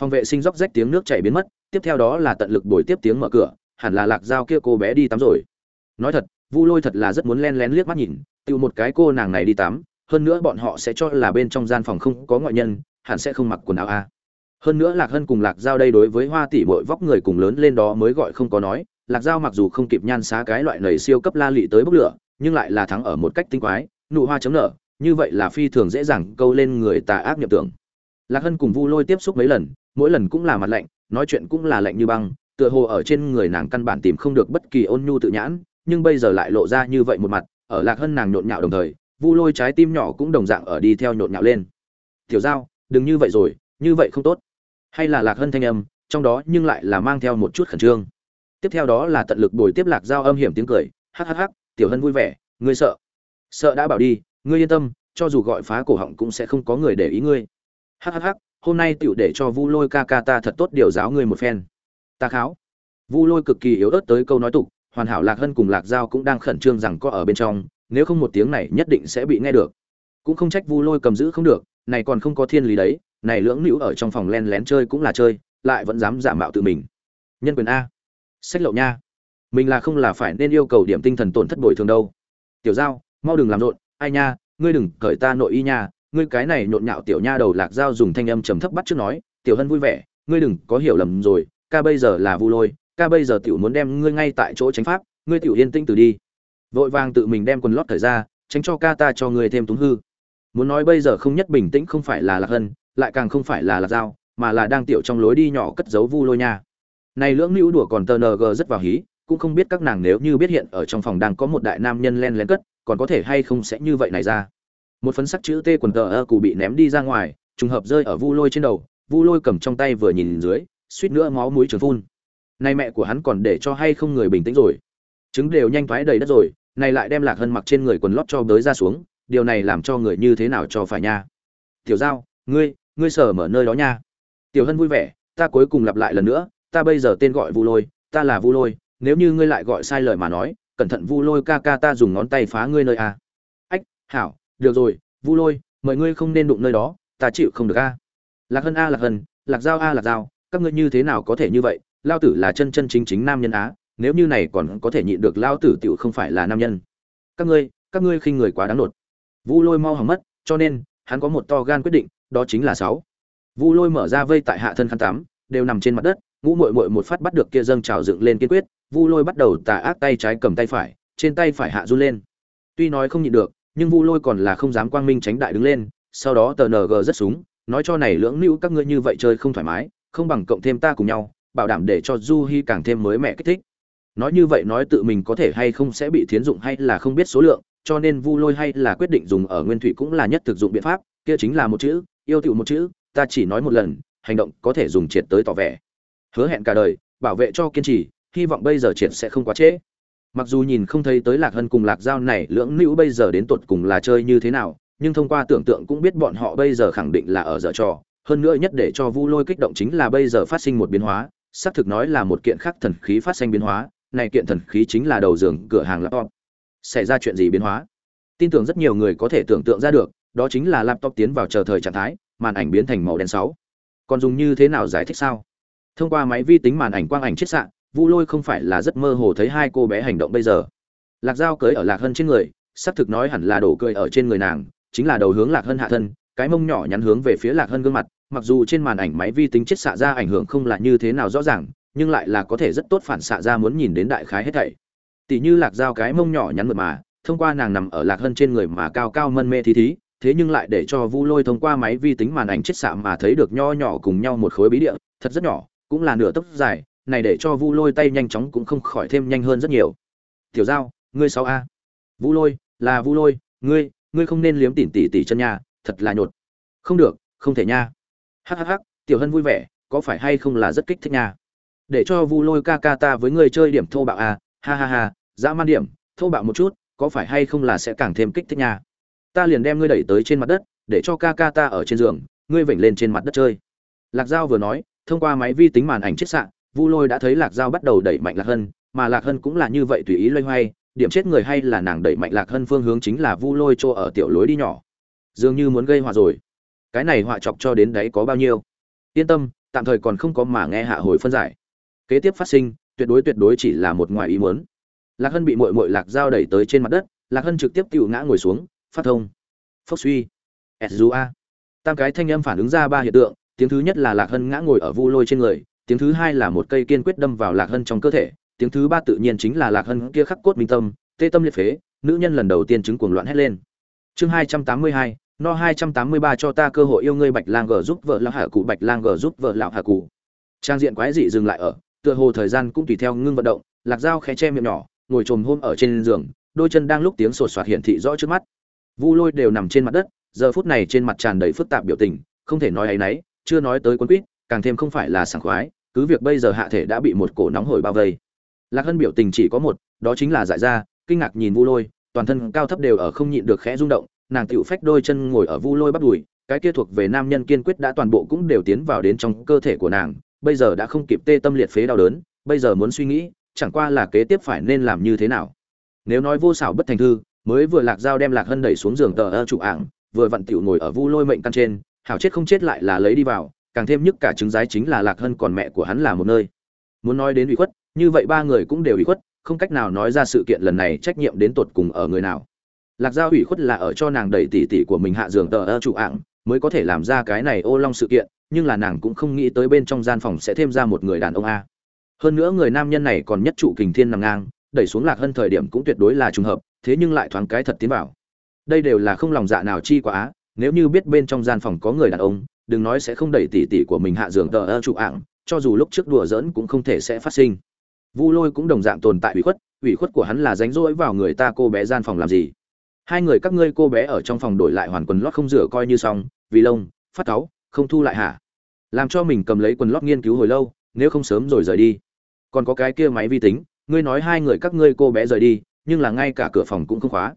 Phòng vệ sinh róc rách tiếng nước chảy biến mất, tiếp theo đó là tận lực bồi tiếp tiếng mở cửa, hẳn là lạc dao kia cô bé đi tắm rồi. Nói thật, vu lôi thật là rất muốn len lén liếc mắt nhìn tự một cái cô nàng này đi tắm, hơn nữa bọn họ sẽ cho là bên trong gian phòng không có ngoại nhân, hẳn sẽ không mặc quần áo a. Hơn nữa lạc hân cùng lạc giao đây đối với hoa tỷ mội vóc người cùng lớn lên đó mới gọi không có nói lạc giao mặc dù không kịp nhan xá cái loại nầy siêu cấp la lị tới bốc lửa, nhưng lại là thắng ở một cách tinh quái, nụ hoa chấm nở, như vậy là phi thường dễ dàng câu lên người tà ác nhập tưởng. Lạc hân cùng vu lôi tiếp xúc mấy lần, mỗi lần cũng là mặt lạnh, nói chuyện cũng là lạnh như băng, tựa hồ ở trên người nàng căn bản tìm không được bất kỳ ôn nhu tự nhãn, nhưng bây giờ lại lộ ra như vậy một mặt, ở lạc hân nàng nhộn nhạo đồng thời, vu lôi trái tim nhỏ cũng đồng dạng ở đi theo nhộn nhạo lên. Tiểu giao, đừng như vậy rồi, như vậy không tốt. Hay là lạc hân thanh âm, trong đó nhưng lại là mang theo một chút khẩn trương tiếp theo đó là tận lực bồi tiếp lạc giao âm hiểm tiếng cười. Hắc hắc hắc, tiểu hân vui vẻ, ngươi sợ. Sợ đã bảo đi, ngươi yên tâm, cho dù gọi phá cổ họng cũng sẽ không có người để ý ngươi. Hắc hắc hắc, hôm nay tựu để cho vu lôi ca ca ta thật tốt điều giáo ngươi một phen. Ta kháo. Vu lôi cực kỳ yếu ớt tới câu nói tục, hoàn hảo lạc hân cùng lạc giao cũng đang khẩn trương rằng có ở bên trong, nếu không một tiếng này nhất định sẽ bị nghe được. Cũng không trách vu lôi cầm giữ không được, này còn không có thiên lý đấy, này lưỡng nữ ở trong phòng len lén chơi cũng là chơi, lại vẫn dám giả mạo tự mình. Nhân quyền a sách lậu nha. Mình là không là phải nên yêu cầu điểm tinh thần tổn thất bồi thường đâu. Tiểu giao mau đừng làm rộn. Ai nha ngươi đừng cởi ta nội y nha. Ngươi cái này nhộn nhạo tiểu nha đầu lạc giao dùng thanh âm trầm thấp bắt trước nói tiểu hân vui vẻ ngươi đừng có hiểu lầm rồi. Ca bây giờ là vu lôi ca bây giờ tiểu muốn đem ngươi ngay tại chỗ tránh pháp ngươi tiểu yên tĩnh từ đi. Vội vàng tự mình đem quần lót thời ra tránh cho ca ta cho ngươi thêm túng hư. Muốn nói bây giờ không nhất bình tĩnh không phải là lạc hân lại càng không phải là lạc Giao, mà là đang tiểu trong lối đi nhỏ cất giấu vu lôi nha này lưỡng nữ đùa còn tờ ng rất vào hí, cũng không biết các nàng nếu như biết hiện ở trong phòng đang có một đại nam nhân len lén cất, còn có thể hay không sẽ như vậy này ra. Một phấn sắc chữ t quần tờ e ơ cụ bị ném đi ra ngoài, trùng hợp rơi ở vu lôi trên đầu, vu lôi cầm trong tay vừa nhìn dưới, suýt nữa máu mũi trường phun. Nay mẹ của hắn còn để cho hay không người bình tĩnh rồi. Trứng đều nhanh thoái đầy đất rồi, này lại đem lạc hân mặc trên người quần lót cho bới ra xuống, điều này làm cho người như thế nào cho phải nha. Tiểu giao, ngươi ngươi sở mở nơi đó nha. Tiểu hân vui vẻ, ta cuối cùng lặp lại lần nữa ta bây giờ tên gọi vu lôi, ta là vu lôi, nếu như ngươi lại gọi sai lời mà nói, cẩn thận vu lôi ca ca ta dùng ngón tay phá ngươi nơi a. Ách, hảo, được rồi, vu lôi, mời ngươi không nên đụng nơi đó, ta chịu không được a. Lạc hân a, lạc hân, lạc giao a, lạc giao, các ngươi như thế nào có thể như vậy? Lao tử là chân chân chính chính nam nhân á, nếu như này còn có thể nhịn được lao tử tiểu không phải là nam nhân. Các ngươi các ngươi khinh người quá đáng nột. Vu lôi mau hỏng mất, cho nên, hắn có một to gan quyết định, đó chính là sáu. Vu lôi mở ra vây tại hạ thân khăn tắm, đều nằm trên mặt đất ngũ muội muội một phát bắt được kia dâng trào dựng lên kiên quyết, vu lôi bắt đầu tà ác tay trái cầm tay phải, trên tay phải hạ run lên. Tuy nói không nhịn được, nhưng vu lôi còn là không dám quang minh tránh đại đứng lên, sau đó tờ ng rất súng, nói cho này lưỡng nữ các ngươi như vậy chơi không thoải mái, không bằng cộng thêm ta cùng nhau, bảo đảm để cho du hi càng thêm mới mẹ kích thích. Nói như vậy nói tự mình có thể hay không sẽ bị thiến dụng hay là không biết số lượng, cho nên vu lôi hay là quyết định dùng ở nguyên thủy cũng là nhất thực dụng biện pháp, kia chính là một chữ, yêu tiểu một chữ, ta chỉ nói một lần, hành động có thể dùng triệt tới tỏ vẻ hứa hẹn cả đời, bảo vệ cho kiên trì, hy vọng bây giờ triệt sẽ không quá trễ. Mặc dù nhìn không thấy tới lạc hân cùng lạc giao này, lưỡng nữ bây giờ đến tột cùng là chơi như thế nào, nhưng thông qua tưởng tượng cũng biết bọn họ bây giờ khẳng định là ở dở trò. Hơn nữa nhất để cho vu lôi kích động chính là bây giờ phát sinh một biến hóa, xác thực nói là một kiện khác thần khí phát sinh biến hóa, này kiện thần khí chính là đầu giường, cửa hàng laptop. Xảy ra chuyện gì biến hóa? Tin tưởng rất nhiều người có thể tưởng tượng ra được, đó chính là laptop tiến vào chờ thời trạng thái, màn ảnh biến thành màu đen sáu. Còn dùng như thế nào giải thích sao? Thông qua máy vi tính màn ảnh quang ảnh chiết xạ, vu lôi không phải là rất mơ hồ thấy hai cô bé hành động bây giờ. Lạc dao cưới ở lạc hân trên người, xác thực nói hẳn là đổ cười ở trên người nàng, chính là đầu hướng lạc hân hạ thân, cái mông nhỏ nhắn hướng về phía lạc hân gương mặt, mặc dù trên màn ảnh máy vi tính chiết xạ ra ảnh hưởng không là như thế nào rõ ràng, nhưng lại là có thể rất tốt phản xạ ra muốn nhìn đến đại khái hết thảy. Tỷ như lạc dao cái mông nhỏ nhắn mượt mà, thông qua nàng nằm ở lạc hân trên người mà cao cao mân mê thí thí, thế nhưng lại để cho vu lôi thông qua máy vi tính màn ảnh chiết xạ mà thấy được nho nhỏ cùng nhau một khối bí địa, thật rất nhỏ cũng là nửa tốc dài, này để cho vu lôi tay nhanh chóng cũng không khỏi thêm nhanh hơn rất nhiều. Tiểu giao, ngươi sáu a. Vu lôi, là vu lôi, ngươi ngươi không nên liếm tỉn tỉ tỉ chân nha, thật là nhột. Không được, không thể nha. Hhh tiểu hân vui vẻ, có phải hay không là rất kích thích nha. Để cho vu lôi ca ca ta với ngươi chơi điểm thô bạo a, ha ha ha, dã man điểm, thô bạo một chút, có phải hay không là sẽ càng thêm kích thích nha. Ta liền đem ngươi đẩy tới trên mặt đất, để cho ca ca ta ở trên giường, ngươi vểnh lên trên mặt đất chơi. Lạc giao vừa nói thông qua máy vi tính màn ảnh chiết xạ, vu lôi đã thấy lạc giao bắt đầu đẩy mạnh lạc hân, mà lạc hân cũng là như vậy tùy ý loay hoay, điểm chết người hay là nàng đẩy mạnh lạc hân phương hướng chính là vu lôi chỗ ở tiểu lối đi nhỏ. Dường như muốn gây họa rồi. Cái này họa chọc cho đến đấy có bao nhiêu? Yên tâm, tạm thời còn không có mà nghe hạ hồi phân giải. Kế tiếp phát sinh, tuyệt đối tuyệt đối chỉ là một ngoài ý muốn. Lạc hân bị mội mội lạc dao đẩy tới trên mặt đất, lạc hân trực tiếp tự ngã ngồi xuống, phát thông. Phốc suy. Sua tam cái thanh âm phản ứng ra ba hiện tượng tiếng thứ nhất là lạc hân ngã ngồi ở vu lôi trên người, tiếng thứ hai là một cây kiên quyết đâm vào lạc hân trong cơ thể, tiếng thứ ba tự nhiên chính là lạc hân kia khắc cốt minh tâm, tê tâm liệt phế, nữ nhân lần đầu tiên chứng cuồng loạn hét lên. Chương hai trăm tám mươi hai, no hai trăm tám mươi ba cho ta cơ hội yêu ngươi bạch lang g giúp vợ lão hạ cụ, bạch lang g giúp vợ lão hạ cụ. Trang diện quái dị dừng lại ở, tựa hồ thời gian cũng tùy theo ngưng vận động, lạc dao khẽ che miệng nhỏ, ngồi trồm hôm ở trên giường, đôi chân đang lúc tiếng sột soạt hiển thị rõ trước mắt. Vu lôi đều nằm trên mặt đất, giờ phút này trên mặt tràn đầy phức tạp biểu tình, không thể nói ấy nấy chưa nói tới quân quýt, càng thêm không phải là sảng khoái, cứ việc bây giờ hạ thể đã bị một cổ nóng hổi bao vây. Lạc hân biểu tình chỉ có một, đó chính là dại ra, kinh ngạc nhìn vu lôi, toàn thân cao thấp đều ở không nhịn được khẽ rung động, nàng tựu phách đôi chân ngồi ở vu lôi bắt đùi, cái kia thuộc về nam nhân kiên quyết đã toàn bộ cũng đều tiến vào đến trong cơ thể của nàng, bây giờ đã không kịp tê tâm liệt phế đau đớn, bây giờ muốn suy nghĩ, chẳng qua là kế tiếp phải nên làm như thế nào. Nếu nói vô xảo bất thành thư, mới vừa lạc dao đem lạc hân đẩy xuống giường tờ ơ trụ ảng, vừa vặn tiểu ngồi ở vu lôi mệnh căn trên hảo chết không chết lại là lấy đi vào, càng thêm nhất cả chứng giái chính là lạc hân còn mẹ của hắn là một nơi. Muốn nói đến ủy khuất, như vậy ba người cũng đều ủy khuất, không cách nào nói ra sự kiện lần này trách nhiệm đến tột cùng ở người nào. Lạc gia ủy khuất là ở cho nàng đẩy tỉ tỉ của mình hạ giường tờ ơ trụ ảng mới có thể làm ra cái này ô long sự kiện, nhưng là nàng cũng không nghĩ tới bên trong gian phòng sẽ thêm ra một người đàn ông a. Hơn nữa người nam nhân này còn nhất trụ kình thiên nằm ngang, đẩy xuống lạc hân thời điểm cũng tuyệt đối là trùng hợp, thế nhưng lại thoáng cái thật tiến vào. Đây đều là không lòng dạ nào chi quá nếu như biết bên trong gian phòng có người đàn ông, đừng nói sẽ không đẩy tỉ tỉ của mình hạ giường tờ ơ trụ ảng, cho dù lúc trước đùa giỡn cũng không thể sẽ phát sinh. Vu lôi cũng đồng dạng tồn tại ủy khuất ủy khuất của hắn là ránh rỗi vào người ta cô bé gian phòng làm gì. Hai người các ngươi cô bé ở trong phòng đổi lại hoàn quần lót không rửa coi như xong, vì lông, phát cáu, không thu lại hả? Làm cho mình cầm lấy quần lót nghiên cứu hồi lâu, nếu không sớm rồi rời đi. Còn có cái kia máy vi tính, ngươi nói hai người các ngươi cô bé rời đi, nhưng là ngay cả cửa phòng cũng không khóa.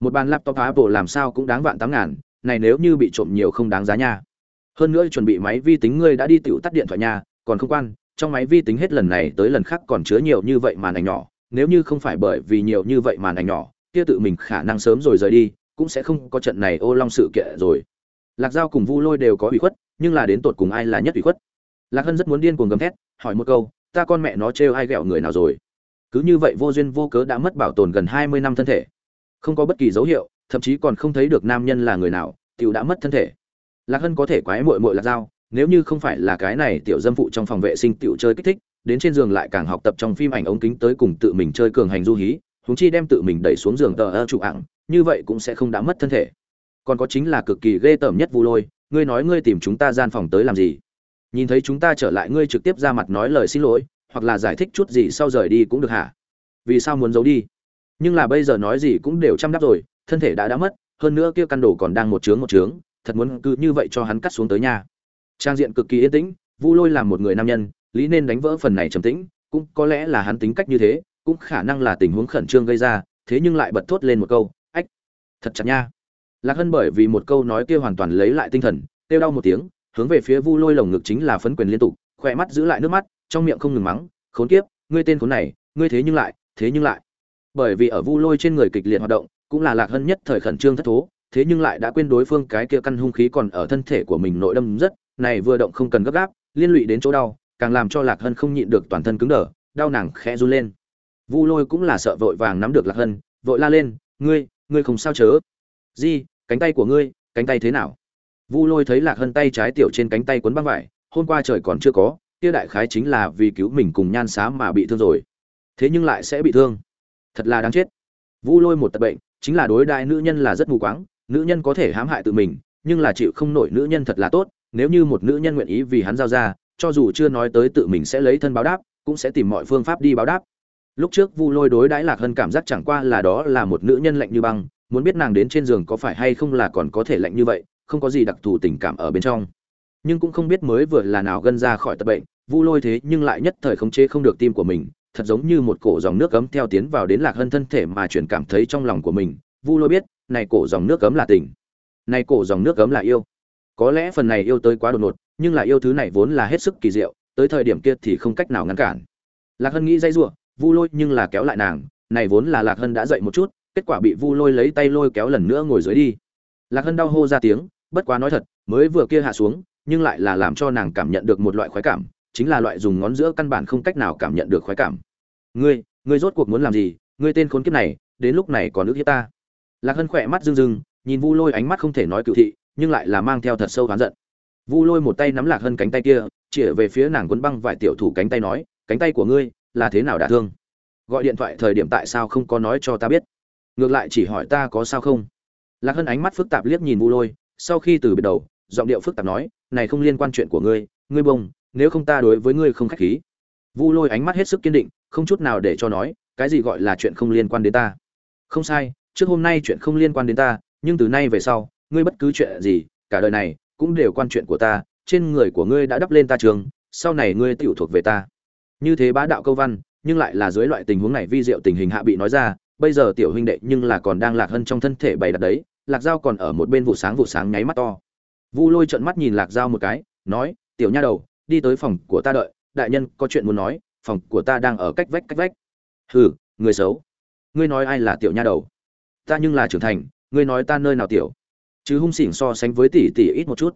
Một bàn laptop apple làm sao cũng đáng vạn tám ngàn này nếu như bị trộm nhiều không đáng giá nha. Hơn nữa chuẩn bị máy vi tính ngươi đã đi tiểu tắt điện thoại nhà còn không quan, trong máy vi tính hết lần này tới lần khác còn chứa nhiều như vậy màn ảnh nhỏ, nếu như không phải bởi vì nhiều như vậy màn ảnh nhỏ, kia tự mình khả năng sớm rồi rời đi, cũng sẽ không có trận này ô long sự kiện rồi. Lạc giao cùng vu lôi đều có ủy khuất, nhưng là đến tột cùng ai là nhất ủy khuất? Lạc hân rất muốn điên cuồng gầm thét, hỏi một câu, ta con mẹ nó trêu ai ghẹo người nào rồi? Cứ như vậy vô duyên vô cớ đã mất bảo tồn gần hai mươi năm thân thể. Không có bất kỳ dấu hiệu thậm chí còn không thấy được nam nhân là người nào, tiểu đã mất thân thể. Lạc hân có thể quái muội muội lạc dao, nếu như không phải là cái này tiểu dâm phụ trong phòng vệ sinh tiểu chơi kích thích, đến trên giường lại càng học tập trong phim ảnh ống kính tới cùng tự mình chơi cường hành du hí, huống chi đem tự mình đẩy xuống giường tờ ơ trụ ảng như vậy cũng sẽ không đã mất thân thể. Còn có chính là cực kỳ ghê tởm nhất vu lôi, ngươi nói ngươi tìm chúng ta gian phòng tới làm gì? Nhìn thấy chúng ta trở lại ngươi trực tiếp ra mặt nói lời xin lỗi, hoặc là giải thích chút gì sau rời đi cũng được hả? Vì sao muốn giấu đi? Nhưng là bây giờ nói gì cũng đều chăm đắp rồi thân thể đã đã mất, hơn nữa kia căn đồ còn đang một trướng một trướng thật muốn cứ như vậy cho hắn cắt xuống tới nhà trang diện cực kỳ yên tĩnh, vu lôi làm một người nam nhân, lý nên đánh vỡ phần này trầm tĩnh, cũng có lẽ là hắn tính cách như thế, cũng khả năng là tình huống khẩn trương gây ra, thế nhưng lại bật thốt lên một câu, ách, thật chặt nha. Lạc hân bởi vì một câu nói kia hoàn toàn lấy lại tinh thần, kêu đau một tiếng, hướng về phía vu lôi lồng ngực chính là phấn quyền liên tục, khỏe mắt giữ lại nước mắt, trong miệng không ngừng mắng, khốn kiếp, ngươi tên khốn này, ngươi thế nhưng lại, thế nhưng lại. Bởi vì ở vu lôi trên người kịch liệt hoạt động cũng là lạc hân nhất thời khẩn trương thất thố, thế nhưng lại đã quên đối phương cái kia căn hung khí còn ở thân thể của mình nội đâm rất, này vừa động không cần gấp gáp, liên lụy đến chỗ đau, càng làm cho lạc hân không nhịn được toàn thân cứng đờ, đau nàng khẽ run lên. Vu lôi cũng là sợ vội vàng nắm được lạc hân, vội la lên, ngươi ngươi không sao chớ? Di, cánh tay của ngươi, cánh tay thế nào? Vu lôi thấy lạc hân tay trái tiểu trên cánh tay quấn băng vải, hôm qua trời còn chưa có, kia đại khái chính là vì cứu mình cùng nhan xá mà bị thương rồi. Thế nhưng lại sẽ bị thương. Thật là đáng chết. Vu lôi một tật bệnh chính là đối đại nữ nhân là rất mù quáng, nữ nhân có thể hãm hại tự mình, nhưng là chịu không nổi nữ nhân thật là tốt, nếu như một nữ nhân nguyện ý vì hắn giao ra, cho dù chưa nói tới tự mình sẽ lấy thân báo đáp, cũng sẽ tìm mọi phương pháp đi báo đáp. Lúc trước vu lôi đối đãi lạc hơn cảm giác chẳng qua là đó là một nữ nhân lạnh như băng, muốn biết nàng đến trên giường có phải hay không là còn có thể lạnh như vậy, không có gì đặc thù tình cảm ở bên trong. Nhưng cũng không biết mới vừa là nào gân ra khỏi tật bệnh, vu lôi thế nhưng lại nhất thời khống chế không được tim của mình thật giống như một cổ dòng nước cấm theo tiến vào đến lạc hân thân thể mà chuyển cảm thấy trong lòng của mình. Vu lôi biết, này cổ dòng nước cấm là tình. Này cổ dòng nước cấm là yêu. Có lẽ phần này yêu tới quá đột ngột, nhưng là yêu thứ này vốn là hết sức kỳ diệu, tới thời điểm kia thì không cách nào ngăn cản. Lạc hân nghĩ dây giụa vu lôi nhưng là kéo lại nàng, này vốn là lạc hân đã dậy một chút, kết quả bị vu lôi lấy tay lôi kéo lần nữa ngồi dưới đi. Lạc hân đau hô ra tiếng, bất quá nói thật, mới vừa kia hạ xuống, nhưng lại là làm cho nàng cảm nhận được một loại khoái cảm chính là loại dùng ngón giữa căn bản không cách nào cảm nhận được khoái cảm. Ngươi ngươi rốt cuộc muốn làm gì? Ngươi tên khốn kiếp này, đến lúc này còn ước hiếp ta? Lạc hân khỏe mắt rưng rưng, nhìn vu lôi ánh mắt không thể nói cựu thị, nhưng lại là mang theo thật sâu oán giận. Vu lôi một tay nắm lạc hân cánh tay kia chĩa về phía nàng quấn băng vải tiểu thủ cánh tay nói, cánh tay của ngươi là thế nào đả thương? Gọi điện thoại thời điểm tại sao không có nói cho ta biết? Ngược lại chỉ hỏi ta có sao không? Lạc hân ánh mắt phức tạp liếc nhìn vu lôi, sau khi từ biệt đầu, giọng điệu phức tạp nói, này không liên quan chuyện của ngươi ngươi bông nếu không ta đối với ngươi không khách khí. Vu lôi ánh mắt hết sức kiên định, không chút nào để cho nói, cái gì gọi là chuyện không liên quan đến ta? Không sai, trước hôm nay chuyện không liên quan đến ta, nhưng từ nay về sau, ngươi bất cứ chuyện gì, cả đời này, cũng đều quan chuyện của ta, trên người của ngươi đã đắp lên ta trường, sau này ngươi tiểu thuộc về ta. Như thế bá đạo câu văn, nhưng lại là dưới loại tình huống này vi diệu tình hình hạ bị nói ra, bây giờ tiểu huynh đệ nhưng là còn đang lạc hân trong thân thể bày đặt đấy, lạc dao còn ở một bên vụ sáng vụ sáng nháy mắt to. Vu lôi trợn mắt nhìn lạc dao một cái, nói, tiểu nha đầu đi tới phòng của ta đợi, đại nhân có chuyện muốn nói, phòng của ta đang ở cách vách cách vách. Hừ, người xấu. Ngươi nói ai là tiểu nha đầu? Ta nhưng là trưởng thành, ngươi nói ta nơi nào tiểu? Chứ hung xỉn so sánh với tỷ tỷ ít một chút.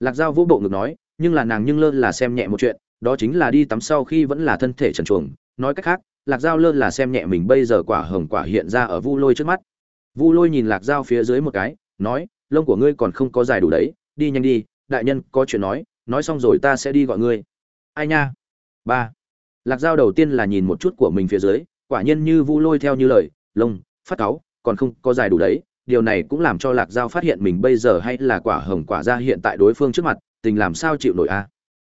Lạc dao vũ bộ ngực nói, nhưng là nàng nhưng lơ là xem nhẹ một chuyện, đó chính là đi tắm sau khi vẫn là thân thể trần truồng. Nói cách khác, lạc dao lơ là xem nhẹ mình bây giờ quả hồng quả hiện ra ở vu lôi trước mắt. Vu lôi nhìn lạc dao phía dưới một cái, nói, lông của ngươi còn không có dài đủ đấy, đi nhanh đi, đại nhân có chuyện nói nói xong rồi ta sẽ đi gọi ngươi. Ai nha? Ba. Lạc dao đầu tiên là nhìn một chút của mình phía dưới, quả nhiên như vu lôi theo như lời, lông, phát cáu, còn không có dài đủ đấy. Điều này cũng làm cho lạc dao phát hiện mình bây giờ hay là quả hồng quả ra hiện tại đối phương trước mặt, tình làm sao chịu nổi a?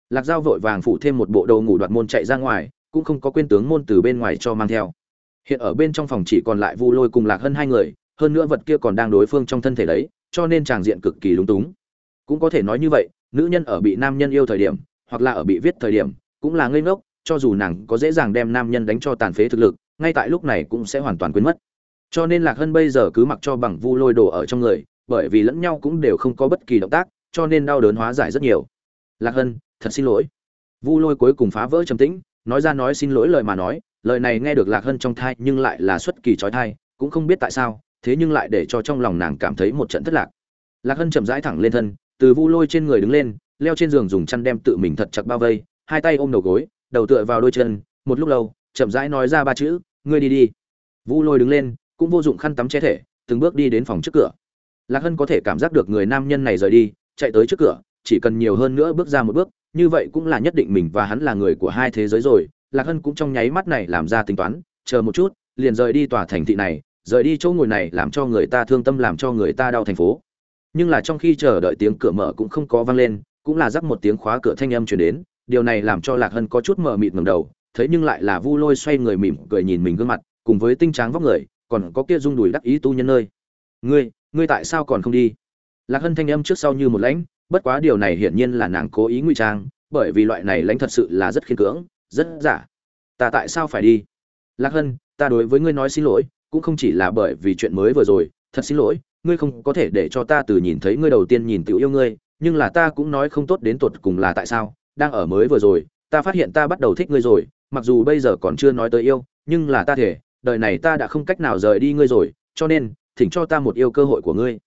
Lạc dao vội vàng phụ thêm một bộ đồ ngủ đoạt môn chạy ra ngoài, cũng không có quên tướng môn từ bên ngoài cho mang theo. Hiện ở bên trong phòng chỉ còn lại vu lôi cùng lạc hơn hai người, hơn nữa vật kia còn đang đối phương trong thân thể đấy, cho nên tràng diện cực kỳ lúng túng. Cũng có thể nói như vậy nữ nhân ở bị nam nhân yêu thời điểm, hoặc là ở bị viết thời điểm, cũng là ngây ngốc, cho dù nàng có dễ dàng đem nam nhân đánh cho tàn phế thực lực, ngay tại lúc này cũng sẽ hoàn toàn quên mất. Cho nên lạc hân bây giờ cứ mặc cho bằng vu lôi đồ ở trong người, bởi vì lẫn nhau cũng đều không có bất kỳ động tác, cho nên đau đớn hóa giải rất nhiều. Lạc hân, thật xin lỗi. Vu lôi cuối cùng phá vỡ trầm tĩnh, nói ra nói xin lỗi lời mà nói, lời này nghe được lạc hân trong thai nhưng lại là xuất kỳ trói thai, cũng không biết tại sao, thế nhưng lại để cho trong lòng nàng cảm thấy một trận thất lạc. Lạc hân chậm rãi thẳng lên thân từ vu lôi trên người đứng lên, leo trên giường dùng chăn đem tự mình thật chặt bao vây, hai tay ôm đầu gối, đầu tựa vào đôi chân, một lúc lâu, chậm rãi nói ra ba chữ, ngươi đi đi. Vu lôi đứng lên, cũng vô dụng khăn tắm che thể, từng bước đi đến phòng trước cửa. Lạc hân có thể cảm giác được người nam nhân này rời đi, chạy tới trước cửa, chỉ cần nhiều hơn nữa bước ra một bước, như vậy cũng là nhất định mình và hắn là người của hai thế giới rồi. Lạc hân cũng trong nháy mắt này làm ra tính toán, chờ một chút, liền rời đi tòa thành thị này, rời đi chỗ ngồi này làm cho người ta thương tâm làm cho người ta đau thành phố nhưng là trong khi chờ đợi tiếng cửa mở cũng không có vang lên, cũng là rắc một tiếng khóa cửa thanh âm truyền đến, điều này làm cho lạc hân có chút mờ mịt ngầm đầu thấy nhưng lại là vu lôi xoay người mỉm cười nhìn mình gương mặt, cùng với tinh tráng vóc người, còn có kia rung đùi đắc ý tu nhân nơi. Ngươi ngươi tại sao còn không đi? Lạc hân thanh âm trước sau như một lãnh, bất quá điều này hiển nhiên là nàng cố ý ngụy trang, bởi vì loại này lãnh thật sự là rất khiên cưỡng, rất giả. Ta tại sao phải đi? Lạc hân, ta đối với ngươi nói xin lỗi, cũng không chỉ là bởi vì chuyện mới vừa rồi, thật xin lỗi ngươi không có thể để cho ta từ nhìn thấy ngươi đầu tiên nhìn Tiểu yêu ngươi, nhưng là ta cũng nói không tốt đến tột cùng là tại sao, đang ở mới vừa rồi, ta phát hiện ta bắt đầu thích ngươi rồi, mặc dù bây giờ còn chưa nói tới yêu, nhưng là ta thể, đời này ta đã không cách nào rời đi ngươi rồi, cho nên, thỉnh cho ta một yêu cơ hội của ngươi.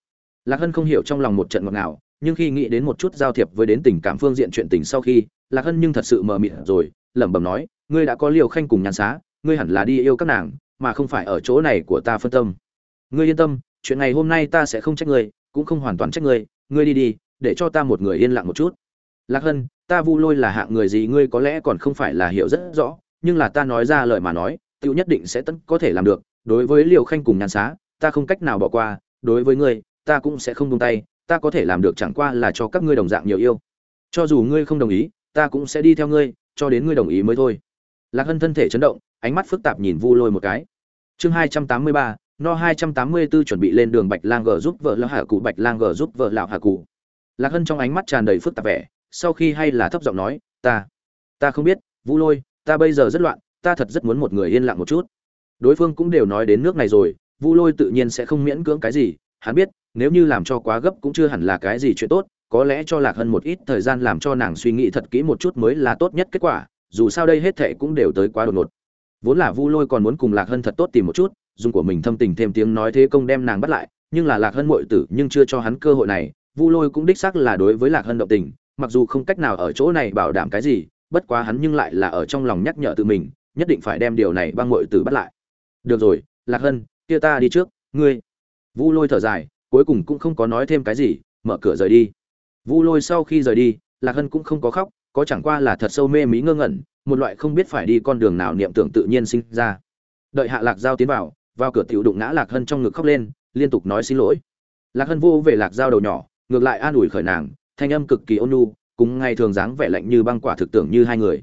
Lạc hân không hiểu trong lòng một trận ngọt ngào, nhưng khi nghĩ đến một chút giao thiệp với đến tình cảm phương diện chuyện tình sau khi, lạc hân nhưng thật sự mờ mịt rồi, lẩm bẩm nói, ngươi đã có liều khanh cùng nhàn xá, ngươi hẳn là đi yêu các nàng, mà không phải ở chỗ này của ta phân tâm. Ngươi yên tâm chuyện ngày hôm nay ta sẽ không trách ngươi, cũng không hoàn toàn trách ngươi ngươi đi đi, để cho ta một người yên lặng một chút. Lạc hân, ta vu lôi là hạng người gì ngươi có lẽ còn không phải là hiểu rất rõ, nhưng là ta nói ra lời mà nói, tiểu nhất định sẽ tận có thể làm được. Đối với liều khanh cùng nhàn xá, ta không cách nào bỏ qua. Đối với ngươi, ta cũng sẽ không buông tay. Ta có thể làm được chẳng qua là cho các ngươi đồng dạng nhiều yêu. Cho dù ngươi không đồng ý, ta cũng sẽ đi theo ngươi, cho đến ngươi đồng ý mới thôi. Lạc hân thân thể chấn động, ánh mắt phức tạp nhìn vu lôi một cái. Chương hai trăm tám mươi ba no 284 chuẩn bị lên đường bạch lang g giúp vợ lão hạ cụ bạch lang g giúp vợ lão hạ cụ lạc hân trong ánh mắt tràn đầy phức tạp vẻ, sau khi hay là thấp giọng nói, ta ta không biết vu lôi, ta bây giờ rất loạn, ta thật rất muốn một người yên lặng một chút. Đối phương cũng đều nói đến nước này rồi vu lôi tự nhiên sẽ không miễn cưỡng cái gì, hắn biết, nếu như làm cho quá gấp cũng chưa hẳn là cái gì chuyện tốt, có lẽ cho lạc hân một ít thời gian làm cho nàng suy nghĩ thật kỹ một chút mới là tốt nhất kết quả, dù sao đây hết thệ cũng đều tới quá đột ngột. Vốn là vu lôi còn muốn cùng lạc hân thật tốt tìm một chút dùng của mình thâm tình thêm tiếng nói thế công đem nàng bắt lại, nhưng là lạc hân mội tử nhưng chưa cho hắn cơ hội này, vu lôi cũng đích xác là đối với lạc hân động tình, mặc dù không cách nào ở chỗ này bảo đảm cái gì, bất quá hắn nhưng lại là ở trong lòng nhắc nhở tự mình, nhất định phải đem điều này băng mội tử bắt lại. Được rồi, lạc hân, kia ta đi trước, ngươi. Vu lôi thở dài, cuối cùng cũng không có nói thêm cái gì, mở cửa rời đi. Vu lôi sau khi rời đi, lạc hân cũng không có khóc, có chẳng qua là thật sâu mê mí ngơ ngẩn, một loại không biết phải đi con đường nào niệm tưởng tự nhiên sinh ra. Đợi hạ lạc giao tiến vào vào cửa tiểu đụng ngã lạc hân trong ngực khóc lên, liên tục nói xin lỗi. Lạc hân vô về lạc giao đầu nhỏ, ngược lại an ủi khởi nàng, thanh âm cực kỳ ôn nhu, cùng ngày thường dáng vẻ lạnh như băng quả thực tưởng như hai người.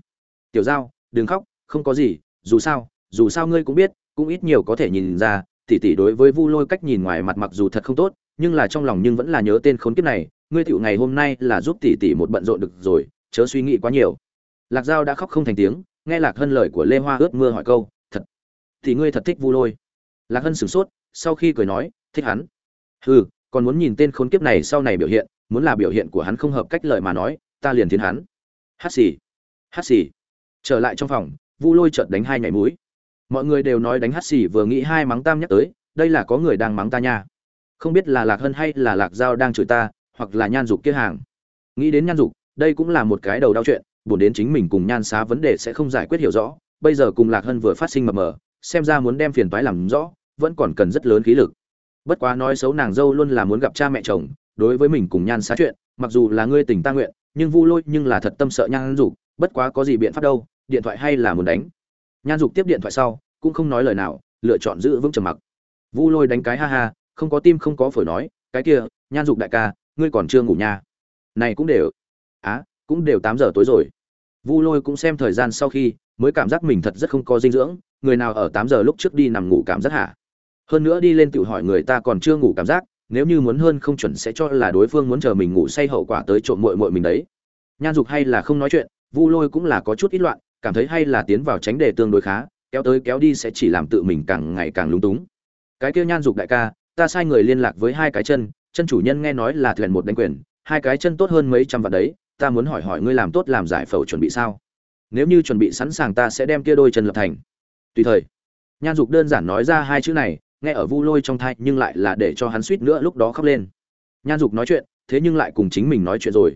Tiểu giao, đừng khóc, không có gì, dù sao dù sao ngươi cũng biết, cũng ít nhiều có thể nhìn ra, tỷ tỷ đối với vu lôi cách nhìn ngoài mặt mặc dù thật không tốt, nhưng là trong lòng nhưng vẫn là nhớ tên khốn kiếp này, ngươi tiểu ngày hôm nay là giúp tỷ tỷ một bận rộn được rồi, chớ suy nghĩ quá nhiều. Lạc giao đã khóc không thành tiếng, nghe lạc hân lời của lê hoa ướt mưa hỏi câu, thật, thì ngươi thật thích vu lôi? Lạc hân sửng sốt, sau khi cười nói, thích hắn. Hừ, còn muốn nhìn tên khốn kiếp này sau này biểu hiện, muốn là biểu hiện của hắn không hợp cách lời mà nói, ta liền thiến hắn. Hát xì hát xì. Trở lại trong phòng, vu lôi chợt đánh hai nhảy mũi. Mọi người đều nói đánh hát xì vừa nghĩ hai mắng tam nhắc tới, đây là có người đang mắng ta nha. Không biết là lạc hân hay là lạc giao đang chửi ta, hoặc là nhan dục kia hàng. Nghĩ đến nhan dục, đây cũng là một cái đầu đau chuyện, buồn đến chính mình cùng nhan xá vấn đề sẽ không giải quyết hiểu rõ. Bây giờ cùng lạc hân vừa phát sinh mập mờ, xem ra muốn đem phiền toái làm rõ vẫn còn cần rất lớn khí lực. Bất quá nói xấu nàng dâu luôn là muốn gặp cha mẹ chồng, đối với mình cùng nhan xá chuyện, mặc dù là ngươi tình ta nguyện, nhưng vu lôi nhưng là thật tâm sợ nhan dục, bất quá có gì biện pháp đâu, điện thoại hay là muốn đánh. Nhan dục tiếp điện thoại sau, cũng không nói lời nào, lựa chọn giữ vững trầm mặc. Vu lôi đánh cái ha ha, không có tim không có phổi nói, cái kia, nhan dục đại ca, ngươi còn chưa ngủ nha. Này cũng đều. Á, cũng đều tám giờ tối rồi. Vu lôi cũng xem thời gian sau khi, mới cảm giác mình thật rất không có dinh dưỡng, người nào ở tám giờ lúc trước đi nằm ngủ cảm giác hả? Hơn nữa đi lên tự hỏi người ta còn chưa ngủ cảm giác, nếu như muốn hơn không chuẩn sẽ cho là đối phương muốn chờ mình ngủ say hậu quả tới trộm muội muội mình đấy. Nhan dục hay là không nói chuyện, vu lôi cũng là có chút ít loạn, cảm thấy hay là tiến vào tránh đề tương đối khá, kéo tới kéo đi sẽ chỉ làm tự mình càng ngày càng lúng túng. Cái kia nhan dục đại ca, ta sai người liên lạc với hai cái chân chân chủ nhân nghe nói là thuyền một đánh quyền, hai cái chân tốt hơn mấy trăm vạn đấy, ta muốn hỏi hỏi ngươi làm tốt làm giải phẫu chuẩn bị sao? Nếu như chuẩn bị sẵn sàng ta sẽ đem kia đôi chân lập thành. Tùy thời. Nhan dục đơn giản nói ra hai chữ này nghe ở vu lôi trong thai nhưng lại là để cho hắn suýt nữa lúc đó khóc lên. Nhan dục nói chuyện, thế nhưng lại cùng chính mình nói chuyện rồi.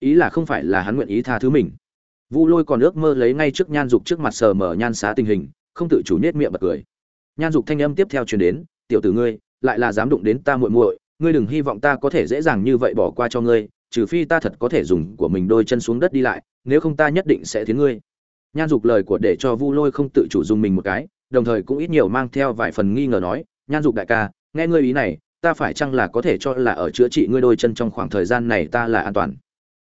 Ý là không phải là hắn nguyện ý tha thứ mình. Vu lôi còn ước mơ lấy ngay trước nhan dục trước mặt sờ mở nhan xá tình hình, không tự chủ nết miệng bật cười. Nhan dục thanh âm tiếp theo truyền đến, tiểu tử ngươi, lại là dám đụng đến ta muội muội, ngươi đừng hy vọng ta có thể dễ dàng như vậy bỏ qua cho ngươi, trừ phi ta thật có thể dùng của mình đôi chân xuống đất đi lại, nếu không ta nhất định sẽ thiến ngươi. Nhan dục lời của để cho vu lôi không tự chủ dùng mình một cái đồng thời cũng ít nhiều mang theo vài phần nghi ngờ nói, nhan dục đại ca, nghe ngươi ý này, ta phải chăng là có thể cho là ở chữa trị ngươi đôi chân trong khoảng thời gian này ta là an toàn?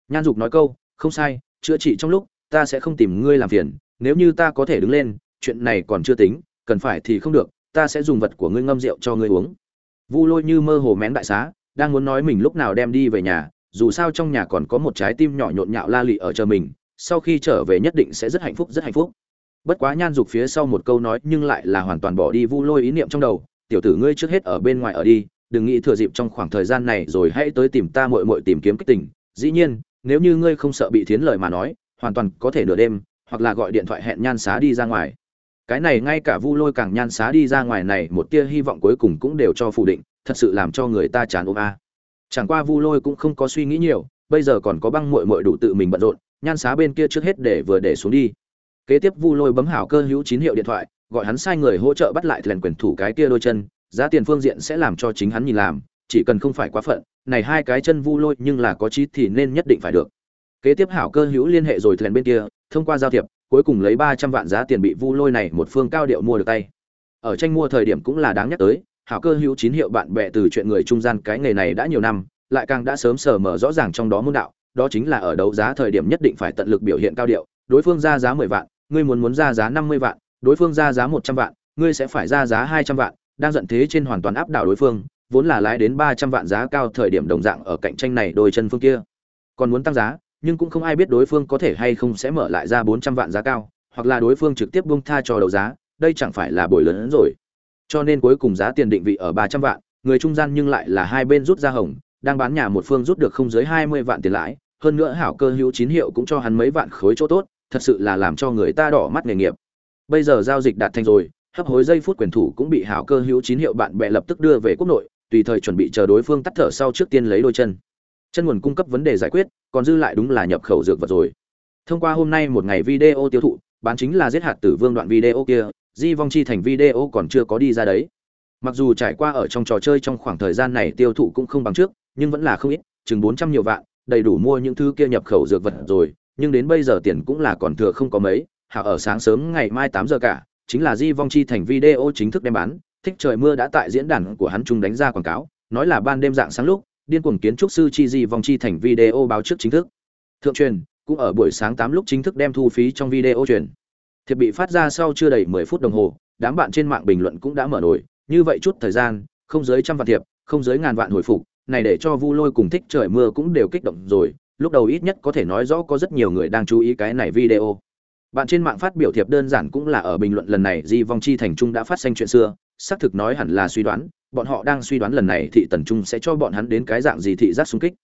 Nhan dục nói câu, không sai, chữa trị trong lúc, ta sẽ không tìm ngươi làm phiền, nếu như ta có thể đứng lên, chuyện này còn chưa tính, cần phải thì không được, ta sẽ dùng vật của ngươi ngâm rượu cho ngươi uống. Vu lôi như mơ hồ mén đại xá, đang muốn nói mình lúc nào đem đi về nhà, dù sao trong nhà còn có một trái tim nhỏ nhộn nhạo la lị ở chờ mình, sau khi trở về nhất định sẽ rất hạnh phúc, rất hạnh phúc bất quá nhan dục phía sau một câu nói nhưng lại là hoàn toàn bỏ đi vu lôi ý niệm trong đầu, tiểu tử ngươi trước hết ở bên ngoài ở đi, đừng nghĩ thừa dịp trong khoảng thời gian này rồi hãy tới tìm ta muội muội tìm kiếm kích tình. Dĩ nhiên, nếu như ngươi không sợ bị thiến lời mà nói, hoàn toàn có thể nửa đêm, hoặc là gọi điện thoại hẹn nhan xá đi ra ngoài. Cái này ngay cả vu lôi càng nhan xá đi ra ngoài này một tia hy vọng cuối cùng cũng đều cho phủ định, thật sự làm cho người ta chán ôm a. Chẳng qua vu lôi cũng không có suy nghĩ nhiều, bây giờ còn có băng muội muội đủ tự mình bận rộn, nhan xá bên kia trước hết để vừa để xuống đi kế tiếp vu lôi bấm hảo cơ hữu chín hiệu điện thoại, gọi hắn sai người hỗ trợ bắt lại lần quyền thủ cái kia đôi chân, giá tiền phương diện sẽ làm cho chính hắn nhìn làm, chỉ cần không phải quá phận, này hai cái chân vu lôi nhưng là có chí thì nên nhất định phải được. Kế tiếp hảo cơ hữu liên hệ rồi thuyền bên kia, thông qua giao thiệp, cuối cùng lấy ba trăm vạn giá tiền bị vu lôi này một phương cao điệu mua được tay. Ở tranh mua thời điểm cũng là đáng nhắc tới, hảo cơ hữu chín hiệu bạn bè từ chuyện người trung gian cái nghề này đã nhiều năm, lại càng đã sớm sờ mở rõ ràng trong đó môn đạo, đó chính là ở đấu giá thời điểm nhất định phải tận lực biểu hiện cao điệu, đối phương ra giá mười vạn ngươi muốn muốn ra giá năm mươi vạn, đối phương ra giá một trăm vạn, ngươi sẽ phải ra giá hai trăm vạn, đang giận thế trên hoàn toàn áp đảo đối phương, vốn là lái đến ba trăm vạn giá cao thời điểm đồng dạng ở cạnh tranh này đôi chân phương kia. Còn muốn tăng giá, nhưng cũng không ai biết đối phương có thể hay không sẽ mở lại ra bốn trăm vạn giá cao, hoặc là đối phương trực tiếp buông tha cho đầu giá, đây chẳng phải là bồi lớn hơn rồi. Cho nên cuối cùng giá tiền định vị ở ba trăm vạn, người trung gian nhưng lại là hai bên rút ra hồng, đang bán nhà một phương rút được không dưới hai mươi vạn tiền lãi, hơn nữa hảo cơ hữu chín hiệu cũng cho hắn mấy vạn khối chỗ tốt thật sự là làm cho người ta đỏ mắt nghề nghiệp. Bây giờ giao dịch đạt thành rồi, hấp hối giây phút quyền thủ cũng bị hảo cơ hữu chín hiệu bạn bè lập tức đưa về quốc nội, tùy thời chuẩn bị chờ đối phương tắt thở sau trước tiên lấy đôi chân. Chân nguồn cung cấp vấn đề giải quyết, còn dư lại đúng là nhập khẩu dược vật rồi. Thông qua hôm nay một ngày video tiêu thụ, bán chính là giết hạt tử vương đoạn video kia, di vong chi thành video còn chưa có đi ra đấy. Mặc dù trải qua ở trong trò chơi trong khoảng thời gian này tiêu thụ cũng không bằng trước, nhưng vẫn là không ít, chừng bốn trăm nhiều vạn, đầy đủ mua những thứ kia nhập khẩu dược vật rồi nhưng đến bây giờ tiền cũng là còn thừa không có mấy hạ ở sáng sớm ngày mai tám giờ cả, chính là di vong chi thành video chính thức đem bán, thích trời mưa đã tại diễn đàn của hắn trung đánh ra quảng cáo, nói là ban đêm dạng sáng lúc, điên cuồng kiến trúc sư chi di vong chi thành video báo trước chính thức. Thượng truyền, cũng ở buổi sáng tám lúc chính thức đem thu phí trong video truyền. Thiệp bị phát ra sau chưa đầy mười phút đồng hồ, đám bạn trên mạng bình luận cũng đã mở nổi, như vậy chút thời gian, không dưới trăm vạn thiệp, không dưới ngàn vạn hồi phục, này để cho vu lôi cùng thích trời mưa cũng đều kích động rồi lúc đầu ít nhất có thể nói rõ có rất nhiều người đang chú ý cái này video. Bạn trên mạng phát biểu thiệp đơn giản cũng là ở bình luận lần này di vong chi thành trung đã phát sinh chuyện xưa, xác thực nói hẳn là suy đoán, bọn họ đang suy đoán lần này thị tần trung sẽ cho bọn hắn đến cái dạng gì thị giác xung kích.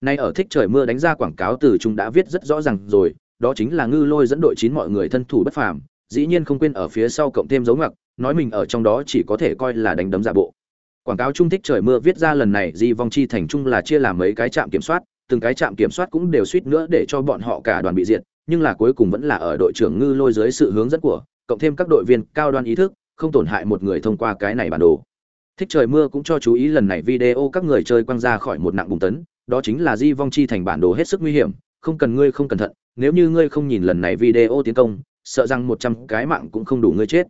Nay ở thích trời mưa đánh ra quảng cáo từ trung đã viết rất rõ ràng rồi, đó chính là ngư lôi dẫn đội chín mọi người thân thủ bất phàm, dĩ nhiên không quên ở phía sau cộng thêm dấu ngoặc, nói mình ở trong đó chỉ có thể coi là đánh đấm giả bộ. Quảng cáo trung thích trời mưa viết ra lần này di vong chi thành trung là chia làm mấy cái trạm kiểm soát từng cái trạm kiểm soát cũng đều suýt nữa để cho bọn họ cả đoàn bị diệt, nhưng là cuối cùng vẫn là ở đội trưởng ngư lôi dưới sự hướng dẫn của, cộng thêm các đội viên cao đoan ý thức, không tổn hại một người thông qua cái này bản đồ. Thích trời mưa cũng cho chú ý lần này video các người chơi quăng ra khỏi một nặng bùng tấn, đó chính là di vong chi thành bản đồ hết sức nguy hiểm, không cần ngươi không cẩn thận, nếu như ngươi không nhìn lần này video tiến công, sợ rằng một trăm cái mạng cũng không đủ ngươi chết.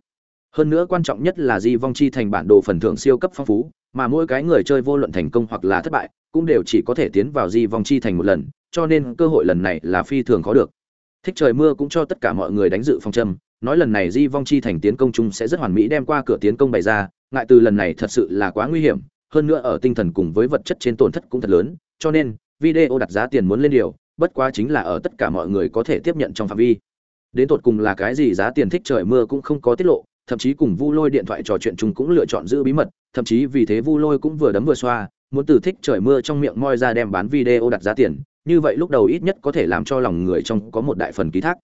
Hơn nữa quan trọng nhất là di vong chi thành bản đồ phần thưởng siêu cấp phong phú mà mỗi cái người chơi vô luận thành công hoặc là thất bại, cũng đều chỉ có thể tiến vào di vong chi thành một lần, cho nên cơ hội lần này là phi thường khó được. Thích trời mưa cũng cho tất cả mọi người đánh dự phong châm, nói lần này di vong chi thành tiến công chung sẽ rất hoàn mỹ đem qua cửa tiến công bày ra, ngại từ lần này thật sự là quá nguy hiểm, hơn nữa ở tinh thần cùng với vật chất trên tổn thất cũng thật lớn, cho nên video đặt giá tiền muốn lên điều, bất quá chính là ở tất cả mọi người có thể tiếp nhận trong phạm vi. Đến tột cùng là cái gì giá tiền thích trời mưa cũng không có tiết lộ thậm chí cùng vu lôi điện thoại trò chuyện chung cũng lựa chọn giữ bí mật, thậm chí vì thế vu lôi cũng vừa đấm vừa xoa, muốn từ thích trời mưa trong miệng moi ra đem bán video đặt giá tiền, như vậy lúc đầu ít nhất có thể làm cho lòng người trong có một đại phần ký thác.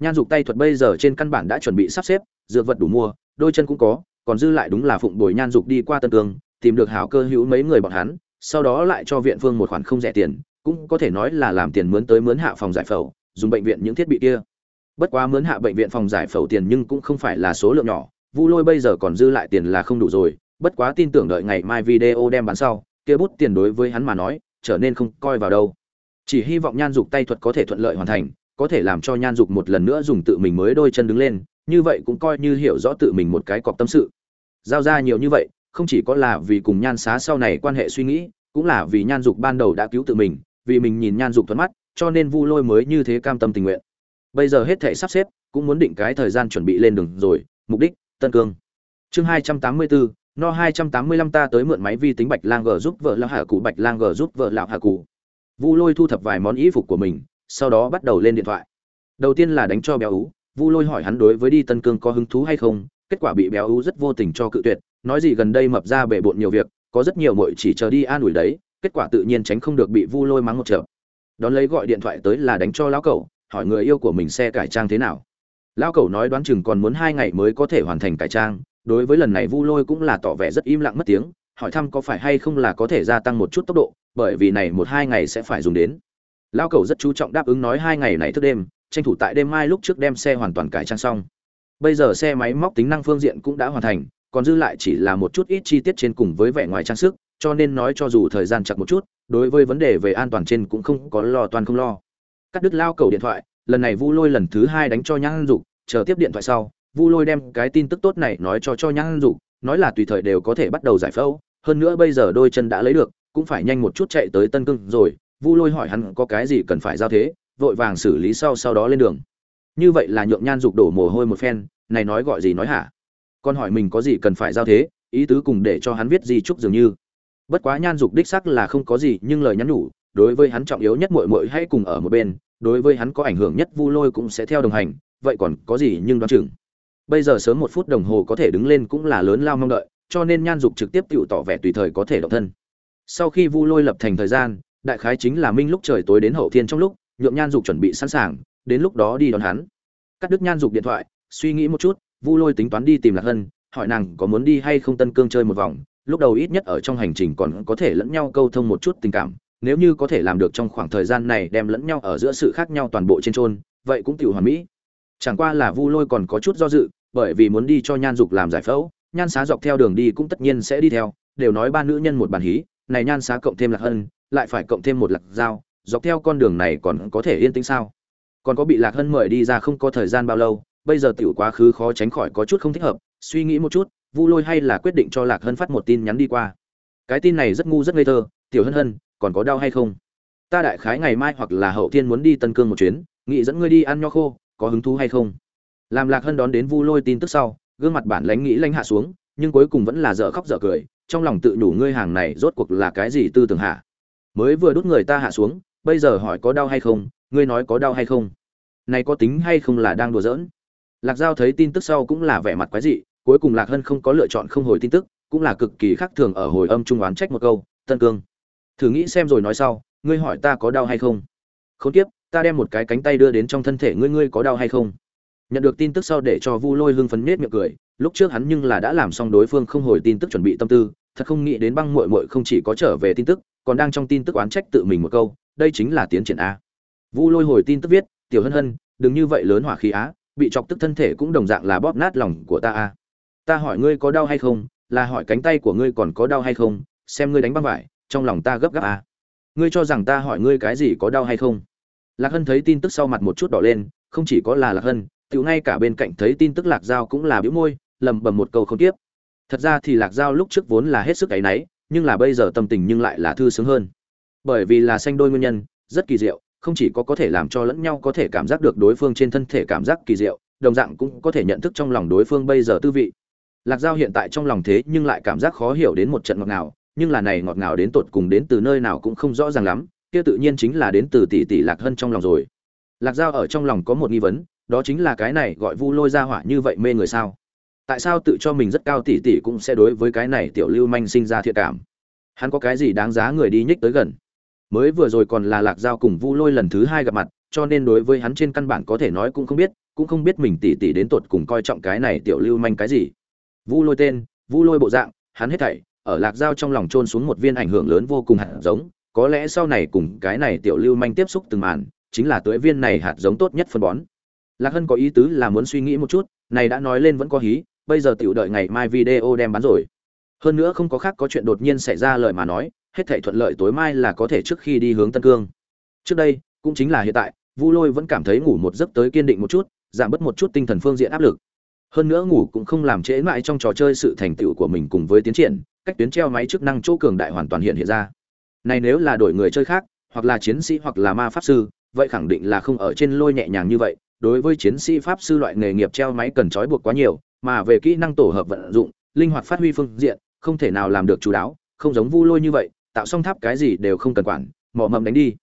Nhan dục tay thuật bây giờ trên căn bản đã chuẩn bị sắp xếp, dược vật đủ mua, đôi chân cũng có, còn dư lại đúng là phụng bồi nhan dục đi qua tân cương, tìm được hảo cơ hữu mấy người bọn hắn, sau đó lại cho viện phương một khoản không rẻ tiền, cũng có thể nói là làm tiền mướn tới mướn hạ phòng giải phẫu, dùng bệnh viện những thiết bị kia bất quá mướn hạ bệnh viện phòng giải phẫu tiền nhưng cũng không phải là số lượng nhỏ, vu lôi bây giờ còn dư lại tiền là không đủ rồi, bất quá tin tưởng đợi ngày mai video đem bán sau, kia bút tiền đối với hắn mà nói, trở nên không coi vào đâu. Chỉ hy vọng nhan dục tay thuật có thể thuận lợi hoàn thành, có thể làm cho nhan dục một lần nữa dùng tự mình mới đôi chân đứng lên, như vậy cũng coi như hiểu rõ tự mình một cái cọc tâm sự. Giao ra nhiều như vậy, không chỉ có là vì cùng nhan xá sau này quan hệ suy nghĩ, cũng là vì nhan dục ban đầu đã cứu tự mình, vì mình nhìn nhan dục thuận mắt, cho nên vu lôi mới như thế cam tâm tình nguyện bây giờ hết thể sắp xếp, cũng muốn định cái thời gian chuẩn bị lên đường rồi. Mục đích, tân cương. Chương hai trăm tám mươi bốn no hai trăm tám mươi lăm ta tới mượn máy vi tính bạch lang g giúp vợ lão hà cụ bạch lang g giúp vợ lão hà cụ vu lôi thu thập vài món y phục của mình, sau đó bắt đầu lên điện thoại. Đầu tiên là đánh cho béo ú. Vu lôi hỏi hắn đối với đi tân cương có hứng thú hay không, kết quả bị béo ú rất vô tình cho cự tuyệt, nói gì gần đây mập ra bể bộn nhiều việc, có rất nhiều mội chỉ chờ đi an ủi đấy, kết quả tự nhiên tránh không được bị vu lôi mắng một trận đón lấy gọi điện thoại tới là đánh cho lão cẩu hỏi người yêu của mình xe cải trang thế nào. Lão cẩu nói đoán chừng còn muốn hai ngày mới có thể hoàn thành cải trang, đối với lần này vu lôi cũng là tỏ vẻ rất im lặng mất tiếng, hỏi thăm có phải hay không là có thể gia tăng một chút tốc độ, bởi vì này một hai ngày sẽ phải dùng đến. Lão cẩu rất chú trọng đáp ứng nói hai ngày này thức đêm, tranh thủ tại đêm mai lúc trước đem xe hoàn toàn cải trang xong. Bây giờ xe máy móc tính năng phương diện cũng đã hoàn thành, còn dư lại chỉ là một chút ít chi tiết trên cùng với vẻ ngoài trang sức, cho nên nói cho dù thời gian chặt một chút, đối với vấn đề về an toàn trên cũng không có lo toàn không lo cắt đứt lao cầu điện thoại, lần này vu lôi lần thứ hai đánh cho nhãn dục, chờ tiếp điện thoại sau, vu lôi đem cái tin tức tốt này nói cho cho nhãn dục, nói là tùy thời đều có thể bắt đầu giải phẫu, hơn nữa bây giờ đôi chân đã lấy được, cũng phải nhanh một chút chạy tới tân cưng rồi, vu lôi hỏi hắn có cái gì cần phải giao thế, vội vàng xử lý sau sau đó lên đường. Như vậy là nhượng nhan dục đổ mồ hôi một phen, này nói gọi gì nói hả? Con hỏi mình có gì cần phải giao thế, ý tứ cùng để cho hắn viết gì chúc dường như. Bất quá nhan dục đích sắc là không có gì, nhưng lời nhắn nhủ, đối với hắn trọng yếu nhất muội muội hãy cùng ở một bên đối với hắn có ảnh hưởng nhất vu lôi cũng sẽ theo đồng hành, vậy còn có gì nhưng đoán chừng. Bây giờ sớm một phút đồng hồ có thể đứng lên cũng là lớn lao mong đợi, cho nên nhan dục trực tiếp tự tỏ vẻ tùy thời có thể động thân. Sau khi vu lôi lập thành thời gian, đại khái chính là minh lúc trời tối đến hậu thiên trong lúc, nhượng nhan dục chuẩn bị sẵn sàng, đến lúc đó đi đón hắn. Cắt đứt nhan dục điện thoại, suy nghĩ một chút, vu lôi tính toán đi tìm lạc hân, hỏi nàng có muốn đi hay không tân cương chơi một vòng, lúc đầu ít nhất ở trong hành trình còn có thể lẫn nhau câu thông một chút tình cảm nếu như có thể làm được trong khoảng thời gian này đem lẫn nhau ở giữa sự khác nhau toàn bộ trên trôn vậy cũng tiểu hoàn mỹ. Chẳng qua là vu lôi còn có chút do dự, bởi vì muốn đi cho nhan dục làm giải phẫu, nhan xá dọc theo đường đi cũng tất nhiên sẽ đi theo, đều nói ba nữ nhân một bàn hí, này nhan xá cộng thêm lạc hân, lại phải cộng thêm một lạc dao dọc theo con đường này còn có thể yên tĩnh sao? Còn có bị lạc hân mời đi ra không có thời gian bao lâu, bây giờ tiểu quá khứ khó tránh khỏi có chút không thích hợp, suy nghĩ một chút, vu lôi hay là quyết định cho lạc hân phát một tin nhắn đi qua. Cái tin này rất ngu rất ngây thơ, tiểu hân hân còn có đau hay không? Ta đại khái ngày mai hoặc là hậu thiên muốn đi tân cương một chuyến nghị dẫn ngươi đi ăn nho khô, có hứng thú hay không? Làm lạc hân đón đến vu lôi tin tức sau, gương mặt bản lánh nghĩ lanh hạ xuống, nhưng cuối cùng vẫn là dở khóc dở cười, trong lòng tự nhủ ngươi hàng này rốt cuộc là cái gì tư tưởng hạ mới vừa đút người ta hạ xuống, bây giờ hỏi có đau hay không, ngươi nói có đau hay không? Này có tính hay không là đang đùa giỡn? Lạc giao thấy tin tức sau cũng là vẻ mặt quái dị, cuối cùng lạc hân không có lựa chọn không hồi tin tức, cũng là cực kỳ khác thường ở hồi âm trung oán trách một câu, tân cương thử nghĩ xem rồi nói sau, ngươi hỏi ta có đau hay không? Không tiếp ta đem một cái cánh tay đưa đến trong thân thể ngươi ngươi có đau hay không? Nhận được tin tức sau để cho vu lôi hưng phấn nết miệng cười, lúc trước hắn nhưng là đã làm xong đối phương không hồi tin tức chuẩn bị tâm tư, thật không nghĩ đến băng muội muội không chỉ có trở về tin tức, còn đang trong tin tức oán trách tự mình một câu, đây chính là tiến triển a. Vu lôi hồi tin tức viết, tiểu hân hân, đừng như vậy lớn hỏa khí á, bị chọc tức thân thể cũng đồng dạng là bóp nát lòng của ta a. Ta hỏi ngươi có đau hay không, là hỏi cánh tay của ngươi còn có đau hay không, xem ngươi đánh băng vải trong lòng ta gấp gáp à? ngươi cho rằng ta hỏi ngươi cái gì có đau hay không? Lạc hân thấy tin tức sau mặt một chút đỏ lên, không chỉ có là lạc hân tự ngay cả bên cạnh thấy tin tức lạc giao cũng là bĩu môi, lầm bầm một câu không tiếp. Thật ra thì lạc giao lúc trước vốn là hết sức áy náy, nhưng là bây giờ tâm tình nhưng lại là thư sướng hơn. Bởi vì là sanh đôi nguyên nhân, rất kỳ diệu, không chỉ có có thể làm cho lẫn nhau có thể cảm giác được đối phương trên thân thể cảm giác kỳ diệu, đồng dạng cũng có thể nhận thức trong lòng đối phương bây giờ tư vị. Lạc giao hiện tại trong lòng thế nhưng lại cảm giác khó hiểu đến một trận ngọt ngào nhưng là này ngọt ngào đến tột cùng đến từ nơi nào cũng không rõ ràng lắm, kia tự nhiên chính là đến từ tỷ tỷ lạc hân trong lòng rồi. Lạc giao ở trong lòng có một nghi vấn, đó chính là cái này gọi vu lôi ra hỏa như vậy mê người sao? Tại sao tự cho mình rất cao tỷ tỷ cũng sẽ đối với cái này tiểu lưu manh sinh ra thiện cảm? Hắn có cái gì đáng giá người đi nhích tới gần? Mới vừa rồi còn là lạc giao cùng vu lôi lần thứ hai gặp mặt, cho nên đối với hắn trên căn bản có thể nói cũng không biết, cũng không biết mình tỷ tỷ đến tột cùng coi trọng cái này tiểu lưu manh cái gì. Vu lôi tên, vu lôi bộ dạng, hắn hết thảy ở lạc giao trong lòng trôn xuống một viên ảnh hưởng lớn vô cùng hạt giống, có lẽ sau này cùng cái này tiểu lưu manh tiếp xúc từng màn, chính là tưới viên này hạt giống tốt nhất phân bón. Lạc hân có ý tứ là muốn suy nghĩ một chút, này đã nói lên vẫn có hí, bây giờ tiểu đợi ngày mai video đem bán rồi. Hơn nữa không có khác có chuyện đột nhiên xảy ra lời mà nói, hết thảy thuận lợi tối mai là có thể trước khi đi hướng tân cương. Trước đây, cũng chính là hiện tại, vu lôi vẫn cảm thấy ngủ một giấc tới kiên định một chút, giảm bớt một chút tinh thần phương diện áp lực. Hơn nữa ngủ cũng không làm trễ mãi trong trò chơi sự thành tựu của mình cùng với tiến triển cách tuyến treo máy chức năng chỗ cường đại hoàn toàn hiện hiện ra. Này nếu là đổi người chơi khác, hoặc là chiến sĩ hoặc là ma pháp sư, vậy khẳng định là không ở trên lôi nhẹ nhàng như vậy. Đối với chiến sĩ pháp sư loại nghề nghiệp treo máy cần trói buộc quá nhiều, mà về kỹ năng tổ hợp vận dụng, linh hoạt phát huy phương diện, không thể nào làm được chú đáo, không giống vu lôi như vậy, tạo xong tháp cái gì đều không cần quản mỏ mầm đánh đi.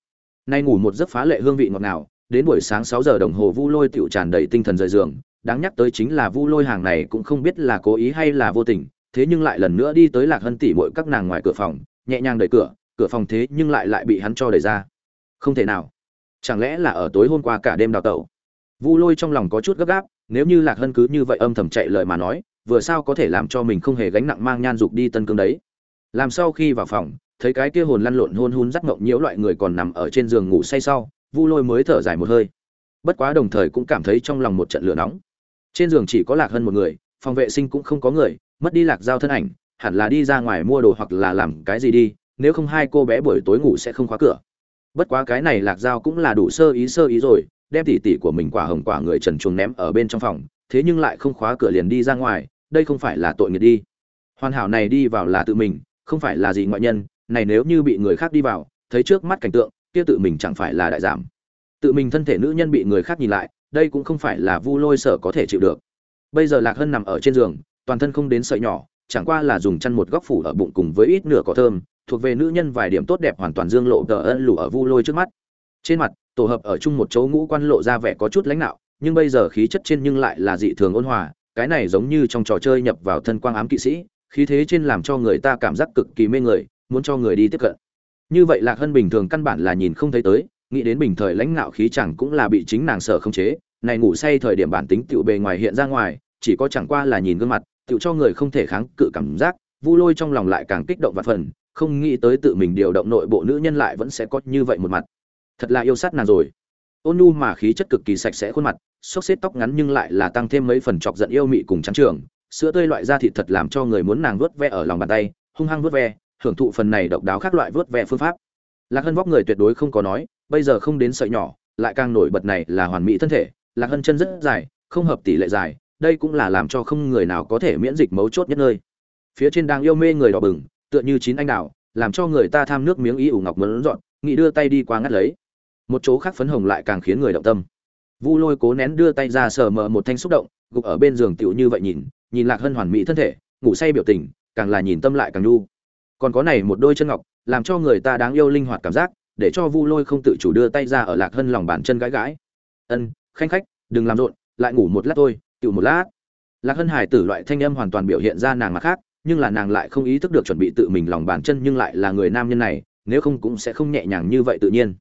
Nay ngủ một giấc phá lệ hương vị ngọt ngào, đến buổi sáng sáu giờ đồng hồ vu lôi tựu tràn đầy tinh thần rời giường, đáng nhắc tới chính là vu lôi hàng này cũng không biết là cố ý hay là vô tình thế nhưng lại lần nữa đi tới lạc hân tỷ muội các nàng ngoài cửa phòng, nhẹ nhàng đẩy cửa cửa phòng thế nhưng lại lại bị hắn cho đẩy ra. Không thể nào. Chẳng lẽ là ở tối hôm qua cả đêm đào tẩu? Vu lôi trong lòng có chút gấp gáp, nếu như lạc hân cứ như vậy âm thầm chạy lời mà nói, vừa sao có thể làm cho mình không hề gánh nặng mang nhan dục đi tân cương đấy? Làm sau khi vào phòng, thấy cái kia hồn lăn lộn hôn hun rắc ngộng nhiễu loại người còn nằm ở trên giường ngủ say sau, vu lôi mới thở dài một hơi. Bất quá đồng thời cũng cảm thấy trong lòng một trận lửa nóng. Trên giường chỉ có lạc hơn một người, phòng vệ sinh cũng không có người mất đi lạc giao thân ảnh, hẳn là đi ra ngoài mua đồ hoặc là làm cái gì đi, nếu không hai cô bé buổi tối ngủ sẽ không khóa cửa. Bất quá cái này lạc giao cũng là đủ sơ ý sơ ý rồi, đem tỉ tỉ của mình quả hồng quả người trần chuồng ném ở bên trong phòng, thế nhưng lại không khóa cửa liền đi ra ngoài, đây không phải là tội nghiệp đi. Hoàn hảo này đi vào là tự mình, không phải là gì ngoại nhân, này nếu như bị người khác đi vào, thấy trước mắt cảnh tượng, kia tự mình chẳng phải là đại giảm. Tự mình thân thể nữ nhân bị người khác nhìn lại, đây cũng không phải là vu lôi sở có thể chịu được. Bây giờ lạc hân nằm ở trên giường toàn thân không đến sợi nhỏ, chẳng qua là dùng chăn một góc phủ ở bụng cùng với ít nửa cỏ thơm, thuộc về nữ nhân vài điểm tốt đẹp hoàn toàn dương lộ tờ ân lủ ở vu lôi trước mắt. Trên mặt, tổ hợp ở chung một chỗ ngũ quan lộ ra vẻ có chút lãnh đạo, nhưng bây giờ khí chất trên nhưng lại là dị thường ôn hòa, cái này giống như trong trò chơi nhập vào thân quang ám kỵ sĩ, khí thế trên làm cho người ta cảm giác cực kỳ mê người, muốn cho người đi tiếp cận. Như vậy lạc hân bình thường căn bản là nhìn không thấy tới, nghĩ đến bình thời lãnh ngạo khí chẳng cũng là bị chính nàng sở không chế, này ngủ say thời điểm bản tính tựu bề ngoài hiện ra ngoài, chỉ có chẳng qua là nhìn gương mặt tựu cho người không thể kháng cự cảm giác, vu lôi trong lòng lại càng kích động và phần, không nghĩ tới tự mình điều động nội bộ nữ nhân lại vẫn sẽ có như vậy một mặt. Thật là yêu sát nàng rồi. Ôn nhu mà khí chất cực kỳ sạch sẽ khuôn mặt, xốc xếp tóc ngắn nhưng lại là tăng thêm mấy phần chọc giận yêu mị cùng trắng trường, sữa tươi loại da thịt thật làm cho người muốn nàng vớt ve ở lòng bàn tay, hung hăng vớt ve, hưởng thụ phần này độc đáo khác loại vớt ve phương pháp. Lạc hân vóc người tuyệt đối không có nói, bây giờ không đến sợi nhỏ, lại càng nổi bật này là hoàn mỹ thân thể, lạc hân chân rất dài, không hợp tỷ lệ dài đây cũng là làm cho không người nào có thể miễn dịch mấu chốt nhất nơi. Phía trên đang yêu mê người đỏ bừng, tựa như chín anh đào làm cho người ta tham nước miếng ý ủ ngọc muốn dọn nghị đưa tay đi qua ngắt lấy. Một chỗ khác phấn hồng lại càng khiến người động tâm. Vu lôi cố nén đưa tay ra sờ mờ một thanh xúc động, gục ở bên giường tựu như vậy nhìn nhìn lạc hân hoàn mỹ thân thể, ngủ say biểu tình, càng là nhìn tâm lại càng nhu. Còn có này một đôi chân ngọc, làm cho người ta đáng yêu linh hoạt cảm giác, để cho vu lôi không tự chủ đưa tay ra ở lạc hân lòng bàn chân gãi gãi. Ân, khanh khách, đừng làm rộn, lại ngủ một lát thôi tự một lát. Lạc hân hải tử loại thanh âm hoàn toàn biểu hiện ra nàng mặt khác, nhưng là nàng lại không ý thức được chuẩn bị tự mình lòng bàn chân nhưng lại là người nam nhân này, nếu không cũng sẽ không nhẹ nhàng như vậy tự nhiên.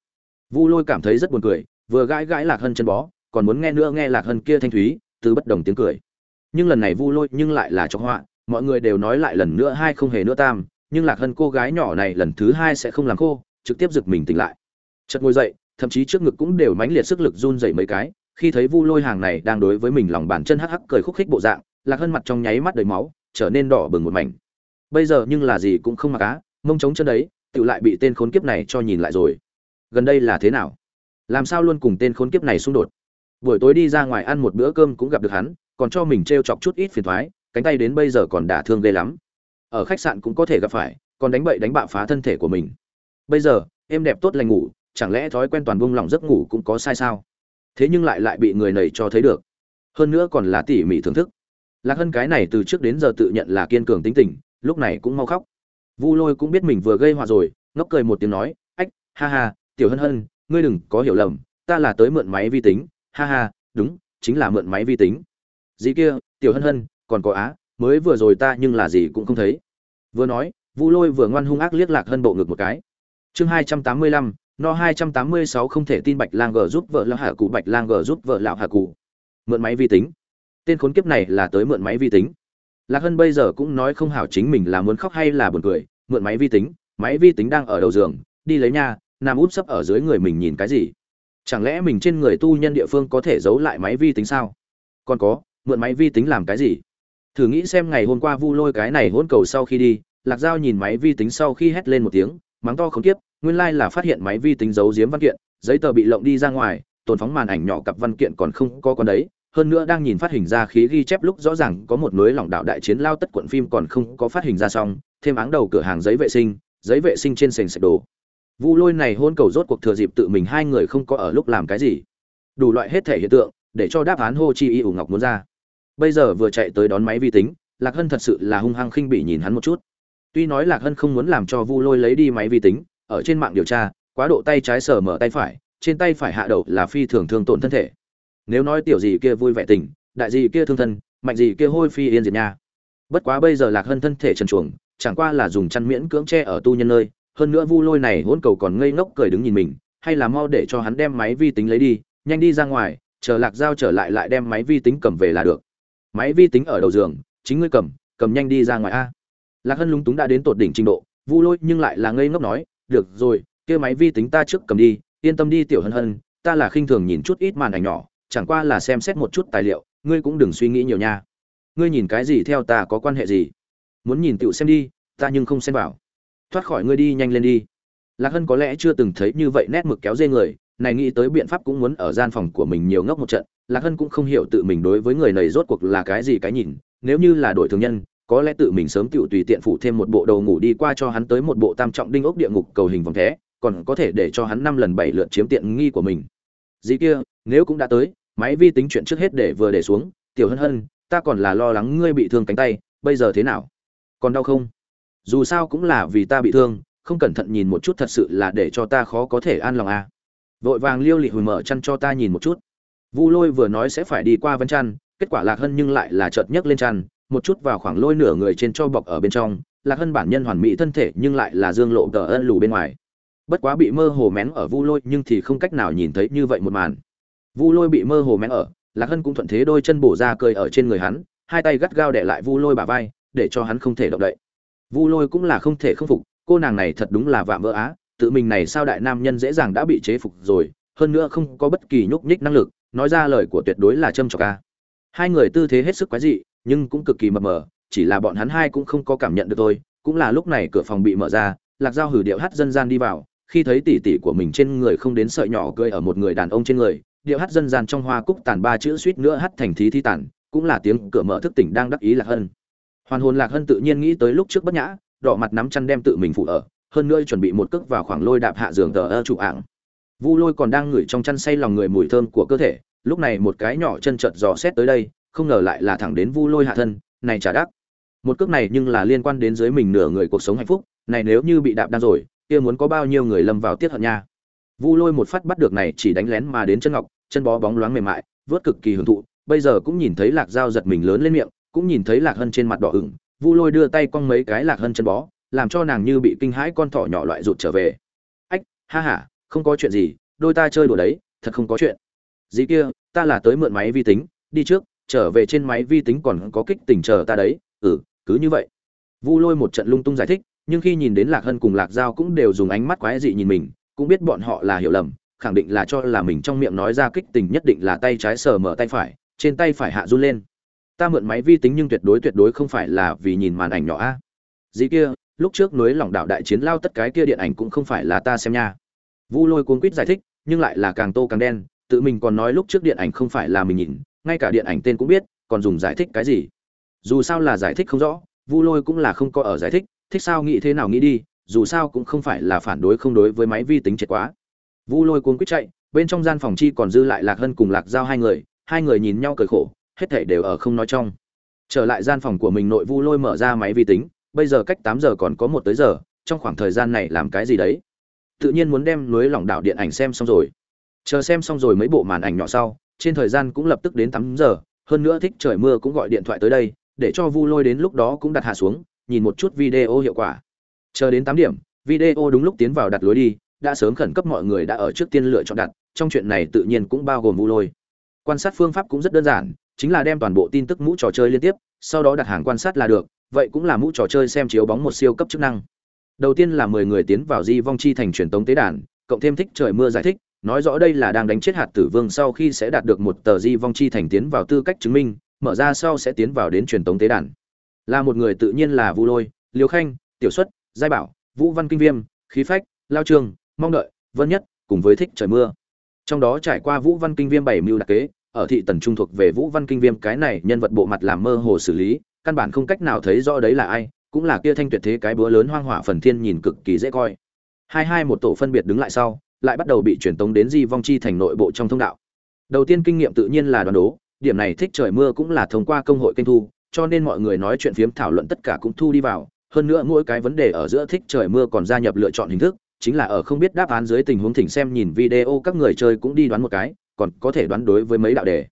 Vu lôi cảm thấy rất buồn cười, vừa gãi gãi lạc hân chân bó, còn muốn nghe nữa nghe lạc hân kia thanh thúy, từ bất đồng tiếng cười. Nhưng lần này vu lôi nhưng lại là cho họa, mọi người đều nói lại lần nữa hai không hề nữa tam, nhưng lạc hân cô gái nhỏ này lần thứ hai sẽ không làm khô, trực tiếp giật mình tỉnh lại. Chợt ngồi dậy, thậm chí trước ngực cũng đều mãnh liệt sức lực run dậy mấy cái khi thấy vu lôi hàng này đang đối với mình lòng bàn chân hắc hắc cười khúc khích bộ dạng, lạc hân mặt trong nháy mắt đầy máu, trở nên đỏ bừng một mảnh. Bây giờ nhưng là gì cũng không mặc á, mông trống chân đấy tự lại bị tên khốn kiếp này cho nhìn lại rồi. Gần đây là thế nào? Làm sao luôn cùng tên khốn kiếp này xung đột? Buổi tối đi ra ngoài ăn một bữa cơm cũng gặp được hắn, còn cho mình t r e o chọc chút ít phiền thoái cánh tay đến bây giờ còn đả thương ghê lắm. Ở khách sạn cũng có thể gặp phải, còn đánh bậy đánh bạo phá thân thể của mình. Bây giờ em đẹp tốt lành ngủ, chẳng lẽ thói quen toàn buông lỏng giấc ngủ cũng có sai sao? Thế nhưng lại lại bị người nầy cho thấy được. Hơn nữa còn là tỉ mỉ thưởng thức. Lạc hân cái này từ trước đến giờ tự nhận là kiên cường tính tình, lúc này cũng mau khóc. Vu lôi cũng biết mình vừa gây họa rồi, ngốc cười một tiếng nói, ách, ha ha, tiểu hân hân, ngươi đừng có hiểu lầm, ta là tới mượn máy vi tính. Ha ha, đúng, chính là mượn máy vi tính. Gì kia, tiểu hân hân, còn có á, mới vừa rồi ta nhưng là gì cũng không thấy. Vừa nói, vu lôi vừa ngoan hung ác liếc lạc hân bộ ngực một cái. Chương hai trăm tám mươi lăm no hai trăm tám mươi sáu không thể tin bạch lang g giúp vợ lão hạ cụ bạch lang g giúp vợ lão hạ cụ mượn máy vi tính. Tên khốn kiếp này là tới mượn máy vi tính. Lạc hân bây giờ cũng nói không hảo chính mình là muốn khóc hay là buồn cười, mượn máy vi tính. Máy vi tính đang ở đầu giường, đi lấy nha, nằm úp sấp ở dưới người mình nhìn cái gì? Chẳng lẽ mình trên người tu nhân địa phương có thể giấu lại máy vi tính sao? Còn có, mượn máy vi tính làm cái gì? Thử nghĩ xem ngày hôm qua vu lôi cái này hỗn cầu sau khi đi, lạc giao nhìn máy vi tính sau khi hét lên một tiếng, mắng to không tiếp nguyên lai là phát hiện máy vi tính giấu giếm văn kiện, giấy tờ bị lộng đi ra ngoài, tồn phóng màn ảnh nhỏ cặp văn kiện còn không có con đấy. Hơn nữa đang nhìn phát hình ra khí ghi chép lúc rõ ràng có một núi lỏng đạo đại chiến lao tất quận phim còn không có phát hình ra xong, thêm áng đầu cửa hàng giấy vệ sinh, giấy vệ sinh trên sành sạch đồ. Vu lôi này hôn cầu rốt cuộc thừa dịp tự mình hai người không có ở lúc làm cái gì. Đủ loại hết thể hiện tượng, để cho đáp án hô chi y ủ ngọc muốn ra. Bây giờ vừa chạy tới đón máy vi tính, lạc hân thật sự là hung hăng khinh bỉ nhìn hắn một chút. Tuy nói lạc hân không muốn làm cho vu lôi lấy đi máy vi tính ở trên mạng điều tra, quá độ tay trái sờ mở tay phải, trên tay phải hạ đầu là phi thường thương tổn thân thể. Nếu nói tiểu gì kia vui vẻ tình, đại gì kia thương thân, mạnh gì kia hôi phi yên diệt nha. Bất quá bây giờ lạc hân thân thể trần chuồng chẳng qua là dùng chăn miễn cưỡng tre ở tu nhân nơi, hơn nữa vu lôi này hôn cầu còn ngây ngốc cười đứng nhìn mình, hay là mau để cho hắn đem máy vi tính lấy đi, nhanh đi ra ngoài, chờ lạc giao trở lại lại đem máy vi tính cầm về là được. Máy vi tính ở đầu giường, chính ngươi cầm cầm nhanh đi ra ngoài a. Lạc hân lúng túng đã đến tột đỉnh trình độ, vu lôi nhưng lại là ngây ngốc nói được rồi, kia máy vi tính ta trước cầm đi, yên tâm đi tiểu hân hân, ta là khinh thường nhìn chút ít màn ảnh nhỏ, chẳng qua là xem xét một chút tài liệu, ngươi cũng đừng suy nghĩ nhiều nha. Ngươi nhìn cái gì theo ta có quan hệ gì? Muốn nhìn tựu xem đi, ta nhưng không xem vào. Thoát khỏi ngươi đi, nhanh lên đi. Lạc hân có lẽ chưa từng thấy như vậy nét mực kéo dê người, này nghĩ tới biện pháp cũng muốn ở gian phòng của mình nhiều ngốc một trận. Lạc hân cũng không hiểu tự mình đối với người này rốt cuộc là cái gì cái nhìn, nếu như là đổi thường nhân có lẽ tự mình sớm tiểu tùy tiện phủ thêm một bộ đầu ngủ đi qua cho hắn tới một bộ tam trọng đinh ốc địa ngục cầu hình vòng thế, còn có thể để cho hắn năm lần bảy lượt chiếm tiện nghi của mình. Dĩ kia, nếu cũng đã tới, máy vi tính chuyện trước hết để vừa để xuống. Tiểu hân hân, ta còn là lo lắng ngươi bị thương cánh tay, bây giờ thế nào? Còn đau không? Dù sao cũng là vì ta bị thương, không cẩn thận nhìn một chút thật sự là để cho ta khó có thể an lòng à. vội vàng liêu lị hồi mở chăn cho ta nhìn một chút. Vu lôi vừa nói sẽ phải đi qua vấn chăn, kết quả lạc hân nhưng lại là chợt nhấc lên chăn một chút vào khoảng lôi nửa người trên cho bọc ở bên trong, lạc hân bản nhân hoàn mỹ thân thể nhưng lại là dương lộ tờ ân lù bên ngoài. Bất quá bị mơ hồ mén ở vu lôi nhưng thì không cách nào nhìn thấy như vậy một màn. Vu lôi bị mơ hồ mén ở, lạc hân cũng thuận thế đôi chân bổ ra cười ở trên người hắn, hai tay gắt gao để lại vu lôi bả vai, để cho hắn không thể động đậy. Vu lôi cũng là không thể không phục, cô nàng này thật đúng là vạm vỡ á, tự mình này sao đại nam nhân dễ dàng đã bị chế phục rồi, hơn nữa không có bất kỳ nhúc nhích năng lực, nói ra lời của tuyệt đối là châm trọc ca hai người tư thế hết sức quái dị nhưng cũng cực kỳ mập mờ, chỉ là bọn hắn hai cũng không có cảm nhận được thôi. Cũng là lúc này cửa phòng bị mở ra, lạc dao hử điệu hát dân gian đi vào. Khi thấy tỉ tỉ của mình trên người không đến sợi nhỏ cười ở một người đàn ông trên người, điệu hát dân gian trong hoa cúc tàn ba chữ suýt nữa hát thành thí thi tàn, cũng là tiếng cửa mở thức tỉnh đang đắc ý lạc hân. Hoàn hồn lạc hân tự nhiên nghĩ tới lúc trước bất nhã, đỏ mặt nắm chăn đem tự mình phụ ở, hơn nữa chuẩn bị một cước vào khoảng lôi đạp hạ giường tờ ơ trụ ảng vu lôi còn đang ngửi trong chăn say lòng người mùi thơm của cơ thể, lúc này một cái nhỏ chân chợt dò xét tới đây không ngờ lại là thẳng đến vu lôi hạ thân, này trả đắc. Một cước này nhưng là liên quan đến dưới mình nửa người cuộc sống hạnh phúc, này nếu như bị đạp đan rồi, kia muốn có bao nhiêu người lâm vào tiết hận nha. Vu lôi một phát bắt được này chỉ đánh lén mà đến chân ngọc, chân bó bóng loáng mềm mại, vớt cực kỳ hưởng thụ, bây giờ cũng nhìn thấy lạc dao giật mình lớn lên miệng, cũng nhìn thấy lạc hân trên mặt đỏ ửng, vu lôi đưa tay cong mấy cái lạc hân chân bó, làm cho nàng như bị kinh hãi con thỏ nhỏ loại rụt trở về. Ách, ha ha, không có chuyện gì, đôi ta chơi đùa đấy, thật không có chuyện. Gì kia, ta là tới mượn máy vi tính, đi trước trở về trên máy vi tính còn có kích tỉnh chờ ta đấy ừ cứ như vậy. Vu lôi một trận lung tung giải thích, nhưng khi nhìn đến lạc hân cùng lạc giao cũng đều dùng ánh mắt quái dị nhìn mình, cũng biết bọn họ là hiểu lầm, khẳng định là cho là mình trong miệng nói ra kích tình nhất định là tay trái sờ mở tay phải, trên tay phải hạ run lên. Ta mượn máy vi tính nhưng tuyệt đối tuyệt đối không phải là vì nhìn màn ảnh nhỏ a. Dĩ kia, lúc trước núi lỏng đạo đại chiến lao tất cái kia điện ảnh cũng không phải là ta xem nha. Vu lôi cuốn quýt giải thích, nhưng lại là càng tô càng đen, tự mình còn nói lúc trước điện ảnh không phải là mình nhìn ngay cả điện ảnh tên cũng biết, còn dùng giải thích cái gì? Dù sao là giải thích không rõ, vu lôi cũng là không có ở giải thích thích sao nghĩ thế nào nghĩ đi, dù sao cũng không phải là phản đối không đối với máy vi tính triệt quá. Vu lôi cuốn quýt chạy, bên trong gian phòng chi còn dư lại lạc hân cùng lạc giao hai người hai người nhìn nhau cười khổ, hết thảy đều ở không nói trong. Trở lại gian phòng của mình nội vu lôi mở ra máy vi tính, bây giờ cách tám giờ còn có một tới giờ, trong khoảng thời gian này làm cái gì đấy? Tự nhiên muốn đem núi lỏng đảo điện ảnh xem xong rồi. Chờ xem xong rồi mấy bộ màn ảnh nhỏ sau trên thời gian cũng lập tức đến tám giờ, hơn nữa thích trời mưa cũng gọi điện thoại tới đây, để cho vu lôi đến lúc đó cũng đặt hạ xuống, nhìn một chút video hiệu quả. Chờ đến tám điểm, video đúng lúc tiến vào đặt lối đi, đã sớm khẩn cấp mọi người đã ở trước tiên lựa chọn đặt, trong chuyện này tự nhiên cũng bao gồm vu lôi. Quan sát phương pháp cũng rất đơn giản, chính là đem toàn bộ tin tức mũ trò chơi liên tiếp, sau đó đặt hàng quan sát là được, vậy cũng là mũ trò chơi xem chiếu bóng một siêu cấp chức năng. Đầu tiên là mười người tiến vào di vong chi thành truyền tống tế đàn, cộng thêm thích trời mưa giải thích nói rõ đây là đang đánh chết hạt tử vương sau khi sẽ đạt được một tờ di vong chi thành tiến vào tư cách chứng minh, mở ra sau sẽ tiến vào đến truyền tống tế đàn. Là một người tự nhiên là vu lôi, liêu khanh, tiểu xuất, giai bảo, vũ văn kinh viêm, khí phách, lao trường, mong đợi, vân nhất, cùng với thích trời mưa. Trong đó trải qua vũ văn kinh viêm bảy mưu đặc kế, ở thị tần trung thuộc về vũ văn kinh viêm cái này nhân vật bộ mặt làm mơ hồ xử lý, căn bản không cách nào thấy rõ đấy là ai, cũng là kia thanh tuyệt thế cái búa lớn hoang hỏa phần thiên nhìn cực kỳ dễ coi. Hai hai một tổ phân biệt đứng lại sau lại bắt đầu bị truyền tống đến di vong chi thành nội bộ trong thông đạo. Đầu tiên kinh nghiệm tự nhiên là đoán đố, điểm này thích trời mưa cũng là thông qua công hội kênh thu, cho nên mọi người nói chuyện phiếm thảo luận tất cả cũng thu đi vào. Hơn nữa mỗi cái vấn đề ở giữa thích trời mưa còn gia nhập lựa chọn hình thức, chính là ở không biết đáp án dưới tình huống thỉnh xem nhìn video các người chơi cũng đi đoán một cái, còn có thể đoán đối với mấy đạo đề.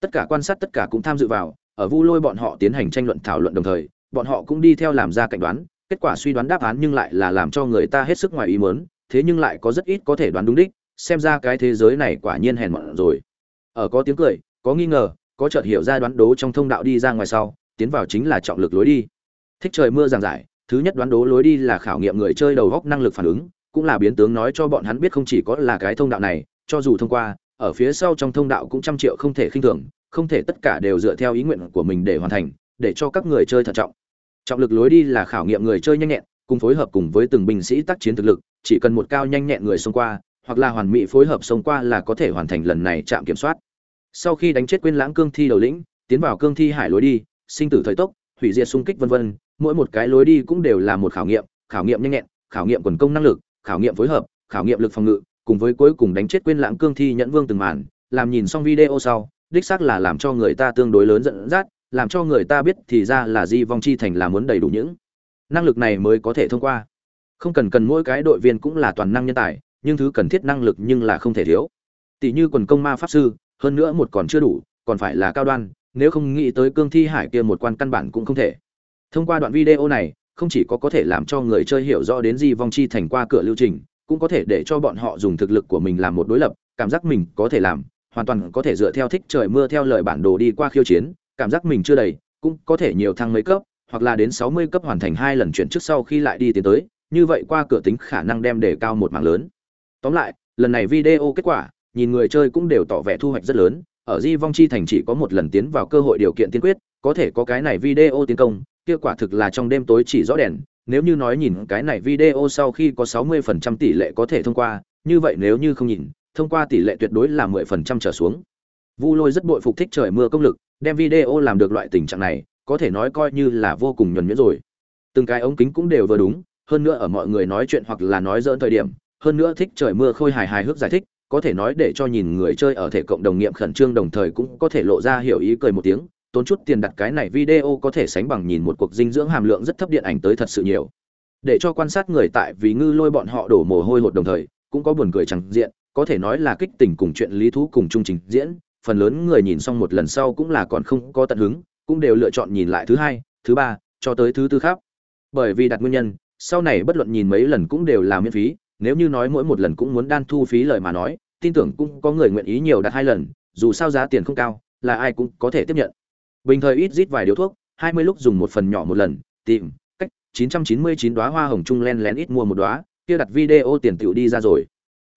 Tất cả quan sát tất cả cũng tham dự vào, ở vu lôi bọn họ tiến hành tranh luận thảo luận đồng thời, bọn họ cũng đi theo làm ra cảnh đoán, kết quả suy đoán đáp án nhưng lại là làm cho người ta hết sức ngoài ý muốn thế nhưng lại có rất ít có thể đoán đúng đích, xem ra cái thế giới này quả nhiên hèn mọn rồi. Ở có tiếng cười, có nghi ngờ, có chợt hiểu ra đoán đố trong thông đạo đi ra ngoài sau, tiến vào chính là trọng lực lối đi. Thích trời mưa giảng giải, thứ nhất đoán đố lối đi là khảo nghiệm người chơi đầu góc năng lực phản ứng, cũng là biến tướng nói cho bọn hắn biết không chỉ có là cái thông đạo này, cho dù thông qua, ở phía sau trong thông đạo cũng trăm triệu không thể khinh thường, không thể tất cả đều dựa theo ý nguyện của mình để hoàn thành, để cho các người chơi thận trọng. Trọng lực lối đi là khảo nghiệm người chơi nhanh nhẹn cùng phối hợp cùng với từng binh sĩ tác chiến thực lực, chỉ cần một cao nhanh nhẹn người xông qua, hoặc là hoàn mỹ phối hợp xông qua là có thể hoàn thành lần này chạm kiểm soát. Sau khi đánh chết quên lãng cương thi đầu lĩnh, tiến vào cương thi hải lối đi, sinh tử thời tốc, hủy diệt xung kích vân vân, mỗi một cái lối đi cũng đều là một khảo nghiệm khảo nghiệm nhanh nhẹn, khảo nghiệm quần công năng lực, khảo nghiệm phối hợp, khảo nghiệm lực phòng ngự, cùng với cuối cùng đánh chết quên lãng cương thi nhẫn vương từng màn, làm nhìn xong video sau, đích xác là làm cho người ta tương đối lớn giận dắt, làm cho người ta biết thì ra là di vong chi thành là muốn đầy đủ những năng lực này mới có thể thông qua. Không cần cần mỗi cái đội viên cũng là toàn năng nhân tài, nhưng thứ cần thiết năng lực nhưng là không thể thiếu. Tỷ như quần công ma pháp sư, hơn nữa một còn chưa đủ, còn phải là cao đoan, nếu không nghĩ tới cương thi hải kia một quan căn bản cũng không thể. Thông qua đoạn video này, không chỉ có có thể làm cho người chơi hiểu rõ đến di vong chi thành qua cửa lưu trình, cũng có thể để cho bọn họ dùng thực lực của mình làm một đối lập, cảm giác mình có thể làm, hoàn toàn có thể dựa theo thích trời mưa theo lời bản đồ đi qua khiêu chiến, cảm giác mình chưa đầy, cũng có thể nhiều thăng mấy cấp hoặc là đến sáu mươi cấp hoàn thành hai lần chuyển trước sau khi lại đi tiến tới, như vậy qua cửa tính khả năng đem đề cao một mảng lớn. Tóm lại, lần này video kết quả, nhìn người chơi cũng đều tỏ vẻ thu hoạch rất lớn, ở di vong chi thành chỉ có một lần tiến vào cơ hội điều kiện tiên quyết, có thể có cái này video tiến công, kết quả thực là trong đêm tối chỉ rõ đèn, nếu như nói nhìn cái này video sau khi có 60% tỷ lệ có thể thông qua, như vậy nếu như không nhìn, thông qua tỷ lệ tuyệt đối là 10% trở xuống. Vu lôi rất bội phục thích trời mưa công lực, đem video làm được loại tình trạng này có thể nói coi như là vô cùng nhuần nhuyễn rồi. Từng cái ống kính cũng đều vừa đúng, hơn nữa ở mọi người nói chuyện hoặc là nói dỡn thời điểm, hơn nữa thích trời mưa khôi hài hài hước giải thích, có thể nói để cho nhìn người chơi ở thể cộng đồng nghiệm khẩn trương đồng thời cũng có thể lộ ra hiểu ý cười một tiếng, tốn chút tiền đặt cái này video có thể sánh bằng nhìn một cuộc dinh dưỡng hàm lượng rất thấp điện ảnh tới thật sự nhiều. Để cho quan sát người tại vì ngư lôi bọn họ đổ mồ hôi hột đồng thời, cũng có buồn cười chẳng diện, có thể nói là kích tình cùng chuyện lý thú cùng chung trình diễn, phần lớn người nhìn xong một lần sau cũng là còn không có tận hứng cũng đều lựa chọn nhìn lại thứ hai, thứ ba, cho tới thứ tư khác bởi vì đặt nguyên nhân, sau này bất luận nhìn mấy lần cũng đều là miễn phí, nếu như nói mỗi một lần cũng muốn đan thu phí lời mà nói, tin tưởng cũng có người nguyện ý nhiều đặt hai lần, dù sao giá tiền không cao, là ai cũng có thể tiếp nhận. Bình thời ít rít vài điếu thuốc, hai mươi lúc dùng một phần nhỏ một lần, tìm, cách, chín trăm chín mươi chín đoá hoa hồng trung len lén ít mua một đoá kia đặt video tiền tiểu đi ra rồi.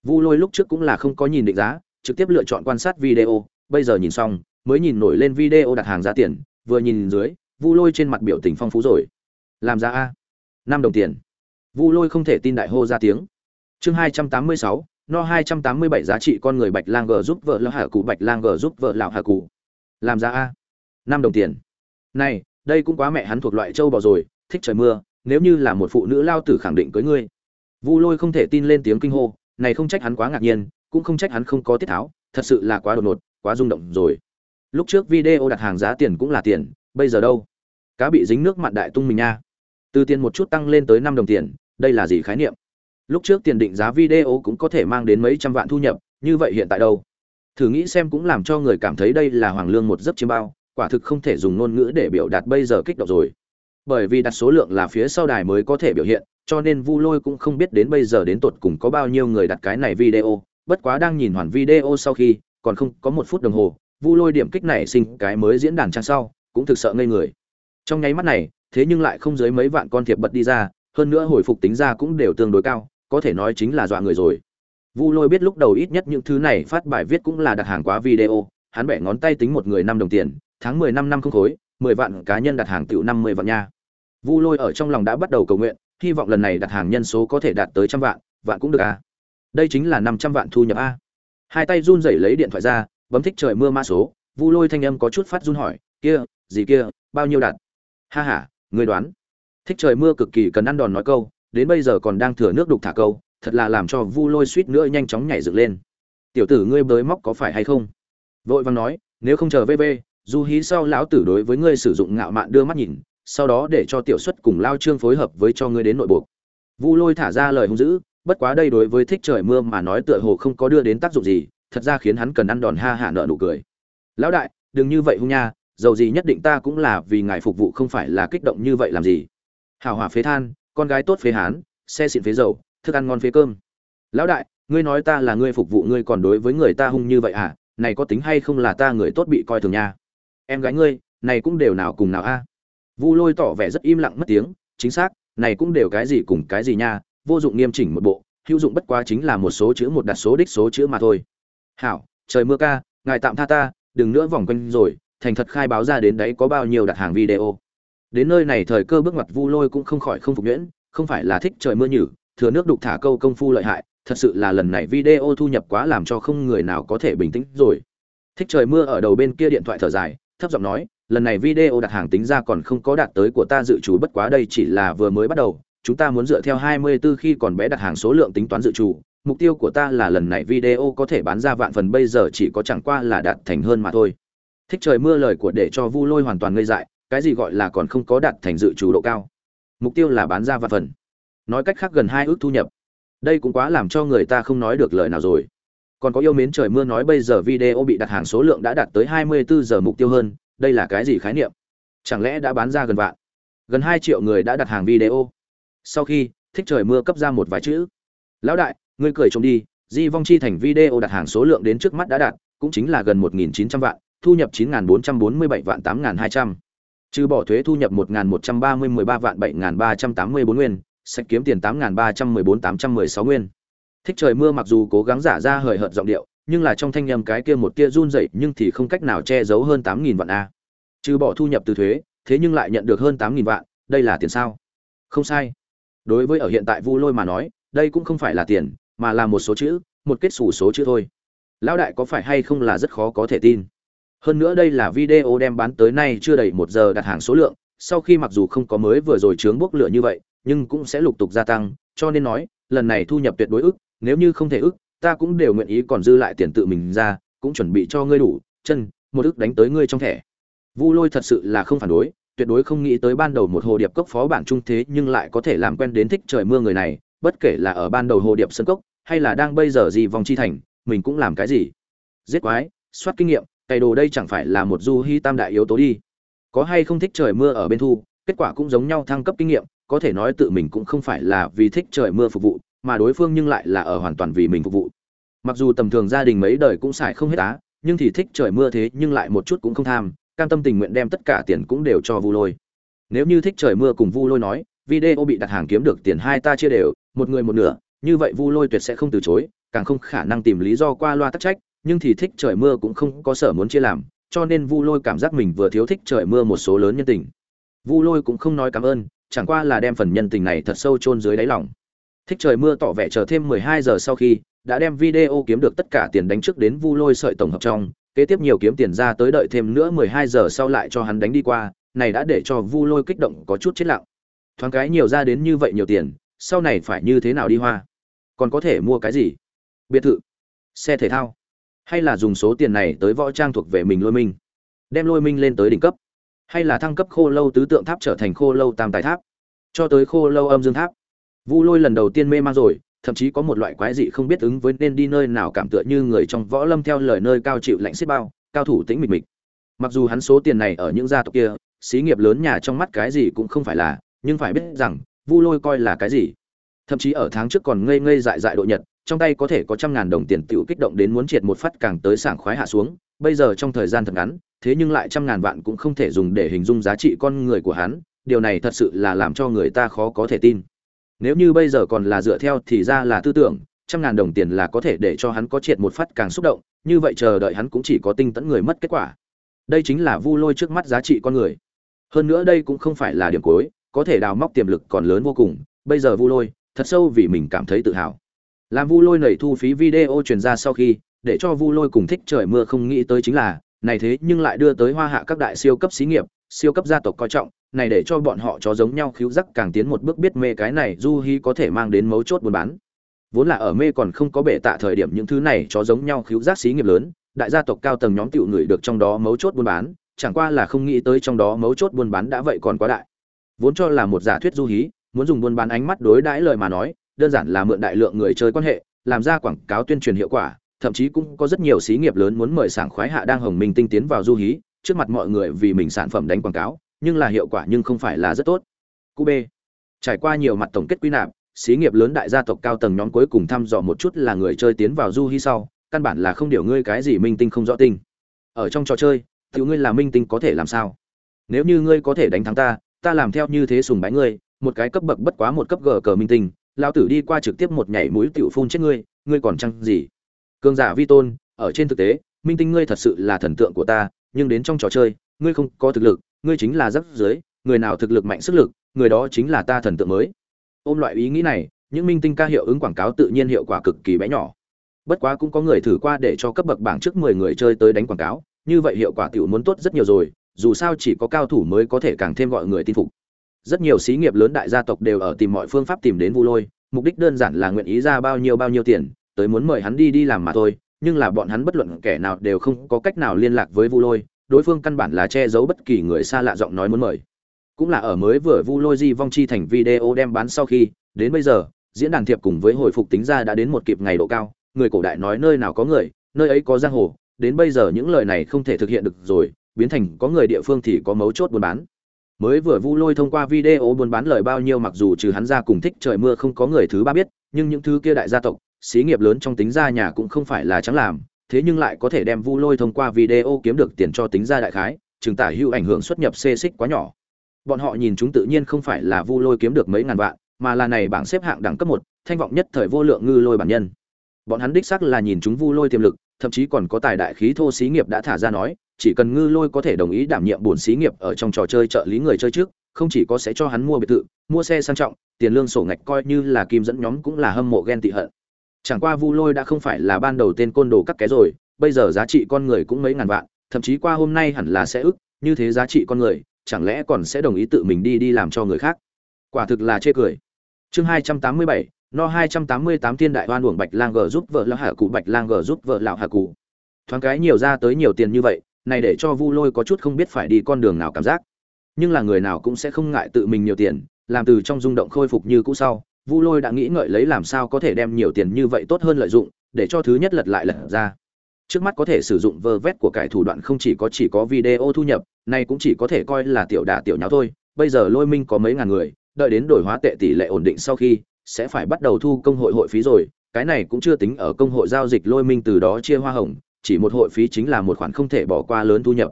Vu lôi lúc trước cũng là không có nhìn định giá, trực tiếp lựa chọn quan sát video, bây giờ nhìn xong, mới nhìn nổi lên video đặt hàng giá tiền vừa nhìn dưới, vu lôi trên mặt biểu tình phong phú rồi. Làm ra a. Năm đồng tiền. Vu lôi không thể tin đại hô ra tiếng. Chương hai trăm tám mươi sáu, no hai trăm tám mươi bảy giá trị con người bạch lang g giúp vợ lão hạ cụ bạch lang g giúp vợ lão hạ cụ làm ra a. Năm đồng tiền. Này, đây cũng quá mẹ hắn thuộc loại châu bò rồi, thích trời mưa, nếu như là một phụ nữ lao tử khẳng định cưới ngươi. Vu lôi không thể tin lên tiếng kinh hô, này không trách hắn quá ngạc nhiên, cũng không trách hắn không có tiết tháo, thật sự là quá đột ngột, quá rung động rồi lúc trước video đặt hàng giá tiền cũng là tiền, bây giờ đâu? Cá bị dính nước mặn đại tung mình nha. Từ tiền một chút tăng lên tới năm đồng tiền, đây là gì khái niệm? Lúc trước tiền định giá video cũng có thể mang đến mấy trăm vạn thu nhập, như vậy hiện tại đâu? Thử nghĩ xem cũng làm cho người cảm thấy đây là hoàng lương một giấc chiêm bao, quả thực không thể dùng ngôn ngữ để biểu đạt bây giờ kích động rồi. Bởi vì đặt số lượng là phía sau đài mới có thể biểu hiện, cho nên vu lôi cũng không biết đến bây giờ đến tột cùng có bao nhiêu người đặt cái này video, bất quá đang nhìn hoàn video sau khi, còn không có một phút đồng hồ vu lôi điểm kích này sinh cái mới diễn đàn trang sau, cũng thực sợ ngây người. Trong nháy mắt này, thế nhưng lại không dưới mấy vạn con thiệp bật đi ra, hơn nữa hồi phục tính ra cũng đều tương đối cao, có thể nói chính là dọa người rồi. Vu lôi biết lúc đầu ít nhất những thứ này phát bài viết cũng là đặt hàng quá video, hắn bẻ ngón tay tính một người năm đồng tiền, tháng mười năm năm không khối, mười vạn cá nhân đặt hàng tiểu năm mươi vạn nha. Vu lôi ở trong lòng đã bắt đầu cầu nguyện, hy vọng lần này đặt hàng nhân số có thể đạt tới trăm vạn vạn cũng được à. Đây chính là năm trăm vạn thu nhập a. Hai tay run rẩy lấy điện thoại ra bấm thích trời mưa mã số, vu lôi thanh âm có chút phát run hỏi, kia, gì kia, bao nhiêu đặt ha ha người đoán. Thích trời mưa cực kỳ cần ăn đòn nói câu, đến bây giờ còn đang thừa nước đục thả câu, thật là làm cho vu lôi suýt nữa nhanh chóng nhảy dựng lên. Tiểu tử ngươi bới móc có phải hay không? Vội vàng nói, nếu không chờ vv dù hí sau lão tử đối với ngươi sử dụng ngạo mạn đưa mắt nhìn, sau đó để cho tiểu xuất cùng lao trương phối hợp với cho ngươi đến nội bộ. Vu lôi thả ra lời hung dữ, bất quá đây đối với thích trời mưa mà nói tựa hồ không có đưa đến tác dụng gì thật ra khiến hắn cần ăn đòn ha hạ nợ nụ cười. Lão đại, đừng như vậy hung nha, dầu gì nhất định ta cũng là vì ngài phục vụ không phải là kích động như vậy làm gì. Hào hỏa phế than, con gái tốt phế hán, xe xịn phế dầu, thức ăn ngon phế cơm. Lão đại, ngươi nói ta là ngươi phục vụ ngươi còn đối với người ta hung như vậy à? Này có tính hay không là ta người tốt bị coi thường nha? Em gái ngươi, này cũng đều nào cùng nào a? Vu lôi tỏ vẻ rất im lặng mất tiếng, chính xác, này cũng đều cái gì cùng cái gì nha, vô dụng nghiêm chỉnh một bộ, hữu dụng bất quá chính là một số chữ một đặt số đích số chữ mà thôi hảo, trời mưa ca, ngài tạm tha ta, đừng nữa vòng quanh rồi, thành thật khai báo ra đến đấy có bao nhiêu đặt hàng video. Đến nơi này thời cơ bước ngoặt vu lôi cũng không khỏi không phục nhuyễn, không phải là thích trời mưa nhử, thừa nước đục thả câu công phu lợi hại, thật sự là lần này video thu nhập quá làm cho không người nào có thể bình tĩnh rồi. Thích trời mưa ở đầu bên kia điện thoại thở dài, thấp giọng nói, lần này video đặt hàng tính ra còn không có đạt tới của ta dự trù bất quá đây chỉ là vừa mới bắt đầu, chúng ta muốn dựa theo 24 khi còn bé đặt hàng số lượng tính toán dự trù mục tiêu của ta là lần này video có thể bán ra vạn phần, bây giờ chỉ có chẳng qua là đạt thành hơn mà thôi. Thích trời mưa lời của để cho vu lôi hoàn toàn ngây dại, cái gì gọi là còn không có đạt thành dự chủ độ cao. Mục tiêu là bán ra vạn phần. Nói cách khác gần hai ước thu nhập. Đây cũng quá làm cho người ta không nói được lời nào rồi. Còn có yêu mến trời mưa nói bây giờ video bị đặt hàng số lượng đã đạt tới 24 giờ mục tiêu hơn, đây là cái gì khái niệm? Chẳng lẽ đã bán ra gần vạn? Gần 2 triệu người đã đặt hàng video. Sau khi, thích trời mưa cấp ra một vài chữ. Lão đại ngươi cười trông đi, di vong chi thành video đặt hàng số lượng đến trước mắt đã đạt, cũng chính là gần 1.900 vạn, thu nhập 9.447 vạn 8.200 trừ bỏ thuế thu nhập 1.130 13 vạn 7.384 nguyên, sạch kiếm tiền 8.314 816 nguyên. Thích trời mưa mặc dù cố gắng giả ra hời hợt giọng điệu, nhưng là trong thanh nhầm cái kia một tia run rẩy nhưng thì không cách nào che giấu hơn 8.000 vạn a. Trừ bỏ thu nhập từ thuế, thế nhưng lại nhận được hơn 8.000 vạn, đây là tiền sao? Không sai. Đối với ở hiện tại vu lôi mà nói, đây cũng không phải là tiền mà là một số chữ, một kết xù số chữ thôi. Lão đại có phải hay không là rất khó có thể tin. Hơn nữa đây là video đem bán tới nay chưa đầy một giờ đặt hàng số lượng, sau khi mặc dù không có mới vừa rồi chướng bốc lửa như vậy, nhưng cũng sẽ lục tục gia tăng, cho nên nói, lần này thu nhập tuyệt đối ức, nếu như không thể ức, ta cũng đều nguyện ý còn dư lại tiền tự mình ra, cũng chuẩn bị cho ngươi đủ, chân, một ức đánh tới ngươi trong thẻ. Vu lôi thật sự là không phản đối, tuyệt đối không nghĩ tới ban đầu một hồ điệp cốc phó bản trung thế nhưng lại có thể làm quen đến thích trời mưa người này bất kể là ở ban đầu hồ điệp sân cốc, hay là đang bây giờ gì vòng chi thành, mình cũng làm cái gì? Giết quái, soát kinh nghiệm, cày đồ đây chẳng phải là một du hy tam đại yếu tố đi. Có hay không thích trời mưa ở bên thu, kết quả cũng giống nhau thăng cấp kinh nghiệm, có thể nói tự mình cũng không phải là vì thích trời mưa phục vụ, mà đối phương nhưng lại là ở hoàn toàn vì mình phục vụ. Mặc dù tầm thường gia đình mấy đời cũng xài không hết á, nhưng thì thích trời mưa thế nhưng lại một chút cũng không tham, cam tâm tình nguyện đem tất cả tiền cũng đều cho vu lôi. Nếu như thích trời mưa cùng vu lôi nói, video bị đặt hàng kiếm được tiền hai ta chia đều một người một nửa, như vậy vu lôi tuyệt sẽ không từ chối, càng không khả năng tìm lý do qua loa tắc trách, nhưng thì thích trời mưa cũng không có sở muốn chia làm, cho nên vu lôi cảm giác mình vừa thiếu thích trời mưa một số lớn nhân tình. Vu lôi cũng không nói cảm ơn, chẳng qua là đem phần nhân tình này thật sâu chôn dưới đáy lòng. Thích trời mưa tỏ vẻ chờ thêm 12 giờ sau khi, đã đem video kiếm được tất cả tiền đánh trước đến vu lôi sợi tổng hợp trong, kế tiếp nhiều kiếm tiền ra tới đợi thêm nữa 12 giờ sau lại cho hắn đánh đi qua, này đã để cho vu lôi kích động có chút chết lặng. Thoáng cái nhiều ra đến như vậy nhiều tiền sau này phải như thế nào đi hoa? Còn có thể mua cái gì? Biệt thự? Xe thể thao? Hay là dùng số tiền này tới võ trang thuộc về mình lôi minh đem lôi minh lên tới đỉnh cấp? Hay là thăng cấp khô lâu tứ tượng tháp trở thành khô lâu tam tài tháp? Cho tới khô lâu âm dương tháp? Vu lôi lần đầu tiên mê man rồi, thậm chí có một loại quái dị không biết ứng với nên đi nơi nào cảm tựa như người trong võ lâm theo lời nơi cao chịu lạnh xếp bao, cao thủ tĩnh mịch mịch. Mặc dù hắn số tiền này ở những gia tộc kia, xí nghiệp lớn nhà trong mắt cái gì cũng không phải là, nhưng phải biết rằng vu lôi coi là cái gì? Thậm chí ở tháng trước còn ngây ngây dại dại độ nhật, trong tay có thể có trăm ngàn đồng tiền tiểu kích động đến muốn triệt một phát càng tới sảng khoái hạ xuống. Bây giờ trong thời gian thật ngắn, thế nhưng lại trăm ngàn vạn cũng không thể dùng để hình dung giá trị con người của hắn. Điều này thật sự là làm cho người ta khó có thể tin. Nếu như bây giờ còn là dựa theo thì ra là tư tưởng, trăm ngàn đồng tiền là có thể để cho hắn có triệt một phát càng xúc động. Như vậy chờ đợi hắn cũng chỉ có tinh tẫn người mất kết quả. Đây chính là vu lôi trước mắt giá trị con người. Hơn nữa đây cũng không phải là điểm cuối có thể đào móc tiềm lực còn lớn vô cùng, bây giờ vu lôi, thật sâu vì mình cảm thấy tự hào. Làm vu lôi nảy thu phí video truyền ra sau khi, để cho vu lôi cùng thích trời mưa không nghĩ tới chính là, này thế nhưng lại đưa tới hoa hạ các đại siêu cấp xí nghiệp, siêu cấp gia tộc coi trọng, này để cho bọn họ cho giống nhau khiếu rắc càng tiến một bước biết mê cái này du hi có thể mang đến mấu chốt buôn bán. Vốn là ở mê còn không có bể tạ thời điểm những thứ này cho giống nhau khiếu rắc xí nghiệp lớn, đại gia tộc cao tầng nhóm tiểu người được trong đó mấu chốt buôn bán, chẳng qua là không nghĩ tới trong đó mấu chốt buôn bán đã vậy còn quá đại vốn cho là một giả thuyết du hí muốn dùng buôn bán ánh mắt đối đãi lời mà nói đơn giản là mượn đại lượng người chơi quan hệ làm ra quảng cáo tuyên truyền hiệu quả thậm chí cũng có rất nhiều xí nghiệp lớn muốn mời sảng khoái hạ đang hồng minh tinh tiến vào du hí trước mặt mọi người vì mình sản phẩm đánh quảng cáo nhưng là hiệu quả nhưng không phải là rất tốt Cú B. Trải qua nhiều mặt tổng kết quy nạp, xí nghiệp lớn đại gia tộc cao tầng nhóm cuối cùng thăm dò một chút là người chơi tiến vào du hí sau, căn bản là không điều ngươi cái gì minh tinh không rõ tinh. Ở trong trò chơi, tiểu ngươi là minh tinh có thể làm sao? Nếu như ngươi có thể đánh thắng ta, ta làm theo như thế sùng bái ngươi, một cái cấp bậc bất quá một cấp gờ cờ minh tinh, lão tử đi qua trực tiếp một nhảy mũi tiểu phun chết ngươi, ngươi còn chăng gì? Cương giả vi tôn, ở trên thực tế, minh tinh ngươi thật sự là thần tượng của ta, nhưng đến trong trò chơi, ngươi không có thực lực, ngươi chính là rất dưới, người nào thực lực mạnh sức lực, người đó chính là ta thần tượng mới ôm loại ý nghĩ này những minh tinh ca hiệu ứng quảng cáo tự nhiên hiệu quả cực kỳ bé nhỏ bất quá cũng có người thử qua để cho cấp bậc bảng trước mười người chơi tới đánh quảng cáo như vậy hiệu quả tiểu muốn tốt rất nhiều rồi dù sao chỉ có cao thủ mới có thể càng thêm gọi người tin phục. Rất nhiều xí nghiệp lớn đại gia tộc đều ở tìm mọi phương pháp tìm đến vu lôi, mục đích đơn giản là nguyện ý ra bao nhiêu bao nhiêu tiền, tới muốn mời hắn đi đi làm mà thôi, nhưng là bọn hắn bất luận kẻ nào đều không có cách nào liên lạc với vu lôi, đối phương căn bản là che giấu bất kỳ người xa lạ giọng nói muốn mời. Cũng là ở mới vừa vu lôi di vong chi thành video đem bán sau khi, đến bây giờ, diễn đàn thiệp cùng với hồi phục tính ra đã đến một kịp ngày độ cao, người cổ đại nói nơi nào có người, nơi ấy có giang hồ, đến bây giờ những lời này không thể thực hiện được rồi biến thành có người địa phương thì có mấu chốt buôn bán. Mới vừa vu lôi thông qua video buôn bán lời bao nhiêu mặc dù trừ hắn ra cùng thích trời mưa không có người thứ ba biết, nhưng những thứ kia đại gia tộc, xí nghiệp lớn trong tính ra nhà cũng không phải là trắng làm, thế nhưng lại có thể đem vu lôi thông qua video kiếm được tiền cho tính ra đại khái chừng tả hữu ảnh hưởng xuất nhập xê xích quá nhỏ. Bọn họ nhìn chúng tự nhiên không phải là vu lôi kiếm được mấy ngàn vạn, mà là này bảng xếp hạng đẳng cấp một, thanh vọng nhất thời vô lượng ngư lôi bản nhân. Bọn hắn đích xác là nhìn chúng vu lôi tiềm lực, thậm chí còn có tài đại khí thô xí nghiệp đã thả ra nói chỉ cần ngư lôi có thể đồng ý đảm nhiệm bổn xí nghiệp ở trong trò chơi trợ lý người chơi trước, không chỉ có sẽ cho hắn mua biệt thự, mua xe sang trọng, tiền lương sổ ngạch coi như là kim dẫn nhóm cũng là hâm mộ ghen tị hận. Chẳng qua vu lôi đã không phải là ban đầu tên côn đồ cắt ké rồi, bây giờ giá trị con người cũng mấy ngàn vạn, thậm chí qua hôm nay hẳn là sẽ ức, như thế giá trị con người, chẳng lẽ còn sẽ đồng ý tự mình đi đi làm cho người khác? Quả thực là chê cười. Chương hai trăm tám mươi bảy, no hai trăm tám mươi tám thiên đại hoan uổng bạch lang g giúp vợ lão hạ cụ, bạch lang g giúp vợ lão hạ cụ. Thoáng cái nhiều ra tới nhiều tiền như vậy này để cho vu lôi có chút không biết phải đi con đường nào cảm giác. Nhưng là người nào cũng sẽ không ngại tự mình nhiều tiền, làm từ trong rung động khôi phục như cũ sau, vu lôi đã nghĩ ngợi lấy làm sao có thể đem nhiều tiền như vậy tốt hơn lợi dụng, để cho thứ nhất lật lại lật ra. Trước mắt có thể sử dụng vơ vét của cải thủ đoạn không chỉ có chỉ có video thu nhập nay cũng chỉ có thể coi là tiểu đả tiểu nháo thôi. Bây giờ lôi minh có mấy ngàn người, đợi đến đổi hóa tệ tỷ lệ ổn định sau khi, sẽ phải bắt đầu thu công hội hội phí rồi. Cái này cũng chưa tính ở công hội giao dịch lôi minh từ đó chia hoa hồng chỉ một hội phí chính là một khoản không thể bỏ qua lớn thu nhập.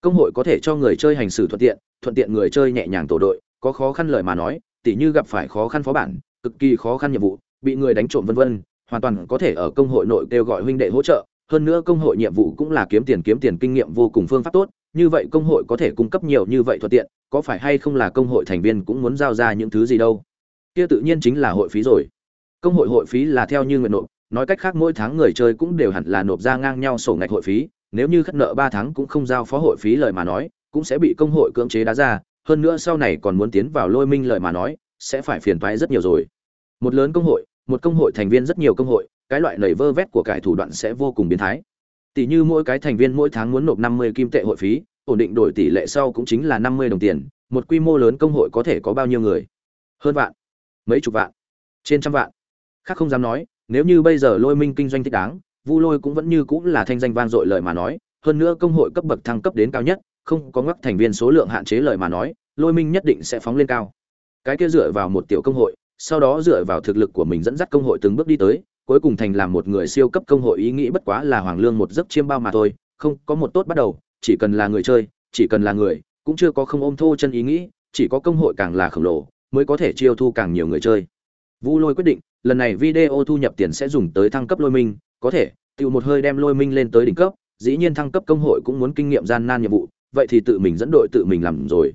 Công hội có thể cho người chơi hành xử thuận tiện thuận tiện người chơi nhẹ nhàng tổ đội, có khó khăn lời mà nói, tỉ như gặp phải khó khăn phó bản, cực kỳ khó khăn nhiệm vụ, bị người đánh trộm vân vân, hoàn toàn có thể ở công hội nội kêu gọi huynh đệ hỗ trợ. Hơn nữa công hội nhiệm vụ cũng là kiếm tiền kiếm tiền kinh nghiệm vô cùng phương pháp tốt, như vậy công hội có thể cung cấp nhiều như vậy thuận tiện, có phải hay không là công hội thành viên cũng muốn giao ra những thứ gì đâu? Kia tự nhiên chính là hội phí rồi. Công hội hội phí là theo như nguyện nộp nói cách khác mỗi tháng người chơi cũng đều hẳn là nộp ra ngang nhau sổ ngạch hội phí, nếu như khất nợ ba tháng cũng không giao phó hội phí lời mà nói, cũng sẽ bị công hội cưỡng chế đá ra, hơn nữa sau này còn muốn tiến vào lôi minh lời mà nói, sẽ phải phiền toái rất nhiều rồi. Một lớn công hội, một công hội thành viên rất nhiều công hội, cái loại lầy vơ vét của cải thủ đoạn sẽ vô cùng biến thái. Tỷ như mỗi cái thành viên mỗi tháng muốn nộp năm mươi kim tệ hội phí, ổn định đổi tỷ lệ sau cũng chính là năm mươi đồng tiền, một quy mô lớn công hội có thể có bao nhiêu người? Hơn vạn, mấy chục vạn, trên trăm vạn. Khác không dám nói nếu như bây giờ lôi minh kinh doanh thích đáng, vu lôi cũng vẫn như cũng là thanh danh vang dội lời mà nói, hơn nữa công hội cấp bậc thăng cấp đến cao nhất, không có ngắc thành viên số lượng hạn chế lời mà nói, lôi minh nhất định sẽ phóng lên cao. Cái kia dựa vào một tiểu công hội, sau đó dựa vào thực lực của mình dẫn dắt công hội từng bước đi tới, cuối cùng thành làm một người siêu cấp công hội ý nghĩ bất quá là hoàng lương một giấc chiêm bao mà thôi, không có một tốt bắt đầu, chỉ cần là người chơi, chỉ cần là người, cũng chưa có không ôm thô chân ý nghĩ, chỉ có công hội càng là khổng lồ, mới có thể chiêu thu càng nhiều người chơi. Vu lôi quyết định lần này video thu nhập tiền sẽ dùng tới thăng cấp lôi minh, có thể, tự một hơi đem lôi minh lên tới đỉnh cấp, dĩ nhiên thăng cấp công hội cũng muốn kinh nghiệm gian nan nhiệm vụ, vậy thì tự mình dẫn đội tự mình làm rồi.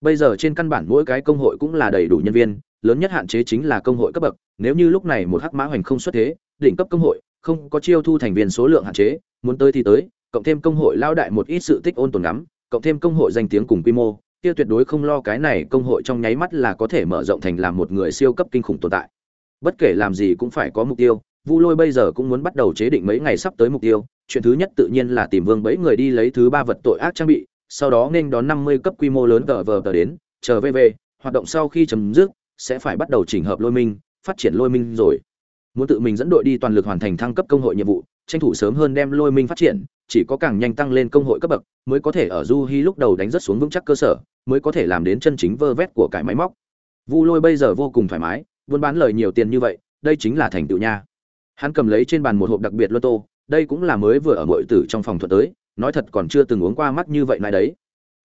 Bây giờ trên căn bản mỗi cái công hội cũng là đầy đủ nhân viên, lớn nhất hạn chế chính là công hội cấp bậc, nếu như lúc này một hắc mã hoành không xuất thế, đỉnh cấp công hội, không có chiêu thu thành viên số lượng hạn chế, muốn tới thì tới, cộng thêm công hội lao đại một ít sự tích ôn tồn ngắm, cộng thêm công hội danh tiếng cùng quy mô, kia tuyệt đối không lo cái này công hội trong nháy mắt là có thể mở rộng thành làm một người siêu cấp kinh khủng tồn tại bất kể làm gì cũng phải có mục tiêu vu lôi bây giờ cũng muốn bắt đầu chế định mấy ngày sắp tới mục tiêu chuyện thứ nhất tự nhiên là tìm vương bẫy người đi lấy thứ ba vật tội ác trang bị sau đó nên đón 50 cấp quy mô lớn tờ vờ tờ đến, chờ VV, hoạt động sau khi chấm dứt, sẽ phải bắt đầu chỉnh hợp lôi minh, phát triển lôi minh rồi. Muốn tự mình dẫn đội đi toàn lực hoàn thành thăng cấp công hội nhiệm vụ, tranh thủ sớm hơn đem lôi minh phát triển, chỉ có càng nhanh tăng lên công hội cấp bậc, mới có thể ở Du Hi lúc đầu đánh rất xuống vững chắc cơ sở, mới có thể làm đến chân chính vơ vét của cải máy móc. Vu Lôi bây giờ vô cùng thoải mái, buôn bán lời nhiều tiền như vậy, đây chính là thành tựu nha. Hắn cầm lấy trên bàn một hộp đặc biệt lô tô, đây cũng là mới vừa ở muội tử trong phòng thuận tới, nói thật còn chưa từng uống qua mắt như vậy này đấy.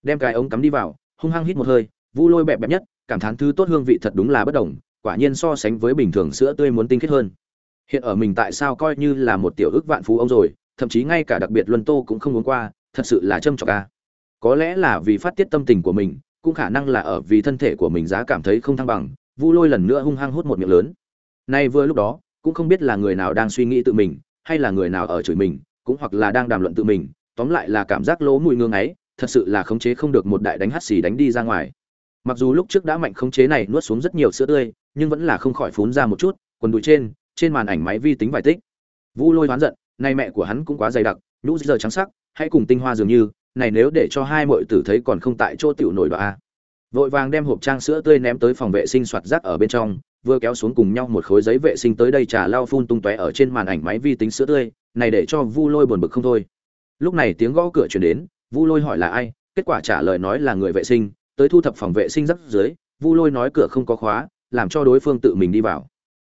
Đem cái ống cắm đi vào, hung hăng hít một hơi, Vu Lôi bẹp bẹp nhất, cảm thán thứ tốt hương vị thật đúng là bất đồng, quả nhiên so sánh với bình thường sữa tươi muốn tinh khiết hơn. Hiện ở mình tại sao coi như là một tiểu ức vạn phú ông rồi, thậm chí ngay cả đặc biệt luân tô cũng không uống qua, thật sự là châm chọc a. Có lẽ là vì phát tiết tâm tình của mình, cũng khả năng là ở vì thân thể của mình giá cảm thấy không thăng bằng, Vu Lôi lần nữa hung hăng hút một miệng lớn. Nay vừa lúc đó, cũng không biết là người nào đang suy nghĩ tự mình, hay là người nào ở chửi mình, cũng hoặc là đang đàm luận tự mình, tóm lại là cảm giác lỗ mùi ngương ấy, thật sự là khống chế không được một đại đánh hắt xì đánh đi ra ngoài. Mặc dù lúc trước đã mạnh khống chế này nuốt xuống rất nhiều sữa tươi, nhưng vẫn là không khỏi phún ra một chút, quần đùi trên, trên màn ảnh máy vi tính vài tích. Vu Lôi oán giận, nay mẹ của hắn cũng quá dày đặc, nhũ giờ trắng sắc, hãy cùng tinh hoa dường như, này nếu để cho hai mọi tử thấy còn không tại chỗ tiểu nổi đoạ. Vội vàng đem hộp trang sữa tươi ném tới phòng vệ sinh soạt rác ở bên trong, vừa kéo xuống cùng nhau một khối giấy vệ sinh tới đây trà lau phun tung tóe ở trên màn ảnh máy vi tính sữa tươi, này để cho Vu Lôi buồn bực không thôi. Lúc này tiếng gõ cửa truyền đến, Vu Lôi hỏi là ai, kết quả trả lời nói là người vệ sinh, tới thu thập phòng vệ sinh rất dưới, Vu Lôi nói cửa không có khóa, làm cho đối phương tự mình đi vào.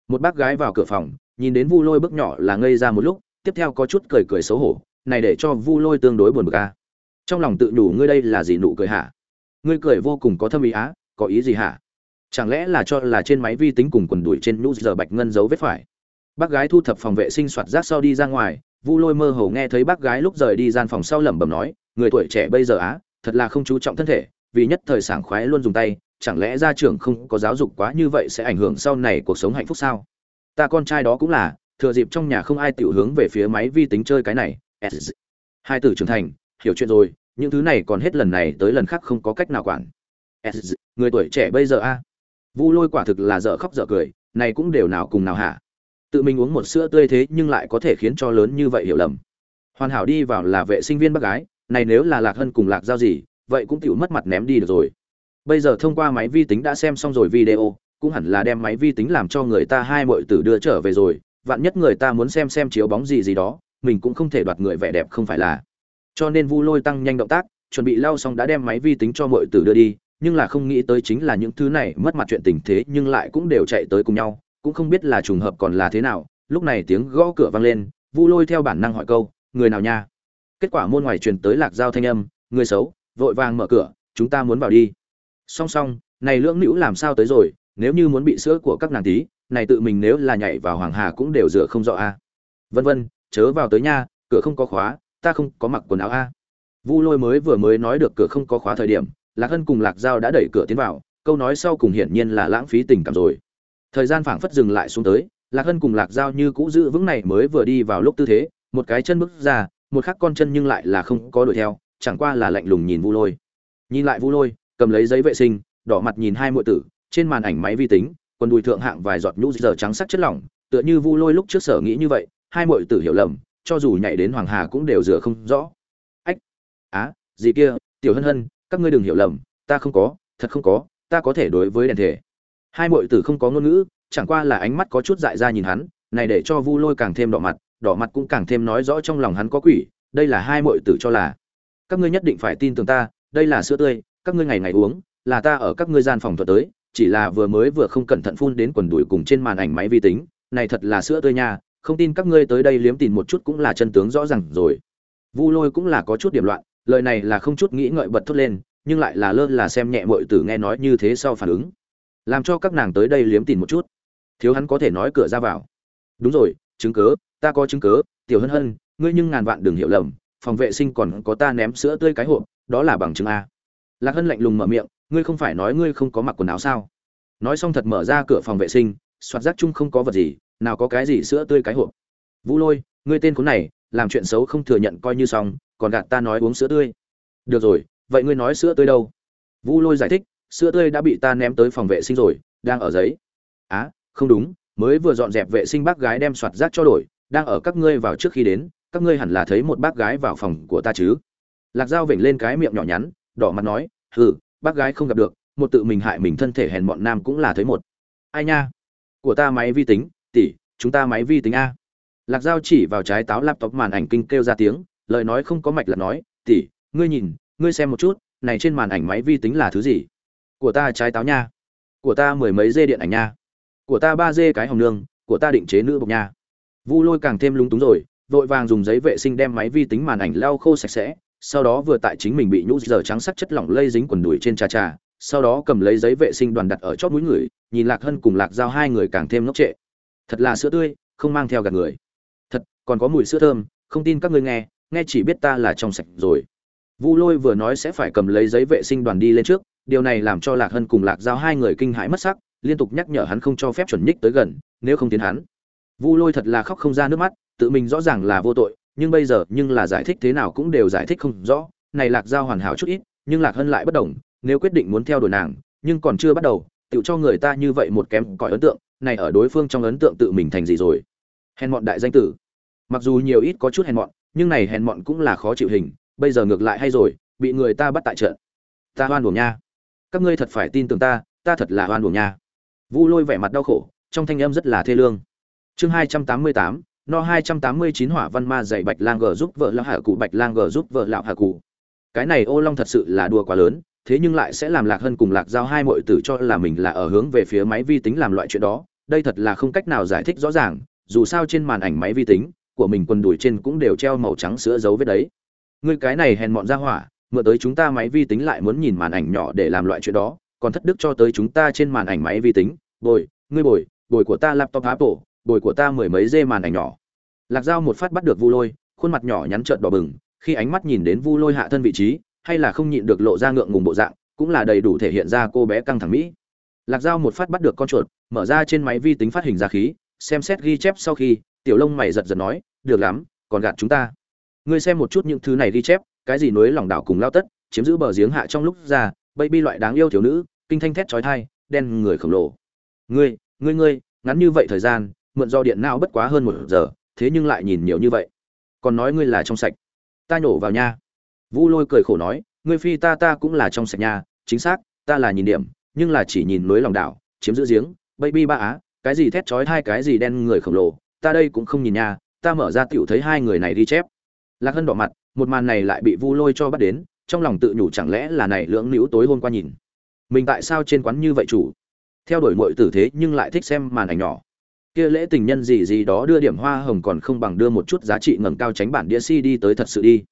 Một bác gái vào cửa phòng, nhìn đến Vu Lôi bước nhỏ là ngây ra một lúc, tiếp theo có chút cười cười xấu hổ, này để cho Vu Lôi tương đối buồn bực a. Trong lòng tự nhủ ngươi đây là gì nụ cười hả? Ngươi cười vô cùng có thâm ý á, có ý gì hả? Chẳng lẽ là cho là trên máy vi tính cùng quần đuổi trên nhũ giờ bạch ngân dấu vết phải? Bác gái thu thập phòng vệ sinh soạt rác sau đi ra ngoài, Vu Lôi mơ hồ nghe thấy bác gái lúc rời đi gian phòng sau lẩm bẩm nói, người tuổi trẻ bây giờ á, thật là không chú trọng thân thể, vì nhất thời sảng khoái luôn dùng tay, chẳng lẽ gia trưởng không có giáo dục quá như vậy sẽ ảnh hưởng sau này cuộc sống hạnh phúc sao? Ta con trai đó cũng là, thừa dịp trong nhà không ai tiểu hướng về phía máy vi tính chơi cái này. Hai tử trưởng thành, hiểu chuyện rồi, những thứ này còn hết lần này tới lần khác không có cách nào quản. Người tuổi trẻ bây giờ a, Vu Lôi quả thực là dở khóc dở cười, này cũng đều nào cùng nào hả? Tự mình uống một sữa tươi thế nhưng lại có thể khiến cho lớn như vậy hiểu lầm. Hoàn hảo đi vào là vệ sinh viên bác gái, này nếu là Lạc Hân cùng Lạc giao gì, vậy cũng tựu mất mặt ném đi được rồi. Bây giờ thông qua máy vi tính đã xem xong rồi video, cũng hẳn là đem máy vi tính làm cho người ta hai muội tử đưa trở về rồi, vạn nhất người ta muốn xem xem chiếu bóng gì gì đó, mình cũng không thể đoạt người vẻ đẹp không phải là. Cho nên Vu Lôi tăng nhanh động tác, chuẩn bị lau xong đã đem máy vi tính cho mọi tử đưa đi, nhưng là không nghĩ tới chính là những thứ này mất mặt chuyện tình thế nhưng lại cũng đều chạy tới cùng nhau, cũng không biết là trùng hợp còn là thế nào. Lúc này tiếng gõ cửa vang lên, Vu Lôi theo bản năng hỏi câu, người nào nha? Kết quả môn ngoài truyền tới lạc giao thanh âm, người xấu, vội vàng mở cửa, chúng ta muốn vào đi. Song song, này lưỡng nữ làm sao tới rồi, nếu như muốn bị sữa của các nàng tí, này tự mình nếu là nhảy vào hoàng hà cũng đều rửa không rõ a. Vân vân, chớ vào tới nha, cửa không có khóa, ta không có mặc quần áo a. Vu Lôi mới vừa mới nói được cửa không có khóa thời điểm, Lạc Hân cùng Lạc Giao đã đẩy cửa tiến vào, câu nói sau cùng hiển nhiên là lãng phí tình cảm rồi. Thời gian phảng phất dừng lại xuống tới, Lạc Hân cùng Lạc Giao như cũ giữ vững này mới vừa đi vào lúc tư thế, một cái chân bước ra, một khắc con chân nhưng lại là không có đuổi theo, chẳng qua là lạnh lùng nhìn Vu Lôi. Nhìn lại Vu Lôi, cầm lấy giấy vệ sinh, đỏ mặt nhìn hai muội tử, trên màn ảnh máy vi tính, quần đùi thượng hạng vài giọt nhũ giờ trắng sắc chất lỏng, tựa như Vu Lôi lúc trước sở nghĩ như vậy, hai muội tử hiểu lầm, cho dù nhảy đến Hoàng Hà cũng đều rửa không rõ. Ách, á, gì kia, Tiểu Hân Hân, các ngươi đừng hiểu lầm, ta không có, thật không có, ta có thể đối với đèn thể. Hai muội tử không có ngôn ngữ, chẳng qua là ánh mắt có chút dại ra nhìn hắn, này để cho Vu Lôi càng thêm đỏ mặt, đỏ mặt cũng càng thêm nói rõ trong lòng hắn có quỷ, đây là hai muội tử cho là. Các ngươi nhất định phải tin tưởng ta, đây là sữa tươi, các ngươi ngày ngày uống, là ta ở các ngươi gian phòng thuật tới, chỉ là vừa mới vừa không cẩn thận phun đến quần đùi cùng trên màn ảnh máy vi tính, này thật là sữa tươi nha, không tin các ngươi tới đây liếm tìm một chút cũng là chân tướng rõ ràng rồi. Vu Lôi cũng là có chút điểm loạn, lời này là không chút nghĩ ngợi bật thốt lên, nhưng lại là lơ là xem nhẹ muội tử nghe nói như thế sau phản ứng, làm cho các nàng tới đây liếm tìm một chút. Thiếu hắn có thể nói cửa ra vào. Đúng rồi, chứng cớ, ta có chứng cớ, Tiểu Hân Hân, ngươi nhưng ngàn vạn đừng hiểu lầm, phòng vệ sinh còn có ta ném sữa tươi cái hộp, đó là bằng chứng a. Lạc Hân lạnh lùng mở miệng, ngươi không phải nói ngươi không có mặc quần áo sao? Nói xong thật mở ra cửa phòng vệ sinh, soạt rác chung không có vật gì, nào có cái gì sữa tươi cái hộp. Vũ Lôi, ngươi tên khốn này, làm chuyện xấu không thừa nhận coi như xong, còn gạt ta nói uống sữa tươi. Được rồi, vậy ngươi nói sữa tươi đâu? Vũ Lôi giải thích, sữa tươi đã bị ta ném tới phòng vệ sinh rồi, đang ở giấy. Á, không đúng, mới vừa dọn dẹp vệ sinh bác gái đem soạt rác cho đổi, đang ở các ngươi vào trước khi đến, các ngươi hẳn là thấy một bác gái vào phòng của ta chứ? lạc dao vểnh lên cái miệng nhỏ nhắn đỏ mặt nói hừ bác gái không gặp được một tự mình hại mình thân thể hèn bọn nam cũng là thấy một ai nha của ta máy vi tính tỷ, chúng ta máy vi tính a. Lạc dao chỉ vào trái táo laptop màn ảnh kinh kêu ra tiếng, lời nói không có mạch là nói, tỷ, ngươi nhìn, ngươi xem một chút, này trên màn ảnh máy vi tính là thứ gì? Của ta trái táo nha. Của ta mười mấy dê điện ảnh nha. Của ta ba dê cái hồng nương, của ta định chế nữ bọc nha. Vu lôi càng thêm lúng túng rồi, vội vàng dùng giấy vệ sinh đem máy vi tính màn ảnh lau khô sạch sẽ, sau đó vừa tại chính mình bị nhũ giờ trắng sắc chất lỏng lây dính quần đùi trên trà trà, sau đó cầm lấy giấy vệ sinh đoàn đặt ở chót mũi người, nhìn lạc hân cùng lạc giao hai người càng thêm ngốc trệ thật là sữa tươi, không mang theo gạt người. Thật, còn có mùi sữa thơm, không tin các ngươi nghe nghe chỉ biết ta là trong sạch rồi. Vu lôi vừa nói sẽ phải cầm lấy giấy vệ sinh đoàn đi lên trước, điều này làm cho lạc hân cùng lạc giao hai người kinh hãi mất sắc, liên tục nhắc nhở hắn không cho phép chuẩn nhích tới gần, nếu không tiến hắn. Vu lôi thật là khóc không ra nước mắt, tự mình rõ ràng là vô tội, nhưng bây giờ, nhưng là giải thích thế nào cũng đều giải thích không rõ. Này lạc giao hoàn hảo chút ít, nhưng lạc hân lại bất đồng nếu quyết định muốn theo đuổi nàng, nhưng còn chưa bắt đầu, tự cho người ta như vậy một kém cỏi ấn tượng này ở đối phương trong ấn tượng tự mình thành gì rồi? Hèn mọn đại danh tử. Mặc dù nhiều ít có chút hèn mọn, nhưng này hèn mọn cũng là khó chịu hình, bây giờ ngược lại hay rồi, bị người ta bắt tại trận. Ta hoan buồng nha. Các ngươi thật phải tin tưởng ta ta thật là hoan buồng nha. Vu lôi vẻ mặt đau khổ, trong thanh âm rất là thê lương. Chương hai trăm tám mươi tám, no hai trăm tám mươi chín hỏa văn ma dạy bạch lang gờ giúp vợ lão hạ cụ, bạch lang gờ giúp vợ lão hạ cụ. Cái này ô long thật sự là đùa quá lớn thế nhưng lại sẽ làm lạc hơn cùng lạc giao hai mọi tử cho là mình là ở hướng về phía máy vi tính làm loại chuyện đó. Đây thật là không cách nào giải thích rõ ràng, dù sao trên màn ảnh máy vi tính của mình quần đùi trên cũng đều treo màu trắng sữa dấu vết đấy. Người cái này hèn mọn ra hỏa, mượn tới chúng ta máy vi tính lại muốn nhìn màn ảnh nhỏ để làm loại chuyện đó, còn thất đức cho tới chúng ta trên màn ảnh máy vi tính. Bồi, ngươi bồi bồi của ta laptop apple, bồi của ta mười mấy dê màn ảnh nhỏ. Lạc dao một phát bắt được vu lôi, khuôn mặt nhỏ nhắn trợn đỏ bừng, khi ánh mắt nhìn đến vu lôi hạ thân vị trí hay là không nhịn được lộ ra ngượng ngùng bộ dạng, cũng là đầy đủ thể hiện ra cô bé căng thẳng mỹ. Lạc dao một phát bắt được con chuột, mở ra trên máy vi tính phát hình ra khí, xem xét ghi chép sau khi, tiểu lông mày giật giật nói, được lắm, còn gạt chúng ta. Ngươi xem một chút những thứ này ghi chép, cái gì núi lòng đảo cùng lao tất, chiếm giữ bờ giếng hạ trong lúc ra baby loại đáng yêu thiếu nữ, kinh thanh thét chói thai đen người khổng lồ. Ngươi ngươi ngươi, ngắn như vậy thời gian, mượn do điện não bất quá hơn một giờ, thế nhưng lại nhìn nhiều như vậy. Còn nói ngươi là trong sạch. Ta nhổ vào nha vu lôi cười khổ nói ngươi phi ta ta cũng là trong sạch nhà, chính xác ta là nhìn điểm nhưng là chỉ nhìn núi lòng đảo chiếm giữ giếng baby ba á cái gì thét chói hai cái gì đen người khổng lồ ta đây cũng không nhìn nha ta mở ra tiểu thấy hai người này đi chép. Lạc hân đỏ mặt một màn này lại bị vu lôi cho bắt đến trong lòng tự nhủ chẳng lẽ là này lưỡng nữ tối hôm qua nhìn. Mình tại sao trên quán như vậy chủ? Theo đuổi muội tử thế nhưng lại thích xem màn ảnh nhỏ. Kia lễ tình nhân gì gì đó đưa điểm hoa hồng còn không bằng đưa một chút giá trị ngẩng cao tránh bản đĩa CD đi tới thật sự đi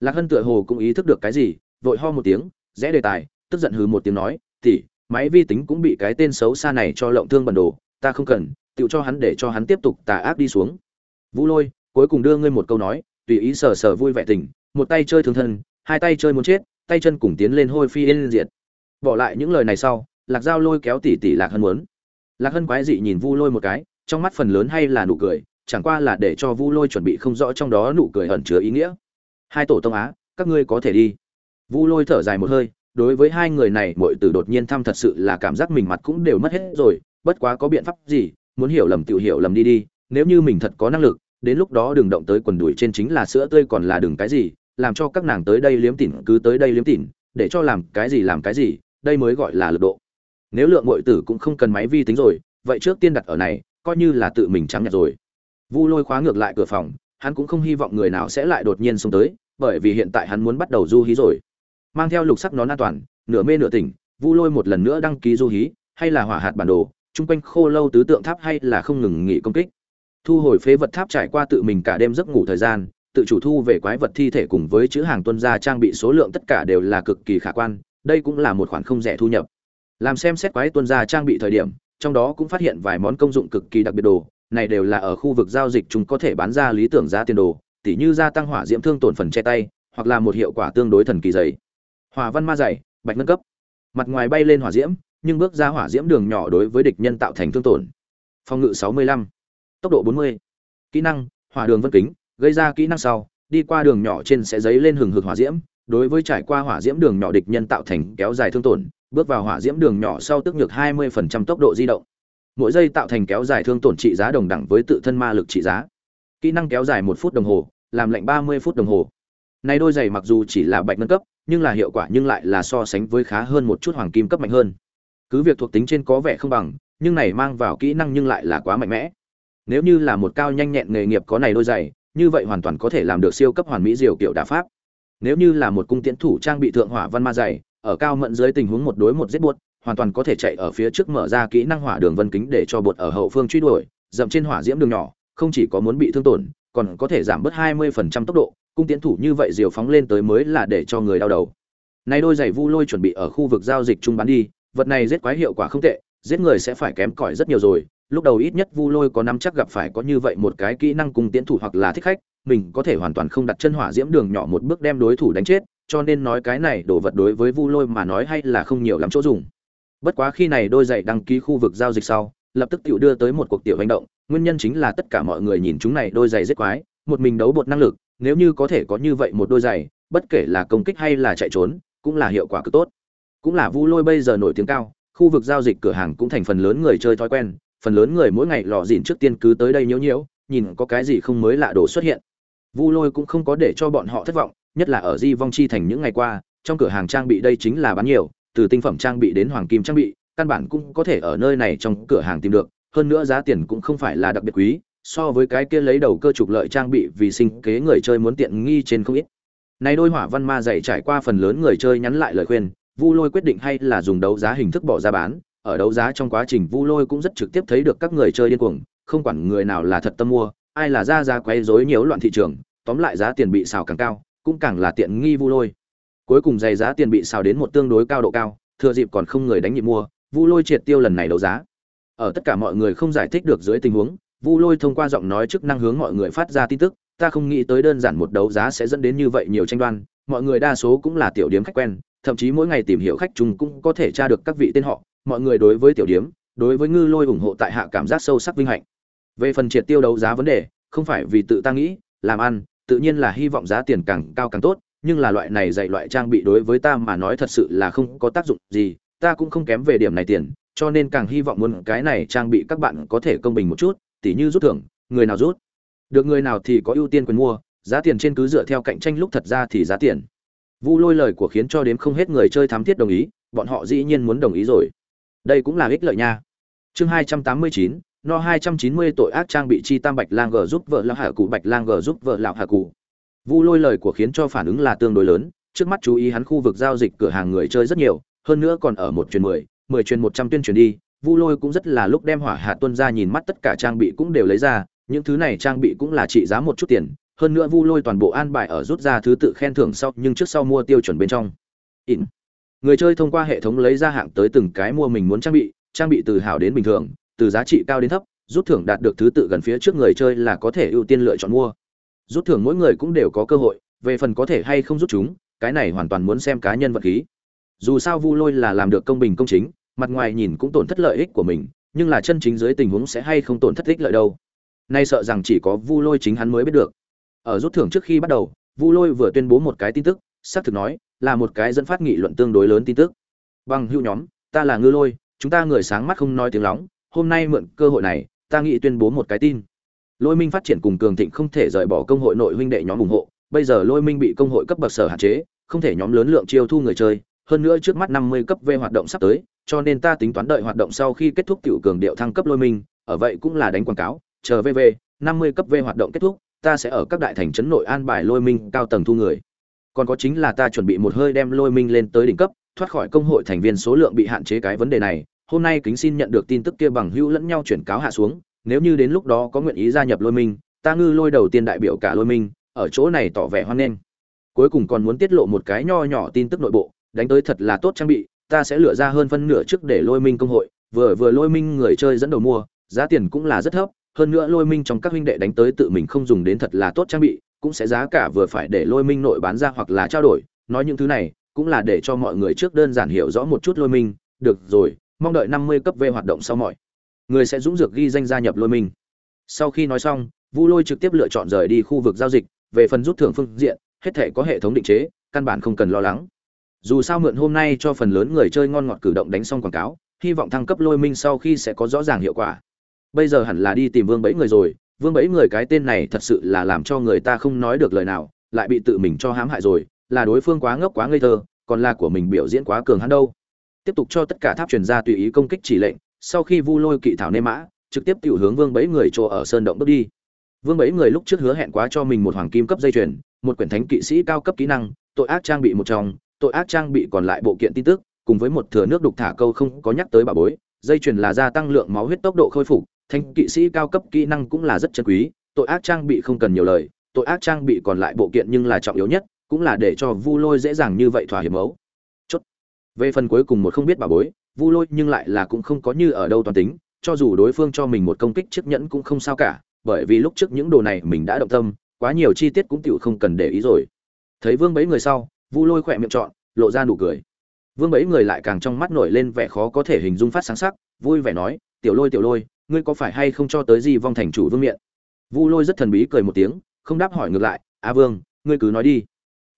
lạc hân tựa hồ cũng ý thức được cái gì, vội ho một tiếng, rẽ đề tài, tức giận hừ một tiếng nói tỉ máy vi tính cũng bị cái tên xấu xa này cho lộng thương bẩn đồ, ta không cần tự cho hắn để cho hắn tiếp tục tà ác đi xuống. Vũ lôi, cuối cùng đưa ngươi một câu nói, tùy ý sờ sờ vui vẻ tình, một tay chơi thương thân, hai tay chơi muốn chết, tay chân cùng tiến lên hôi phi yên diệt. Bỏ lại những lời này sau, lạc dao lôi kéo tỉ tỉ lạc hân muốn. Lạc hân quái dị nhìn vu lôi một cái, trong mắt phần lớn hay là nụ cười, chẳng qua là để cho vu lôi chuẩn bị không rõ trong đó nụ cười ẩn chứa ý nghĩa hai tổ tông á, các ngươi có thể đi. Vu lôi thở dài một hơi, đối với hai người này mọi từ đột nhiên thăm thật sự là cảm giác mình mặt cũng đều mất hết rồi, bất quá có biện pháp gì, muốn hiểu lầm tự hiểu lầm đi đi, nếu như mình thật có năng lực, đến lúc đó đừng động tới quần đùi trên chính là sữa tươi còn là đừng cái gì, làm cho các nàng tới đây liếm tỉn, cứ tới đây liếm tỉn, để cho làm cái gì làm cái gì, đây mới gọi là lực độ. Nếu lượng mọi tử cũng không cần máy vi tính rồi, vậy trước tiên đặt ở này, coi như là tự mình trắng nhặt rồi. Vu lôi khóa ngược lại cửa phòng hắn cũng không hy vọng người nào sẽ lại đột nhiên xông tới, bởi vì hiện tại hắn muốn bắt đầu du hí rồi. Mang theo lục sắc nón an toàn, nửa mê nửa tỉnh, vu lôi một lần nữa đăng ký du hí, hay là hỏa hạt bản đồ trung quanh khô lâu tứ tượng tháp hay là không ngừng nghỉ công kích. Thu hồi phế vật tháp trải qua tự mình cả đêm giấc ngủ thời gian, tự chủ thu về quái vật thi thể cùng với chữ hàng tuân gia trang bị số lượng tất cả đều là cực kỳ khả quan, đây cũng là một khoản không rẻ thu nhập. Làm xem xét quái tuân gia trang bị thời điểm, trong đó cũng phát hiện vài món công dụng cực kỳ đặc biệt đồ này đều là ở khu vực giao dịch chúng có thể bán ra lý tưởng giá tiền đồ tỉ như gia tăng hỏa diễm thương tổn phần che tay hoặc là một hiệu quả tương đối thần kỳ dày. Hỏa văn ma dày bạch nâng cấp. Mặt ngoài bay lên hỏa diễm nhưng bước ra hỏa diễm đường nhỏ đối với địch nhân tạo thành thương tổn. Phòng ngự 65, tốc độ 40. kỹ năng hỏa đường vân kính gây ra kỹ năng sau đi qua đường nhỏ trên sẽ giấy lên hừng hực hỏa diễm đối với trải qua hỏa diễm đường nhỏ địch nhân tạo thành kéo dài thương tổn bước vào hỏa diễm đường nhỏ sau tức nhược 20% tốc độ di động mỗi giây tạo thành kéo dài thương tổn trị giá đồng đẳng với tự thân ma lực trị giá kỹ năng kéo dài một phút đồng hồ làm lệnh 30 phút đồng hồ Này đôi giày mặc dù chỉ là bạch nâng cấp, nhưng là hiệu quả nhưng lại là so sánh với khá hơn một chút hoàng kim cấp mạnh hơn. Cứ việc thuộc tính trên có vẻ không bằng, nhưng này mang vào kỹ năng nhưng lại là quá mạnh mẽ. Nếu như là một cao nhanh nhẹn nghề nghiệp có này đôi giày, như vậy hoàn toàn có thể làm được siêu cấp hoàn mỹ diều kiểu đả pháp. Nếu như là một cung tiễn thủ trang bị thượng hỏa văn ma giày, ở cao mận dưới tình huống một đối một giết buốt hoàn toàn có thể chạy ở phía trước mở ra kỹ năng hỏa đường vân kính để cho bột ở hậu phương truy đuổi, dậm trên hỏa diễm đường nhỏ, không chỉ có muốn bị thương tổn, còn có thể giảm bớt 20% tốc độ, cung tiến thủ như vậy diều phóng lên tới mới là để cho người đau đầu. Nay đôi giày Vu Lôi chuẩn bị ở khu vực giao dịch trung bán đi, vật này giết quái hiệu quả không tệ, giết người sẽ phải kém cỏi rất nhiều rồi. Lúc đầu ít nhất Vu Lôi có nắm chắc gặp phải có như vậy một cái kỹ năng cung tiến thủ hoặc là thích khách, mình có thể hoàn toàn không đặt chân hỏa diễm đường nhỏ một bước đem đối thủ đánh chết, cho nên nói cái này đồ vật đối với Vu Lôi mà nói hay là không nhiều lắm chỗ dùng. Bất quá khi này đôi giày đăng ký khu vực giao dịch sau, lập tức tiểu đưa tới một cuộc tiểu hành động, nguyên nhân chính là tất cả mọi người nhìn chúng này đôi giày rất quái, một mình đấu bột năng lực, nếu như có thể có như vậy một đôi giày, bất kể là công kích hay là chạy trốn, cũng là hiệu quả cực tốt. Cũng là Vu Lôi bây giờ nổi tiếng cao, khu vực giao dịch cửa hàng cũng thành phần lớn người chơi thói quen, phần lớn người mỗi ngày lọ dỉn trước tiên cứ tới đây nhiễu nhiễu, nhìn có cái gì không mới lạ đồ xuất hiện. Vu Lôi cũng không có để cho bọn họ thất vọng, nhất là ở Di Vong Chi thành những ngày qua, trong cửa hàng trang bị đây chính là bán nhiều, từ tinh phẩm trang bị đến hoàng kim trang bị, căn bản cũng có thể ở nơi này trong cửa hàng tìm được, hơn nữa giá tiền cũng không phải là đặc biệt quý, so với cái kia lấy đầu cơ trục lợi trang bị vì sinh kế người chơi muốn tiện nghi trên không ít. Này đôi hỏa văn ma dạy trải qua phần lớn người chơi nhắn lại lời khuyên, Vu Lôi quyết định hay là dùng đấu giá hình thức bỏ ra bán, ở đấu giá trong quá trình Vu Lôi cũng rất trực tiếp thấy được các người chơi điên cuồng, không quản người nào là thật tâm mua, ai là ra giá quấy rối nhiễu loạn thị trường, tóm lại giá tiền bị xào càng cao, cũng càng là tiện nghi Vu Lôi. Cuối cùng giày giá tiền bị xào đến một tương đối cao độ cao, thừa dịp còn không người đánh nhịp mua, Vu Lôi triệt tiêu lần này đấu giá. Ở tất cả mọi người không giải thích được dưới tình huống, Vu Lôi thông qua giọng nói chức năng hướng mọi người phát ra tin tức, ta không nghĩ tới đơn giản một đấu giá sẽ dẫn đến như vậy nhiều tranh đoan, mọi người đa số cũng là tiểu điếm khách quen, thậm chí mỗi ngày tìm hiểu khách chúng cũng có thể tra được các vị tên họ, mọi người đối với tiểu điếm đối với Ngư Lôi ủng hộ tại hạ cảm giác sâu sắc vinh hạnh. Về phần triệt tiêu đấu giá vấn đề, không phải vì tự ta nghĩ, làm ăn, tự nhiên là hy vọng giá tiền càng cao càng tốt, nhưng là loại này dạy loại trang bị đối với ta mà nói thật sự là không có tác dụng gì, ta cũng không kém về điểm này tiền, cho nên càng hy vọng muốn cái này trang bị các bạn có thể công bình một chút, tỉ như rút thưởng, người nào rút, được người nào thì có ưu tiên quyền mua, giá tiền trên cứ dựa theo cạnh tranh lúc thật ra thì giá tiền. Vu Lôi lời của khiến cho đến không hết người chơi thám thiết đồng ý, bọn họ dĩ nhiên muốn đồng ý rồi. Đây cũng là ích lợi nha. Chương 289, no 290 tội ác trang bị chi tam bạch lang g giúp vợ lão hạ cụ bạch lang g giúp vợ lão hạ cụ. Vu Lôi lời của khiến cho phản ứng là tương đối lớn, trước mắt chú ý hắn khu vực giao dịch cửa hàng người chơi rất nhiều, hơn nữa còn ở một truyền mười mười truyền một trăm tuyên truyền đi vu lôi cũng rất là lúc đem hỏa hạ tuân ra nhìn mắt tất cả trang bị cũng đều lấy ra những thứ này trang bị cũng là trị giá một chút tiền hơn nữa vu lôi toàn bộ an bài ở rút ra thứ tự khen thưởng sau nhưng trước sau mua tiêu chuẩn bên trong. In. Người chơi thông qua hệ thống lấy ra hạng tới từng cái mua mình muốn trang bị trang bị từ hảo đến bình thường từ giá trị cao đến thấp rút thưởng đạt được thứ tự gần phía trước người chơi là có thể ưu tiên lựa chọn mua rút thưởng mỗi người cũng đều có cơ hội, về phần có thể hay không rút chúng, cái này hoàn toàn muốn xem cá nhân vật khí. Dù sao vu lôi là làm được công bình công chính, mặt ngoài nhìn cũng tổn thất lợi ích của mình, nhưng là chân chính dưới tình huống sẽ hay không tổn thất ích lợi đâu. Nay sợ rằng chỉ có vu lôi chính hắn mới biết được. Ở rút thưởng trước khi bắt đầu, vu lôi vừa tuyên bố một cái tin tức, xác thực nói, là một cái dẫn phát nghị luận tương đối lớn tin tức. Bằng hữu nhóm, ta là ngư lôi, chúng ta người sáng mắt không nói tiếng lóng, hôm nay mượn cơ hội này, ta nghĩ tuyên bố một cái tin lôi minh phát triển cùng cường thịnh không thể rời bỏ công hội nội huynh đệ nhóm ủng hộ bây giờ lôi minh bị công hội cấp bậc sở hạn chế không thể nhóm lớn lượng chiêu thu người chơi hơn nữa trước mắt 50 cấp V hoạt động sắp tới, cho nên ta tính toán đợi hoạt động sau khi kết thúc tiểu cường điệu thăng cấp lôi minh, ở vậy cũng là đánh quảng cáo, chờ VV, 50 cấp V hoạt động kết thúc, ta sẽ ở các đại thành trấn nội an bài lôi minh cao tầng thu người. Còn có chính là ta chuẩn bị một hơi đem lôi minh lên tới đỉnh cấp, thoát khỏi công hội thành viên số lượng bị hạn chế cái vấn đề này. Hôm nay kính xin nhận được tin tức kia bằng hữu lẫn nhau chuyển cáo hạ xuống, nếu như đến lúc đó có nguyện ý gia nhập lôi minh, ta ngư lôi đầu tiên đại biểu cả lôi minh, ở chỗ này tỏ vẻ hoan nghênh. Cuối cùng còn muốn tiết lộ một cái nho nhỏ tin tức nội bộ, đánh tới thật là tốt trang bị ta sẽ lựa ra hơn phân nửa trước để lôi minh công hội vừa vừa lôi minh người chơi dẫn đầu mua giá tiền cũng là rất thấp hơn nữa lôi minh trong các huynh đệ đánh tới tự mình không dùng đến thật là tốt trang bị cũng sẽ giá cả vừa phải để lôi minh nội bán ra hoặc là trao đổi nói những thứ này cũng là để cho mọi người trước đơn giản hiểu rõ một chút lôi minh được rồi mong đợi năm mươi cấp v hoạt động sau mọi người sẽ dũng dược ghi danh gia nhập lôi minh. Sau khi nói xong, vu lôi trực tiếp lựa chọn rời đi khu vực giao dịch, về phần rút thưởng phương diện, hết thể có hệ thống định chế, căn bản không cần lo lắng. Dù sao mượn hôm nay cho phần lớn người chơi ngon ngọt cử động đánh xong quảng cáo, hy vọng thăng cấp lôi minh sau khi sẽ có rõ ràng hiệu quả. Bây giờ hẳn là đi tìm vương bẫy người rồi, vương bẫy người cái tên này thật sự là làm cho người ta không nói được lời nào, lại bị tự mình cho hãm hại rồi, là đối phương quá ngốc quá ngây thơ, còn là của mình biểu diễn quá cường hắn đâu. Tiếp tục cho tất cả tháp truyền ra tùy ý công kích chỉ lệnh sau khi vu lôi kỵ thảo nê mã, trực tiếp tiểu hướng vương bẫy người chỗ ở sơn động bước đi. Vương bẫy người lúc trước hứa hẹn quá cho mình một hoàng kim cấp dây chuyền, một quyển thánh kỵ sĩ cao cấp kỹ năng, tội ác trang bị một trong, tội ác trang bị còn lại bộ kiện tin tức, cùng với một thừa nước đục thả câu không có nhắc tới bà bối, dây chuyền là gia tăng lượng máu huyết tốc độ khôi phục, thánh kỵ sĩ cao cấp kỹ năng cũng là rất chân quý, tội ác trang bị không cần nhiều lời, tội ác trang bị còn lại bộ kiện nhưng là trọng yếu nhất, cũng là để cho vu lôi dễ dàng như vậy thỏa hiệp mấu chốt. Về phần cuối cùng một không biết bà bối vu lôi nhưng lại là cũng không có như ở đâu toàn tính, cho dù đối phương cho mình một công kích chiếc nhẫn cũng không sao cả, bởi vì lúc trước những đồ này mình đã động tâm, quá nhiều chi tiết cũng tựu không cần để ý rồi. Thấy vương bấy người sau, vu lôi khỏe miệng trọn, lộ ra nụ cười. Vương bấy người lại càng trong mắt nổi lên vẻ khó có thể hình dung phát sáng sắc, vui vẻ nói, tiểu lôi tiểu lôi, ngươi có phải hay không cho tới gì vong thành chủ vương miện? Vu lôi rất thần bí cười một tiếng, không đáp hỏi ngược lại, a vương, ngươi cứ nói đi.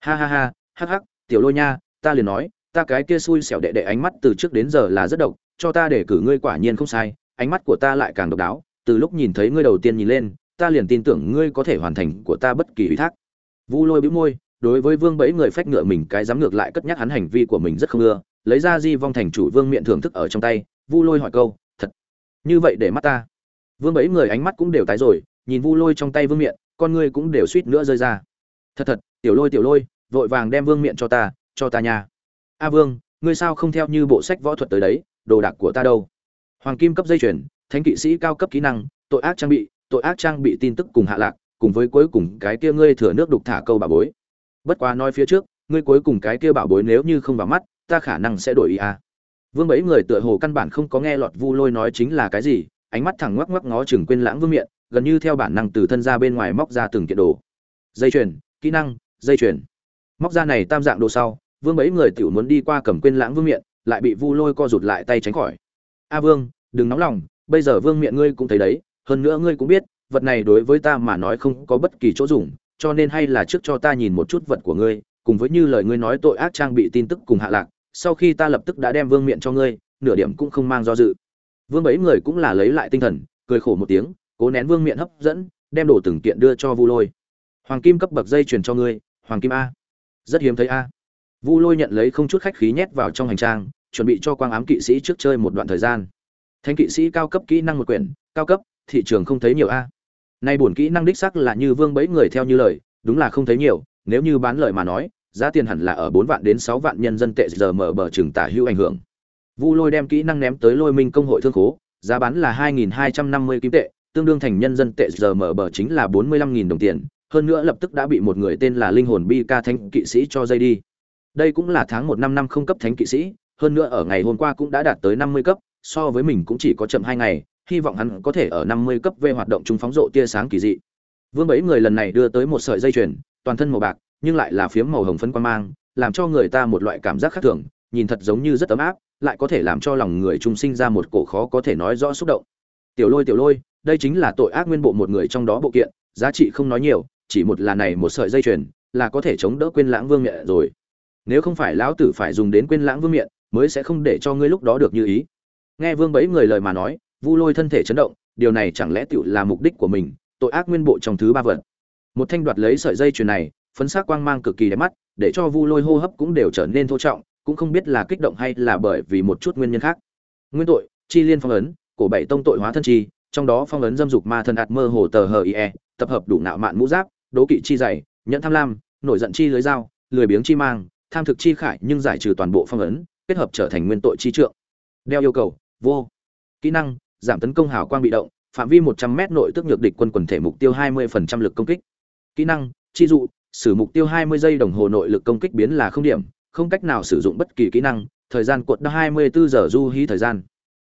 Ha ha ha, hắc hắc, tiểu lôi nha, ta liền nói ta cái kia xui xẻo đệ đệ ánh mắt từ trước đến giờ là rất độc, cho ta để cử ngươi quả nhiên không sai, ánh mắt của ta lại càng độc đáo, từ lúc nhìn thấy ngươi đầu tiên nhìn lên, ta liền tin tưởng ngươi có thể hoàn thành của ta bất kỳ ủy thác. Vu lôi bĩu môi, đối với vương bẫy người phách ngựa mình cái dám ngược lại cất nhắc hắn hành vi của mình rất không ưa, lấy ra di vong thành chủ vương miệng thưởng thức ở trong tay, vu lôi hỏi câu, thật? Như vậy để mắt ta? Vương bẫy người ánh mắt cũng đều tái rồi, nhìn vu lôi trong tay vương miệng, con ngươi cũng đều suýt nữa rơi ra. Thật thật, tiểu lôi tiểu lôi, vội vàng đem vương miệng cho ta cho ta nha a vương, ngươi sao không theo như bộ sách võ thuật tới đấy, đồ đạc của ta đâu? Hoàng kim cấp dây chuyền, thánh kỵ sĩ cao cấp kỹ năng, tội ác trang bị, tội ác trang bị tin tức cùng hạ lạc, cùng với cuối cùng cái kia ngươi thừa nước đục thả câu bà bối. Bất quá nói phía trước, ngươi cuối cùng cái kia bảo bối nếu như không vào mắt, ta khả năng sẽ đổi ý a. Vương bảy người tựa hồ căn bản không có nghe lọt vu lôi nói chính là cái gì, ánh mắt thẳng ngoắc ngoắc ngó chừng quên lãng vương miệng gần như theo bản năng từ thân ra bên ngoài móc ra từng kiện đồ. Dây chuyền, kỹ năng, dây chuyền. Móc ra này tam dạng đồ sau vương mấy người tiểu muốn đi qua cầm quên lãng vương miệng lại bị vu lôi co rụt lại tay tránh khỏi. A vương, đừng nóng lòng, bây giờ vương miệng ngươi cũng thấy đấy, hơn nữa ngươi cũng biết, vật này đối với ta mà nói không có bất kỳ chỗ dùng, cho nên hay là trước cho ta nhìn một chút vật của ngươi, cùng với như lời ngươi nói tội ác trang bị tin tức cùng hạ lạc, sau khi ta lập tức đã đem vương miệng cho ngươi, nửa điểm cũng không mang do dự. Vương mấy người cũng là lấy lại tinh thần, cười khổ một tiếng, cố nén vương miệng hấp dẫn, đem đồ từng kiện đưa cho vu lôi. Hoàng kim cấp bậc dây truyền cho ngươi, hoàng kim a. Rất hiếm thấy a vu lôi nhận lấy không chút khách khí nhét vào trong hành trang, chuẩn bị cho quang ám kỵ sĩ trước chơi một đoạn thời gian. Thanh kỵ sĩ cao cấp kỹ năng một quyển, cao cấp, thị trường không thấy nhiều a. Nay bổn kỹ năng đích sắc là như vương bẫy người theo như lời, đúng là không thấy nhiều, nếu như bán lời mà nói, giá tiền hẳn là ở bốn vạn đến sáu vạn nhân dân tệ giờ mở bờ trường tả hữu ảnh hưởng. Vu lôi đem kỹ năng ném tới lôi minh công hội thương khố, giá bán là hai nghìn hai trăm năm mươi kim tệ, tương đương thành nhân dân tệ giờ mở bờ chính là bốn mươi lăm nghìn đồng tiền, hơn nữa lập tức đã bị một người tên là linh hồn bi ca thánh kỵ sĩ cho dây đi đây cũng là tháng một năm năm không cấp thánh kỵ sĩ, hơn nữa ở ngày hôm qua cũng đã đạt tới năm mươi cấp, so với mình cũng chỉ có chậm hai ngày, hy vọng hắn có thể ở năm mươi cấp về hoạt động trung phóng rộ tia sáng kỳ dị. Vương bảy người lần này đưa tới một sợi dây chuyền, toàn thân màu bạc, nhưng lại là phiếm màu hồng phấn quan mang, làm cho người ta một loại cảm giác khác thường, nhìn thật giống như rất ấm áp, lại có thể làm cho lòng người trung sinh ra một cổ khó có thể nói rõ xúc động. Tiểu lôi tiểu lôi, đây chính là tội ác nguyên bộ một người trong đó bộ kiện, giá trị không nói nhiều, chỉ một là này một sợi dây chuyền, là có thể chống đỡ quên lãng vương mẹ rồi nếu không phải lão tử phải dùng đến quên lãng vương miện, mới sẽ không để cho ngươi lúc đó được như ý. Nghe vương bấy người lời mà nói, vu lôi thân thể chấn động, điều này chẳng lẽ tựu là mục đích của mình, tội ác nguyên bộ trong thứ ba vật. Một thanh đoạt lấy sợi dây chuyền này, phấn sắc quang mang cực kỳ đẹp mắt, để cho vu lôi hô hấp cũng đều trở nên thô trọng, cũng không biết là kích động hay là bởi vì một chút nguyên nhân khác. Nguyên tội, chi liên phong ấn, cổ bảy tông tội hóa thân chi, trong đó phong ấn dâm dục ma thân ạt mơ hồ tờ hờ ie tập hợp đủ nạo mạn mũ giáp, đố kỵ chi dày, nhẫn tham lam, nổi giận chi lưới dao, lười biếng chi mang tham thực chi khải nhưng giải trừ toàn bộ phong ấn, kết hợp trở thành nguyên tội chi trượng. Đeo yêu cầu, vô. Kỹ năng, giảm tấn công hào quang bị động, phạm vi 100 m nội tức nhược địch quân quần thể mục tiêu 20% lực công kích. Kỹ năng, chi dụ, sử mục tiêu 20 giây đồng hồ nội lực công kích biến là không điểm, không cách nào sử dụng bất kỳ kỹ năng, thời gian cuộn 24 giờ du hí thời gian.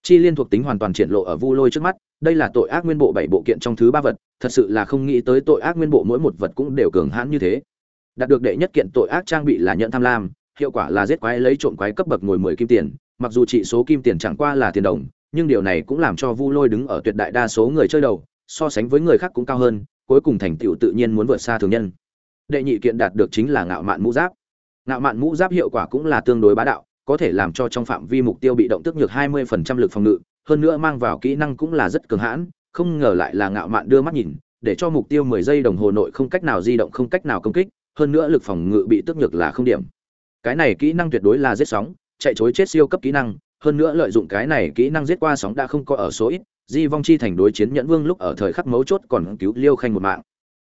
Chi liên thuộc tính hoàn toàn triển lộ ở vu lôi trước mắt, đây là tội ác nguyên bộ bảy bộ kiện trong thứ ba vật, thật sự là không nghĩ tới tội ác nguyên bộ mỗi một vật cũng đều cường hãn như thế đạt được đệ nhất kiện tội ác trang bị là nhận tham lam, hiệu quả là giết quái lấy trộm quái cấp bậc ngồi 10 kim tiền, mặc dù trị số kim tiền chẳng qua là tiền đồng, nhưng điều này cũng làm cho vu lôi đứng ở tuyệt đại đa số người chơi đầu, so sánh với người khác cũng cao hơn, cuối cùng thành tựu tự nhiên muốn vượt xa thường nhân. Đệ nhị kiện đạt được chính là ngạo mạn mũ giáp. Ngạo mạn mũ giáp hiệu quả cũng là tương đối bá đạo, có thể làm cho trong phạm vi mục tiêu bị động tức nhược 20% lực phòng ngự, hơn nữa mang vào kỹ năng cũng là rất cường hãn, không ngờ lại là ngạo mạn đưa mắt nhìn, để cho mục tiêu 10 giây đồng hồ nội không cách nào di động không cách nào công kích hơn nữa lực phòng ngự bị tức nhược là không điểm. Cái này kỹ năng tuyệt đối là giết sóng, chạy chối chết siêu cấp kỹ năng, hơn nữa lợi dụng cái này kỹ năng giết qua sóng đã không có ở số ít, di vong chi thành đối chiến nhẫn vương lúc ở thời khắc mấu chốt còn cứu liêu khanh một mạng.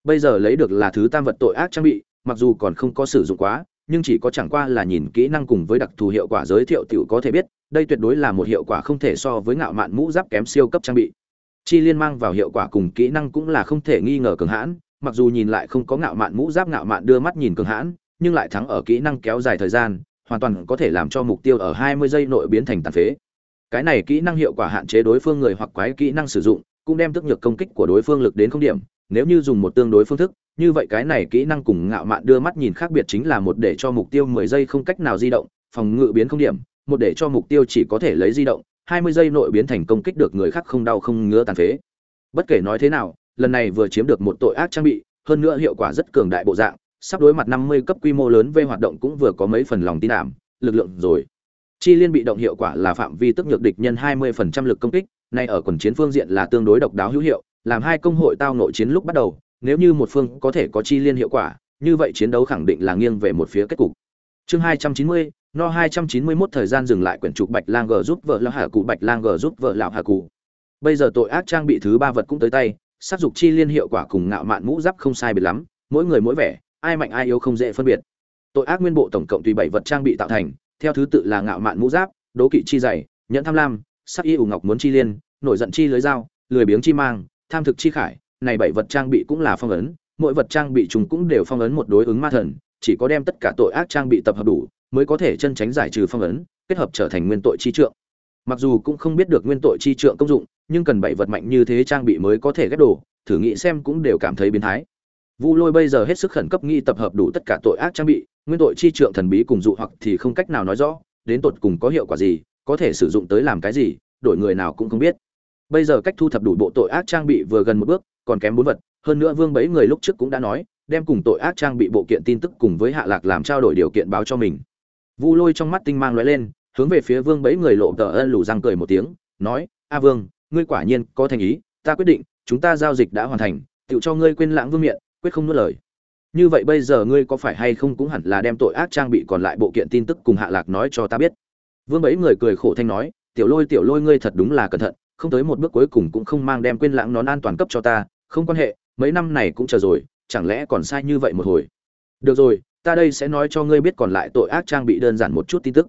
Bây giờ lấy được là thứ tam vật tội ác trang bị, mặc dù còn không có sử dụng quá, nhưng chỉ có chẳng qua là nhìn kỹ năng cùng với đặc thù hiệu quả giới thiệu tiểu có thể biết, đây tuyệt đối là một hiệu quả không thể so với ngạo mạn mũ giáp kém siêu cấp trang bị. Chi liên mang vào hiệu quả cùng kỹ năng cũng là không thể nghi ngờ cường hãn mặc dù nhìn lại không có ngạo mạn mũ giáp ngạo mạn đưa mắt nhìn cường hãn, nhưng lại thắng ở kỹ năng kéo dài thời gian, hoàn toàn có thể làm cho mục tiêu ở 20 giây nội biến thành tàn phế. Cái này kỹ năng hiệu quả hạn chế đối phương người hoặc quái kỹ năng sử dụng, cũng đem tức nhược công kích của đối phương lực đến không điểm. Nếu như dùng một tương đối phương thức, như vậy cái này kỹ năng cùng ngạo mạn đưa mắt nhìn khác biệt chính là một để cho mục tiêu 10 giây không cách nào di động, phòng ngự biến không điểm, một để cho mục tiêu chỉ có thể lấy di động 20 giây nội biến thành công kích được người khác không đau không ngứa tàn phế. Bất kể nói thế nào lần này vừa chiếm được một tội ác trang bị hơn nữa hiệu quả rất cường đại bộ dạng sắp đối mặt 50 cấp quy mô lớn về hoạt động cũng vừa có mấy phần lòng tin đảm lực lượng rồi. Chi liên bị động hiệu quả là phạm vi tức nhược địch nhân 20% lực công kích nay ở quần chiến phương diện là tương đối độc đáo hữu hiệu làm hai công hội tao nội chiến lúc bắt đầu nếu như một phương có thể có chi liên hiệu quả như vậy chiến đấu khẳng định là nghiêng về một phía kết cục. Chương 290, no 291 thời gian dừng lại quyển trục bạch lang g giúp vợ lão hà cụ bạch lang g giúp vợ lão hà cụ. Bây giờ tội ác trang bị thứ ba vật cũng tới tay sát dục chi liên hiệu quả cùng ngạo mạn mũ giáp không sai biệt lắm, mỗi người mỗi vẻ, ai mạnh ai yếu không dễ phân biệt. Tội ác nguyên bộ tổng cộng tùy bảy vật trang bị tạo thành, theo thứ tự là ngạo mạn mũ giáp, đố kỵ chi dày, nhẫn tham lam, sắc y ủ ngọc muốn chi liên, nổi giận chi lưới dao, lười biếng chi mang, tham thực chi khải, này bảy vật trang bị cũng là phong ấn, mỗi vật trang bị chúng cũng đều phong ấn một đối ứng ma thần, chỉ có đem tất cả tội ác trang bị tập hợp đủ, mới có thể chân tránh giải trừ phong ấn, kết hợp trở thành nguyên tội chi trượng. Mặc dù cũng không biết được nguyên tội chi trượng công dụng nhưng cần bảy vật mạnh như thế trang bị mới có thể ghép đồ, thử nghĩ xem cũng đều cảm thấy biến thái. Vu lôi bây giờ hết sức khẩn cấp nghi tập hợp đủ tất cả tội ác trang bị, nguyên tội chi trượng thần bí cùng dụ hoặc thì không cách nào nói rõ, đến tột cùng có hiệu quả gì, có thể sử dụng tới làm cái gì, đổi người nào cũng không biết. Bây giờ cách thu thập đủ bộ tội ác trang bị vừa gần một bước, còn kém bốn vật, hơn nữa vương bấy người lúc trước cũng đã nói, đem cùng tội ác trang bị bộ kiện tin tức cùng với hạ lạc làm trao đổi điều kiện báo cho mình. Vu lôi trong mắt tinh mang lóe lên, hướng về phía vương bấy người lộ tờ ân lù răng cười một tiếng, nói, a vương ngươi quả nhiên có thành ý, ta quyết định, chúng ta giao dịch đã hoàn thành, tựu cho ngươi quên lãng vương miện, quyết không nuốt lời. Như vậy bây giờ ngươi có phải hay không cũng hẳn là đem tội ác trang bị còn lại bộ kiện tin tức cùng hạ lạc nói cho ta biết. Vương bấy người cười khổ thanh nói, tiểu lôi tiểu lôi, ngươi thật đúng là cẩn thận, không tới một bước cuối cùng cũng không mang đem quên lãng nón an toàn cấp cho ta, không quan hệ, mấy năm này cũng chờ rồi, chẳng lẽ còn sai như vậy một hồi? Được rồi, ta đây sẽ nói cho ngươi biết còn lại tội ác trang bị đơn giản một chút tin tức.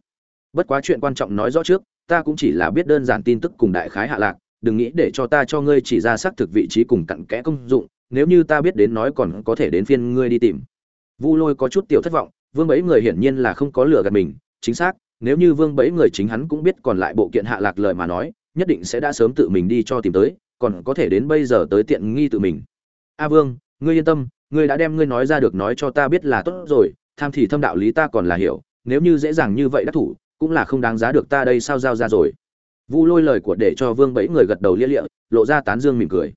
Bất quá chuyện quan trọng nói rõ trước, ta cũng chỉ là biết đơn giản tin tức cùng đại khái hạ lạc đừng nghĩ để cho ta cho ngươi chỉ ra xác thực vị trí cùng cặn kẽ công dụng, nếu như ta biết đến nói còn có thể đến phiên ngươi đi tìm. Vu lôi có chút tiểu thất vọng, vương bẫy người hiển nhiên là không có lừa gạt mình, chính xác, nếu như vương bẫy người chính hắn cũng biết còn lại bộ kiện hạ lạc lời mà nói, nhất định sẽ đã sớm tự mình đi cho tìm tới, còn có thể đến bây giờ tới tiện nghi tự mình. A vương, ngươi yên tâm, ngươi đã đem ngươi nói ra được nói cho ta biết là tốt rồi, tham thì thâm đạo lý ta còn là hiểu, nếu như dễ dàng như vậy đắc thủ, cũng là không đáng giá được ta đây sao giao ra rồi vu lôi lời của để cho vương bẫy người gật đầu lia lịa, lộ ra tán dương mỉm cười.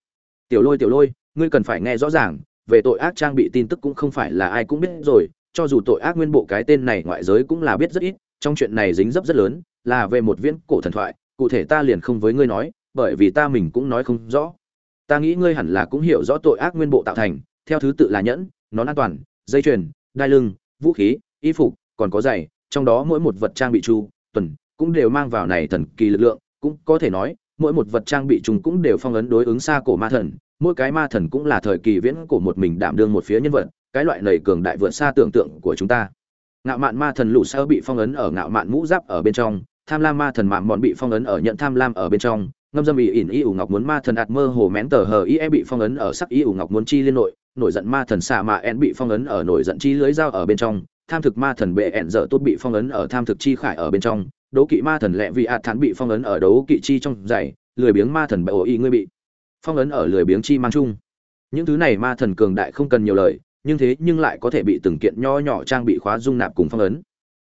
Tiểu lôi tiểu lôi, ngươi cần phải nghe rõ ràng, về tội ác trang bị tin tức cũng không phải là ai cũng biết rồi, cho dù tội ác nguyên bộ cái tên này ngoại giới cũng là biết rất ít, trong chuyện này dính dấp rất lớn, là về một viễn cổ thần thoại, cụ thể ta liền không với ngươi nói, bởi vì ta mình cũng nói không rõ. Ta nghĩ ngươi hẳn là cũng hiểu rõ tội ác nguyên bộ tạo thành, theo thứ tự là nhẫn, nón an toàn, dây chuyền, đai lưng, vũ khí, y phục, còn có giày, trong đó mỗi một vật trang bị chu, tuần cũng đều mang vào này thần kỳ lực lượng, cũng có thể nói, mỗi một vật trang bị chúng cũng đều phong ấn đối ứng xa cổ ma thần, mỗi cái ma thần cũng là thời kỳ viễn cổ một mình đảm đương một phía nhân vật, cái loại này cường đại vượt xa tưởng tượng của chúng ta. Ngạo mạn ma thần lũ sao bị phong ấn ở ngạo mạn mũ giáp ở bên trong, tham lam ma thần mạn mọn bị phong ấn ở nhận tham lam ở bên trong, ngâm dâm ỉ ỉn y ủ ngọc muốn ma thần ạt mơ hồ mén tờ hờ y e bị phong ấn ở sắc y ủ ngọc muốn chi liên nội, nổi giận ma thần xạ mạ en bị phong ấn ở nổi giận chi lưới dao ở bên trong, tham thực ma thần bệ ẹn dở tốt bị phong ấn ở tham thực chi khải ở bên trong đấu kỵ ma thần lẹ vì ạt thản bị phong ấn ở đấu kỵ chi trong giày, lười biếng ma thần bệ ổ y ngươi bị phong ấn ở lười biếng chi mang chung. Những thứ này ma thần cường đại không cần nhiều lời, nhưng thế nhưng lại có thể bị từng kiện nho nhỏ trang bị khóa dung nạp cùng phong ấn.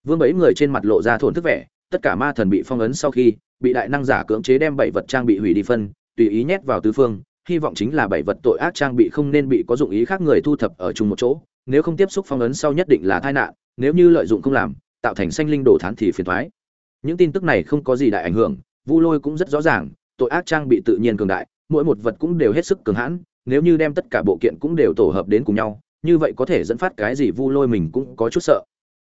Vương bảy người trên mặt lộ ra thổn thức vẻ, tất cả ma thần bị phong ấn sau khi, bị đại năng giả cưỡng chế đem bảy vật trang bị hủy đi phân, tùy ý nhét vào tứ phương, hy vọng chính là bảy vật tội ác trang bị không nên bị có dụng ý khác người thu thập ở chung một chỗ, nếu không tiếp xúc phong ấn sau nhất định là tai nạn, nếu như lợi dụng không làm, tạo thành sanh linh đồ thán thì phiền thoái những tin tức này không có gì đại ảnh hưởng, vu lôi cũng rất rõ ràng, tội ác trang bị tự nhiên cường đại, mỗi một vật cũng đều hết sức cường hãn, nếu như đem tất cả bộ kiện cũng đều tổ hợp đến cùng nhau, như vậy có thể dẫn phát cái gì vu lôi mình cũng có chút sợ.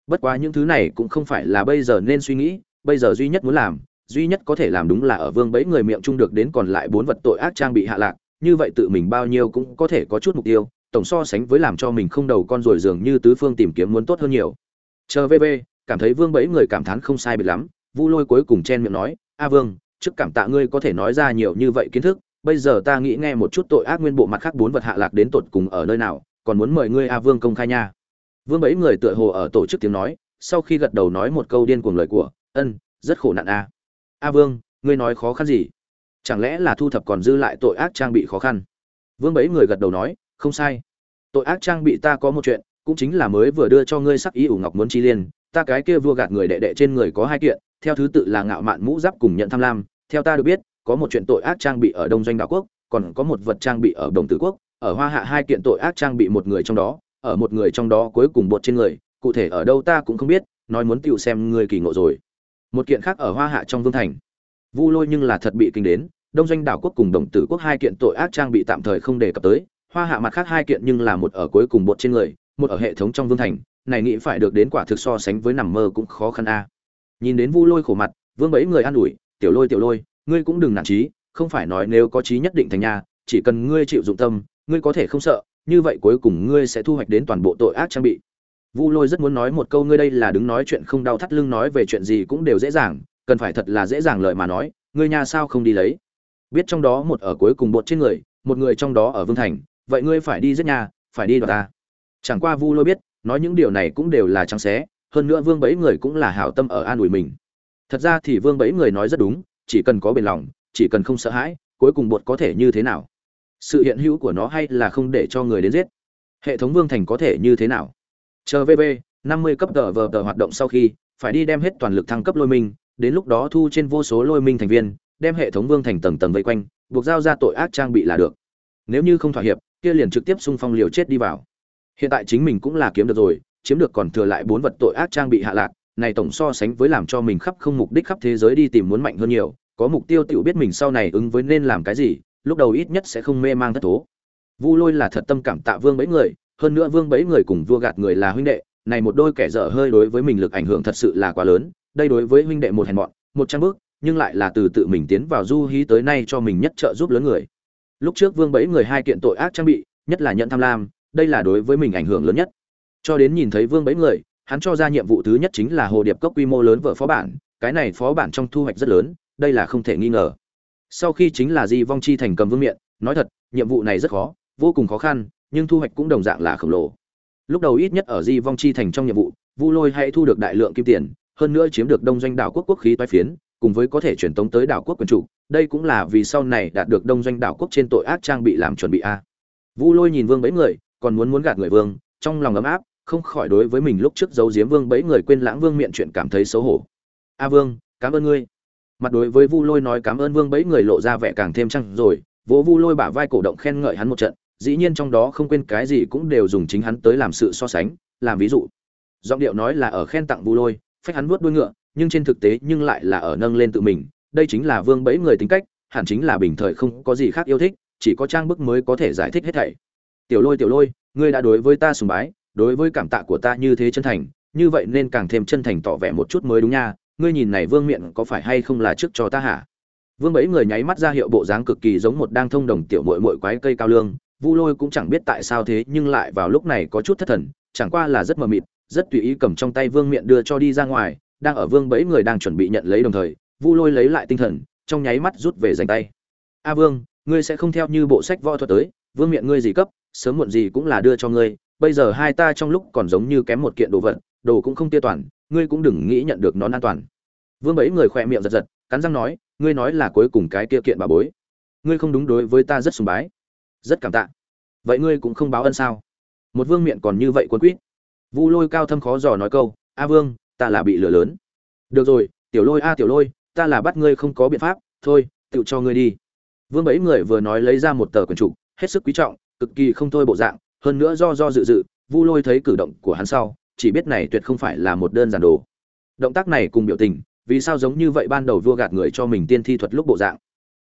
Bất quá những thứ này cũng không phải là bây giờ nên suy nghĩ, bây giờ duy nhất muốn làm, duy nhất có thể làm đúng là ở vương bẫy người miệng chung được đến còn lại bốn vật tội ác trang bị hạ lạc, như vậy tự mình bao nhiêu cũng có thể có chút mục tiêu, tổng so sánh với làm cho mình không đầu con rồi dường như tứ phương tìm kiếm muốn tốt hơn nhiều. Chờ vb cảm thấy vương bẫy người cảm thán không sai biệt lắm vu lôi cuối cùng chen miệng nói, a vương, trước cảm tạ ngươi có thể nói ra nhiều như vậy kiến thức, bây giờ ta nghĩ nghe một chút tội ác nguyên bộ mặt khác bốn vật hạ lạc đến tột cùng ở nơi nào, còn muốn mời ngươi a vương công khai nha. Vương bẫy người tựa hồ ở tổ chức tiếng nói, sau khi gật đầu nói một câu điên cuồng lời của, ân, rất khổ nạn a. A vương, ngươi nói khó khăn gì? Chẳng lẽ là thu thập còn dư lại tội ác trang bị khó khăn? Vương bẫy người gật đầu nói, không sai. Tội ác trang bị ta có một chuyện, cũng chính là mới vừa đưa cho ngươi sắc ý ủ ngọc muốn chi liên ta cái kia vua gạt người đệ đệ trên người có hai kiện, theo thứ tự là ngạo mạn mũ giáp cùng nhận tham lam. Theo ta được biết, có một chuyện tội ác trang bị ở đông doanh đạo quốc, còn có một vật trang bị ở đồng tử quốc. Ở hoa hạ hai kiện tội ác trang bị một người trong đó, ở một người trong đó cuối cùng bột trên người, cụ thể ở đâu ta cũng không biết, nói muốn tựu xem người kỳ ngộ rồi. Một kiện khác ở hoa hạ trong vương thành. Vu lôi nhưng là thật bị kinh đến, đông doanh đảo quốc cùng đồng tử quốc hai kiện tội ác trang bị tạm thời không đề cập tới. Hoa hạ mặt khác hai kiện nhưng là một ở cuối cùng bột trên người, một ở hệ thống trong vương thành này nghĩ phải được đến quả thực so sánh với nằm mơ cũng khó khăn a. Nhìn đến vu lôi khổ mặt, vương bẫy người an ủi, tiểu lôi tiểu lôi, ngươi cũng đừng nản trí không phải nói nếu có trí nhất định thành nhà chỉ cần ngươi chịu dụng tâm, ngươi có thể không sợ, như vậy cuối cùng ngươi sẽ thu hoạch đến toàn bộ tội ác trang bị. Vu lôi rất muốn nói một câu, ngươi đây là đứng nói chuyện không đau thắt lưng, nói về chuyện gì cũng đều dễ dàng, cần phải thật là dễ dàng lời mà nói, ngươi nhà sao không đi lấy? Biết trong đó một ở cuối cùng bột trên người, một người trong đó ở vương thành, vậy ngươi phải đi giết nhà phải đi đoạt ta. Chẳng qua vu lôi biết nói những điều này cũng đều là trắng xé, hơn nữa vương bẫy người cũng là hảo tâm ở an ủi mình. Thật ra thì vương bẫy người nói rất đúng, chỉ cần có bền lòng, chỉ cần không sợ hãi, cuối cùng bột có thể như thế nào? Sự hiện hữu của nó hay là không để cho người đến giết? Hệ thống vương thành có thể như thế nào? Chờ vb năm mươi cấp tờ vờ tờ hoạt động sau khi, phải đi đem hết toàn lực thăng cấp lôi minh, đến lúc đó thu trên vô số lôi minh thành viên, đem hệ thống vương thành tầng tầng vây quanh, buộc giao ra tội ác trang bị là được. Nếu như không thỏa hiệp, kia liền trực tiếp xung phong liều chết đi vào hiện tại chính mình cũng là kiếm được rồi, chiếm được còn thừa lại bốn vật tội ác trang bị hạ lạc, này tổng so sánh với làm cho mình khắp không mục đích khắp thế giới đi tìm muốn mạnh hơn nhiều, có mục tiêu tự biết mình sau này ứng với nên làm cái gì, lúc đầu ít nhất sẽ không mê mang thất thố. Vu lôi là thật tâm cảm tạ vương bấy người, hơn nữa vương bấy người cùng vua gạt người là huynh đệ, này một đôi kẻ dở hơi đối với mình lực ảnh hưởng thật sự là quá lớn, đây đối với huynh đệ một hèn mọn, một trăm bước nhưng lại là từ tự mình tiến vào du hí tới nay cho mình nhất trợ giúp lớn người. Lúc trước vương bấy người hai kiện tội ác trang bị, nhất là nhận tham lam đây là đối với mình ảnh hưởng lớn nhất. Cho đến nhìn thấy vương bấy người, hắn cho ra nhiệm vụ thứ nhất chính là hồ điệp cốc quy mô lớn vợ phó bản, cái này phó bản trong thu hoạch rất lớn, đây là không thể nghi ngờ. Sau khi chính là di vong chi thành cầm vương miện, nói thật, nhiệm vụ này rất khó, vô cùng khó khăn, nhưng thu hoạch cũng đồng dạng là khổng lồ. Lúc đầu ít nhất ở di vong chi thành trong nhiệm vụ, vu lôi hãy thu được đại lượng kim tiền, hơn nữa chiếm được đông doanh đảo quốc quốc khí toái phiến, cùng với có thể truyền tống tới đảo quốc quân chủ, đây cũng là vì sau này đạt được đông doanh đảo quốc trên tội ác trang bị làm chuẩn bị a. Vu lôi nhìn vương bấy người còn muốn muốn gạt người vương, trong lòng ấm áp, không khỏi đối với mình lúc trước giấu giếm vương bấy người quên lãng vương miệng chuyện cảm thấy xấu hổ. A vương, cảm ơn ngươi. Mặt đối với vu lôi nói cảm ơn vương bấy người lộ ra vẻ càng thêm chăng rồi, vỗ vu lôi bả vai cổ động khen ngợi hắn một trận, dĩ nhiên trong đó không quên cái gì cũng đều dùng chính hắn tới làm sự so sánh, làm ví dụ. Giọng điệu nói là ở khen tặng vu lôi, phách hắn vuốt đuôi ngựa, nhưng trên thực tế nhưng lại là ở nâng lên tự mình, đây chính là vương bấy người tính cách, hẳn chính là bình thời không có gì khác yêu thích, chỉ có trang bức mới có thể giải thích hết thảy tiểu lôi tiểu lôi, ngươi đã đối với ta sùng bái, đối với cảm tạ của ta như thế chân thành, như vậy nên càng thêm chân thành tỏ vẻ một chút mới đúng nha, ngươi nhìn này vương miện có phải hay không là trước cho ta hả? Vương bấy người nháy mắt ra hiệu bộ dáng cực kỳ giống một đang thông đồng tiểu mội mội quái cây cao lương, vu lôi cũng chẳng biết tại sao thế nhưng lại vào lúc này có chút thất thần, chẳng qua là rất mờ mịt, rất tùy ý cầm trong tay vương miện đưa cho đi ra ngoài, đang ở vương bấy người đang chuẩn bị nhận lấy đồng thời, vu lôi lấy lại tinh thần, trong nháy mắt rút về dành tay. A vương, ngươi sẽ không theo như bộ sách võ thuật tới, vương miện ngươi gì cấp sớm muộn gì cũng là đưa cho ngươi, bây giờ hai ta trong lúc còn giống như kém một kiện đồ vật, đồ cũng không tiêu toàn, ngươi cũng đừng nghĩ nhận được nó an toàn. Vương bẫy người khỏe miệng giật giật, cắn răng nói, ngươi nói là cuối cùng cái kia kiện bà bối. Ngươi không đúng đối với ta rất sùng bái. Rất cảm tạ. Vậy ngươi cũng không báo ân sao? Một vương miệng còn như vậy quân quýt. Vu lôi cao thâm khó dò nói câu, a vương, ta là bị lừa lớn. Được rồi, tiểu lôi, a, tiểu lôi, ta là bắt ngươi không có biện pháp, thôi, tự cho ngươi đi. Vương bẫy người vừa nói lấy ra một tờ quyển trục, hết sức quý trọng cực kỳ không thôi bộ dạng, hơn nữa do do dự dự, vu lôi thấy cử động của hắn sau, chỉ biết này tuyệt không phải là một đơn giản đồ. Động tác này cùng biểu tình, vì sao giống như vậy ban đầu vua gạt người cho mình tiên thi thuật lúc bộ dạng?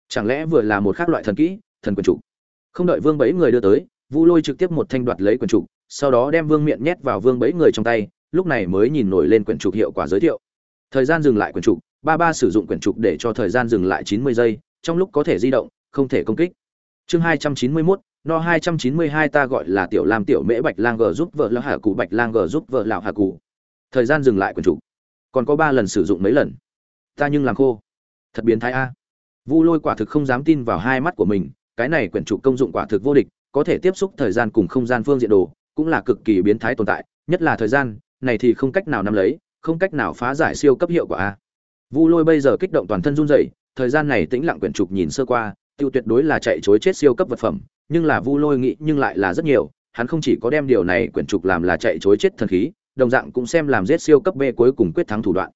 Chẳng lẽ vừa là một khác loại thần kỹ, thần quyền trục? Không đợi vương bẫy người đưa tới, vu lôi trực tiếp một thanh đoạt lấy quyền trục, sau đó đem vương miệng nhét vào vương bẫy người trong tay, lúc này mới nhìn nổi lên quyển trục hiệu quả giới thiệu. Thời gian dừng lại quyển trục, ba ba sử dụng quyển trục để cho thời gian dừng lại chín mươi giây, trong lúc có thể di động, không thể công kích. Chương hai trăm chín mươi mốt no hai trăm chín mươi hai ta gọi là tiểu lam tiểu mễ bạch lang g giúp vợ lão hà cụ bạch lang g giúp vợ lão hà cụ thời gian dừng lại quần chủ. còn có ba lần sử dụng mấy lần. Ta nhưng làm khô. Thật biến thái a. Vu lôi quả thực không dám tin vào hai mắt của mình. Cái này quyển trục công dụng quả thực vô địch, có thể tiếp xúc thời gian cùng không gian phương diện đồ, cũng là cực kỳ biến thái tồn tại. Nhất là thời gian, này thì không cách nào nắm lấy, không cách nào phá giải siêu cấp hiệu quả a. Vu lôi bây giờ kích động toàn thân run rẩy, thời gian này tĩnh lặng quyển trục nhìn sơ qua tiêu tuyệt đối là chạy chối chết siêu cấp vật phẩm, nhưng là vu lôi nghĩ nhưng lại là rất nhiều, hắn không chỉ có đem điều này quyển trục làm là chạy chối chết thần khí, đồng dạng cũng xem làm giết siêu cấp b cuối cùng quyết thắng thủ đoạn.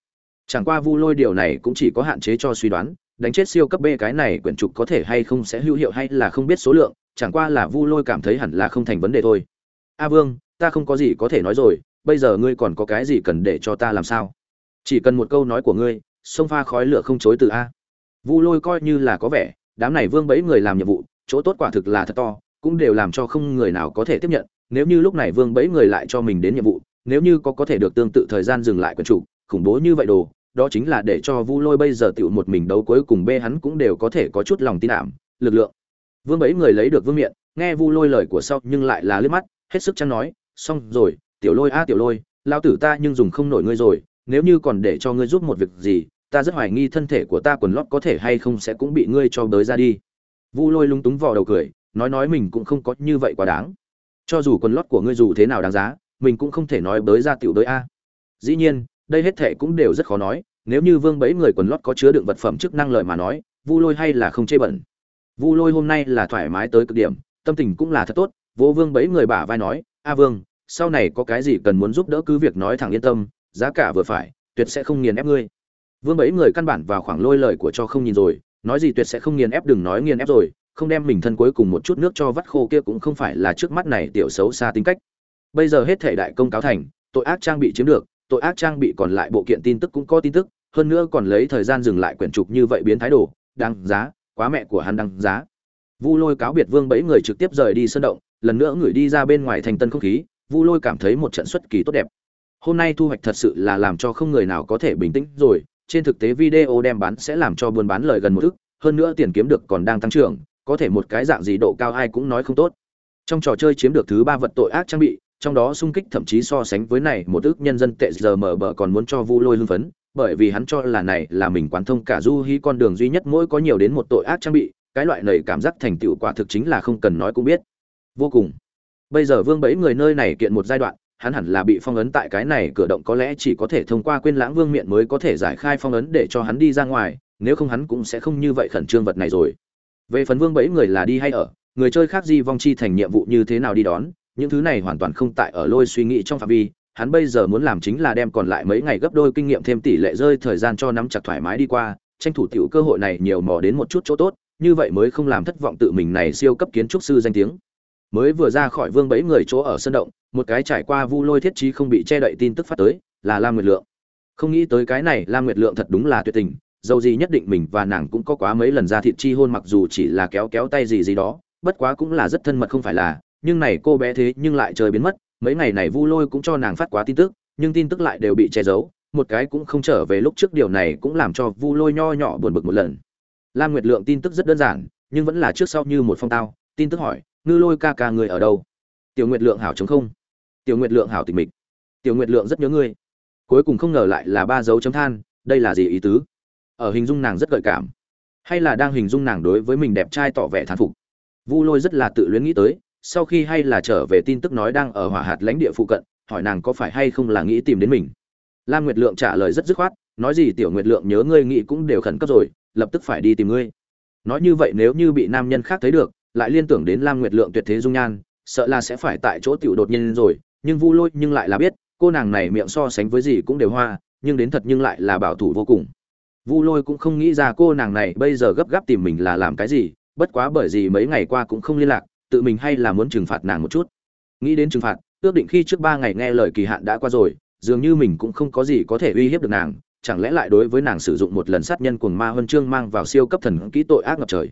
Chẳng qua vu lôi điều này cũng chỉ có hạn chế cho suy đoán, đánh chết siêu cấp b cái này quyển trục có thể hay không sẽ hữu hiệu hay là không biết số lượng, chẳng qua là vu lôi cảm thấy hẳn là không thành vấn đề thôi. A vương, ta không có gì có thể nói rồi, bây giờ ngươi còn có cái gì cần để cho ta làm sao? Chỉ cần một câu nói của ngươi, sông pha khói lửa không chối từ a. Vu lôi coi như là có vẻ đám này vương bẫy người làm nhiệm vụ, chỗ tốt quả thực là thật to, cũng đều làm cho không người nào có thể tiếp nhận, nếu như lúc này vương bẫy người lại cho mình đến nhiệm vụ, nếu như có có thể được tương tự thời gian dừng lại quần chủ, khủng bố như vậy đồ, đó chính là để cho vu lôi bây giờ tiểu một mình đấu cuối cùng bê hắn cũng đều có thể có chút lòng tin ảm, lực lượng. Vương bẫy người lấy được vương miện, nghe vu lôi lời của sau nhưng lại là liếc mắt, hết sức chăn nói, xong rồi, tiểu lôi a, tiểu lôi, lao tử ta nhưng dùng không nổi ngươi rồi, nếu như còn để cho ngươi giúp một việc gì ta rất hoài nghi thân thể của ta quần lót có thể hay không sẽ cũng bị ngươi cho bới ra đi. Vu lôi lúng túng vò đầu cười, nói nói mình cũng không có như vậy quá đáng. Cho dù quần lót của ngươi dù thế nào đáng giá, mình cũng không thể nói bới ra tiểu đới a. Dĩ nhiên, đây hết thệ cũng đều rất khó nói, nếu như vương bấy người quần lót có chứa đựng vật phẩm chức năng lời mà nói, vu lôi hay là không chê bẩn. Vu lôi hôm nay là thoải mái tới cực điểm, tâm tình cũng là thật tốt vô vương bấy người bả vai nói, a vương, sau này có cái gì cần muốn giúp đỡ cứ việc nói thẳng yên tâm, giá cả vừa phải, tuyệt sẽ không nghiền ép ngươi vương bấy người căn bản vào khoảng lôi lời của cho không nhìn rồi, nói gì tuyệt sẽ không nghiền ép, đừng nói nghiền ép rồi, không đem mình thân cuối cùng một chút nước cho vắt khô kia cũng không phải là trước mắt này tiểu xấu xa tính cách. Bây giờ hết thể đại công cáo thành, tội ác trang bị chiếm được, tội ác trang bị còn lại bộ kiện tin tức cũng có tin tức, hơn nữa còn lấy thời gian dừng lại quyển trục như vậy biến thái đồ đăng giá, quá mẹ của hắn đăng giá. Vu lôi cáo biệt vương bấy người trực tiếp rời đi sân động, lần nữa người đi ra bên ngoài thành tân không khí, vu lôi cảm thấy một trận xuất kỳ tốt đẹp. Hôm nay thu hoạch thật sự là làm cho không người nào có thể bình tĩnh rồi trên thực tế video đem bán sẽ làm cho buôn bán lời gần một ức hơn nữa tiền kiếm được còn đang tăng trưởng, có thể một cái dạng gì độ cao ai cũng nói không tốt. Trong trò chơi chiếm được thứ ba vật tội ác trang bị, trong đó sung kích thậm chí so sánh với này một ước nhân dân tệ giờ mở bờ còn muốn cho vu lôi hưng phấn, bởi vì hắn cho là này là mình quán thông cả du hí con đường duy nhất mỗi có nhiều đến một tội ác trang bị, cái loại này cảm giác thành tựu quả thực chính là không cần nói cũng biết. Vô cùng. Bây giờ vương bẫy người nơi này kiện một giai đoạn hắn hẳn là bị phong ấn tại cái này cửa động có lẽ chỉ có thể thông qua quên lãng vương miện mới có thể giải khai phong ấn để cho hắn đi ra ngoài, nếu không hắn cũng sẽ không như vậy khẩn trương vật này rồi. Về phần vương bẫy người là đi hay ở, người chơi khác di vong chi thành nhiệm vụ như thế nào đi đón, những thứ này hoàn toàn không tại ở lôi suy nghĩ trong phạm vi, hắn bây giờ muốn làm chính là đem còn lại mấy ngày gấp đôi kinh nghiệm thêm tỷ lệ rơi thời gian cho nắm chặt thoải mái đi qua, tranh thủ tiểu cơ hội này nhiều mò đến một chút chỗ tốt, như vậy mới không làm thất vọng tự mình này siêu cấp kiến trúc sư danh tiếng mới vừa ra khỏi vương bẫy người chỗ ở sân động, một cái trải qua vu lôi thiết trí không bị che đậy tin tức phát tới, là lam nguyệt lượng. Không nghĩ tới cái này, lam nguyệt lượng thật đúng là tuyệt tình, dầu gì nhất định mình và nàng cũng có quá mấy lần ra thịt chi hôn mặc dù chỉ là kéo kéo tay gì gì đó, bất quá cũng là rất thân mật không phải là, nhưng này cô bé thế nhưng lại trời biến mất, mấy ngày này vu lôi cũng cho nàng phát quá tin tức, nhưng tin tức lại đều bị che giấu, một cái cũng không trở về lúc trước điều này cũng làm cho vu lôi nho nhỏ buồn bực một lần. Lam nguyệt lượng tin tức rất đơn giản, nhưng vẫn là trước sau như một phong tao, tin tức hỏi ngư lôi ca ca người ở đâu? Tiểu nguyệt lượng hảo chống không. Tiểu nguyệt lượng hảo tịch mịch. Tiểu nguyệt lượng rất nhớ ngươi. Cuối cùng không ngờ lại là ba dấu chấm than, đây là gì ý tứ? Ở hình dung nàng rất gợi cảm. Hay là đang hình dung nàng đối với mình đẹp trai tỏ vẻ thán phục? Vu lôi rất là tự luyến nghĩ tới, sau khi hay là trở về tin tức nói đang ở hỏa hạt lãnh địa phụ cận, hỏi nàng có phải hay không là nghĩ tìm đến mình. Lam nguyệt lượng trả lời rất dứt khoát, nói gì tiểu nguyệt lượng nhớ ngươi nghĩ cũng đều khẩn cấp rồi, lập tức phải đi tìm ngươi. Nói như vậy nếu như bị nam nhân khác thấy được lại liên tưởng đến lam nguyệt lượng tuyệt thế dung nhan, sợ là sẽ phải tại chỗ tiểu đột nhiên rồi, nhưng vu lôi nhưng lại là biết, cô nàng này miệng so sánh với gì cũng đều hoa, nhưng đến thật nhưng lại là bảo thủ vô cùng. Vu lôi cũng không nghĩ ra cô nàng này bây giờ gấp gáp tìm mình là làm cái gì, bất quá bởi vì mấy ngày qua cũng không liên lạc, tự mình hay là muốn trừng phạt nàng một chút. Nghĩ đến trừng phạt, ước định khi trước ba ngày nghe lời kỳ hạn đã qua rồi, dường như mình cũng không có gì có thể uy hiếp được nàng, chẳng lẽ lại đối với nàng sử dụng một lần sát nhân cuồng ma huân chương mang vào siêu cấp thần kỹ tội ác ngập trời?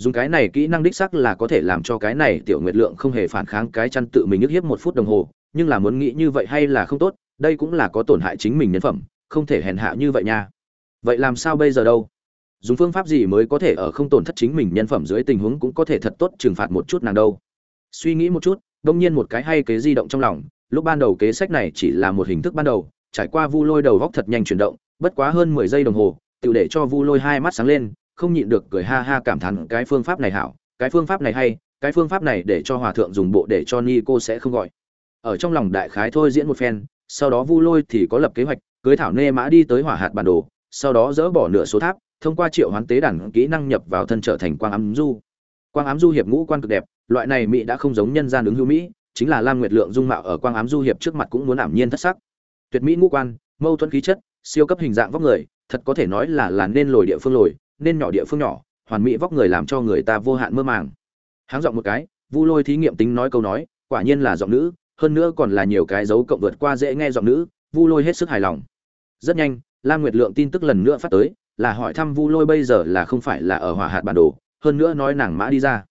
Dùng cái này kỹ năng đích sắc là có thể làm cho cái này tiểu nguyệt lượng không hề phản kháng cái chăn tự mình ức hiếp một phút đồng hồ, nhưng là muốn nghĩ như vậy hay là không tốt, đây cũng là có tổn hại chính mình nhân phẩm, không thể hèn hạ như vậy nha. Vậy làm sao bây giờ đâu? Dùng phương pháp gì mới có thể ở không tổn thất chính mình nhân phẩm dưới tình huống cũng có thể thật tốt trừng phạt một chút nàng đâu? Suy nghĩ một chút, đông nhiên một cái hay kế di động trong lòng, lúc ban đầu kế sách này chỉ là một hình thức ban đầu, trải qua vu lôi đầu góc thật nhanh chuyển động, bất quá hơn mười giây đồng hồ, tự để cho vu lôi hai mắt sáng lên không nhịn được cười ha ha cảm thán, cái phương pháp này hảo, cái phương pháp này hay, cái phương pháp này để cho hòa thượng dùng bộ để cho ni cô sẽ không gọi. Ở trong lòng đại khái thôi diễn một phen, sau đó vu lôi thì có lập kế hoạch, cưới thảo nê mã đi tới hỏa hạt bản đồ, sau đó dỡ bỏ nửa số tháp, thông qua triệu hoán tế đàn kỹ năng nhập vào thân trở thành quang ám du. Quang ám du hiệp ngũ quan cực đẹp, loại này mỹ đã không giống nhân gian ứng hữu mỹ, chính là lam nguyệt lượng dung mạo ở quang ám du hiệp trước mặt cũng muốn ảm nhiên thất sắc. Tuyệt mỹ ngũ quan, mâu thuẫn khí chất, siêu cấp hình dạng vóc người, thật có thể nói là là nên lồi địa phương lồi nên nhỏ địa phương nhỏ, hoàn mỹ vóc người làm cho người ta vô hạn mơ màng. Háng giọng một cái, vu lôi thí nghiệm tính nói câu nói, quả nhiên là giọng nữ, hơn nữa còn là nhiều cái dấu cộng vượt qua dễ nghe giọng nữ, vu lôi hết sức hài lòng. Rất nhanh, lam nguyệt lượng tin tức lần nữa phát tới, là hỏi thăm vu lôi bây giờ là không phải là ở hỏa hạt bản đồ, hơn nữa nói nàng mã đi ra.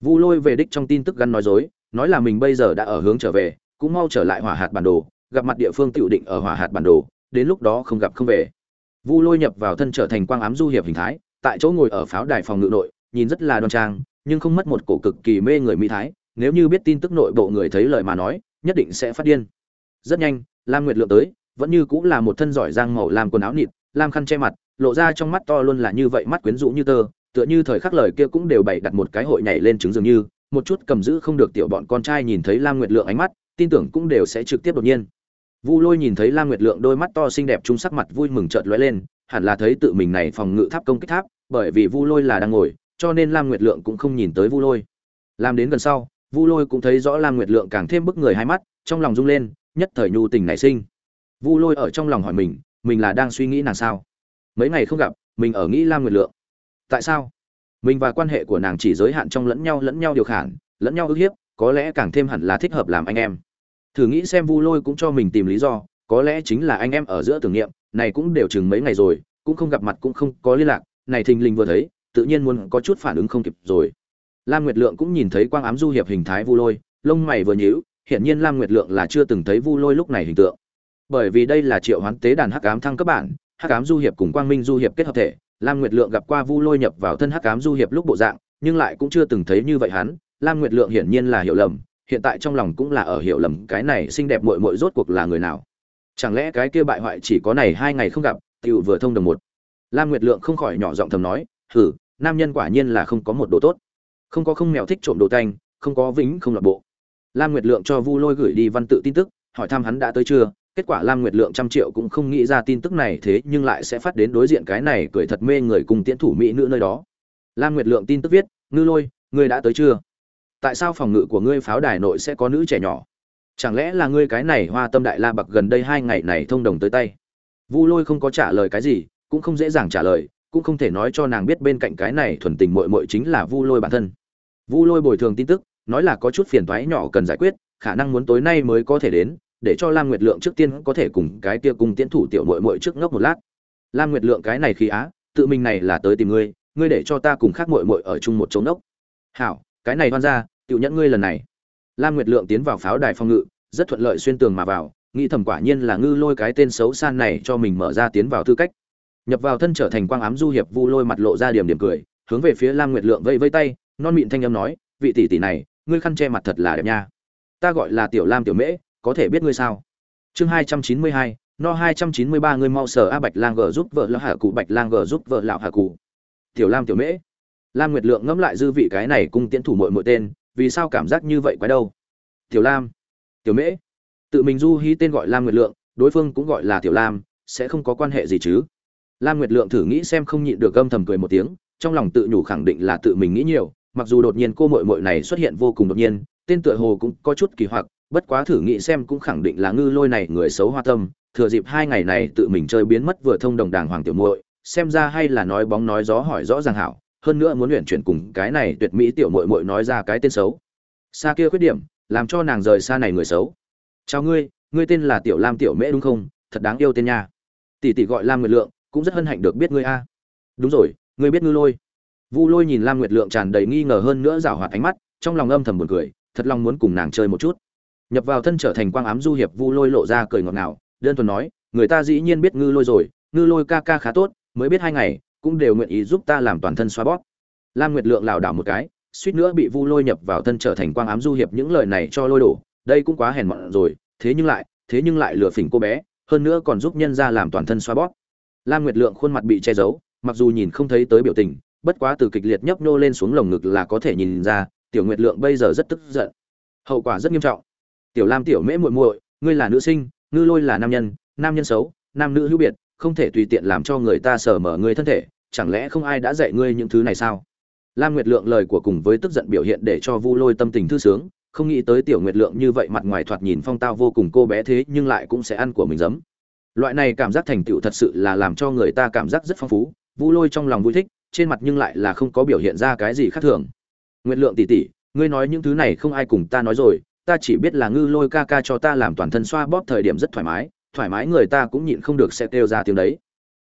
Vu lôi về đích trong tin tức gắn nói dối, nói là mình bây giờ đã ở hướng trở về, cũng mau trở lại hỏa hạt bản đồ, gặp mặt địa phương tiểu định ở hỏa hạt bản đồ, đến lúc đó không gặp không về. Vu lôi nhập vào thân trở thành quang ám du hiệp hình thái tại chỗ ngồi ở pháo đài phòng ngự nội, nhìn rất là đoan trang, nhưng không mất một cổ cực kỳ mê người mỹ thái, nếu như biết tin tức nội bộ người thấy lời mà nói, nhất định sẽ phát điên. Rất nhanh, lam nguyệt lượng tới, vẫn như cũng là một thân giỏi giang màu làm quần áo nịt, lam khăn che mặt, lộ ra trong mắt to luôn là như vậy mắt quyến rũ như tơ, tựa như thời khắc lời kia cũng đều bày đặt một cái hội nhảy lên trứng dường như, một chút cầm giữ không được tiểu bọn con trai nhìn thấy lam nguyệt lượng ánh mắt, tin tưởng cũng đều sẽ trực tiếp đột nhiên. Vu lôi nhìn thấy lam nguyệt lượng đôi mắt to xinh đẹp trung sắc mặt vui mừng chợt lóe lên hẳn là thấy tự mình này phòng ngự tháp công kích tháp bởi vì vu lôi là đang ngồi cho nên lam nguyệt lượng cũng không nhìn tới vu lôi. Làm đến gần sau vu lôi cũng thấy rõ lam nguyệt lượng càng thêm bức người hai mắt trong lòng rung lên nhất thời nhu tình nảy sinh. Vu lôi ở trong lòng hỏi mình mình là đang suy nghĩ nàng sao? Mấy ngày không gặp mình ở nghĩ lam nguyệt lượng. Tại sao? Mình và quan hệ của nàng chỉ giới hạn trong lẫn nhau lẫn nhau điều khiển, lẫn nhau ức hiếp có lẽ càng thêm hẳn là thích hợp làm anh em. Thử nghĩ xem vu lôi cũng cho mình tìm lý do có lẽ chính là anh em ở giữa tưởng niệm này cũng đều chừng mấy ngày rồi, cũng không gặp mặt cũng không có liên lạc, này thình lình vừa thấy, tự nhiên muốn có chút phản ứng không kịp rồi. Lam nguyệt lượng cũng nhìn thấy quang ám du hiệp hình thái vu lôi, lông mày vừa nhíu, hiển nhiên lam nguyệt lượng là chưa từng thấy vu lôi lúc này hình tượng. Bởi vì đây là triệu hoán tế đàn hắc ám thăng cấp bản, hắc ám du hiệp cùng quang minh du hiệp kết hợp thể, lam nguyệt lượng gặp qua vu lôi nhập vào thân hắc ám du hiệp lúc bộ dạng, nhưng lại cũng chưa từng thấy như vậy hắn, lam nguyệt lượng hiển nhiên là hiểu lầm, hiện tại trong lòng cũng là ở hiểu lầm cái này xinh đẹp muội muội rốt cuộc là người nào chẳng lẽ cái kia bại hoại chỉ có này hai ngày không gặp, tiểu vừa thông đồng một. Lam nguyệt lượng không khỏi nhỏ giọng thầm nói, hử, nam nhân quả nhiên là không có một đồ tốt. Không có không mèo thích trộm đồ tanh, không có vĩnh không lập bộ. Lam nguyệt lượng cho vu lôi gửi đi văn tự tin tức, hỏi thăm hắn đã tới chưa? Kết quả lam nguyệt lượng trăm triệu cũng không nghĩ ra tin tức này thế nhưng lại sẽ phát đến đối diện cái này cười thật mê người cùng tiễn thủ mỹ nữ nơi đó. Lam nguyệt lượng tin tức viết, ngư lôi, ngươi đã tới chưa? Tại sao phòng ngự của ngươi pháo đài nội sẽ có nữ trẻ nhỏ? Chẳng lẽ là ngươi cái này hoa tâm đại la bạc gần đây hai ngày này thông đồng tới tay? Vu lôi không có trả lời cái gì, cũng không dễ dàng trả lời, cũng không thể nói cho nàng biết bên cạnh cái này thuần tình mội mội chính là vu lôi bản thân. Vu lôi bồi thường tin tức, nói là có chút phiền toái nhỏ cần giải quyết, khả năng muốn tối nay mới có thể đến, để cho lam nguyệt lượng trước tiên có thể cùng cái kia cùng tiến thủ tiểu mội mội trước ngốc một lát. Lam nguyệt lượng cái này khi á, tự mình này là tới tìm ngươi ngươi để cho ta cùng khác mội mội ở chung một chỗ ngốc. Hảo, cái này hoan ra tự nhẫn ngươi lần này. Lam nguyệt lượng tiến vào pháo đài phòng ngự rất thuận lợi xuyên tường mà vào, nghĩ thầm quả nhiên là ngư lôi cái tên xấu san này cho mình mở ra tiến vào tư cách. Nhập vào thân trở thành quang ám du hiệp vu lôi mặt lộ ra điểm điểm cười, hướng về phía lam nguyệt lượng vây vây tay, non mịn thanh âm nói, vị tỷ tỷ này, ngươi khăn che mặt thật là đẹp nha. Ta gọi là tiểu lam tiểu mễ, có thể biết ngươi sao? Chương hai trăm chín mươi hai, no hai trăm chín mươi ba ngươi mau sở a bạch lang gờ giúp vợ lão hạ cụ, bạch lang gờ giúp vợ lão hạ cụ. Tiểu lam tiểu mễ. Lam nguyệt lượng ngẫm lại dư vị cái này cung tiễn thủ mội mội tên, vì sao cảm giác như vậy quái đâu? Tiểu lam tiểu mễ. Tự mình du hí tên gọi lam nguyệt lượng, đối phương cũng gọi là tiểu lam, sẽ không có quan hệ gì chứ? Lam nguyệt lượng thử nghĩ xem không nhịn được gâm thầm cười một tiếng, trong lòng tự nhủ khẳng định là tự mình nghĩ nhiều, mặc dù đột nhiên cô mội mội này xuất hiện vô cùng đột nhiên, tên tựa hồ cũng có chút kỳ hoặc, bất quá thử nghĩ xem cũng khẳng định là ngư lôi này người xấu hoa tâm, thừa dịp hai ngày này tự mình chơi biến mất vừa thông đồng đàng hoàng tiểu muội, xem ra hay là nói bóng nói gió hỏi rõ ràng hảo, hơn nữa muốn luyện chuyển cùng cái này tuyệt mỹ tiểu muội muội nói ra cái tên xấu. Xa kia khuyết điểm làm cho nàng rời xa này người xấu. Chào ngươi ngươi tên là tiểu lam tiểu mễ đúng không? Thật đáng yêu tên nha. Tỷ tỷ gọi lam nguyệt lượng, cũng rất hân hạnh được biết ngươi a. Đúng rồi, ngươi biết ngư lôi. Vu lôi nhìn lam nguyệt lượng tràn đầy nghi ngờ hơn nữa rảo hoạt ánh mắt, trong lòng âm thầm buồn cười, thật lòng muốn cùng nàng chơi một chút. Nhập vào thân trở thành quang ám du hiệp, vu lôi lộ ra cười ngọt ngào, đơn thuần nói, người ta dĩ nhiên biết ngư lôi rồi, ngư lôi ca ca khá tốt, mới biết hai ngày, cũng đều nguyện ý giúp ta làm toàn thân xoa bóp. Lam nguyệt lượng lảo đảo một cái suýt nữa bị vu lôi nhập vào thân trở thành quang ám du hiệp những lời này cho lôi đổ, đây cũng quá hèn mọn rồi, thế nhưng lại, thế nhưng lại lừa phỉnh cô bé, hơn nữa còn giúp nhân ra làm toàn thân xoa bóp. Lam nguyệt lượng khuôn mặt bị che giấu, mặc dù nhìn không thấy tới biểu tình, bất quá từ kịch liệt nhấp nô lên xuống lồng ngực là có thể nhìn ra, tiểu nguyệt lượng bây giờ rất tức giận. Hậu quả rất nghiêm trọng. Tiểu lam tiểu mễ muội muội, ngươi là nữ sinh ngư lôi là nam nhân nam nhân xấu, nam nữ hữu biệt, không thể tùy tiện làm cho người ta sờ mở ngươi thân thể, chẳng lẽ không ai đã dạy ngươi những thứ này sao? Lam nguyệt lượng lời của cùng với tức giận biểu hiện để cho vu lôi tâm tình thư sướng, không nghĩ tới tiểu nguyệt lượng như vậy mặt ngoài thoạt nhìn phong tao vô cùng cô bé thế nhưng lại cũng sẽ ăn của mình giấm. Loại này cảm giác thành tựu thật sự là làm cho người ta cảm giác rất phong phú, vu lôi trong lòng vui thích, trên mặt nhưng lại là không có biểu hiện ra cái gì khác thường. Nguyệt lượng tỷ tỷ, ngươi nói những thứ này không ai cùng ta nói rồi, ta chỉ biết là ngư lôi ca ca cho ta làm toàn thân xoa bóp thời điểm rất thoải mái thoải mái người ta cũng nhịn không được sẽ kêu ra tiếng đấy.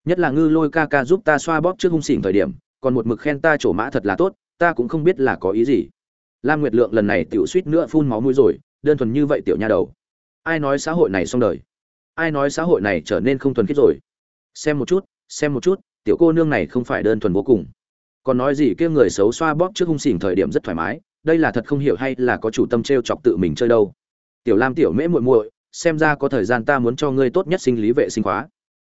Nhất là ngư lôi ca ca giúp ta xoa bóp trước hung xỉn thời điểm còn một mực khen ta trổ mã thật là tốt, ta cũng không biết là có ý gì. Lam nguyệt lượng lần này tiểu suýt nữa phun máu mũi rồi, đơn thuần như vậy tiểu nha đầu. Ai nói xã hội này xong đời? Ai nói xã hội này trở nên không thuần khiết rồi? Xem một chút, xem một chút, tiểu cô nương này không phải đơn thuần vô cùng. Còn nói gì kia người xấu xoa bóp trước hung xỉn thời điểm rất thoải mái, đây là thật không hiểu hay là có chủ tâm t r e o chọc tự mình chơi đâu. Tiểu lam tiểu mễ muội muội, xem ra có thời gian ta muốn cho ngươi tốt nhất sinh lý vệ sinh khóa.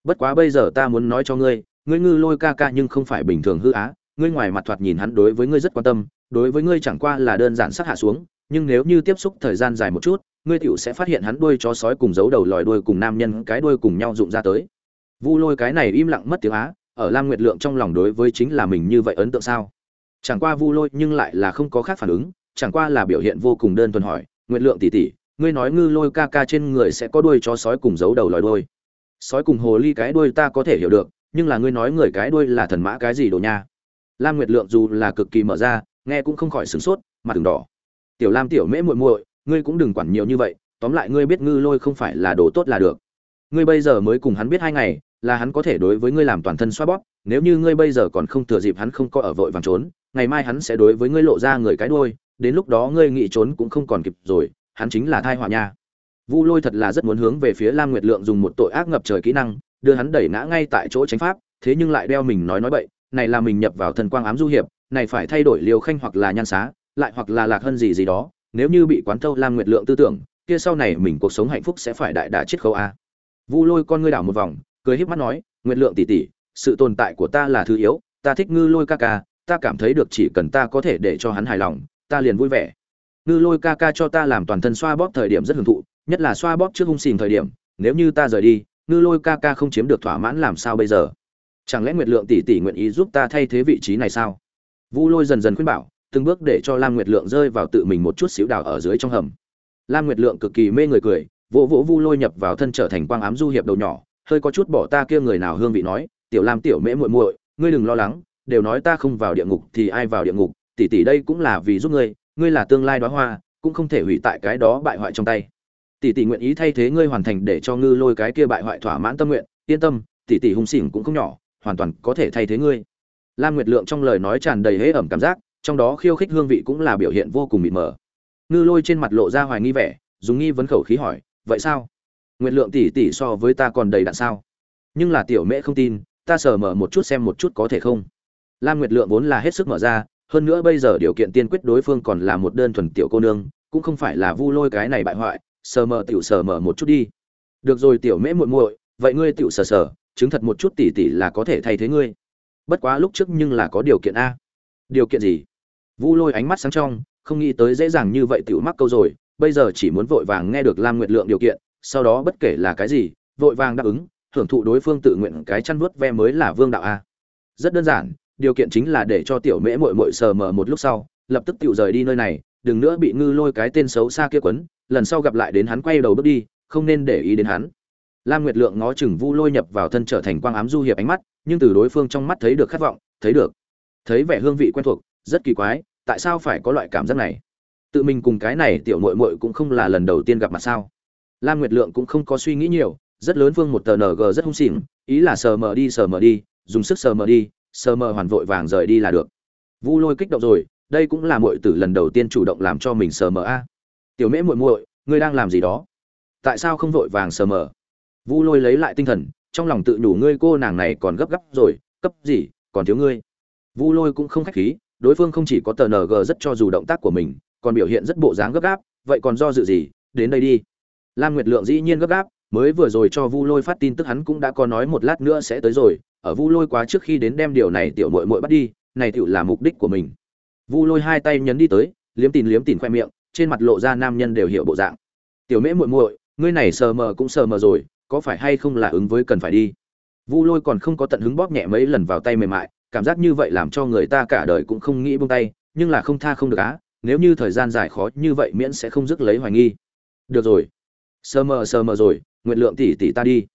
Bất quá bây giờ ta muốn nói cho ngươi ngươi ngư lôi ca ca nhưng không phải bình thường hư á, ngươi ngoài mặt thoạt nhìn hắn đối với ngươi rất quan tâm, đối với ngươi chẳng qua là đơn giản sát hạ xuống, nhưng nếu như tiếp xúc thời gian dài một chút, ngươi tựu sẽ phát hiện hắn đuôi chó sói cùng giấu đầu lòi đuôi cùng nam nhân cái đuôi cùng nhau dụng ra tới. Vu lôi cái này im lặng mất tiếng á, ở lam nguyệt lượng trong lòng đối với chính là mình như vậy ấn tượng sao? Chẳng qua vu lôi nhưng lại là không có khác phản ứng, chẳng qua là biểu hiện vô cùng đơn thuần hỏi, nguyệt lượng tỷ tỷ, ngươi nói ngư lôi ca ca trên người sẽ có đuôi chó sói cùng giấu đầu lòi đuôi? Sói cùng hồ ly cái đuôi ta có thể hiểu được nhưng là ngươi nói người cái đuôi là thần mã cái gì đồ nha? Lam nguyệt lượng dù là cực kỳ mở ra, nghe cũng không khỏi sửng sốt, mặt từng đỏ. Tiểu lam tiểu mễ muội muội, ngươi cũng đừng quản nhiều như vậy, tóm lại ngươi biết ngư lôi không phải là đồ tốt là được. Ngươi bây giờ mới cùng hắn biết hai ngày, là hắn có thể đối với ngươi làm toàn thân xoa bóp, nếu như ngươi bây giờ còn không thừa dịp hắn không có ở vội vàng trốn, ngày mai hắn sẽ đối với ngươi lộ ra người cái đuôi, đến lúc đó ngươi nghĩ trốn cũng không còn kịp rồi, hắn chính là thai họa nha. Vu lôi thật là rất muốn hướng về phía lam nguyệt lượng dùng một tội ác ngập trời kỹ năng đưa hắn đẩy ngã ngay tại chỗ tránh pháp, thế nhưng lại đeo mình nói nói bậy, này là mình nhập vào thần quang ám du hiệp, này phải thay đổi liều khanh hoặc là nhan xá, lại hoặc là lạc hơn gì gì đó, nếu như bị quán thâu lam nguyệt lượng tư tưởng, kia sau này mình cuộc sống hạnh phúc sẽ phải đại đả chết khấu a. Vu lôi con ngươi đảo một vòng, cười híp mắt nói, nguyệt lượng tỷ tỷ, sự tồn tại của ta là thứ yếu, ta thích ngư lôi ca ca, ta cảm thấy được chỉ cần ta có thể để cho hắn hài lòng, ta liền vui vẻ. Ngư lôi ca ca cho ta làm toàn thân xoa bóp thời điểm rất hưởng thụ, nhất là xoa bóp trước hung xìn thời điểm, nếu như ta rời đi ngư lôi ca ca không chiếm được thỏa mãn làm sao bây giờ? Chẳng lẽ nguyệt lượng tỷ tỷ nguyện ý giúp ta thay thế vị trí này sao? Vu lôi dần dần khuyên bảo, từng bước để cho lam nguyệt lượng rơi vào tự mình một chút xíu đào ở dưới trong hầm. Lam nguyệt lượng cực kỳ mê người cười, vỗ vỗ vu lôi nhập vào thân trở thành quang ám du hiệp đầu nhỏ, hơi có chút bỏ ta kia người nào hương vị nói, tiểu lam tiểu mễ muội muội, ngươi đừng lo lắng, đều nói ta không vào địa ngục thì ai vào địa ngục, tỷ tỷ đây cũng là vì giúp ngươi ngươi là tương lai đóa hoa, cũng không thể hủy tại cái đó bại hoại trong tay tỷ tỷ nguyện ý thay thế ngươi hoàn thành để cho ngư lôi cái kia bại hoại thỏa mãn tâm nguyện. Yên tâm, tỷ tỷ hung xỉn cũng không nhỏ, hoàn toàn có thể thay thế ngươi. Lam nguyệt lượng trong lời nói tràn đầy hễ ẩm cảm giác, trong đó khiêu khích hương vị cũng là biểu hiện vô cùng mịt mờ. Ngư lôi trên mặt lộ ra hoài nghi vẻ, dùng nghi vấn khẩu khí hỏi, vậy sao? Nguyệt lượng tỷ tỷ so với ta còn đầy đạn sao? Nhưng là tiểu mễ không tin, ta sờ mở một chút xem một chút có thể không? Lam nguyệt lượng vốn là hết sức mở ra, hơn nữa bây giờ điều kiện tiên quyết đối phương còn là một đơn thuần tiểu cô nương, cũng không phải là vu lôi cái này bại hoại sờ mờ tiểu sờ mờ một chút đi. Được rồi tiểu mễ muội muội, vậy ngươi tiểu sờ sờ, chứng thật một chút tỷ tỷ là có thể thay thế ngươi. Bất quá lúc trước nhưng là có điều kiện a. Điều kiện gì? Vu lôi ánh mắt sáng trong, không nghĩ tới dễ dàng như vậy tiểu mắc câu rồi, bây giờ chỉ muốn vội vàng nghe được lam nguyệt lượng điều kiện, sau đó bất kể là cái gì, vội vàng đáp ứng, hưởng thụ đối phương tự nguyện cái chăn vuốt ve mới là vương đạo a. Rất đơn giản, điều kiện chính là để cho tiểu mễ muội muội sờ mờ một lúc sau, lập tức tiểu rời đi nơi này, đừng nữa bị ngư lôi cái tên xấu xa kia quấn lần sau gặp lại đến hắn quay đầu bước đi, không nên để ý đến hắn. Lam nguyệt lượng ngó chừng vu lôi nhập vào thân trở thành quang ám du hiệp ánh mắt, nhưng từ đối phương trong mắt thấy được khát vọng, thấy được, thấy vẻ hương vị quen thuộc, rất kỳ quái, tại sao phải có loại cảm giác này? Tự mình cùng cái này tiểu mội mội cũng không là lần đầu tiên gặp mặt sao? Lam nguyệt lượng cũng không có suy nghĩ nhiều, rất lớn phương một tờ ng rất hung xỉn ý là sờ mờ đi, sờ mờ đi, dùng sức sờ mờ đi, sờ mờ hoàn vội vàng rời đi là được. Vu lôi kích động rồi, đây cũng là muội tử lần đầu tiên chủ động làm cho mình sờ mờ a tiểu mễ muội muội, ngươi đang làm gì đó? Tại sao không vội vàng sờ mờ? Vu lôi lấy lại tinh thần, trong lòng tự nhủ ngươi cô nàng này còn gấp gáp rồi, cấp gì, còn thiếu ngươi. Vu lôi cũng không khách khí, đối phương không chỉ có tờ ng rất cho dù động tác của mình, còn biểu hiện rất bộ dáng gấp gáp, vậy còn do dự gì, đến đây đi. Lam nguyệt lượng dĩ nhiên gấp gáp, mới vừa rồi cho vu lôi phát tin tức hắn cũng đã có nói một lát nữa sẽ tới rồi, ở vu lôi quá trước khi đến đem điều này tiểu mội mội bắt đi, này tựu là mục đích của mình. Vu lôi hai tay nhấn đi tới, liếm tìm liếm tìm khoe miệng trên mặt lộ ra nam nhân đều hiểu bộ dạng. Tiểu mễ muội muội, ngươi này sờ mờ cũng sờ mờ rồi, có phải hay không là ứng với cần phải đi? Vu lôi còn không có tận hứng bóp nhẹ mấy lần vào tay mềm mại, cảm giác như vậy làm cho người ta cả đời cũng không nghĩ buông tay, nhưng là không tha không được á, nếu như thời gian dài khó như vậy miễn sẽ không dứt lấy hoài nghi. Được rồi, sờ mờ sờ mờ rồi, nguyện lượng tỷ tỷ ta đi.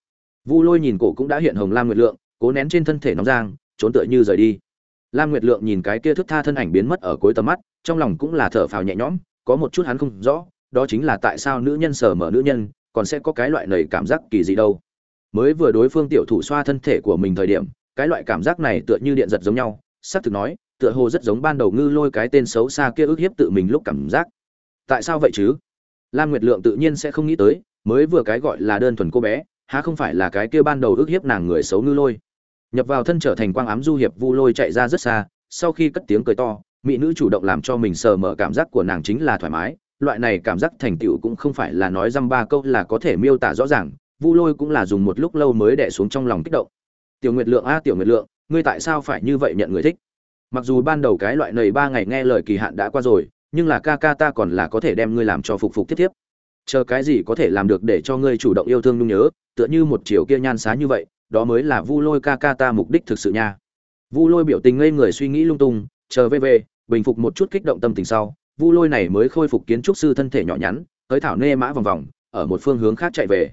Vu lôi nhìn cổ cũng đã hiện hồng lam nguyệt lượng, cố nén trên thân thể nóng giang trốn tựa như rời đi. Lam nguyệt lượng nhìn cái kia thức tha thân ảnh biến mất ở cuối tầm mắt, trong lòng cũng là thở phào nhẹ nhõm có một chút hắn không rõ, đó chính là tại sao nữ nhân sở mở nữ nhân, còn sẽ có cái loại nầy cảm giác kỳ dị đâu. Mới vừa đối phương tiểu thủ xoa thân thể của mình thời điểm, cái loại cảm giác này tựa như điện giật giống nhau xác thực nói, tựa hồ rất giống ban đầu ngư lôi cái tên xấu xa kia ức hiếp tự mình lúc cảm giác. Tại sao vậy chứ? Lam nguyệt lượng tự nhiên sẽ không nghĩ tới, mới vừa cái gọi là đơn thuần cô bé, há không phải là cái kia ban đầu ức hiếp nàng người xấu ngư lôi. Nhập vào thân trở thành quang ám du hiệp vu lôi chạy ra rất xa, sau khi cất tiếng cười to mỹ nữ chủ động làm cho mình sờ mở cảm giác của nàng chính là thoải mái. Loại này cảm giác thành tựu cũng không phải là nói dăm ba câu là có thể miêu tả rõ ràng, vu lôi cũng là dùng một lúc lâu mới đẻ xuống trong lòng kích động. Tiểu nguyệt lượng a, tiểu nguyệt lượng, ngươi tại sao phải như vậy nhận người thích? Mặc dù ban đầu cái loại nầy ba ngày nghe lời kỳ hạn đã qua rồi, nhưng là ca ca ta còn là có thể đem ngươi làm cho phục phục tiếp tiếp. Chờ cái gì có thể làm được để cho ngươi chủ động yêu thương nhung nhớ, tựa như một chiều kia nhan xá như vậy, đó mới là vu lôi ca ca ta mục đích thực sự nha. Vu lôi biểu tình ngây người suy nghĩ lung tung, chờ về về bình phục một chút kích động tâm tình sau, vu lôi này mới khôi phục kiến trúc sư thân thể nhỏ nhắn, tới thảo nê mã vòng vòng, ở một phương hướng khác chạy về.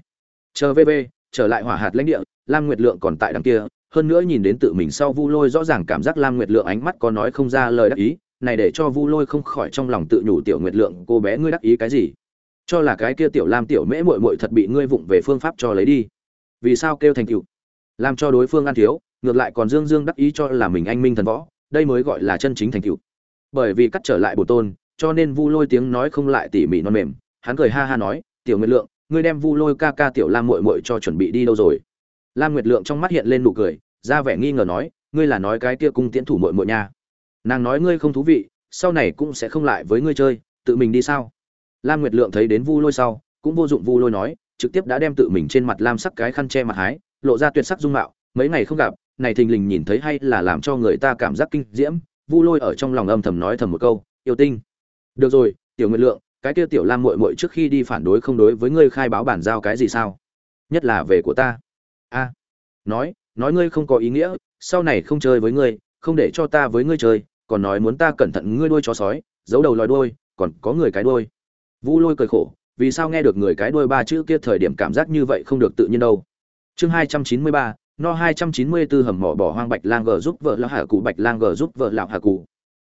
Chờ về trở lại hỏa hạt lãnh địa, lam nguyệt lượng còn tại đằng kia, hơn nữa nhìn đến tự mình sau vu lôi rõ ràng cảm giác lam nguyệt lượng ánh mắt có nói không ra lời đắc ý, này để cho vu lôi không khỏi trong lòng tự nhủ tiểu nguyệt lượng, cô bé ngươi đắc ý cái gì? Cho là cái kia tiểu lam tiểu mễ muội muội thật bị ngươi vụng về phương pháp cho lấy đi. Vì sao kêu thành cựu làm cho đối phương ăn thiếu, ngược lại còn dương dương đắc ý cho là mình anh minh thần võ, đây mới gọi là chân chính thành cựu bởi vì cắt trở lại bổ tôn, cho nên vu lôi tiếng nói không lại tỉ mỉ non mềm. Hắn cười ha ha nói, tiểu nguyệt lượng, ngươi đem vu lôi ca ca tiểu lam muội muội cho chuẩn bị đi đâu rồi? Lam nguyệt lượng trong mắt hiện lên nụ cười, ra vẻ nghi ngờ nói, ngươi là nói cái kia cung tiễn thủ muội muội nha. Nàng nói ngươi không thú vị, sau này cũng sẽ không lại với ngươi chơi, tự mình đi sao? Lam nguyệt lượng thấy đến vu lôi sau, cũng vô dụng vu lôi nói, trực tiếp đã đem tự mình trên mặt lam sắc cái khăn che mặt hái, lộ ra tuyệt sắc dung mạo, mấy ngày không gặp, này thình lình nhìn thấy hay là làm cho người ta cảm giác kinh diễm vu lôi ở trong lòng âm thầm nói thầm một câu, yêu tinh, được rồi, tiểu nguyệt lượng, cái kia tiểu lam muội muội trước khi đi phản đối không đối với ngươi khai báo bản giao cái gì sao? Nhất là về của ta. A, nói nói ngươi không có ý nghĩa, sau này không chơi với ngươi, không để cho ta với ngươi chơi, còn nói muốn ta cẩn thận ngươi đuôi chó sói, giấu đầu lòi đuôi, còn có người cái đuôi. Vu lôi cười khổ, vì sao nghe được người cái đuôi ba chữ kia thời điểm cảm giác như vậy không được tự nhiên đâu? Chương hai trăm chín mươi ba no 294 hầm mỏ bỏ hoang bạch lang gờ giúp vợ lão hạ cụ, bạch lang gờ giúp vợ lão hạ cụ.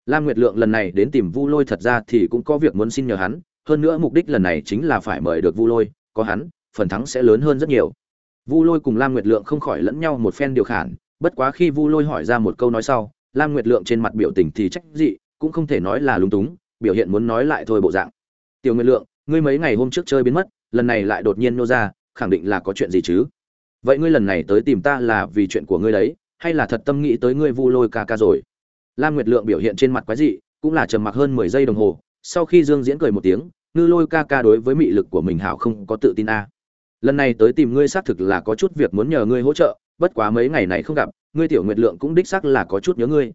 Lam nguyệt lượng lần này đến tìm vu lôi thật ra thì cũng có việc muốn xin nhờ hắn, hơn nữa mục đích lần này chính là phải mời được vu lôi, có hắn, phần thắng sẽ lớn hơn rất nhiều. Vu lôi cùng lam nguyệt lượng không khỏi lẫn nhau một phen điều khản, bất quá khi vu lôi hỏi ra một câu nói sau, lam nguyệt lượng trên mặt biểu tình thì trách dị, cũng không thể nói là lúng túng, biểu hiện muốn nói lại thôi bộ dạng. Tiểu nguyệt lượng, ngươi mấy ngày hôm trước chơi biến mất, lần này lại đột nhiên nô ra, khẳng định là có chuyện gì chứ? Vậy ngươi lần này tới tìm ta là vì chuyện của ngươi đấy, hay là thật tâm nghĩ tới ngươi vu lôi ca ca rồi? Lam nguyệt lượng biểu hiện trên mặt quái dị, cũng là trầm mặc hơn mười giây đồng hồ, sau khi dương diễn cười một tiếng, ngư lôi ca ca đối với mị lực của mình hảo không có tự tin a. Lần này tới tìm ngươi xác thực là có chút việc muốn nhờ ngươi hỗ trợ, bất quá mấy ngày này không gặp, ngươi tiểu nguyệt lượng cũng đích xác là có chút nhớ ngươi.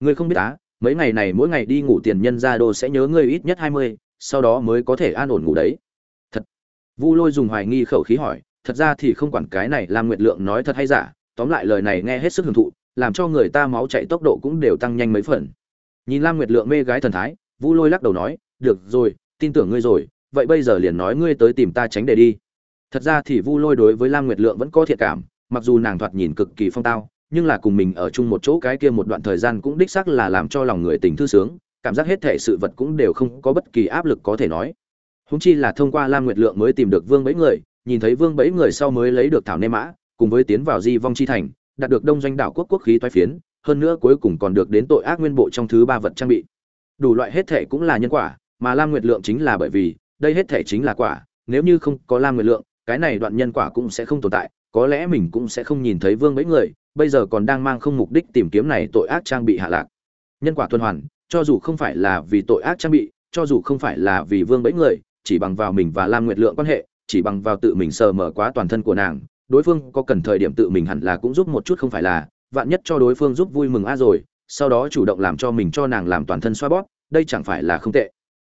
Ngươi không biết á, mấy ngày này mỗi ngày đi ngủ tiền nhân ra đô sẽ nhớ ngươi ít nhất hai mươi, sau đó mới có thể an ổn ngủ đấy. Thật. Vu lôi dùng hoài nghi khẩu khí hỏi thật ra thì không quản cái này lam nguyệt lượng nói thật hay giả, tóm lại lời này nghe hết sức hưởng thụ, làm cho người ta máu chạy tốc độ cũng đều tăng nhanh mấy phần. Nhìn lam nguyệt lượng mê gái thần thái vu lôi lắc đầu nói, được rồi, tin tưởng ngươi rồi, vậy bây giờ liền nói ngươi tới tìm ta tránh để đi. Thật ra thì vu lôi đối với lam nguyệt lượng vẫn có thiện cảm, mặc dù nàng thoạt nhìn cực kỳ phong tao, nhưng là cùng mình ở chung một chỗ cái kia một đoạn thời gian cũng đích xác là làm cho lòng người tình thư sướng, cảm giác hết thể sự vật cũng đều không có bất kỳ áp lực có thể nói. Húng chi là thông qua lam nguyệt lượng mới tìm được vương mấy người nhìn thấy vương bẫy người sau mới lấy được thảo nê mã, cùng với tiến vào di vong chi thành, đạt được đông doanh đảo quốc quốc khí toái phiến, hơn nữa cuối cùng còn được đến tội ác nguyên bộ trong thứ ba vật trang bị. Đủ loại hết thể cũng là nhân quả, mà lam nguyệt lượng chính là bởi vì, đây hết thể chính là quả, nếu như không có lam nguyệt lượng, cái này đoạn nhân quả cũng sẽ không tồn tại, có lẽ mình cũng sẽ không nhìn thấy vương bẫy người, bây giờ còn đang mang không mục đích tìm kiếm này tội ác trang bị hạ lạc. Nhân quả tuần hoàn, cho dù không phải là vì tội ác trang bị, cho dù không phải là vì vương bẫy người, chỉ bằng vào mình và lam nguyệt lượng quan hệ chỉ bằng vào tự mình sờ mở quá toàn thân của nàng, đối phương có cần thời điểm tự mình hẳn là cũng giúp một chút không phải là, vạn nhất cho đối phương giúp vui mừng a rồi, sau đó chủ động làm cho mình cho nàng làm toàn thân xoa bóp, đây chẳng phải là không tệ.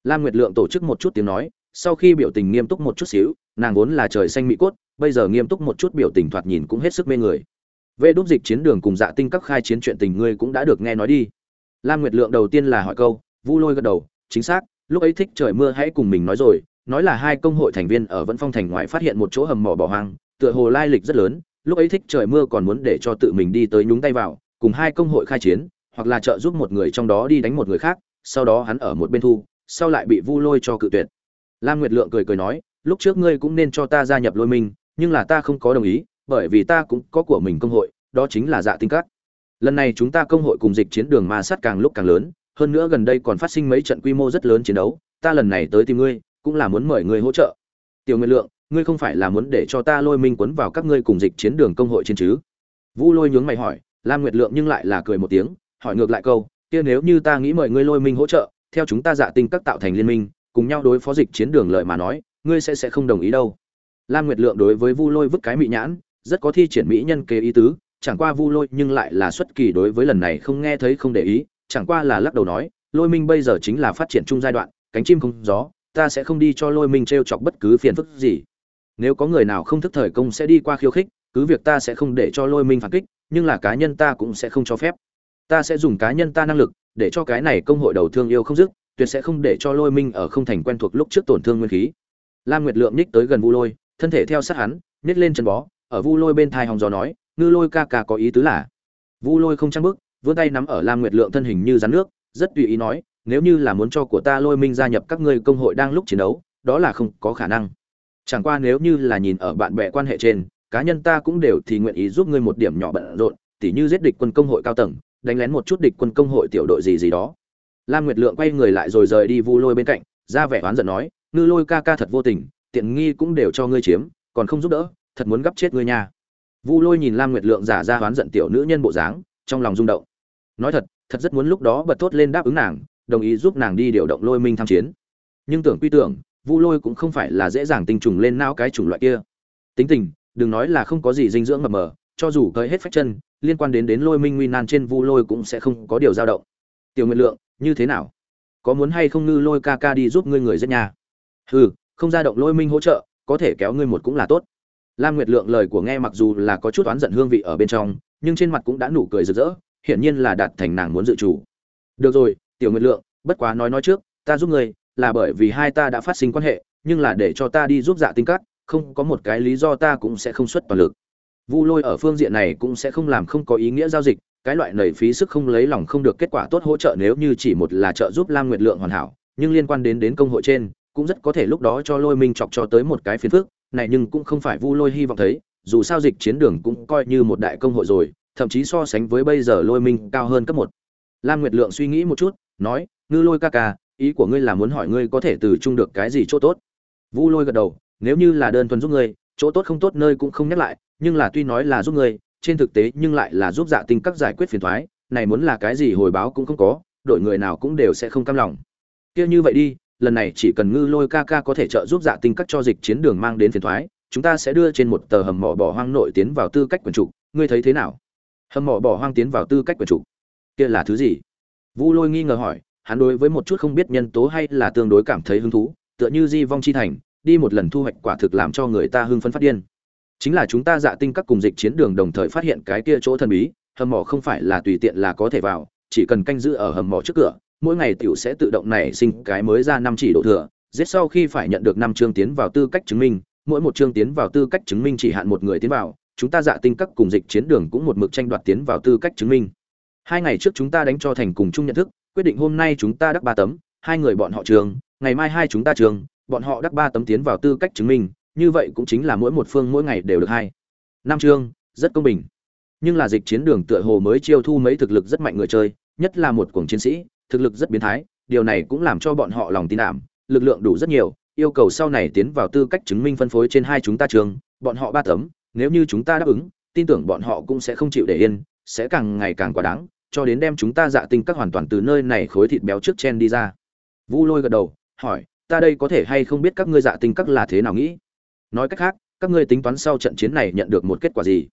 Lam nguyệt lượng tổ chức một chút tiếng nói, sau khi biểu tình nghiêm túc một chút xíu, nàng vốn là trời xanh mỹ cốt, bây giờ nghiêm túc một chút biểu tình thoạt nhìn cũng hết sức mê người. Về đúc dịch chiến đường cùng dạ tinh các khai chiến chuyện tình ngươi cũng đã được nghe nói đi. Lam nguyệt lượng đầu tiên là hỏi câu, vu lôi gật đầu, chính xác, lúc ấy thích trời mưa hãy cùng mình nói rồi nói là hai công hội thành viên ở vẫn phong thành ngoại phát hiện một chỗ hầm mỏ bỏ hoang, tựa hồ lai lịch rất lớn, lúc ấy thích trời mưa còn muốn để cho tự mình đi tới nhúng tay vào, cùng hai công hội khai chiến, hoặc là trợ giúp một người trong đó đi đánh một người khác, sau đó hắn ở một bên thu, sau lại bị vu lôi cho cự tuyệt. Lam nguyệt lượng cười cười nói, lúc trước ngươi cũng nên cho ta gia nhập lôi minh, nhưng là ta không có đồng ý, bởi vì ta cũng có của mình công hội, đó chính là dạ tinh cát lần này chúng ta công hội cùng dịch chiến đường ma sát càng lúc càng lớn, hơn nữa gần đây còn phát sinh mấy trận quy mô rất lớn chiến đấu, ta lần này tới tìm ngươi cũng là muốn mời người hỗ trợ. Tiểu nguyệt lượng, ngươi không phải là muốn để cho ta lôi minh quấn vào các ngươi cùng dịch chiến đường công hội chiến chứ? Vũ lôi nhướng mày hỏi, lam nguyệt lượng nhưng lại là cười một tiếng, hỏi ngược lại câu, kia nếu như ta nghĩ mời ngươi lôi minh hỗ trợ, theo chúng ta dạ tinh các tạo thành liên minh, cùng nhau đối phó dịch chiến đường lợi mà nói, ngươi sẽ sẽ không đồng ý đâu. Lam nguyệt lượng đối với vu lôi vứt cái mỹ nhãn, rất có thi triển mỹ nhân kế ý tứ, chẳng qua vu lôi nhưng lại là xuất kỳ đối với lần này không nghe thấy không để ý, chẳng qua là lắc đầu nói, lôi minh bây giờ chính là phát triển chung giai đoạn, cánh chim không gió ta sẽ không đi cho lôi minh t chọc bất cứ phiền phức gì. Nếu có người nào không thức thời công sẽ đi qua khiêu khích, cứ việc ta sẽ không để cho lôi minh phản kích, nhưng là cá nhân ta cũng sẽ không cho phép. Ta sẽ dùng cá nhân ta năng lực, để cho cái này công hội đầu thương yêu không dứt, tuyệt sẽ không để cho lôi minh ở không thành quen thuộc lúc trước tổn thương nguyên khí. Lam nguyệt lượng nhích tới gần vu lôi, thân thể theo sát hắn, nhích lên chân bó, ở vu lôi bên thai hòng gió nói, ngư lôi ca ca có ý tứ là? Vu lôi không trăng bước, vươn tay nắm ở lam nguyệt lượng thân hình như rắn nước, rất tùy ý nói nếu như là muốn cho của ta lôi minh gia nhập các ngươi công hội đang lúc chiến đấu, đó là không có khả năng. Chẳng qua nếu như là nhìn ở bạn bè quan hệ trên, cá nhân ta cũng đều thì nguyện ý giúp ngươi một điểm nhỏ bận rộn, tỉ như giết địch quân công hội cao tầng, đánh lén một chút địch quân công hội tiểu đội gì gì đó. Lam nguyệt lượng quay người lại rồi rời đi vu lôi bên cạnh, ra vẻ oán giận nói, ngư lôi ca ca thật vô tình, tiện nghi cũng đều cho ngươi chiếm, còn không giúp đỡ, thật muốn gấp chết ngươi nha. Vu lôi nhìn lam nguyệt lượng giả ra oán giận tiểu nữ nhân bộ dáng, trong lòng rung động. Nói thật thật rất muốn lúc đó bật thốt lên đáp ứng nàng đồng ý giúp nàng đi điều động lôi minh tham chiến. Nhưng tưởng quy tưởng, vu lôi cũng không phải là dễ dàng tinh trùng lên não cái chủng loại kia. Tính tình, đừng nói là không có gì dinh dưỡng mập mờ, cho dù cởi hết phách chân, liên quan đến đến lôi minh nguy nan trên vu lôi cũng sẽ không có điều dao động. Tiểu nguyện lượng, như thế nào? Có muốn hay không ngư lôi ca ca đi giúp ngươi người rất nhà? Hừ, không ra động lôi minh hỗ trợ, có thể kéo ngươi một cũng là tốt. Lam nguyệt lượng lời của nghe mặc dù là có chút oán giận hương vị ở bên trong, nhưng trên mặt cũng đã nụ cười rực rỡ, hiển nhiên là đạt thành nàng muốn dự chủ. Được rồi tiểu nguyệt lượng, bất quá nói nói trước, ta giúp ngươi, là bởi vì hai ta đã phát sinh quan hệ, nhưng là để cho ta đi giúp dạ tinh cắt không có một cái lý do ta cũng sẽ không xuất toàn lực. Vu lôi ở phương diện này cũng sẽ không làm không có ý nghĩa giao dịch, cái loại nảy phí sức không lấy lòng không được kết quả tốt hỗ trợ nếu như chỉ một là trợ giúp lam nguyệt lượng hoàn hảo, nhưng liên quan đến đến công hội trên, cũng rất có thể lúc đó cho lôi minh chọc cho tới một cái phiền phức, này nhưng cũng không phải vu lôi hy vọng thấy, dù sao dịch chiến đường cũng coi như một đại công hội rồi, thậm chí so sánh với bây giờ lôi minh cao hơn cấp một. Lam nguyệt lượng suy nghĩ một chút nói, ngư lôi ca ca, ý của ngươi là muốn hỏi ngươi có thể từ chung được cái gì chỗ tốt? Vu lôi gật đầu, nếu như là đơn thuần giúp ngươi, chỗ tốt không tốt nơi cũng không nhắc lại, nhưng là tuy nói là giúp ngươi, trên thực tế nhưng lại là giúp dạ tinh các giải quyết phiền thoái, này muốn là cái gì hồi báo cũng không có, đội người nào cũng đều sẽ không cam lòng. Kia như vậy đi, lần này chỉ cần ngư lôi ca ca có thể trợ giúp dạ tinh các cho dịch chiến đường mang đến phiền thoái, chúng ta sẽ đưa trên một tờ hầm mỏ bỏ hoang nội tiến vào tư cách quần chủ, ngươi thấy thế nào? Hầm mỏ bỏ hoang tiến vào tư cách quần chủ. Kia là thứ gì? Vu lôi nghi ngờ hỏi, hắn đối với một chút không biết nhân tố hay là tương đối cảm thấy hứng thú, tựa như di vong chi thành, đi một lần thu hoạch quả thực làm cho người ta hưng phấn phát điên. Chính là chúng ta dạ tinh các cùng dịch chiến đường đồng thời phát hiện cái kia chỗ thần bí, hầm mỏ không phải là tùy tiện là có thể vào, chỉ cần canh giữ ở hầm mỏ trước cửa, mỗi ngày tiểu sẽ tự động nảy sinh cái mới ra năm chỉ độ thừa, giết sau khi phải nhận được năm chương tiến vào tư cách chứng minh, mỗi một chương tiến vào tư cách chứng minh chỉ hạn một người tiến vào, chúng ta dạ tinh các cùng dịch chiến đường cũng một mực tranh đoạt tiến vào tư cách chứng minh hai ngày trước chúng ta đánh cho thành cùng chung nhận thức, quyết định hôm nay chúng ta đắc ba tấm, hai người bọn họ trường, ngày mai hai chúng ta trường, bọn họ đắc ba tấm tiến vào tư cách chứng minh, như vậy cũng chính là mỗi một phương mỗi ngày đều được hai. Năm chương rất công bình. Nhưng là dịch chiến đường tựa hồ mới chiêu thu mấy thực lực rất mạnh người chơi, nhất là một cuồng chiến sĩ, thực lực rất biến thái, điều này cũng làm cho bọn họ lòng tin đảm lực lượng đủ rất nhiều, yêu cầu sau này tiến vào tư cách chứng minh phân phối trên hai chúng ta trường, bọn họ ba tấm, nếu như chúng ta đáp ứng, tin tưởng bọn họ cũng sẽ không chịu để yên, sẽ càng ngày càng quá đáng cho đến đem chúng ta dạ tinh các hoàn toàn từ nơi này khối thịt béo trước chen đi ra. Vu lôi gật đầu, hỏi, ta đây có thể hay không biết các ngươi dạ tinh các là thế nào nghĩ? Nói cách khác, các ngươi tính toán sau trận chiến này nhận được một kết quả gì?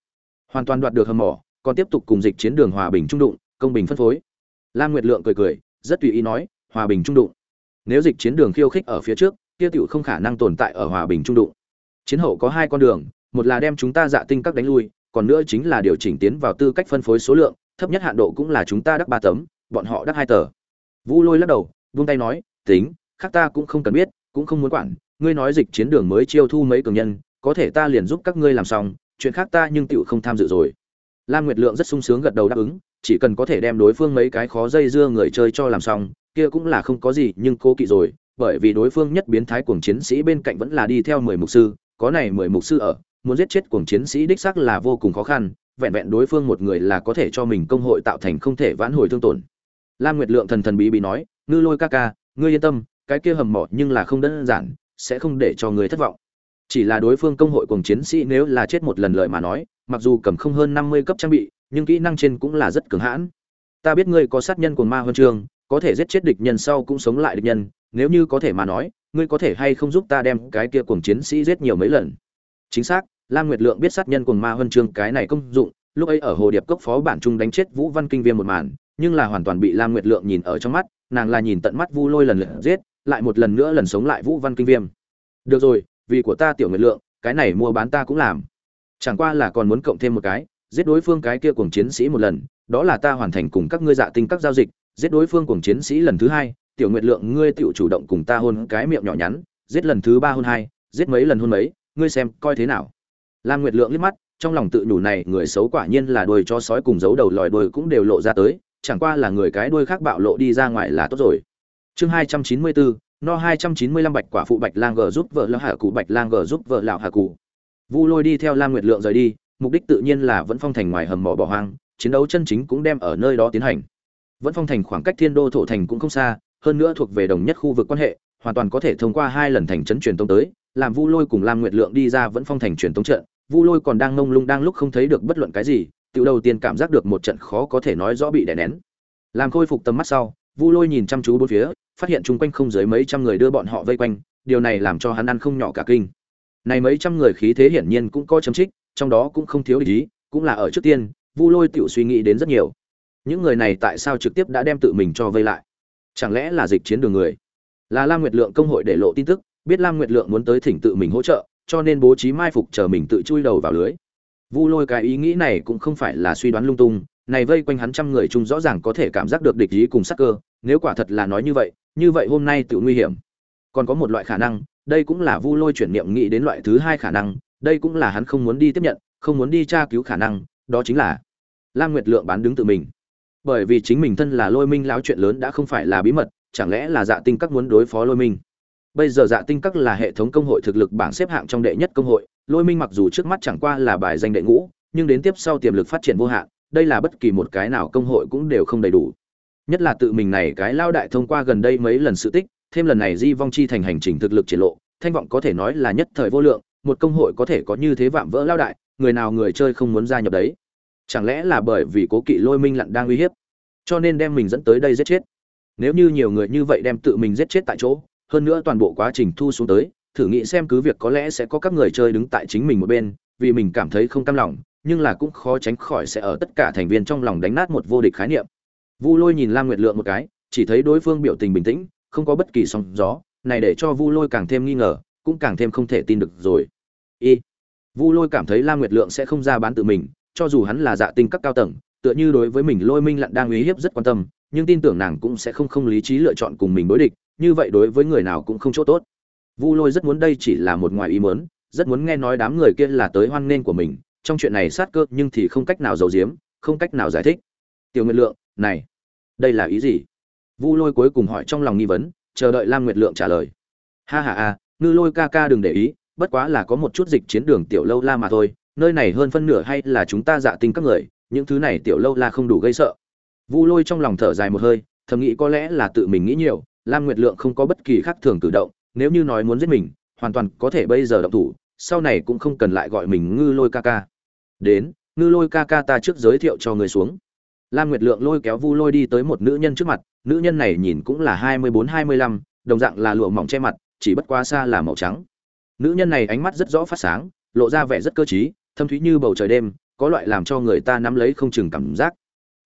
Hoàn toàn đoạt được hầm mỏ, còn tiếp tục cùng dịch chiến đường hòa bình trung đụng, công bình phân phối. Lam nguyệt lượng cười cười, rất tùy ý nói, hòa bình trung đụng. Nếu dịch chiến đường khiêu khích ở phía trước, kia tiểu không khả năng tồn tại ở hòa bình trung đụng. Chiến hậu có hai con đường, một là đem chúng ta dạ tinh các đánh lui, còn nữa chính là điều chỉnh tiến vào tư cách phân phối số lượng thấp nhất hạn độ cũng là chúng ta đắc ba tấm, bọn họ đắc hai tờ. Vu lôi lắc đầu, vung tay nói, tính, khác ta cũng không cần biết, cũng không muốn quản, ngươi nói dịch chiến đường mới chiêu thu mấy cường nhân, có thể ta liền giúp các ngươi làm xong, chuyện khác ta nhưng tựu không tham dự rồi. Lam nguyệt lượng rất sung sướng gật đầu đáp ứng, chỉ cần có thể đem đối phương mấy cái khó dây dưa người chơi cho làm xong, kia cũng là không có gì, nhưng cô kỵ rồi, bởi vì đối phương nhất biến thái cuồng chiến sĩ bên cạnh vẫn là đi theo mười mục sư, có này mười mục sư ở, muốn giết chết cuồng chiến sĩ đích xác là vô cùng khó khăn vẹn vẹn đối phương một người là có thể cho mình công hội tạo thành không thể vãn hồi thương tổn. Lam nguyệt lượng thần thần bí bí nói, ngư lôi ca ca, ngươi yên tâm, cái kia hầm mỏ nhưng là không đơn giản, sẽ không để cho người thất vọng. Chỉ là đối phương công hội cùng chiến sĩ nếu là chết một lần lợi mà nói, mặc dù cầm không hơn năm mươi cấp trang bị, nhưng kỹ năng trên cũng là rất cường hãn. Ta biết ngươi có sát nhân của ma huân chương có thể giết chết địch nhân sau cũng sống lại địch nhân, nếu như có thể mà nói, ngươi có thể hay không giúp ta đem cái kia cùng chiến sĩ giết nhiều mấy lần? Chính xác lam nguyệt lượng biết sát nhân cuồng ma huân chương cái này công dụng, lúc ấy ở hồ điệp cốc phó bản trung đánh chết vũ văn kinh viêm một màn, nhưng là hoàn toàn bị lam nguyệt lượng nhìn ở trong mắt, nàng là nhìn tận mắt vu lôi lần lượt giết, lại một lần nữa lần sống lại vũ văn kinh viêm. Được rồi, vì của ta tiểu nguyệt lượng, cái này mua bán ta cũng làm. Chẳng qua là còn muốn cộng thêm một cái, giết đối phương cái kia cuồng chiến sĩ một lần, đó là ta hoàn thành cùng các ngươi dạ tinh các giao dịch, giết đối phương cuồng chiến sĩ lần thứ hai, tiểu nguyệt lượng, ngươi tiểu chủ động cùng ta hôn cái miệng nhỏ nhắn, giết lần thứ ba hôn hai, giết mấy lần hôn mấy, ngươi xem coi thế nào lam nguyệt lượng liếc mắt, trong lòng tự nhủ này, người xấu quả nhiên là đuôi cho sói cùng giấu đầu lòi đuôi cũng đều lộ ra tới, chẳng qua là người cái đuôi khác bạo lộ đi ra ngoài là tốt rồi. Chương hai trăm chín mươi bốn no hai trăm chín mươi lăm bạch quả phụ bạch lang g giúp vợ lão hạ cụ bạch lang g giúp vợ lão hạ cụ vu lôi đi theo lam nguyệt lượng rời đi, mục đích tự nhiên là vẫn phong thành ngoài hầm mỏ bỏ hoang, chiến đấu chân chính cũng đem ở nơi đó tiến hành. Vẫn phong thành khoảng cách thiên đô thổ thành cũng không xa, hơn nữa thuộc về đồng nhất khu vực quan hệ, hoàn toàn có thể thông qua hai lần thành trấn truyền tống tới, làm vu lôi cùng lam nguyệt lượng đi ra vẫn phong thành truyền tống trận vu lôi còn đang ngông lung đang lúc không thấy được bất luận cái gì tự đầu tiên cảm giác được một trận khó có thể nói rõ bị đè nén. Làm khôi phục tầm mắt sau, vu lôi nhìn chăm chú bốn phía, phát hiện chung quanh không dưới mấy trăm người đưa bọn họ vây quanh, điều này làm cho hắn ăn không nhỏ cả kinh. Này mấy trăm người khí thế hiển nhiên cũng có chấm trích, trong đó cũng không thiếu ý, cũng là ở trước tiên, vu lôi tự suy nghĩ đến rất nhiều. Những người này tại sao trực tiếp đã đem tự mình cho vây lại? Chẳng lẽ là dịch chiến đường người? Là lam nguyệt lượng công hội để lộ tin tức, biết lam nguyệt lượng muốn tới thỉnh tự mình hỗ trợ cho nên bố trí mai phục chờ mình tự chui đầu vào lưới. Vu lôi cái ý nghĩ này cũng không phải là suy đoán lung tung, này vây quanh hắn trăm người chung rõ ràng có thể cảm giác được địch ý cùng sắc cơ, nếu quả thật là nói như vậy như vậy hôm nay tự nguy hiểm. Còn có một loại khả năng, đây cũng là vu lôi chuyển niệm nghĩ đến loại thứ hai khả năng, đây cũng là hắn không muốn đi tiếp nhận, không muốn đi tra cứu khả năng, đó chính là lam nguyệt lượng bán đứng tự mình. Bởi vì chính mình thân là lôi minh lão chuyện lớn đã không phải là bí mật, chẳng lẽ là dạ tinh các muốn đối phó lôi minh? Bây giờ dạ tinh các là hệ thống công hội thực lực bảng xếp hạng trong đệ nhất công hội, lôi minh mặc dù trước mắt chẳng qua là bài danh đệ ngũ, nhưng đến tiếp sau tiềm lực phát triển vô hạn, đây là bất kỳ một cái nào công hội cũng đều không đầy đủ. Nhất là tự mình này cái lao đại thông qua gần đây mấy lần sự tích, thêm lần này di vong chi thành hành trình thực lực triển lộ, thanh vọng có thể nói là nhất thời vô lượng, một công hội có thể có như thế vạm vỡ lao đại, người nào người chơi không muốn gia nhập đấy. Chẳng lẽ là bởi vì cố kỵ lôi minh lặn đang uy hiếp, cho nên đem mình dẫn tới đây giết chết? Nếu như nhiều người như vậy đem tự mình giết chết tại chỗ hơn nữa toàn bộ quá trình thu xuống tới, thử nghĩ xem cứ việc có lẽ sẽ có các người chơi đứng tại chính mình một bên, vì mình cảm thấy không cam lòng, nhưng là cũng khó tránh khỏi sẽ ở tất cả thành viên trong lòng đánh nát một vô địch khái niệm. Vu lôi nhìn lam nguyệt lượng một cái, chỉ thấy đối phương biểu tình bình tĩnh, không có bất kỳ sóng gió, này để cho vu lôi càng thêm nghi ngờ, cũng càng thêm không thể tin được rồi. Y. Vu lôi cảm thấy lam nguyệt lượng sẽ không ra bán tự mình, cho dù hắn là dạ tinh các cao tầng, tựa như đối với mình lôi minh lặn đang uy hiếp rất quan tâm, nhưng tin tưởng nàng cũng sẽ không không lý trí lựa chọn cùng mình đối địch như vậy đối với người nào cũng không chỗ tốt. Vu lôi rất muốn đây chỉ là một ngoài ý mớn rất muốn nghe nói đám người kia là tới hoan nghênh của mình, trong chuyện này sát cơ nhưng thì không cách nào giấu giếm, không cách nào giải thích. Tiểu nguyệt lượng, này, đây là ý gì? Vu lôi cuối cùng hỏi trong lòng nghi vấn, chờ đợi lam nguyệt lượng trả lời. Ha ha a ngư lôi ca ca đừng để ý, bất quá là có một chút dịch chiến đường tiểu lâu la mà thôi, nơi này hơn phân nửa hay là chúng ta dạ tinh các người, những thứ này tiểu lâu la không đủ gây sợ. Vu lôi trong lòng thở dài một hơi, thầm nghĩ có lẽ là tự mình nghĩ nhiều lam nguyệt lượng không có bất kỳ khác thường cử động nếu như nói muốn giết mình hoàn toàn có thể bây giờ động thủ sau này cũng không cần lại gọi mình ngư lôi ca ca. Đến ngư lôi ca ca ta trước giới thiệu cho người xuống. Lam nguyệt lượng lôi kéo vu lôi đi tới một nữ nhân trước mặt nữ nhân này nhìn cũng là hai mươi bốn hai mươi lăm đồng dạng là lụa mỏng che mặt chỉ bất quá xa là màu trắng. Nữ nhân này ánh mắt rất rõ phát sáng lộ ra vẻ rất cơ trí, thâm thúy như bầu trời đêm có loại làm cho người ta nắm lấy không chừng cảm giác.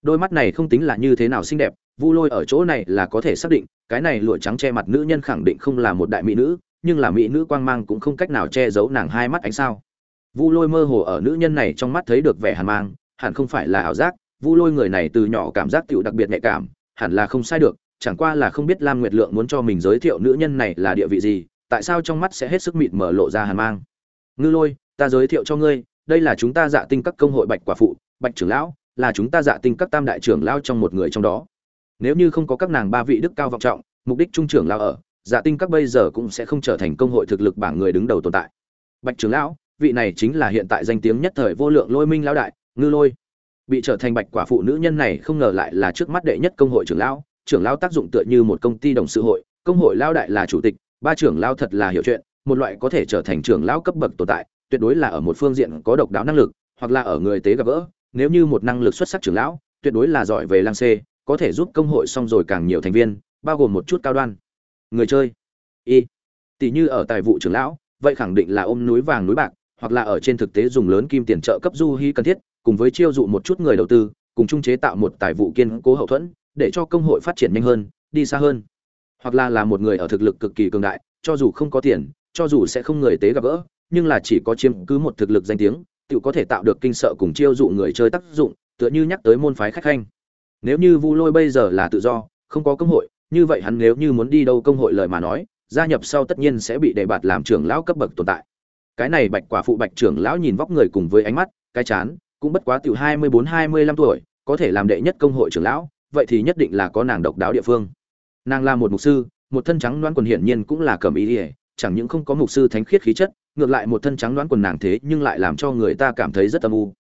Đôi mắt này không tính là như thế nào xinh đẹp vu lôi ở chỗ này là có thể xác định cái này lụa trắng che mặt nữ nhân khẳng định không là một đại mỹ nữ, nhưng là mỹ nữ quang mang cũng không cách nào che giấu nàng hai mắt ánh sao. Vu lôi mơ hồ ở nữ nhân này trong mắt thấy được vẻ hàn mang, hẳn không phải là ảo giác, vu lôi người này từ nhỏ cảm giác tựu đặc biệt nhạy cảm, hẳn là không sai được, chẳng qua là không biết lam nguyệt lượng muốn cho mình giới thiệu nữ nhân này là địa vị gì, tại sao trong mắt sẽ hết sức mịt mở lộ ra hàn mang. Ngư lôi, ta giới thiệu cho ngươi, đây là chúng ta dạ tinh các công hội bạch quả phụ, bạch trưởng lão, là chúng ta dạ tinh các tam đại trưởng lão trong một người trong đó nếu như không có các nàng ba vị đức cao vọng trọng, mục đích trung trưởng lao ở dạ tinh các bây giờ cũng sẽ không trở thành công hội thực lực bảng người đứng đầu tồn tại. Bạch trưởng lão, vị này chính là hiện tại danh tiếng nhất thời vô lượng lôi minh lão đại, ngư lôi. Bị trở thành bạch quả phụ nữ nhân này không ngờ lại là trước mắt đệ nhất công hội trưởng lão trưởng lão tác dụng tựa như một công ty đồng sự hội, công hội lao đại là chủ tịch, ba trưởng lão thật là hiểu chuyện, một loại có thể trở thành trưởng lão cấp bậc tồn tại, tuyệt đối là ở một phương diện có độc đáo năng lực, hoặc là ở người tế gặp gỡ, nếu như một năng lực xuất sắc trưởng lão, tuyệt đối là giỏi về lang xê có thể giúp công hội xong rồi càng nhiều thành viên, bao gồm một chút cao đoan. Người chơi. Y. Tỷ như ở tài vụ trưởng lão, vậy khẳng định là ôm núi vàng núi bạc, hoặc là ở trên thực tế dùng lớn kim tiền trợ cấp du hy cần thiết, cùng với chiêu dụ một chút người đầu tư, cùng chung chế tạo một tài vụ kiên cố hậu thuẫn, để cho công hội phát triển nhanh hơn, đi xa hơn. Hoặc là là một người ở thực lực cực kỳ cường đại, cho dù không có tiền, cho dù sẽ không người tế gặp gỡ, nhưng là chỉ có chiếm cứ một thực lực danh tiếng, tự có thể tạo được kinh sợ cùng chiêu dụ người chơi tác dụng, tựa như nhắc tới môn phái khách khanh nếu như vu lôi bây giờ là tự do, không có công hội, như vậy hắn nếu như muốn đi đâu công hội lời mà nói, gia nhập sau tất nhiên sẽ bị đề bạt làm trưởng lão cấp bậc tồn tại. Cái này bạch quả phụ bạch trưởng lão nhìn vóc người cùng với ánh mắt, cái chán, cũng bất quá tiểu hai mươi bốn, hai mươi lăm tuổi, có thể làm đệ nhất công hội trưởng lão, vậy thì nhất định là có nàng độc đáo địa phương. Nàng là một mục sư, một thân trắng đoán quần hiển nhiên cũng là cầm ý ỉa chẳng những không có mục sư thánh khiết khí chất, ngược lại một thân trắng đoán quần nàng thế nhưng lại làm cho người ta cảm thấy rất âm u.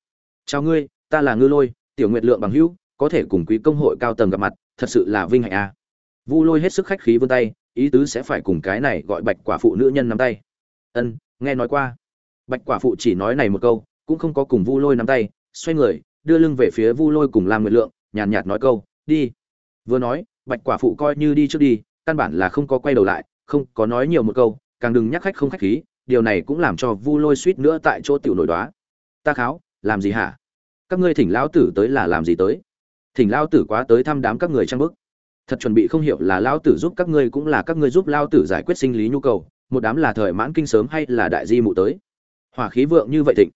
Chào ngươi, ta là ngư lôi, tiểu nguyệt lượng bằng hữu có thể cùng quý công hội cao tầng gặp mặt, thật sự là vinh hạnh a. Vu lôi hết sức khách khí vươn tay, ý tứ sẽ phải cùng cái này gọi bạch quả phụ nữ nhân nắm tay. Ân, nghe nói qua. Bạch quả phụ chỉ nói này một câu, cũng không có cùng vu lôi nắm tay, xoay người, đưa lưng về phía vu lôi cùng làm nguyệt lượng, nhàn nhạt nói câu, đi. Vừa nói, bạch quả phụ coi như đi trước đi, căn bản là không có quay đầu lại, không có nói nhiều một câu, càng đừng nhắc khách không khách khí, điều này cũng làm cho vu lôi suýt nữa tại chỗ tiểu nổi đoá. Ta kháo, làm gì hả? Các ngươi thỉnh lão tử tới là làm gì tới? Thỉnh lão tử quá tới thăm đám các người trang bức. Thật chuẩn bị không hiểu là lão tử giúp các ngươi cũng là các ngươi giúp lão tử giải quyết sinh lý nhu cầu, một đám là thời mãn kinh sớm hay là đại di mụ tới. Hỏa khí vượng như vậy thịnh.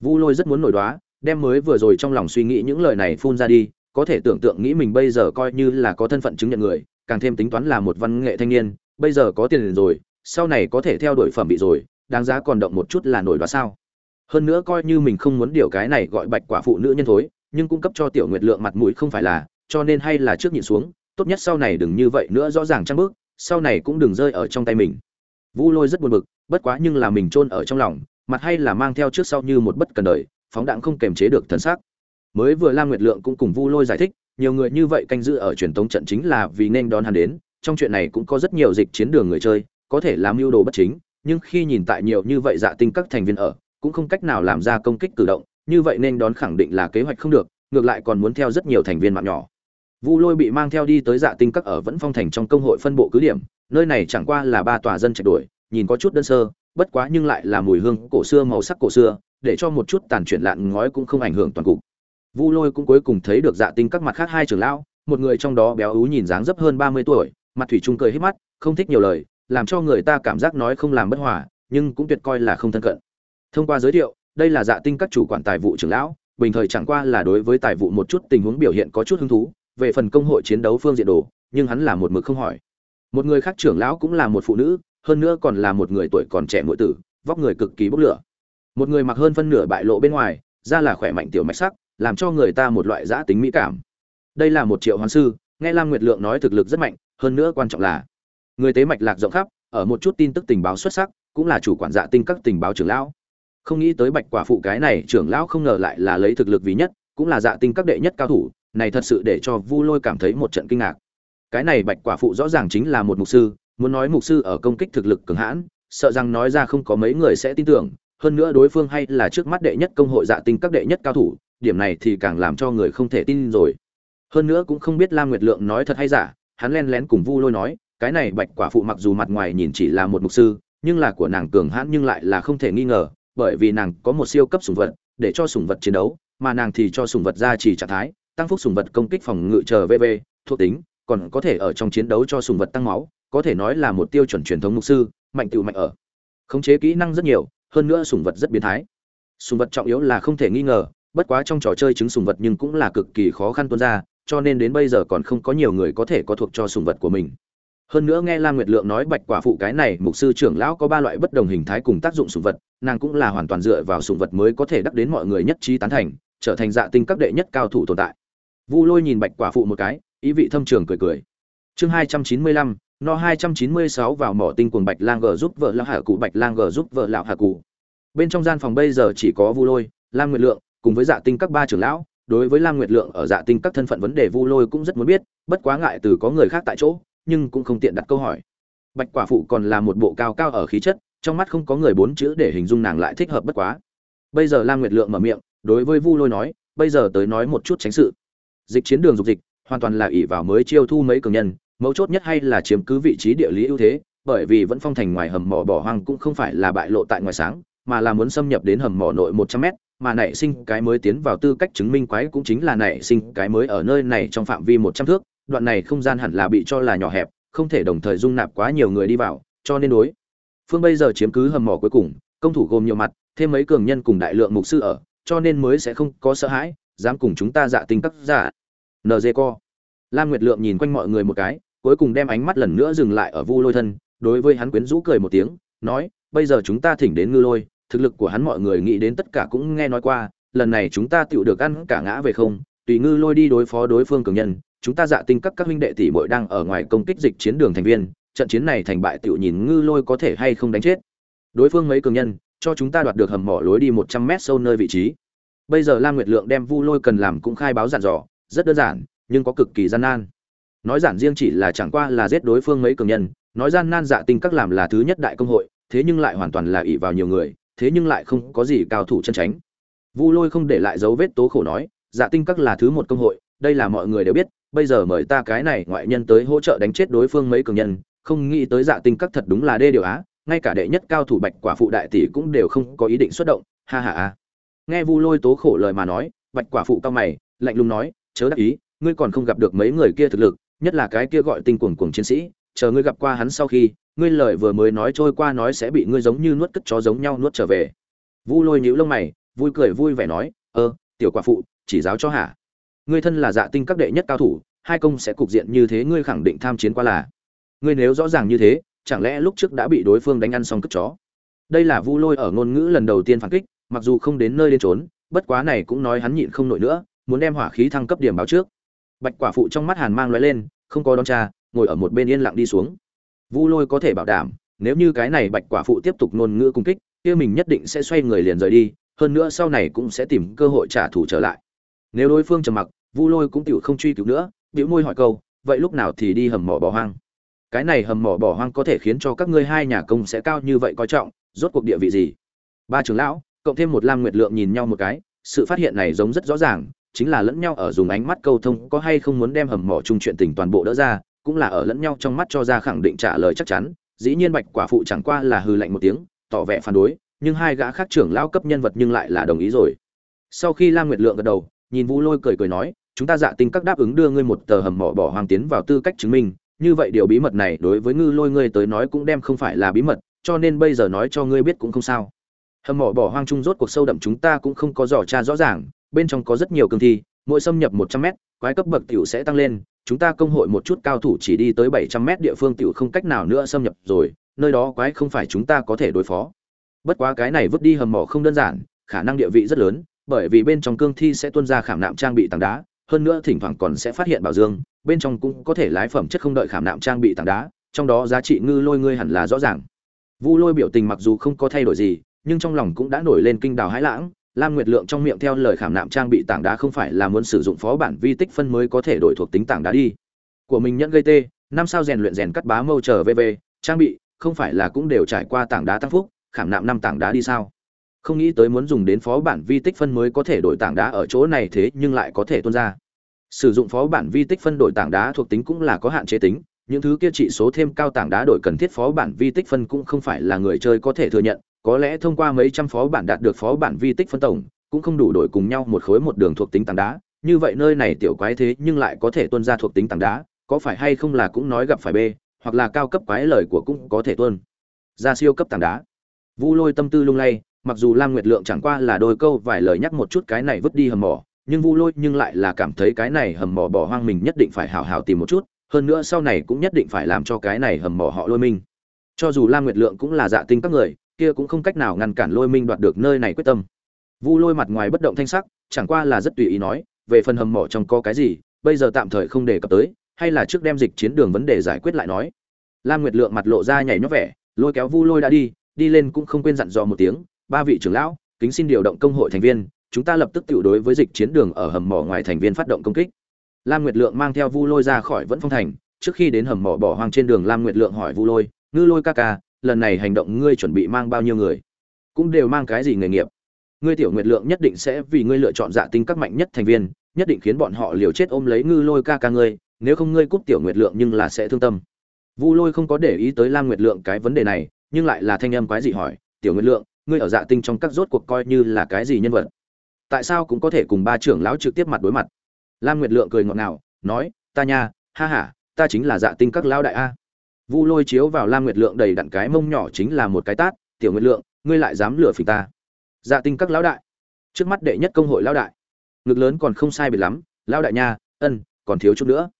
Vu lôi rất muốn nổi đoá, đem mới vừa rồi trong lòng suy nghĩ những lời này phun ra đi, có thể tưởng tượng nghĩ mình bây giờ coi như là có thân phận chứng nhận người, càng thêm tính toán là một văn nghệ thanh niên, bây giờ có tiền rồi, sau này có thể theo đuổi phẩm bị rồi, đáng giá còn động một chút là nổi đoá sao? Hơn nữa coi như mình không muốn điều cái này gọi bạch quả phụ nữ nhân thối nhưng cung cấp cho tiểu nguyệt lượng mặt mũi không phải là, cho nên hay là trước nhịn xuống, tốt nhất sau này đừng như vậy nữa rõ ràng trăng bước, sau này cũng đừng rơi ở trong tay mình. Vu lôi rất buồn bực, bất quá nhưng là mình chôn ở trong lòng, mặt hay là mang theo trước sau như một bất cần đời, phóng đạn không kềm chế được thần sắc. Mới vừa lam nguyệt lượng cũng cùng vu lôi giải thích, nhiều người như vậy canh giữ ở truyền thống trận chính là vì nên đón hắn đến, trong chuyện này cũng có rất nhiều dịch chiến đường người chơi, có thể làm mưu đồ bất chính, nhưng khi nhìn tại nhiều như vậy dạ tinh các thành viên ở, cũng không cách nào làm ra công kích cử động như vậy nên đón khẳng định là kế hoạch không được, ngược lại còn muốn theo rất nhiều thành viên mạng nhỏ. Vu lôi bị mang theo đi tới dạ tinh các ở vẫn phong thành trong công hội phân bộ cứ điểm, nơi này chẳng qua là ba tòa dân trạch đuổi, nhìn có chút đơn sơ, bất quá nhưng lại là mùi hương cổ xưa màu sắc cổ xưa, để cho một chút tàn chuyển lạn ngói cũng không ảnh hưởng toàn cục. Vu lôi cũng cuối cùng thấy được dạ tinh các mặt khác hai trưởng lão, một người trong đó béo ú nhìn dáng dấp hơn ba mươi tuổi, mặt thủy trung cười hết mắt, không thích nhiều lời, làm cho người ta cảm giác nói không làm bất hòa, nhưng cũng tuyệt coi là không thân cận. Thông qua giới thiệu đây là dạ tinh các chủ quản tài vụ trưởng lão, bình thời chẳng qua là đối với tài vụ một chút tình huống biểu hiện có chút hứng thú, về phần công hội chiến đấu phương diện đồ, nhưng hắn là một mực không hỏi. Một người khác trưởng lão cũng là một phụ nữ, hơn nữa còn là một người tuổi còn trẻ muội tử, vóc người cực kỳ bốc lửa. Một người mặc hơn phân nửa bại lộ bên ngoài, da là khỏe mạnh tiểu mạch sắc, làm cho người ta một loại giã tính mỹ cảm. Đây là một triệu hoàn sư, nghe lam nguyệt lượng nói thực lực rất mạnh, hơn nữa quan trọng là người tế mạch lạc rộng khắp, ở một chút tin tức tình báo xuất sắc, cũng là chủ quản dạ tinh các tình báo trưởng lão không nghĩ tới bạch quả phụ cái này trưởng lão không ngờ lại là lấy thực lực vì nhất, cũng là dạ tinh các đệ nhất cao thủ, này thật sự để cho vu lôi cảm thấy một trận kinh ngạc. Cái này bạch quả phụ rõ ràng chính là một mục sư, muốn nói mục sư ở công kích thực lực cường hãn, sợ rằng nói ra không có mấy người sẽ tin tưởng, hơn nữa đối phương hay là trước mắt đệ nhất công hội dạ tinh các đệ nhất cao thủ, điểm này thì càng làm cho người không thể tin rồi. Hơn nữa cũng không biết lam nguyệt lượng nói thật hay giả, hắn len lén cùng vu lôi nói, cái này bạch quả phụ mặc dù mặt ngoài nhìn chỉ là một mục sư, nhưng là của nàng cường hãn nhưng lại là không thể nghi ngờ bởi vì nàng có một siêu cấp sủng vật để cho sủng vật chiến đấu, mà nàng thì cho sủng vật ra chỉ trạng thái, tăng phúc sủng vật công kích phòng ngự chờ vv thuộc tính, còn có thể ở trong chiến đấu cho sủng vật tăng máu, có thể nói là một tiêu chuẩn truyền thống mục sư, mạnh tựu mạnh ở. Khống chế kỹ năng rất nhiều, hơn nữa sủng vật rất biến thái. Sủng vật trọng yếu là không thể nghi ngờ, bất quá trong trò chơi trứng sủng vật nhưng cũng là cực kỳ khó khăn tuôn ra, cho nên đến bây giờ còn không có nhiều người có thể có thuộc cho sủng vật của mình hơn nữa nghe lam nguyệt lượng nói bạch quả phụ cái này, mục sư trưởng lão có ba loại bất đồng hình thái cùng tác dụng sủng vật, nàng cũng là hoàn toàn dựa vào sủng vật mới có thể đắc đến mọi người nhất trí tán thành, trở thành dạ tinh các đệ nhất cao thủ tồn tại. Vu lôi nhìn bạch quả phụ một cái, ý vị thâm trường cười cười. Chương hai trăm chín mươi lăm, no hai trăm chín mươi sáu vào mỏ tinh cuồng bạch lang g giúp vợ lão hạ cụ, bạch lang g giúp vợ lão hạ cụ. Bên trong gian phòng bây giờ chỉ có vu lôi, lam nguyệt lượng, cùng với dạ tinh các ba trưởng lão. Đối với lam nguyệt lượng ở dạ tinh các thân phận vấn đề vu lôi cũng rất muốn biết, bất quá ngại từ có người khác tại chỗ nhưng cũng không tiện đặt câu hỏi. Bạch quả phụ còn là một bộ cao cao ở khí chất, trong mắt không có người bốn chữ để hình dung nàng lại thích hợp bất quá. Bây giờ lam nguyệt lượng mở miệng, đối với vu lôi nói, bây giờ tới nói một chút tránh sự. Dịch chiến đường dục dịch, hoàn toàn là ỷ vào mới chiêu thu mấy cường nhân, mấu chốt nhất hay là chiếm cứ vị trí địa lý ưu thế, bởi vì vẫn phong thành ngoài hầm mỏ bỏ hoang cũng không phải là bại lộ tại ngoài sáng, mà là muốn xâm nhập đến hầm mỏ nội một trăm mét, mà nảy sinh cái mới tiến vào tư cách chứng minh quái cũng chính là nảy sinh cái mới ở nơi này trong phạm vi một trăm thước đoạn này không gian hẳn là bị cho là nhỏ hẹp, không thể đồng thời dung nạp quá nhiều người đi vào, cho nên đối. Phương bây giờ chiếm cứ hầm mỏ cuối cùng, công thủ gồm nhiều mặt, thêm mấy cường nhân cùng đại lượng mục sư ở, cho nên mới sẽ không có sợ hãi, dám cùng chúng ta dạ tinh cấp giả. Nd co. Lam nguyệt lượng nhìn quanh mọi người một cái, cuối cùng đem ánh mắt lần nữa dừng lại ở vu lôi thân, đối với hắn quyến rũ cười một tiếng, nói, bây giờ chúng ta thỉnh đến ngư lôi, thực lực của hắn mọi người nghĩ đến tất cả cũng nghe nói qua, lần này chúng ta tựu được ăn cả ngã về không, tùy ngư lôi đi đối phó đối phương cường nhân chúng ta dạ tinh các các huynh đệ tỷ muội đang ở ngoài công kích dịch chiến đường thành viên, trận chiến này thành bại tiểu nhìn ngư lôi có thể hay không đánh chết. Đối phương mấy cường nhân, cho chúng ta đoạt được hầm mỏ lối đi một trăm mét sâu nơi vị trí. Bây giờ lam nguyệt lượng đem vu lôi cần làm cũng khai báo dặn dò, rất đơn giản, nhưng có cực kỳ gian nan. Nói giản riêng chỉ là chẳng qua là giết đối phương mấy cường nhân, nói gian nan dạ tinh các làm là thứ nhất đại công hội, thế nhưng lại hoàn toàn là ỷ vào nhiều người, thế nhưng lại không có gì cao thủ chân tránh. Vu lôi không để lại dấu vết tố khổ nói dạ tinh các là thứ một công hội, đây là mọi người đều biết bây giờ mời ta cái này ngoại nhân tới hỗ trợ đánh chết đối phương mấy cường nhân, không nghĩ tới dạ tinh các thật đúng là đê điều á, ngay cả đệ nhất cao thủ bạch quả phụ đại tỷ cũng đều không có ý định xuất động, ha ha a nghe vu lôi tố khổ lời mà nói, bạch quả phụ cao mày, lạnh lùng nói, chớ đắc ý, ngươi còn không gặp được mấy người kia thực lực, nhất là cái kia gọi tinh cuồng cuồng chiến sĩ, chờ ngươi gặp qua hắn sau khi, ngươi lời vừa mới nói trôi qua nói sẽ bị ngươi giống như nuốt cất chó giống nhau nuốt trở về. Vu lôi nhíu lông mày, vui cười vui vẻ nói ơ tiểu quả phụ, chỉ giáo cho hả? Ngươi thân là dạ tinh các đệ nhất cao thủ, hai công sẽ cục diện như thế ngươi khẳng định tham chiến qua là. Ngươi nếu rõ ràng như thế, chẳng lẽ lúc trước đã bị đối phương đánh ăn xong cất chó? Đây là vu lôi ở ngôn ngữ lần đầu tiên phản kích, mặc dù không đến nơi đến trốn bất quá này cũng nói hắn nhịn không nổi nữa, muốn đem hỏa khí thăng cấp điểm báo trước. Bạch quả phụ trong mắt hàn mang lóe lên, không có đón cha ngồi ở một bên yên lặng đi xuống. Vu lôi có thể bảo đảm, nếu như cái này bạch quả phụ tiếp tục ngôn ngữ cung kích, kia mình nhất định sẽ xoay người liền rời đi, hơn nữa sau này cũng sẽ tìm cơ hội trả thù trở lại nếu đối phương trầm mặc, vu lôi cũng tựu không truy cứu nữa biểu môi hỏi câu, vậy lúc nào thì đi hầm mỏ bỏ hoang? Cái này hầm mỏ bỏ hoang có thể khiến cho các ngươi hai nhà công sẽ cao như vậy coi trọng, rốt cuộc địa vị gì? Ba trưởng lão, cộng thêm một lam nguyệt lượng nhìn nhau một cái, sự phát hiện này giống rất rõ ràng, chính là lẫn nhau ở dùng ánh mắt câu thông có hay không muốn đem hầm mỏ chung chuyện tình toàn bộ đỡ ra, cũng là ở lẫn nhau trong mắt cho ra khẳng định trả lời chắc chắn, dĩ nhiên bạch quả phụ chẳng qua là hư lạnh một tiếng, tỏ vẻ phản đối, nhưng hai gã khác trưởng lão cấp nhân vật nhưng lại là đồng ý rồi. Sau khi lam nguyệt lượng gật đầu nhìn vu lôi cười cười nói, chúng ta dạ tinh các đáp ứng đưa ngươi một tờ hầm mỏ bỏ hoàng tiến vào tư cách chứng minh, như vậy điều bí mật này đối với ngư lôi ngươi tới nói cũng đem không phải là bí mật, cho nên bây giờ nói cho ngươi biết cũng không sao. Hầm mỏ bỏ hoang trung rốt cuộc sâu đậm chúng ta cũng không có dò tra rõ ràng, bên trong có rất nhiều cương thi, mỗi xâm nhập một trăm mét, quái cấp bậc tiểu sẽ tăng lên, chúng ta công hội một chút cao thủ chỉ đi tới bảy trăm mét địa phương tiểu không cách nào nữa xâm nhập rồi, nơi đó quái không phải chúng ta có thể đối phó. Bất quá cái này vứt đi hầm mỏ không đơn giản, khả năng địa vị rất lớn bởi vì bên trong cương thi sẽ tuôn ra khảm nạm trang bị tảng đá, hơn nữa thỉnh thoảng còn sẽ phát hiện bảo dương, bên trong cũng có thể lái phẩm chất không đợi khảm nạm trang bị tảng đá, trong đó giá trị ngư lôi ngươi hẳn là rõ ràng. Vu lôi biểu tình mặc dù không có thay đổi gì, nhưng trong lòng cũng đã nổi lên kinh đào hãi lãng, lam nguyệt lượng trong miệng theo lời khảm nạm trang bị tảng đá không phải là muốn sử dụng phó bản vi tích phân mới có thể đổi thuộc tính tảng đá đi. Của mình nhận gây tê, năm sao rèn luyện rèn cắt bá mâu chờ vv trang bị, không phải là cũng đều trải qua tảng đá tăng phúc, khảm nạm năm tảng đá đi sao? Không nghĩ tới muốn dùng đến phó bản vi tích phân mới có thể đổi tảng đá ở chỗ này thế nhưng lại có thể tuôn ra. Sử dụng phó bản vi tích phân đổi tảng đá thuộc tính cũng là có hạn chế tính, những thứ kia trị số thêm cao tảng đá đổi cần thiết phó bản vi tích phân cũng không phải là người chơi có thể thừa nhận, có lẽ thông qua mấy trăm phó bản đạt được phó bản vi tích phân tổng, cũng không đủ đổi cùng nhau một khối một đường thuộc tính tảng đá. Như vậy nơi này tiểu quái thế nhưng lại có thể tuân ra thuộc tính tảng đá, có phải hay không là cũng nói gặp phải b, hoặc là cao cấp quái lời của cũng có thể tuân ra siêu cấp tảng đá. Vu lôi tâm tư lung lay mặc dù lam nguyệt lượng chẳng qua là đôi câu vài lời nhắc một chút cái này vứt đi hầm mỏ, nhưng vu lôi nhưng lại là cảm thấy cái này hầm mỏ bỏ hoang mình nhất định phải hào hào tìm một chút, hơn nữa sau này cũng nhất định phải làm cho cái này hầm mỏ họ lôi minh. Cho dù lam nguyệt lượng cũng là dạ tinh các người, kia cũng không cách nào ngăn cản lôi minh đoạt được nơi này quyết tâm. Vu lôi mặt ngoài bất động thanh sắc, chẳng qua là rất tùy ý nói, về phần hầm mỏ trong có cái gì, bây giờ tạm thời không đề cập tới, hay là trước đem dịch chiến đường vấn đề giải quyết lại nói. Lam nguyệt lượng mặt lộ ra nhảy nhót vẻ, lôi kéo vu lôi đã đi đi lên cũng không quên dặn dò một tiếng ba vị trưởng lão, kính xin điều động công hội thành viên, chúng ta lập tức tự đối với dịch chiến đường ở hầm mỏ ngoài thành viên phát động công kích. Lam nguyệt lượng mang theo vu lôi ra khỏi vẫn phong thành, trước khi đến hầm mỏ bỏ hoang trên đường, lam nguyệt lượng hỏi vu lôi, ngư lôi ca ca, lần này hành động ngươi chuẩn bị mang bao nhiêu người? Cũng đều mang cái gì nghề nghiệp? Ngươi tiểu nguyệt lượng nhất định sẽ vì ngươi lựa chọn dạ tinh các mạnh nhất thành viên, nhất định khiến bọn họ liều chết ôm lấy ngư lôi ca ca ngươi, nếu không ngươi cúp tiểu nguyệt lượng nhưng là sẽ thương tâm. Vu lôi không có để ý tới lam nguyệt lượng cái vấn đề này, nhưng lại là thanh âm quái dị hỏi, tiểu nguyệt lượng ngươi ở dạ tinh trong các rốt cuộc coi như là cái gì nhân vật? Tại sao cũng có thể cùng ba trưởng lão trực tiếp mặt đối mặt? Lam nguyệt lượng cười ngọt ngào, nói, ta nha, ha ha, ta chính là dạ tinh các lão đại a. Vu lôi chiếu vào lam nguyệt lượng đầy đặn cái mông nhỏ chính là một cái tát, tiểu nguyệt lượng, ngươi lại dám lừa phỉnh ta? Dạ tinh các lão đại. Trước mắt đệ nhất công hội lão đại. Ngực lớn còn không sai biệt lắm, lão đại nha, ân, còn thiếu chút nữa.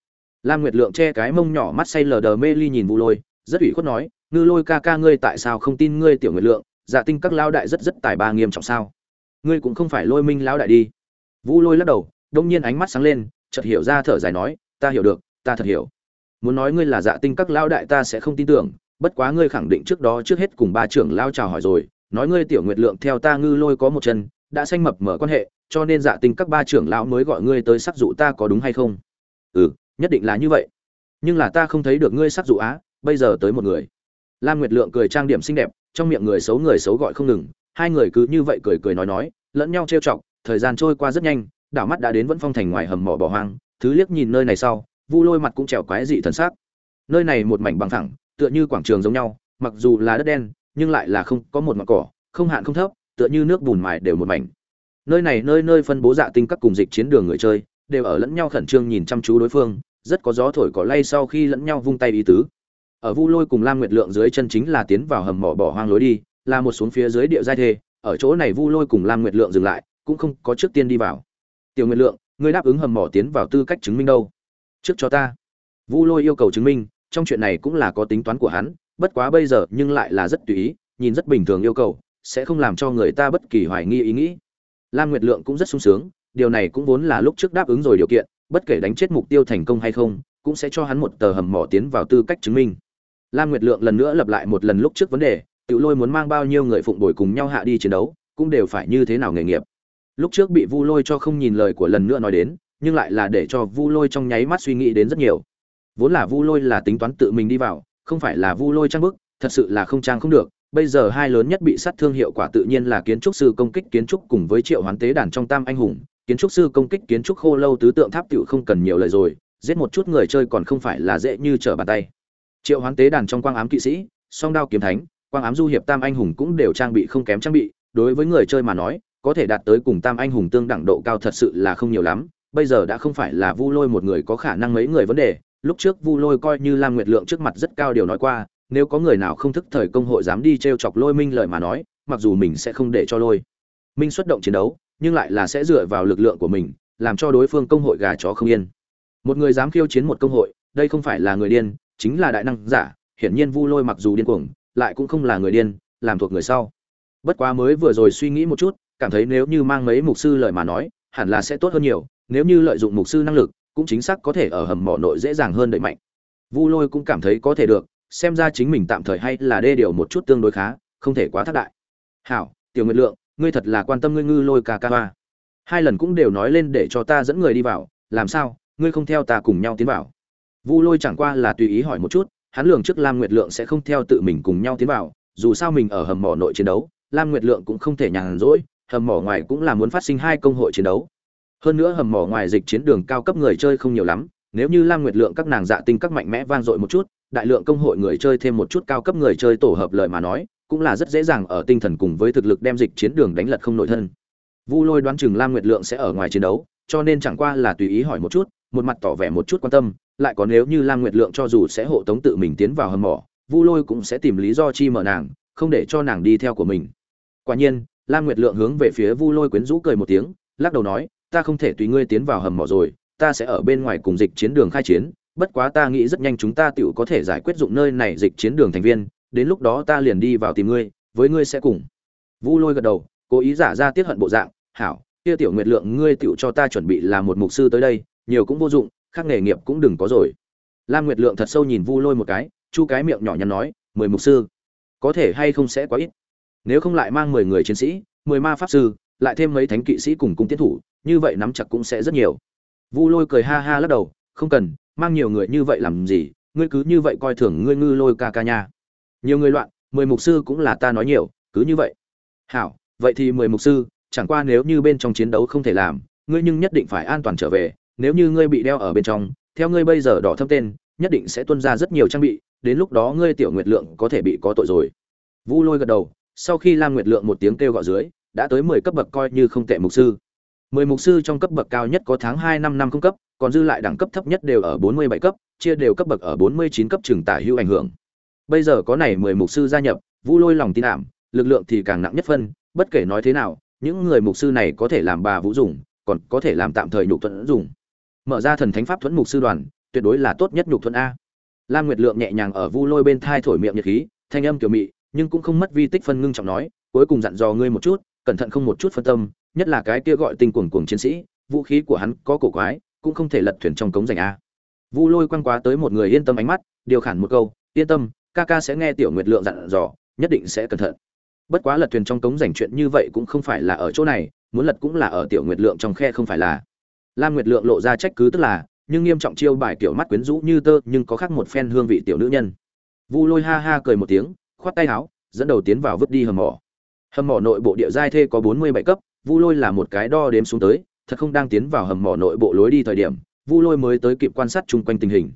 Lam nguyệt lượng che cái mông nhỏ mắt say lờ đờ mê ly nhìn vu lôi, rất ủy khuất nói, ngư lôi ca ca ngươi tại sao không tin ngươi tiểu nguyệt lượng? Dạ tinh các lão đại rất rất tài ba nghiêm trọng sao? Ngươi cũng không phải lôi minh lão đại đi. Vũ lôi lắc đầu, đông nhiên ánh mắt sáng lên, chợt hiểu ra thở dài nói, ta hiểu được, ta thật hiểu. Muốn nói ngươi là dạ tinh các lão đại ta sẽ không tin tưởng, bất quá ngươi khẳng định trước đó trước hết cùng ba trưởng lao chào hỏi rồi, nói ngươi tiểu nguyệt lượng theo ta ngư lôi có một chân, đã xanh mập mở quan hệ, cho nên dạ tinh các ba trưởng lão mới gọi ngươi tới sắc dụ ta có đúng hay không? Ừ nhất định là như vậy. Nhưng là ta không thấy được ngươi sắc dụ á, bây giờ tới một người. Lam nguyệt lượng cười trang điểm xinh đẹp trong miệng người xấu người xấu gọi không ngừng, hai người cứ như vậy cười cười nói nói, lẫn nhau trêu chọc, thời gian trôi qua rất nhanh, đảo mắt đã đến vẫn phong thành ngoài hầm mỏ bỏ hoang, thứ liếc nhìn nơi này sau, vu lôi mặt cũng trèo quái dị thần sắc. Nơi này một mảnh bằng thẳng tựa như quảng trường giống nhau, mặc dù là đất đen, nhưng lại là không có một mặt cỏ, không hạn không thấp, tựa như nước bùn mài đều một mảnh. Nơi này nơi nơi phân bố dạ tinh các cùng dịch chiến đường người chơi, đều ở lẫn nhau khẩn trương nhìn chăm chú đối phương, rất có gió thổi cỏ lay sau khi lẫn nhau vung tay ý tứ ở vu lôi cùng lam nguyệt lượng dưới chân chính là tiến vào hầm mỏ bỏ hoang lối đi, là một xuống phía dưới địa giai thê, ở chỗ này vu lôi cùng lam nguyệt lượng dừng lại, cũng không có trước tiên đi vào. Tiểu nguyệt lượng, ngươi đáp ứng hầm mỏ tiến vào tư cách chứng minh đâu? Trước cho ta. Vu lôi yêu cầu chứng minh, trong chuyện này cũng là có tính toán của hắn, bất quá bây giờ nhưng lại là rất tùy ý, nhìn rất bình thường yêu cầu, sẽ không làm cho người ta bất kỳ hoài nghi ý nghĩ. Lam nguyệt lượng cũng rất sung sướng, điều này cũng vốn là lúc trước đáp ứng rồi điều kiện, bất kể đánh chết mục tiêu thành công hay không, cũng sẽ cho hắn một tờ hầm mỏ tiến vào tư cách chứng minh lam nguyệt lượng lần nữa lặp lại một lần lúc trước vấn đề tự lôi muốn mang bao nhiêu người phụng bồi cùng nhau hạ đi chiến đấu, cũng đều phải như thế nào nghề nghiệp. Lúc trước bị vu lôi cho không nhìn lời của lần nữa nói đến, nhưng lại là để cho vu lôi trong nháy mắt suy nghĩ đến rất nhiều. Vốn là vu lôi là tính toán tự mình đi vào, không phải là vu lôi trang bức, thật sự là không trang không được. Bây giờ hai lớn nhất bị sát thương hiệu quả tự nhiên là kiến trúc sư công kích kiến trúc cùng với triệu hoán tế đàn trong tam anh hùng. Kiến trúc sư công kích kiến trúc khô lâu tứ tượng tháp tiểu không cần nhiều lời rồi, giết một chút người chơi còn không phải là dễ như trở bàn tay triệu hoán tế đàn trong quang ám kỵ sĩ, song đao kiếm thánh, quang ám du hiệp tam anh hùng cũng đều trang bị không kém trang bị, đối với người chơi mà nói, có thể đạt tới cùng tam anh hùng tương đẳng độ cao thật sự là không nhiều lắm, bây giờ đã không phải là vu lôi một người có khả năng mấy người vấn đề, lúc trước vu lôi coi như lam nguyệt lượng trước mặt rất cao điều nói qua, nếu có người nào không thức thời công hội dám đi t r e o chọc lôi minh lời mà nói, mặc dù mình sẽ không để cho lôi minh xuất động chiến đấu, nhưng lại là sẽ dựa vào lực lượng của mình, làm cho đối phương công hội gà chó không yên. Một người dám khiêu chiến một công hội, đây không phải là người điên chính là đại năng giả, hiển nhiên vu lôi mặc dù điên cuồng, lại cũng không là người điên, làm thuộc người sau. Bất quá mới vừa rồi suy nghĩ một chút, cảm thấy nếu như mang mấy mục sư lời mà nói, hẳn là sẽ tốt hơn nhiều, nếu như lợi dụng mục sư năng lực, cũng chính xác có thể ở hầm mỏ nội dễ dàng hơn đợi mạnh. Vu lôi cũng cảm thấy có thể được, xem ra chính mình tạm thời hay là đê điều một chút tương đối khá, không thể quá thất đại. Hảo, tiểu nguyệt lượng, ngươi thật là quan tâm ngươi ngư lôi ca ca hoa. Hai lần cũng đều nói lên để cho ta dẫn người đi vào, làm sao, ngươi không theo ta cùng nhau tiến vào vu lôi chẳng qua là tùy ý hỏi một chút, hắn lường trước lam nguyệt lượng sẽ không theo tự mình cùng nhau tiến vào, dù sao mình ở hầm mỏ nội chiến đấu, lam nguyệt lượng cũng không thể nhàn rỗi, hầm mỏ ngoài cũng là muốn phát sinh hai công hội chiến đấu. Hơn nữa hầm mỏ ngoài dịch chiến đường cao cấp người chơi không nhiều lắm, nếu như lam nguyệt lượng các nàng dạ tinh các mạnh mẽ vang dội một chút, đại lượng công hội người chơi thêm một chút cao cấp người chơi tổ hợp lợi mà nói, cũng là rất dễ dàng ở tinh thần cùng với thực lực đem dịch chiến đường đánh lật không nội thân. Vu lôi đoán chừng lam nguyệt lượng sẽ ở ngoài chiến đấu, cho nên chẳng qua là tùy ý hỏi một chút, một mặt tỏ vẻ một chút quan tâm lại còn nếu như lam nguyệt lượng cho dù sẽ hộ tống tự mình tiến vào hầm mỏ, vu lôi cũng sẽ tìm lý do chi mở nàng, không để cho nàng đi theo của mình. Quả nhiên, lam nguyệt lượng hướng về phía vu lôi quyến rũ cười một tiếng, lắc đầu nói, ta không thể tùy ngươi tiến vào hầm mỏ rồi, ta sẽ ở bên ngoài cùng dịch chiến đường khai chiến, bất quá ta nghĩ rất nhanh chúng ta tiểu có thể giải quyết dụng nơi này dịch chiến đường thành viên, đến lúc đó ta liền đi vào tìm ngươi, với ngươi sẽ cùng. Vu lôi gật đầu, cố ý giả ra tiết hận bộ dạng, hảo, kia tiểu nguyệt lượng ngươi tiểu cho ta chuẩn bị là một mục sư tới đây, nhiều cũng vô dụng khác nghề nghiệp cũng đừng có rồi. Lam nguyệt lượng thật sâu nhìn vu lôi một cái, chu cái miệng nhỏ nhắn nói, mười mục sư, có thể hay không sẽ quá ít? Nếu không lại mang mười người chiến sĩ, mười ma pháp sư, lại thêm mấy thánh kỵ sĩ cùng cung tiến thủ, như vậy nắm chặt cũng sẽ rất nhiều. Vu lôi cười ha ha lắc đầu, không cần, mang nhiều người như vậy làm gì? Ngươi cứ như vậy coi thường ngươi ngư lôi ca ca nha. Nhiều người loạn, mười mục sư cũng là ta nói nhiều, cứ như vậy. Hảo, vậy thì mười mục sư, chẳng qua nếu như bên trong chiến đấu không thể làm, ngươi nhưng nhất định phải an toàn trở về nếu như ngươi bị đeo ở bên trong, theo ngươi bây giờ đỏ thâm tên, nhất định sẽ tuân ra rất nhiều trang bị, đến lúc đó ngươi tiểu nguyệt lượng có thể bị có tội rồi. Vu lôi gật đầu, sau khi lam nguyệt lượng một tiếng kêu gọi dưới, đã tới mười cấp bậc coi như không tệ mục sư. Mười mục sư trong cấp bậc cao nhất có tháng hai năm năm cung cấp, còn dư lại đẳng cấp thấp nhất đều ở bốn mươi bảy cấp, chia đều cấp bậc ở bốn mươi chín cấp trường tả hữu ảnh hưởng. Bây giờ có này mười mục sư gia nhập, vu lôi lòng tin ảm, lực lượng thì càng nặng nhất phân, bất kể nói thế nào, những người mục sư này có thể làm bà vũ dùng, còn có thể làm tạm thời nhục thuận dùng mở ra thần thánh pháp thuẫn mục sư đoàn, tuyệt đối là tốt nhất nhục thuẫn a. Lam nguyệt lượng nhẹ nhàng ở vu lôi bên thai thổi miệng nhiệt khí, thanh âm kiểu mị, nhưng cũng không mất vi tích phân ngưng trọng nói, cuối cùng dặn dò ngươi một chút, cẩn thận không một chút phân tâm, nhất là cái kia gọi tinh cuồng cuồng chiến sĩ, vũ khí của hắn có cổ quái, cũng không thể lật thuyền trong cống rảnh a. Vu lôi quăng quá tới một người yên tâm ánh mắt, điều khản một câu, yên tâm, ca ca sẽ nghe tiểu nguyệt lượng dặn dò, nhất định sẽ cẩn thận. Bất quá lật thuyền trong cống rảnh chuyện như vậy cũng không phải là ở chỗ này, muốn lật cũng là ở tiểu nguyệt lượng trong khe không phải là lam nguyệt lượng lộ ra trách cứ tức là nhưng nghiêm trọng chiêu bài tiểu mắt quyến rũ như tơ nhưng có khác một phen hương vị tiểu nữ nhân. Vu lôi ha ha cười một tiếng khoát tay áo dẫn đầu tiến vào vứt đi hầm mỏ. Hầm mỏ nội bộ địa giai thê có bốn mươi bảy cấp vu lôi là một cái đo đếm xuống tới thật không đang tiến vào hầm mỏ nội bộ lối đi thời điểm vu lôi mới tới kịp quan sát chung quanh tình hình.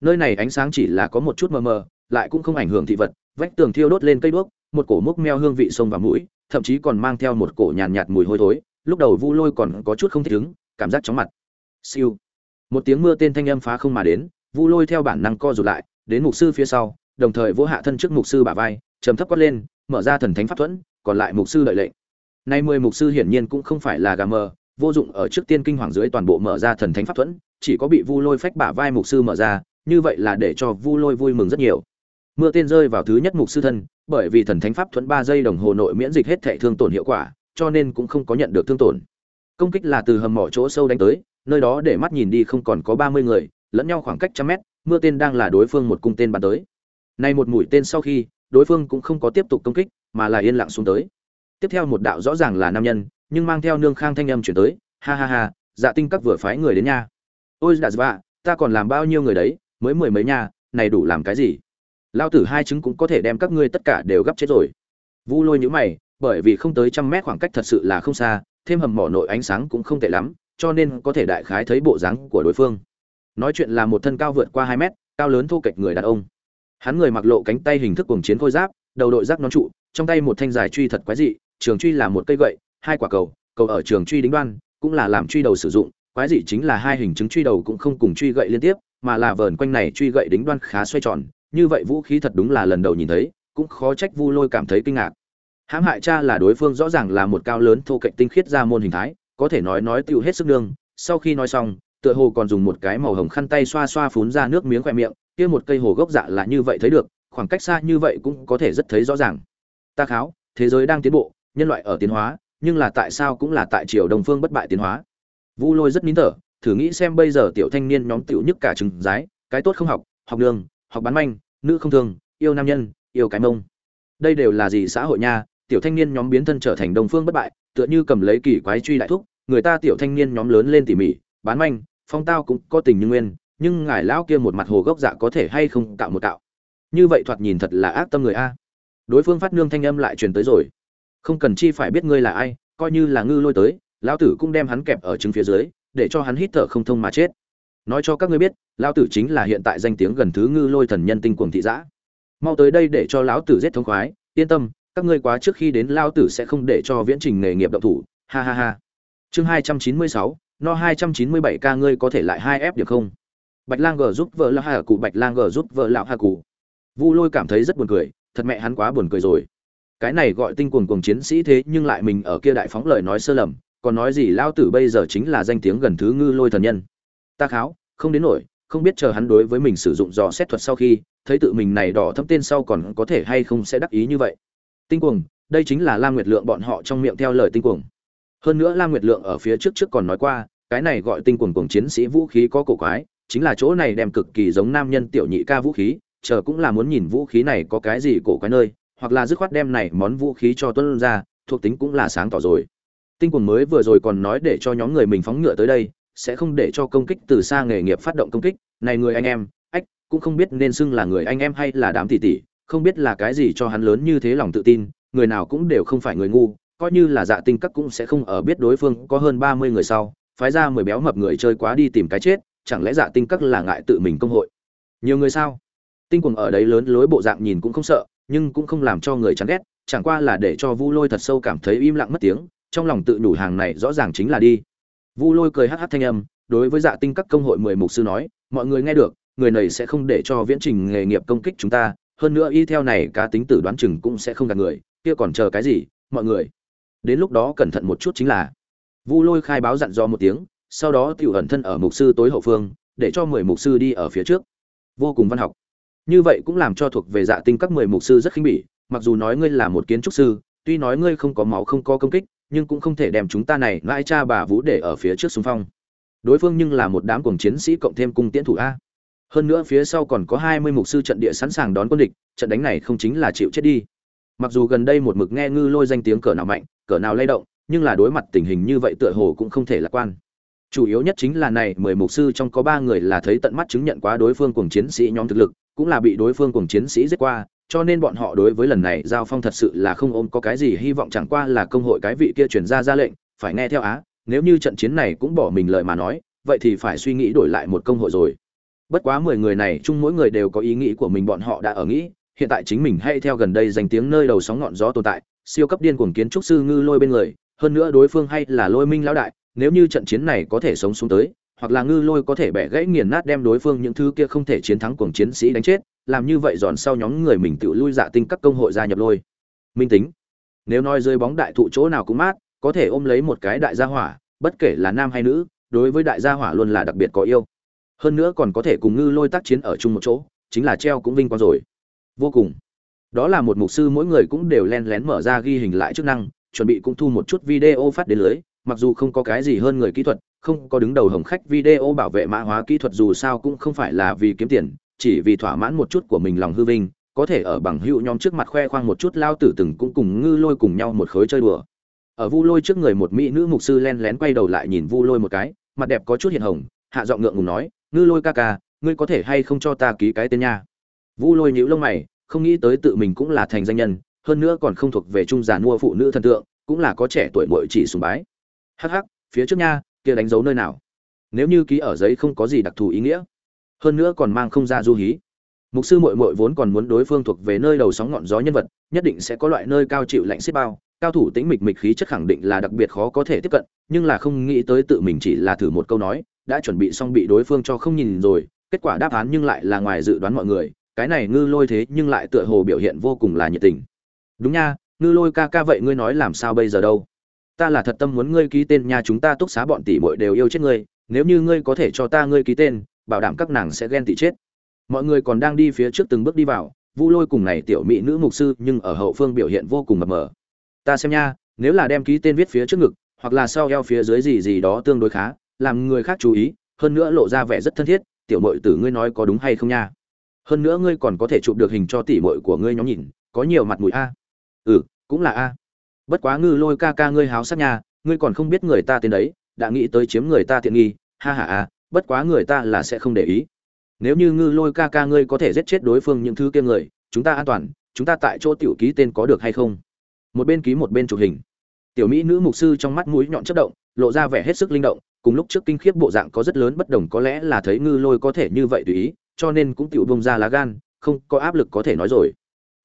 Nơi này ánh sáng chỉ là có một chút mờ mờ lại cũng không ảnh hưởng thị vật vách tường thiêu đốt lên cây đuốc một cổ mốc meo hương vị sông vào mũi thậm chí còn mang theo một cổ nhàn nhạt, nhạt mùi hôi thối. Lúc đầu vu lôi còn có chút không thích ứng cảm giác chóng mặt. Siêu. Một tiếng mưa tên thanh âm phá không mà đến, vu lôi theo bản năng co rụt lại, đến mục sư phía sau, đồng thời vỗ hạ thân trước mục sư bả vai, trầm thấp quát lên, mở ra thần thánh pháp thuẫn, còn lại mục sư đợi lệnh. Nay mười mục sư hiển nhiên cũng không phải là gà mờ, vô dụng ở trước tiên kinh hoàng dưới toàn bộ mở ra thần thánh pháp thuẫn, chỉ có bị vu lôi phách bả vai mục sư mở ra, như vậy là để cho vu lôi vui mừng rất nhiều. Mưa tên rơi vào thứ nhất mục sư thân, bởi vì thần thánh pháp thuẫn ba giây đồng hồ nội miễn dịch hết thệ thương tổn hiệu quả, cho nên cũng không có nhận được thương tổn công kích là từ hầm mỏ chỗ sâu đánh tới, nơi đó để mắt nhìn đi không còn có ba mươi người, lẫn nhau khoảng cách trăm mét, mưa tên đang là đối phương một cung tên bắn tới. Nay một mũi tên sau khi, đối phương cũng không có tiếp tục công kích, mà là yên lặng xuống tới. Tiếp theo một đạo rõ ràng là nam nhân, nhưng mang theo nương khang thanh âm chuyển tới, ha ha ha dạ tinh các vừa phái người đến nha. Ôi dạ dạ ta còn làm bao nhiêu người đấy, mới mười mấy nha, này đủ làm cái gì? Lao tử hai chứng cũng có thể đem các ngươi tất cả đều gấp chết rồi. Vu lôi nhữ mày, bởi vì không tới trăm mét khoảng cách thật sự là không xa thêm hầm mỏ nội ánh sáng cũng không tệ lắm, cho nên có thể đại khái thấy bộ dáng của đối phương. Nói chuyện là một thân cao vượt qua hai mét, cao lớn thô kệch người đàn ông. Hắn người mặc lộ cánh tay hình thức cuồng chiến khôi giáp, đầu đội giáp nón trụ, trong tay một thanh dài truy thật quái dị, trường truy là một cây gậy, hai quả cầu cầu ở trường truy đính đoan, cũng là làm truy đầu sử dụng, quái dị chính là hai hình chứng truy đầu cũng không cùng truy gậy liên tiếp, mà là vờn quanh này truy gậy đính đoan khá xoay tròn, như vậy vũ khí thật đúng là lần đầu nhìn thấy, cũng khó trách vu lôi cảm thấy kinh ngạc hãm hại cha là đối phương rõ ràng là một cao lớn thô cạnh tinh khiết ra môn hình thái, có thể nói nói tựu hết sức nương. Sau khi nói xong, tựa hồ còn dùng một cái màu hồng khăn tay xoa xoa phún ra nước miếng khoe miệng, kia một cây hồ gốc dạ là như vậy thấy được, khoảng cách xa như vậy cũng có thể rất thấy rõ ràng. Ta kháo, thế giới đang tiến bộ, nhân loại ở tiến hóa, nhưng là tại sao cũng là tại triều đồng phương bất bại tiến hóa? Vu lôi rất nín thở, thử nghĩ xem bây giờ tiểu thanh niên nhóm tiểu nhất cả trừng giái cái tốt không học học đường, học bán manh, nữ không thương, yêu nam nhân, yêu cái mông. Đây đều là gì xã hội nha tiểu thanh niên nhóm biến thân trở thành đông phương bất bại, tựa như cầm lấy kỳ quái truy đại thúc, người ta tiểu thanh niên nhóm lớn lên tỉ mỉ, bán manh, phong tao cũng có tình như nguyên, nhưng ngài lão kia một mặt hồ gốc dạ có thể hay không cạo một cạo? Như vậy thoạt nhìn thật là ác tâm người a. Đối phương phát nương thanh âm lại truyền tới rồi. Không cần chi phải biết ngươi là ai, coi như là ngư lôi tới, lão tử cũng đem hắn kẹp ở trứng phía dưới, để cho hắn hít thở không thông mà chết. Nói cho các ngươi biết, lão tử chính là hiện tại danh tiếng gần thứ ngư lôi thần nhân tinh cuồng thị giã. Mau tới đây để cho lão tử giết thống khoái, yên tâm các ngươi quá trước khi đến lao tử sẽ không để cho viễn trình nghề nghiệp động thủ. Ha ha ha. Chương hai trăm chín mươi sáu, no hai trăm chín mươi bảy ca ngươi có thể lại hai ép được không? Bạch lang g giúp vợ lão hà cụ bạch lang g giúp vợ lão hà cụ vu lôi cảm thấy rất buồn cười, thật mẹ hắn quá buồn cười rồi. Cái này gọi tinh cuồng cuồng chiến sĩ thế nhưng lại mình ở kia đại phóng lời nói sơ lầm, còn nói gì lao tử bây giờ chính là danh tiếng gần thứ ngư lôi thần nhân. Ta kháo, không đến nổi, không biết chờ hắn đối với mình sử dụng dò xét thuật sau khi, thấy tự mình này đỏ thâm tên sau còn có thể hay không sẽ đắc ý như vậy tinh cuồng, đây chính là lam nguyệt lượng bọn họ trong miệng theo lời tinh cuồng. Hơn nữa lam nguyệt lượng ở phía trước trước còn nói qua, cái này gọi tinh cuồng cuồng chiến sĩ vũ khí có cổ quái, chính là chỗ này đem cực kỳ giống nam nhân tiểu nhị ca vũ khí, chờ cũng là muốn nhìn vũ khí này có cái gì cổ quái nơi, hoặc là dứt khoát đem này món vũ khí cho tuân ra, thuộc tính cũng là sáng tỏ rồi. Tinh cuồng mới vừa rồi còn nói để cho nhóm người mình phóng ngựa tới đây, sẽ không để cho công kích từ xa nghề nghiệp phát động công kích, này người anh em, ách, cũng không biết nên xưng là người anh em hay là đám tỷ tỷ không biết là cái gì cho hắn lớn như thế lòng tự tin, người nào cũng đều không phải người ngu, coi như là dạ tinh các cũng sẽ không ở biết đối phương có hơn ba mươi người sau, phái ra mười béo mập người chơi quá đi tìm cái chết, chẳng lẽ dạ tinh các là ngại tự mình công hội? Nhiều người sao? Tinh quần ở đấy lớn lối bộ dạng nhìn cũng không sợ, nhưng cũng không làm cho người chán ghét, chẳng qua là để cho vu lôi thật sâu cảm thấy im lặng mất tiếng, trong lòng tự nhủ hàng này rõ ràng chính là đi. Vu lôi cười hắc hắc thanh âm, đối với dạ tinh các công hội mười mục sư nói, mọi người nghe được, người này sẽ không để cho viễn trình nghề nghiệp công kích chúng ta hơn nữa y theo này cá tính tử đoán chừng cũng sẽ không gạt người, kia còn chờ cái gì, mọi người? Đến lúc đó cẩn thận một chút chính là. Vu lôi khai báo dặn dò một tiếng, sau đó tiểu ẩn thân ở mục sư tối hậu phương, để cho mười mục sư đi ở phía trước. Vô cùng văn học. Như vậy cũng làm cho thuộc về dạ tinh các mười mục sư rất khinh bỉ, mặc dù nói ngươi là một kiến trúc sư, tuy nói ngươi không có máu không có công kích, nhưng cũng không thể đem chúng ta này lại cha bà vũ để ở phía trước xung phong. Đối phương nhưng là một đám cuồng chiến sĩ cộng thêm cung tiễn thủ a hơn nữa phía sau còn có hai mươi mục sư trận địa sẵn sàng đón quân địch, trận đánh này không chính là chịu chết đi. Mặc dù gần đây một mực nghe ngư lôi danh tiếng cỡ nào mạnh, cỡ nào lay động, nhưng là đối mặt tình hình như vậy tựa hồ cũng không thể lạc quan. Chủ yếu nhất chính là này, mười mục sư trong có ba người là thấy tận mắt chứng nhận quá đối phương cùng chiến sĩ nhóm thực lực, cũng là bị đối phương cùng chiến sĩ giết qua, cho nên bọn họ đối với lần này giao phong thật sự là không ôm có cái gì hy vọng chẳng qua là công hội cái vị kia truyền ra ra lệnh, phải nghe theo á, nếu như trận chiến này cũng bỏ mình lời mà nói, vậy thì phải suy nghĩ đổi lại một công hội rồi bất quá mười người này chung mỗi người đều có ý nghĩ của mình bọn họ đã ở nghĩ, hiện tại chính mình hay theo gần đây danh tiếng nơi đầu sóng ngọn gió tồn tại, siêu cấp điên cuồng kiến trúc sư ngư lôi bên người, hơn nữa đối phương hay là lôi minh lão đại, nếu như trận chiến này có thể sống xuống tới, hoặc là ngư lôi có thể bẻ gãy nghiền nát đem đối phương những thứ kia không thể chiến thắng cuồng chiến sĩ đánh chết, làm như vậy dọn sau nhóm người mình tự lui dạ tinh các công hội gia nhập lôi. Minh tính. Nếu nói rơi bóng đại thụ chỗ nào cũng mát, có thể ôm lấy một cái đại gia hỏa, bất kể là nam hay nữ, đối với đại gia hỏa luôn là đặc biệt có yêu hơn nữa còn có thể cùng ngư lôi tác chiến ở chung một chỗ, chính là treo cũng vinh quang rồi. Vô cùng. Đó là một mục sư mỗi người cũng đều len lén mở ra ghi hình lại chức năng, chuẩn bị cũng thu một chút video phát đến lưới, mặc dù không có cái gì hơn người kỹ thuật, không có đứng đầu hồng khách video bảo vệ mã hóa kỹ thuật dù sao cũng không phải là vì kiếm tiền, chỉ vì thỏa mãn một chút của mình lòng hư vinh, có thể ở bằng hữu nhóm trước mặt khoe khoang một chút lao tử từng cũng cùng ngư lôi cùng nhau một khối chơi đùa. Ở vu lôi trước người một mỹ nữ mục sư len lén quay đầu lại nhìn vu lôi một cái, mặt đẹp có chút hiện hồng, hạ giọng ngượng ngùng nói ngư lôi ca ca, ngươi có thể hay không cho ta ký cái tên nha? Vu lôi nhíu lông mày, không nghĩ tới tự mình cũng là thành danh nhân, hơn nữa còn không thuộc về trung giả mua phụ nữ thần tượng, cũng là có trẻ tuổi muội chỉ sùng bái. Hắc hắc, phía trước nha, kia đánh dấu nơi nào? Nếu như ký ở giấy không có gì đặc thù ý nghĩa, hơn nữa còn mang không ra du hí. Mục sư mội mội vốn còn muốn đối phương thuộc về nơi đầu sóng ngọn gió nhân vật, nhất định sẽ có loại nơi cao chịu lạnh xếp bao, cao thủ tĩnh mịch mịch khí chất khẳng định là đặc biệt khó có thể tiếp cận, nhưng là không nghĩ tới tự mình chỉ là thử một câu nói đã chuẩn bị xong bị đối phương cho không nhìn rồi, kết quả đáp án nhưng lại là ngoài dự đoán mọi người, cái này ngư lôi thế nhưng lại tựa hồ biểu hiện vô cùng là nhiệt tình. Đúng nha, ngư lôi ca ca vậy ngươi nói làm sao bây giờ đâu? Ta là thật tâm muốn ngươi ký tên nhà chúng ta túc xá bọn tỷ bội đều yêu chết ngươi, nếu như ngươi có thể cho ta ngươi ký tên, bảo đảm các nàng sẽ ghen tị chết. Mọi người còn đang đi phía trước từng bước đi vào, vu lôi cùng này tiểu mỹ nữ mục sư nhưng ở hậu phương biểu hiện vô cùng mập mờ. Ta xem nha, nếu là đem ký tên viết phía trước ngực, hoặc là sau eo phía dưới gì gì đó tương đối khá làm người khác chú ý, hơn nữa lộ ra vẻ rất thân thiết, tiểu mội tử ngươi nói có đúng hay không nha? Hơn nữa ngươi còn có thể chụp được hình cho tỷ mội của ngươi nhóm nhìn, có nhiều mặt mũi a. Ừ cũng là a. Bất quá ngư lôi ca ca ngươi háo sắc nha, ngươi còn không biết người ta tên đấy, đã nghĩ tới chiếm người ta tiện nghi, ha ha a, bất quá người ta là sẽ không để ý. Nếu như ngư lôi ca ca ngươi có thể giết chết đối phương những thứ kia người, chúng ta an toàn, chúng ta tại chỗ tiểu ký tên có được hay không? Một bên ký một bên chụp hình. Tiểu mỹ nữ mục sư trong mắt mũi nhọn chất động lộ ra vẻ hết sức linh động, cùng lúc trước kinh khiếp bộ dạng có rất lớn bất đồng có lẽ là thấy ngư lôi có thể như vậy tùy ý, cho nên cũng tiểu bông ra lá gan, không có áp lực có thể nói rồi.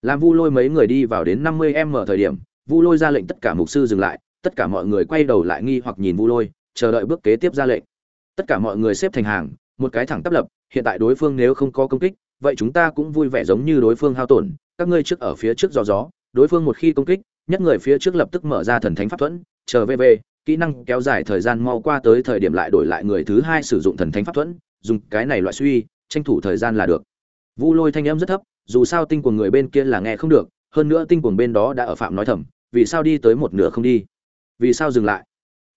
Làm vu lôi mấy người đi vào đến năm mươi m thời điểm, vu lôi ra lệnh tất cả mục sư dừng lại, tất cả mọi người quay đầu lại nghi hoặc nhìn vu lôi, chờ đợi bước kế tiếp ra lệnh. Tất cả mọi người xếp thành hàng, một cái thẳng tắp lập, hiện tại đối phương nếu không có công kích, vậy chúng ta cũng vui vẻ giống như đối phương hao tổn, các ngươi trước ở phía trước gió gió, đối phương một khi công kích, nhất người phía trước lập tức mở ra thần thánh pháp thuẫn, chờ vv kỹ năng kéo dài thời gian mau qua tới thời điểm lại đổi lại người thứ hai sử dụng thần thánh pháp thuẫn, dùng cái này loại suy, tranh thủ thời gian là được. Vu lôi thanh âm rất thấp, dù sao tinh của người bên kia là nghe không được, hơn nữa tinh cuồng bên đó đã ở phạm nói thầm, vì sao đi tới một nửa không đi? Vì sao dừng lại?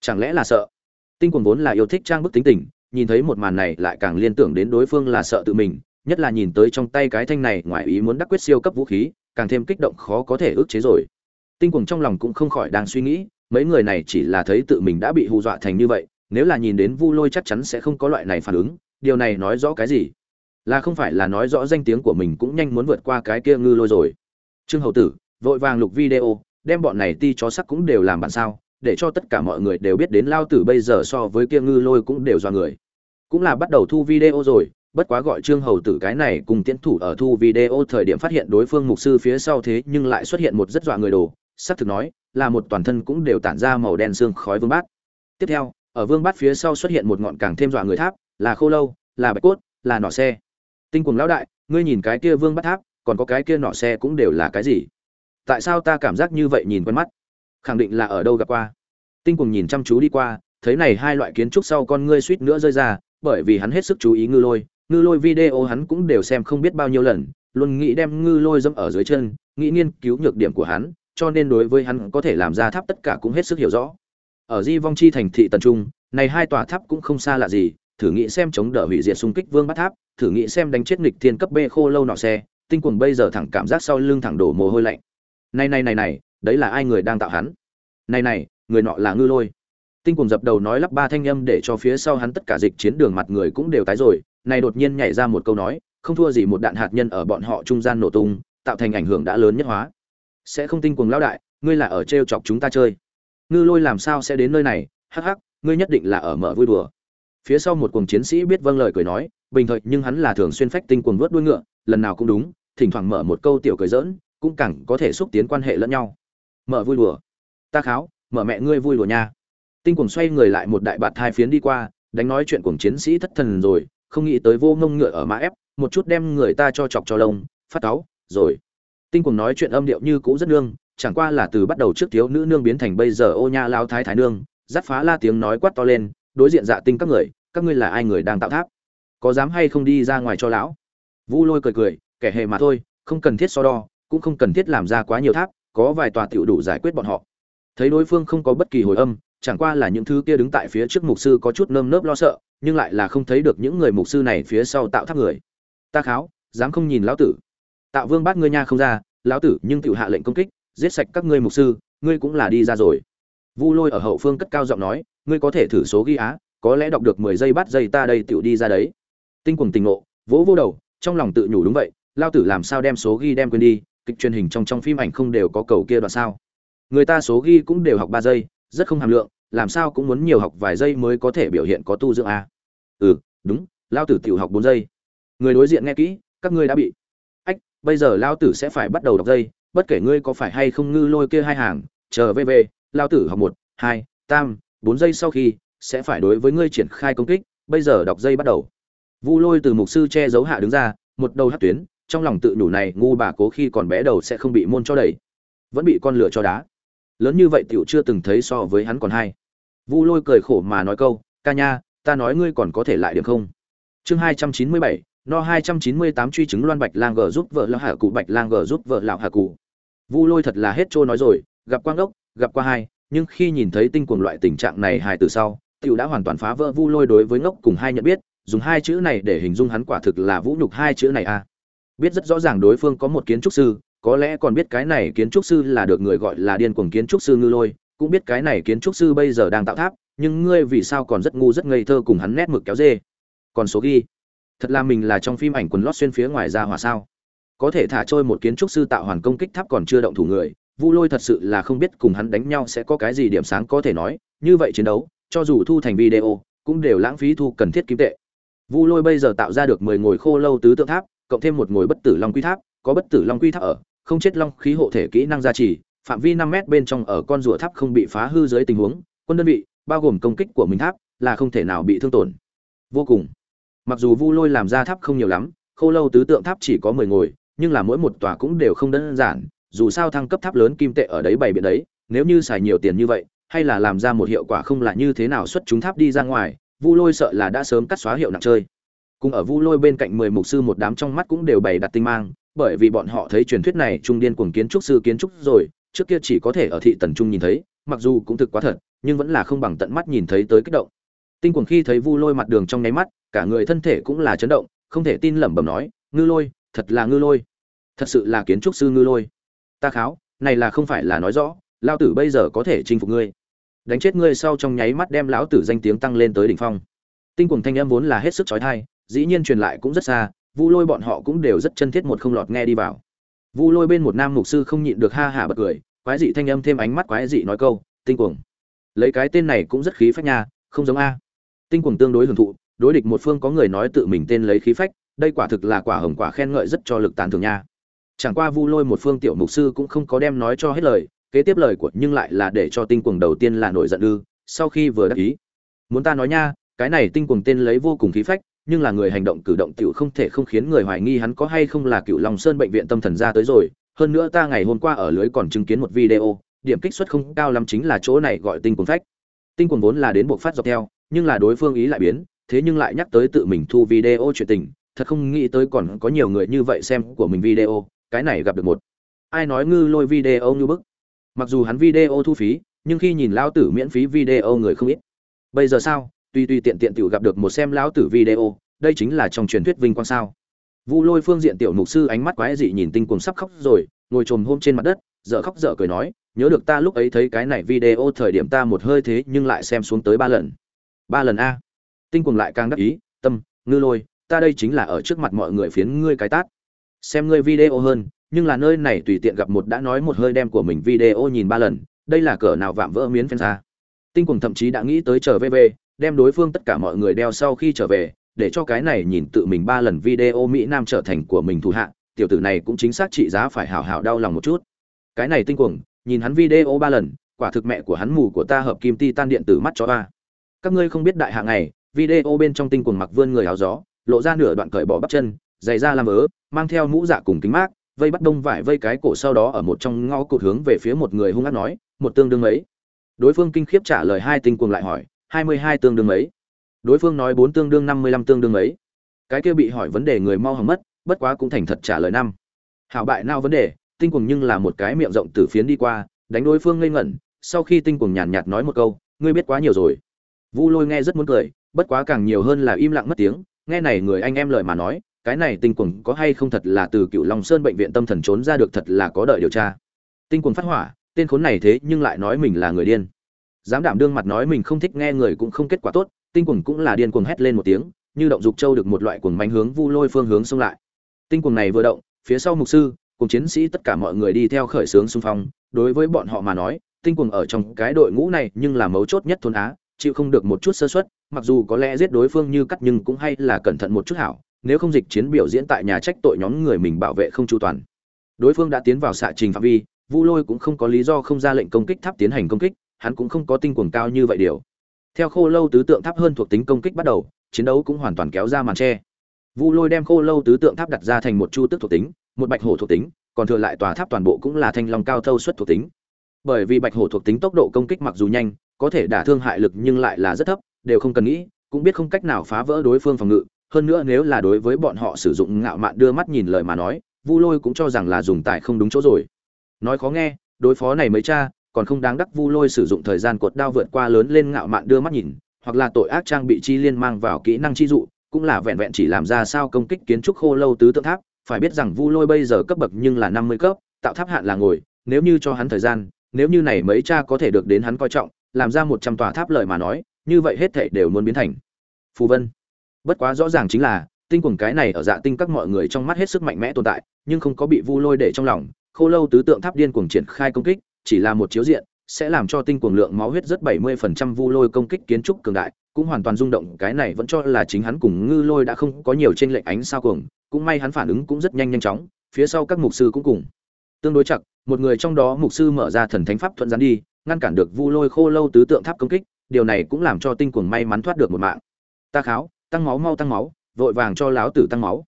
Chẳng lẽ là sợ? Tinh cuồng vốn là yêu thích trang bức tính tình, nhìn thấy một màn này lại càng liên tưởng đến đối phương là sợ tự mình, nhất là nhìn tới trong tay cái thanh này, ngoài ý muốn đắc quyết siêu cấp vũ khí, càng thêm kích động khó có thể ức chế rồi. Tinh cuồng trong lòng cũng không khỏi đang suy nghĩ mấy người này chỉ là thấy tự mình đã bị hù dọa thành như vậy, nếu là nhìn đến vu lôi chắc chắn sẽ không có loại này phản ứng, điều này nói rõ cái gì? Là không phải là nói rõ danh tiếng của mình cũng nhanh muốn vượt qua cái kia ngư lôi rồi. Trương hậu tử, vội vàng lục video, đem bọn này ti chó sắc cũng đều làm bản sao, để cho tất cả mọi người đều biết đến lao tử bây giờ so với kia ngư lôi cũng đều do người. Cũng là bắt đầu thu video rồi, bất quá gọi trương hầu tử cái này cùng tiến thủ ở thu video thời điểm phát hiện đối phương mục sư phía sau thế nhưng lại xuất hiện một rất dọa người đồ, xác thực nói là một toàn thân cũng đều tản ra màu đen xương khói vương bát. Tiếp theo, ở vương bát phía sau xuất hiện một ngọn càng thêm dọa người tháp, là khô lâu, là bạch cốt, là nỏ xe. Tinh quần lão đại, ngươi nhìn cái kia vương bát tháp, còn có cái kia nỏ xe cũng đều là cái gì? Tại sao ta cảm giác như vậy nhìn quen mắt? Khẳng định là ở đâu gặp qua? Tinh quần nhìn chăm chú đi qua, thấy này hai loại kiến trúc sau con ngươi suýt nữa rơi ra, bởi vì hắn hết sức chú ý ngư lôi. Ngư lôi video hắn cũng đều xem không biết bao nhiêu lần, luôn nghĩ đem ngư lôi dẫm ở dưới chân, nghĩ nghiên cứu nhược điểm của hắn cho nên đối với hắn có thể làm ra tháp tất cả cũng hết sức hiểu rõ. Ở di vong chi thành thị tần trung, này hai tòa tháp cũng không xa lạ gì, thử nghĩ xem chống đỡ hủy diệt xung kích vương bát tháp, thử nghĩ xem đánh chết nghịch thiên cấp Bê khô lâu nọ xe, tinh quần bây giờ thẳng cảm giác sau lưng thẳng đổ mồ hôi lạnh. Này này này này, đấy là ai người đang tạo hắn? Này này, người nọ là ngư lôi. Tinh quần dập đầu nói lắp ba thanh âm để cho phía sau hắn tất cả dịch chiến đường mặt người cũng đều tái rồi, này đột nhiên nhảy ra một câu nói, không thua gì một đạn hạt nhân ở bọn họ trung gian nổ tung, tạo thành ảnh hưởng đã lớn nhất hóa sẽ không tinh cuồng lão đại, ngươi là ở trêu chọc chúng ta chơi. Ngư lôi làm sao sẽ đến nơi này? Hắc hắc, ngươi nhất định là ở mở vui đùa. Phía sau một cuồng chiến sĩ biết vâng lời cười nói, bình thời nhưng hắn là thường xuyên phách tinh cuồng vớt đuôi ngựa, lần nào cũng đúng, thỉnh thoảng mở một câu tiểu cười giỡn, cũng cẳng có thể xúc tiến quan hệ lẫn nhau. Mở vui đùa. Ta kháo, mở mẹ ngươi vui đùa nha. Tinh cuồng xoay người lại một đại bạt hai phiến đi qua, đánh nói chuyện cuồng chiến sĩ thất thần rồi, không nghĩ tới vô ngông ngựa ở mã ép, một chút đem người ta cho chọc cho lông, phát cáu, rồi tinh cuồng nói chuyện âm điệu như cũ rất nương, chẳng qua là từ bắt đầu trước thiếu nữ nương biến thành bây giờ ô nha lao thái thái nương dắt phá la tiếng nói quát to lên, đối diện dạ tinh các người, các ngươi là ai người đang tạo tháp? Có dám hay không đi ra ngoài cho lão? Vu lôi cười cười, kẻ hề mà thôi, không cần thiết so đo, cũng không cần thiết làm ra quá nhiều tháp, có vài tòa tiểu đủ giải quyết bọn họ. Thấy đối phương không có bất kỳ hồi âm, chẳng qua là những thứ kia đứng tại phía trước mục sư có chút nơm nớp lo sợ, nhưng lại là không thấy được những người mục sư này phía sau tạo tháp người. Ta kháo, dám không nhìn lão tử tạo vương bắt ngươi nha không ra, lão tử, nhưng tự hạ lệnh công kích, giết sạch các ngươi mục sư, ngươi cũng là đi ra rồi. Vu lôi ở hậu phương cất cao giọng nói, ngươi có thể thử số ghi á, có lẽ đọc được mười giây bắt giây ta đây tự đi ra đấy. Tinh quần tình ngộ, vỗ vô đầu, trong lòng tự nhủ đúng vậy lao tử làm sao đem số ghi đem quên đi, kịch truyền hình trong trong phim ảnh không đều có cầu kia đoạn sao? Người ta số ghi cũng đều học ba giây, rất không hàm lượng, làm sao cũng muốn nhiều học vài giây mới có thể biểu hiện có tu dưỡng a? Ừ đúng lao tử tiểu học bốn giây. Người đối diện nghe kỹ, các ngươi đã bị bây giờ lao tử sẽ phải bắt đầu đọc dây, bất kể ngươi có phải hay không ngư lôi kia hai hàng, chờ về về, lao tử học một, hai, tam, bốn giây sau khi sẽ phải đối với ngươi triển khai công kích, bây giờ đọc dây bắt đầu. Vu lôi từ mục sư che giấu hạ đứng ra, một đầu hát tuyến, trong lòng tự đủ này, ngu bà cố khi còn bé đầu sẽ không bị môn cho đẩy, vẫn bị con lửa cho đá. Lớn như vậy tiểu chưa từng thấy so với hắn còn hay. Vu lôi cười khổ mà nói câu, ca nha, ta nói ngươi còn có thể lại điểm không? Chương hai trăm chín mươi bảy no hai trăm chín mươi tám truy chứng loan bạch lang gờ giúp vợ lão hạ cụ bạch lang gờ giúp vợ lão hạ cụ. Vu lôi thật là hết trôi nói rồi gặp quang đốc, gặp qua hai nhưng khi nhìn thấy tinh cuồng loại tình trạng này hài từ sau tiểu đã hoàn toàn phá vỡ vu lôi đối với ngốc cùng hai nhận biết dùng hai chữ này để hình dung hắn quả thực là vũ nhục hai chữ này a. Biết rất rõ ràng đối phương có một kiến trúc sư có lẽ còn biết cái này kiến trúc sư là được người gọi là điên cuồng kiến trúc sư ngư lôi cũng biết cái này kiến trúc sư bây giờ đang tạo tháp nhưng ngươi vì sao còn rất ngu rất ngây thơ cùng hắn nét mực kéo dê? Còn số ghi thật là mình là trong phim ảnh quần lót xuyên phía ngoài ra hỏa sao? Có thể thả trôi một kiến trúc sư tạo hoàn công kích tháp còn chưa động thủ người, vu lôi thật sự là không biết cùng hắn đánh nhau sẽ có cái gì điểm sáng có thể nói, như vậy chiến đấu, cho dù thu thành video, cũng đều lãng phí thu cần thiết kim tệ. Vu lôi bây giờ tạo ra được mười ngồi khô lâu tứ tượng tháp, cộng thêm một ngồi bất tử long quy tháp, có bất tử long quy tháp ở, không chết long khí hộ thể kỹ năng gia trì, phạm vi năm mét bên trong ở con rùa tháp không bị phá hư dưới tình huống, quân đơn vị, bao gồm công kích của mình tháp, là không thể nào bị thương tổn. Vô cùng mặc dù vu lôi làm ra tháp không nhiều lắm, khô lâu tứ tượng tháp chỉ có mười ngồi, nhưng là mỗi một tòa cũng đều không đơn giản, dù sao thăng cấp tháp lớn kim tệ ở đấy bày biện đấy, nếu như xài nhiều tiền như vậy, hay là làm ra một hiệu quả không là như thế nào xuất chúng tháp đi ra ngoài, vu lôi sợ là đã sớm cắt xóa hiệu nặng chơi. Cùng ở vu lôi bên cạnh mười mục sư một đám trong mắt cũng đều bày đặt tinh mang, bởi vì bọn họ thấy truyền thuyết này trung điên cuồng kiến trúc sư kiến trúc rồi, trước kia chỉ có thể ở thị tần trung nhìn thấy, mặc dù cũng thực quá thật, nhưng vẫn là không bằng tận mắt nhìn thấy tới kích động. Tinh cuồng khi thấy vu lôi mặt đường trong nháy mắt cả người thân thể cũng là chấn động, không thể tin lẩm bẩm nói, ngư lôi, thật là ngư lôi. Thật sự là kiến trúc sư ngư lôi. Ta kháo, này là không phải là nói rõ lao tử bây giờ có thể chinh phục ngươi. Đánh chết ngươi sau trong nháy mắt đem lão tử danh tiếng tăng lên tới đỉnh phong. Tinh cuồng thanh âm vốn là hết sức chói tai, dĩ nhiên truyền lại cũng rất xa, vu lôi bọn họ cũng đều rất chân thiết một không lọt nghe đi vào. Vu lôi bên một nam mục sư không nhịn được ha hả bật cười, quái dị thanh âm thêm ánh mắt quái dị nói câu, tinh cuồng. Lấy cái tên này cũng rất khí phách nha, không giống a. Tinh cuồng tương đối hưởng thụ đối địch một phương có người nói tự mình tên lấy khí phách, đây quả thực là quả hồng quả khen ngợi rất cho lực tàn thường nha. Chẳng qua vu lôi một phương tiểu mục sư cũng không có đem nói cho hết lời, kế tiếp lời của nhưng lại là để cho tinh cuồng đầu tiên là nổi giận ư, sau khi vừa đắc ý. Muốn ta nói nha, cái này tinh cuồng tên lấy vô cùng khí phách, nhưng là người hành động cử động tiểu không thể không khiến người hoài nghi hắn có hay không là cựu long sơn bệnh viện tâm thần ra tới rồi. Hơn nữa ta ngày hôm qua ở lưới còn chứng kiến một video, điểm kích suất không cao lắm chính là chỗ này gọi tinh cuồng phách. Tinh cuồng vốn là đến buộc phát dọc theo, nhưng là đối phương ý lại biến thế nhưng lại nhắc tới tự mình thu video chuyện tình, thật không nghĩ tới còn có nhiều người như vậy xem của mình video, cái này gặp được một. Ai nói ngư lôi video như bức? Mặc dù hắn video thu phí, nhưng khi nhìn lão tử miễn phí video người không ít. Bây giờ sao? Tuy tuy tiện tiện tiểu gặp được một xem lão tử video, đây chính là trong truyền thuyết vinh quang sao. Vu lôi phương diện tiểu mục sư ánh mắt quái dị nhìn tinh cuồng sắp khóc rồi, ngồi trồm hôm trên mặt đất, dở khóc dở cười nói, nhớ được ta lúc ấy thấy cái này video thời điểm ta một hơi thế nhưng lại xem xuống tới ba lần. Ba lần a? Tinh cuồng lại càng đắc ý, tâm, ngư lôi, ta đây chính là ở trước mặt mọi người phiến ngươi cái tát. Xem ngươi video hơn, nhưng là nơi này tùy tiện gặp một đã nói một hơi đem của mình video nhìn ba lần, đây là cỡ nào vạm vỡ miến phen ra. Tinh cuồng thậm chí đã nghĩ tới chờ vv, đem đối phương tất cả mọi người đeo sau khi trở về, để cho cái này nhìn tự mình ba lần video mỹ nam trở thành của mình thủ hạ, tiểu tử này cũng chính xác trị giá phải hào hào đau lòng một chút. Cái này tinh cuồng, nhìn hắn video ba lần, quả thực mẹ của hắn mù của ta hợp kim ti tan điện tử mắt cho ba. Các ngươi không biết đại hạng này video bên trong tinh cuồng mặc vươn người áo gió, lộ ra nửa đoạn cởi bỏ bắp chân giày da làm ớ, mang theo mũ dạ cùng kính mát, vây bắt đông vải vây cái cổ sau đó ở một trong ngõ cụt hướng về phía một người hung ác nói, một tương đương ấy. đối phương kinh khiếp trả lời hai tinh cuồng lại hỏi, hai mươi hai tương đương ấy. đối phương nói, bốn tương đương năm mươi lăm tương đương ấy. cái kia bị hỏi vấn đề người mau hầm mất, bất quá cũng thành thật trả lời năm hảo bại nao vấn đề, tinh cuồng nhưng là một cái miệng rộng từ phiến đi qua, đánh đối phương ngây ngẩn, sau khi tinh cuồng nhàn nhạt nói một câu, ngươi biết quá nhiều rồi vu lôi nghe rất muốn cười bất quá càng nhiều hơn là im lặng mất tiếng, nghe này người anh em lời mà nói, cái này tinh quần có hay không thật là từ cựu long sơn bệnh viện tâm thần trốn ra được thật là có đợi điều tra. Tinh quần phát hỏa, tên khốn này thế nhưng lại nói mình là người điên. Dám đảm đương mặt nói mình không thích nghe người cũng không kết quả tốt, tinh quần cũng là điên cuồng hét lên một tiếng, như động dục châu được một loại cuồng mánh hướng vu lôi phương hướng xông lại. Tinh quần này vừa động, phía sau mục sư, cùng chiến sĩ tất cả mọi người đi theo khởi sướng xung phong. Đối với bọn họ mà nói, tinh quần ở trong cái đội ngũ này nhưng là mấu chốt nhất thôn á chịu không được một chút sơ suất, mặc dù có lẽ giết đối phương như cắt nhưng cũng hay là cẩn thận một chút hảo, nếu không dịch chiến biểu diễn tại nhà trách tội nhóm người mình bảo vệ không chu toàn. Đối phương đã tiến vào xạ trình phạm vi, vu lôi cũng không có lý do không ra lệnh công kích tháp tiến hành công kích, hắn cũng không có tinh cuồng cao như vậy điều. Theo khô lâu tứ tượng tháp hơn thuộc tính công kích bắt đầu, chiến đấu cũng hoàn toàn kéo ra màn che. vu lôi đem khô lâu tứ tượng tháp đặt ra thành một chu tức thuộc tính, một bạch hổ thuộc tính, còn thừa lại tòa tháp toàn bộ cũng là thanh long cao thâu suất thuộc tính. Bởi vì bạch hổ thuộc tính tốc độ công kích mặc dù nhanh có thể đả thương hại lực nhưng lại là rất thấp, đều không cần nghĩ, cũng biết không cách nào phá vỡ đối phương phòng ngự. Hơn nữa nếu là đối với bọn họ sử dụng ngạo mạn đưa mắt nhìn lời mà nói, vu lôi cũng cho rằng là dùng tài không đúng chỗ rồi. Nói khó nghe, đối phó này mới cha, còn không đáng đắc vu lôi sử dụng thời gian cột đao vượt qua lớn lên ngạo mạn đưa mắt nhìn, hoặc là tội ác trang bị chi liên mang vào kỹ năng chi dụ, cũng là vẹn vẹn chỉ làm ra sao công kích kiến trúc khô lâu tứ tượng tháp. Phải biết rằng vu lôi bây giờ cấp bậc nhưng là năm mươi cấp, tạo tháp hạn là ngồi, nếu như cho hắn thời gian, nếu như này mấy cha có thể được đến hắn coi trọng làm ra một trăm tòa tháp lợi mà nói như vậy hết thảy đều muốn biến thành. Phù vân. Bất quá rõ ràng chính là tinh quần cái này ở dạ tinh các mọi người trong mắt hết sức mạnh mẽ tồn tại nhưng không có bị vu lôi để trong lòng. Khô lâu tứ tượng tháp điên cuồng triển khai công kích chỉ là một chiếu diện sẽ làm cho tinh cuồng lượng máu huyết rất 70% vu lôi công kích kiến trúc cường đại, cũng hoàn toàn rung động cái này vẫn cho là chính hắn cùng ngư lôi đã không có nhiều trên lệnh ánh sao cuồng, cũng may hắn phản ứng cũng rất nhanh nhanh chóng, phía sau các mục sư cũng cùng. Tương đối chặt, một người trong đó mục sư mở ra thần thánh pháp thuận gián đi, ngăn cản được vu lôi khô lâu tứ tượng tháp công kích, điều này cũng làm cho tinh cuồng may mắn thoát được một mạng. Ta kháo, tăng máu mau tăng máu, vội vàng cho láo tử tăng máu.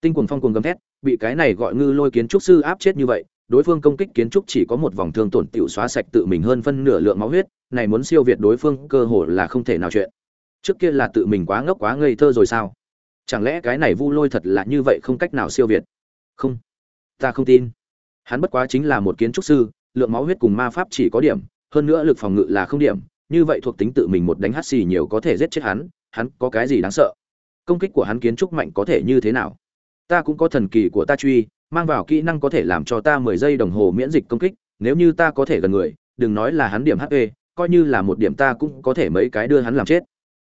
Tinh cuồng phong cuồng gầm thét, bị cái này gọi ngư lôi kiến trúc sư áp chết như vậy, đối phương công kích kiến trúc chỉ có một vòng thương tổn tiểu xóa sạch tự mình hơn phân nửa lượng máu huyết, này muốn siêu việt đối phương cơ hồ là không thể nào chuyện. Trước kia là tự mình quá ngốc quá ngây thơ rồi sao? Chẳng lẽ cái này Vu Lôi thật là như vậy không cách nào siêu việt? Không, ta không tin. Hắn bất quá chính là một kiến trúc sư, lượng máu huyết cùng ma pháp chỉ có điểm, hơn nữa lực phòng ngự là không điểm, như vậy thuộc tính tự mình một đánh hắt xì nhiều có thể giết chết hắn, hắn có cái gì đáng sợ? Công kích của hắn kiến trúc mạnh có thể như thế nào? Ta cũng có thần kỳ của ta truy, mang vào kỹ năng có thể làm cho ta mười giây đồng hồ miễn dịch công kích nếu như ta có thể gần người đừng nói là hắn điểm hp coi như là một điểm ta cũng có thể mấy cái đưa hắn làm chết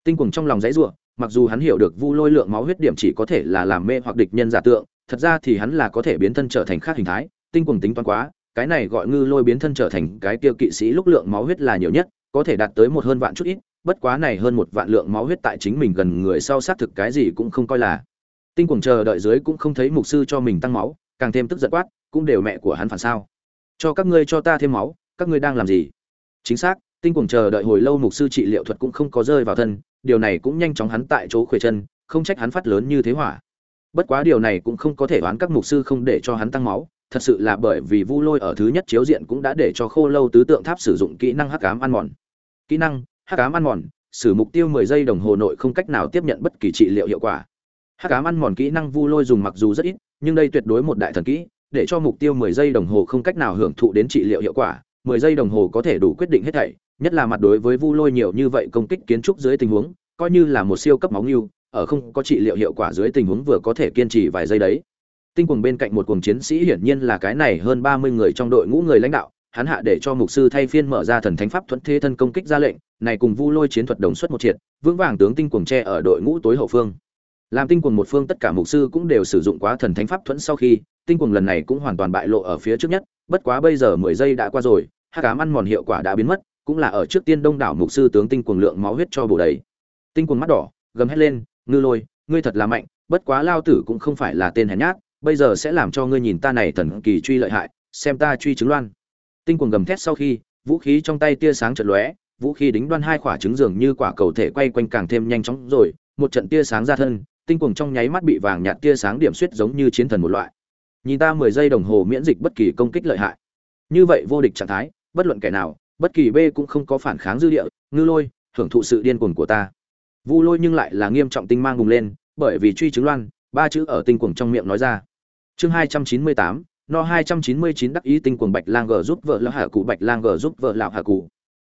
tinh cuồng trong lòng dãy rủa mặc dù hắn hiểu được vu lôi lượng máu huyết điểm chỉ có thể là làm mê hoặc địch nhân giả tượng thật ra thì hắn là có thể biến thân trở thành khác hình thái tinh cuồng tính toán quá cái này gọi ngư lôi biến thân trở thành cái tiêu kỵ sĩ lúc lượng máu huyết là nhiều nhất, có thể đạt tới một hơn vạn chút ít, bất quá này hơn một vạn lượng máu huyết tại chính mình gần người sau xác thực cái gì cũng không coi là. Tinh cuồng chờ đợi dưới cũng không thấy mục sư cho mình tăng máu, càng thêm tức giận quát, cũng đều mẹ của hắn phản sao. Cho các ngươi cho ta thêm máu, các ngươi đang làm gì? Chính xác, tinh cuồng chờ đợi hồi lâu mục sư trị liệu thuật cũng không có rơi vào thân, điều này cũng nhanh chóng hắn tại chỗ khuỷu chân, không trách hắn phát lớn như thế hỏa. Bất quá điều này cũng không có thể đoán các mục sư không để cho hắn tăng máu thật sự là bởi vì vu lôi ở thứ nhất chiếu diện cũng đã để cho khô lâu tứ tượng tháp sử dụng kỹ năng hắc ám ăn mòn kỹ năng hắc ám ăn mòn sử mục tiêu 10 giây đồng hồ nội không cách nào tiếp nhận bất kỳ trị liệu hiệu quả hắc ám ăn mòn kỹ năng vu lôi dùng mặc dù rất ít nhưng đây tuyệt đối một đại thần kỹ, để cho mục tiêu 10 giây đồng hồ không cách nào hưởng thụ đến trị liệu hiệu quả, 10 giây đồng hồ có thể đủ quyết định hết thảy, nhất là mặt đối với Vu Lôi nhiều như vậy công kích kiến trúc dưới tình huống, coi như là một siêu cấp máu nhưu, ở không có trị liệu hiệu quả dưới tình huống vừa có thể kiên trì vài giây đấy. Tinh cuồng bên cạnh một cuồng chiến sĩ hiển nhiên là cái này hơn 30 người trong đội ngũ người lãnh đạo, hắn hạ để cho mục sư thay phiên mở ra thần thánh pháp thuận thế thân công kích ra lệnh, này cùng Vu Lôi chiến thuật đồng xuất một triệt, vững vàng tướng tinh cuồng che ở đội ngũ tối hậu phương. Làm tinh quần một phương tất cả mục sư cũng đều sử dụng quá thần thánh pháp thuẫn sau khi tinh quần lần này cũng hoàn toàn bại lộ ở phía trước nhất bất quá bây giờ mười giây đã qua rồi hát cám ăn mòn hiệu quả đã biến mất cũng là ở trước tiên đông đảo mục sư tướng tinh quần lượng máu huyết cho bổ đầy. Tinh quần mắt đỏ gầm hét lên ngư lôi ngươi thật là mạnh bất quá lao tử cũng không phải là tên hèn nhát bây giờ sẽ làm cho ngươi nhìn ta này thần kỳ truy lợi hại xem ta truy chứng loan tinh quần gầm thét sau khi vũ khí trong tay tia sáng chật lóe vũ khí đính đoan hai quả trứng dường như quả cầu thể quay quanh càng thêm nhanh chóng rồi một trận tia sáng ra thân tinh cuồng trong nháy mắt bị vàng nhạt tia sáng điểm xuyết giống như chiến thần một loại. Nhìn ta 10 giây đồng hồ miễn dịch bất kỳ công kích lợi hại. Như vậy vô địch trạng thái, bất luận kẻ nào, bất kỳ B cũng không có phản kháng dư địa, ngư lôi, hưởng thụ sự điên cuồng của ta. Vu lôi nhưng lại là nghiêm trọng tinh mang bùng lên, bởi vì truy chứng loan, ba chữ ở tinh cuồng trong miệng nói ra. Chương 298, no 299 đắc ý tinh cuồng Bạch Lang gờ giúp vợ lão hạ cụ Bạch Lang gờ giúp vợ lão hạ cụ.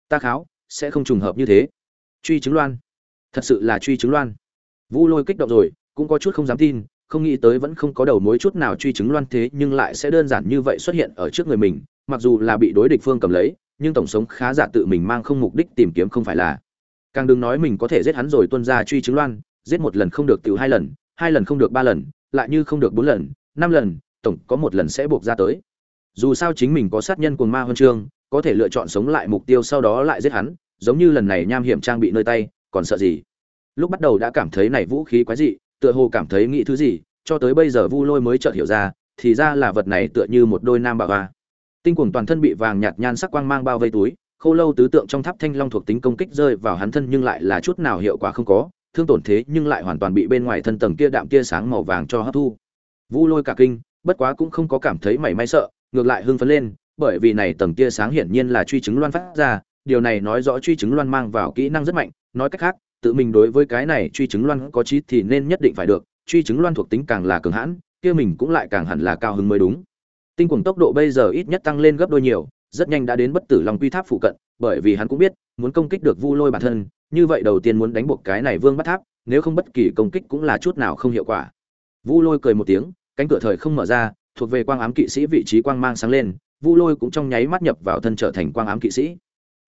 Ta kháo, sẽ không trùng hợp như thế. Truy chứng loan, thật sự là truy chứng loan. Vu Lôi kích động rồi, cũng có chút không dám tin, không nghĩ tới vẫn không có đầu mối chút nào truy chứng loan thế nhưng lại sẽ đơn giản như vậy xuất hiện ở trước người mình, mặc dù là bị đối địch phương cầm lấy, nhưng tổng sống khá giả tự mình mang không mục đích tìm kiếm không phải là. Càng đừng nói mình có thể giết hắn rồi tuân ra truy chứng loan, giết một lần không được tiểu hai lần, hai lần không được ba lần, lại như không được bốn lần, năm lần, tổng có một lần sẽ buộc ra tới. Dù sao chính mình có sát nhân cuồng ma huân chương, có thể lựa chọn sống lại mục tiêu sau đó lại giết hắn, giống như lần này nham hiểm trang bị nơi tay, còn sợ gì? lúc bắt đầu đã cảm thấy này vũ khí quái dị tựa hồ cảm thấy nghĩ thứ gì cho tới bây giờ vu lôi mới chợt hiểu ra thì ra là vật này tựa như một đôi nam bà ba tinh cuồng toàn thân bị vàng nhạt nhan sắc quang mang bao vây túi khô lâu tứ tượng trong tháp thanh long thuộc tính công kích rơi vào hắn thân nhưng lại là chút nào hiệu quả không có thương tổn thế nhưng lại hoàn toàn bị bên ngoài thân tầng kia đạm tia sáng màu vàng cho hấp thu vu lôi cả kinh, bất quá cũng không có cảm thấy mảy may sợ, ngược lại hưng phấn lên, bởi vì này tầng tia sáng hiển nhiên là truy chứng loan phát ra, điều này nói rõ truy chứng loan mang vào kỹ năng rất mạnh, nói cách khác, tự mình đối với cái này truy chứng loan có trí thì nên nhất định phải được, truy chứng loan thuộc tính càng là cường hãn, kia mình cũng lại càng hẳn là cao hứng mới đúng. Tinh quần tốc độ bây giờ ít nhất tăng lên gấp đôi nhiều, rất nhanh đã đến bất tử long quy tháp phụ cận, bởi vì hắn cũng biết, muốn công kích được vu lôi bản thân, như vậy đầu tiên muốn đánh buộc cái này vương bắt tháp, nếu không bất kỳ công kích cũng là chút nào không hiệu quả. Vu lôi cười một tiếng cánh cửa thời không mở ra, thuộc về quang ám kỵ sĩ vị trí quang mang sáng lên, vu lôi cũng trong nháy mắt nhập vào thân trở thành quang ám kỵ sĩ.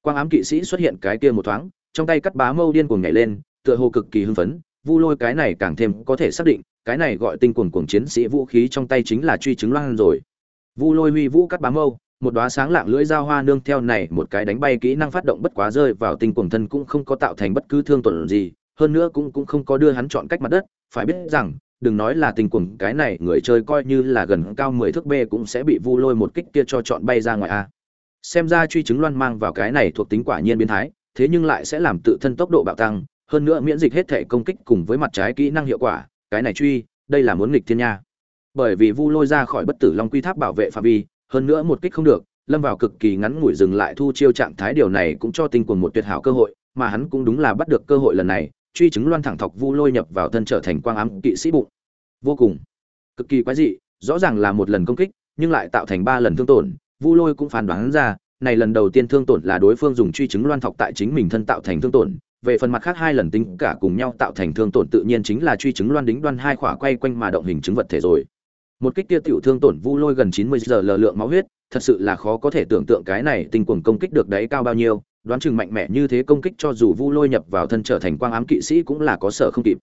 Quang ám kỵ sĩ xuất hiện cái kia một thoáng, trong tay cắt bá mâu điên cuồng nhảy lên, tựa hồ cực kỳ hưng phấn, vu lôi cái này càng thêm có thể xác định, cái này gọi tinh cuồng cuồng chiến sĩ vũ khí trong tay chính là truy chứng loan rồi. Vu lôi huy vũ cắt bá mâu, một đóa sáng lạng lưỡi dao hoa nương theo này một cái đánh bay kỹ năng phát động bất quá rơi vào tinh cuồng thân cũng không có tạo thành bất cứ thương tổn gì, hơn nữa cũng cũng không có đưa hắn chọn cách mặt đất, phải biết rằng đừng nói là tình cuồng, cái này người chơi coi như là gần cao mười thước b cũng sẽ bị vu lôi một kích kia cho chọn bay ra ngoài a. Xem ra truy chứng loan mang vào cái này thuộc tính quả nhiên biến thái, thế nhưng lại sẽ làm tự thân tốc độ bạo tăng, hơn nữa miễn dịch hết thể công kích cùng với mặt trái kỹ năng hiệu quả, cái này truy, đây là muốn nghịch thiên nha. Bởi vì vu lôi ra khỏi bất tử long quy tháp bảo vệ phạm vi, hơn nữa một kích không được, lâm vào cực kỳ ngắn ngủi dừng lại thu chiêu trạng thái, điều này cũng cho tình cuồng một tuyệt hảo cơ hội, mà hắn cũng đúng là bắt được cơ hội lần này truy chứng loan thẳng thọc vu lôi nhập vào thân trở thành quang ám kỵ sĩ bụng. Vô cùng. Cực kỳ quái dị, rõ ràng là một lần công kích, nhưng lại tạo thành ba lần thương tổn. Vu lôi cũng phán đoán ra, này lần đầu tiên thương tổn là đối phương dùng truy chứng loan thọc tại chính mình thân tạo thành thương tổn. Về phần mặt khác hai lần tính cả cùng nhau tạo thành thương tổn tự nhiên chính là truy chứng loan đính đoan hai khỏa quay quanh mà động hình chứng vật thể rồi. Một kích tiêu tiểu thương tổn vu lôi gần chín mươi giờ lờ lượng máu huyết, thật sự là khó có thể tưởng tượng cái này tinh cuồng công kích được đấy cao bao nhiêu đoán chừng mạnh mẽ như thế công kích cho dù vu lôi nhập vào thân trở thành quang ám kỵ sĩ cũng là có sợ không kịp.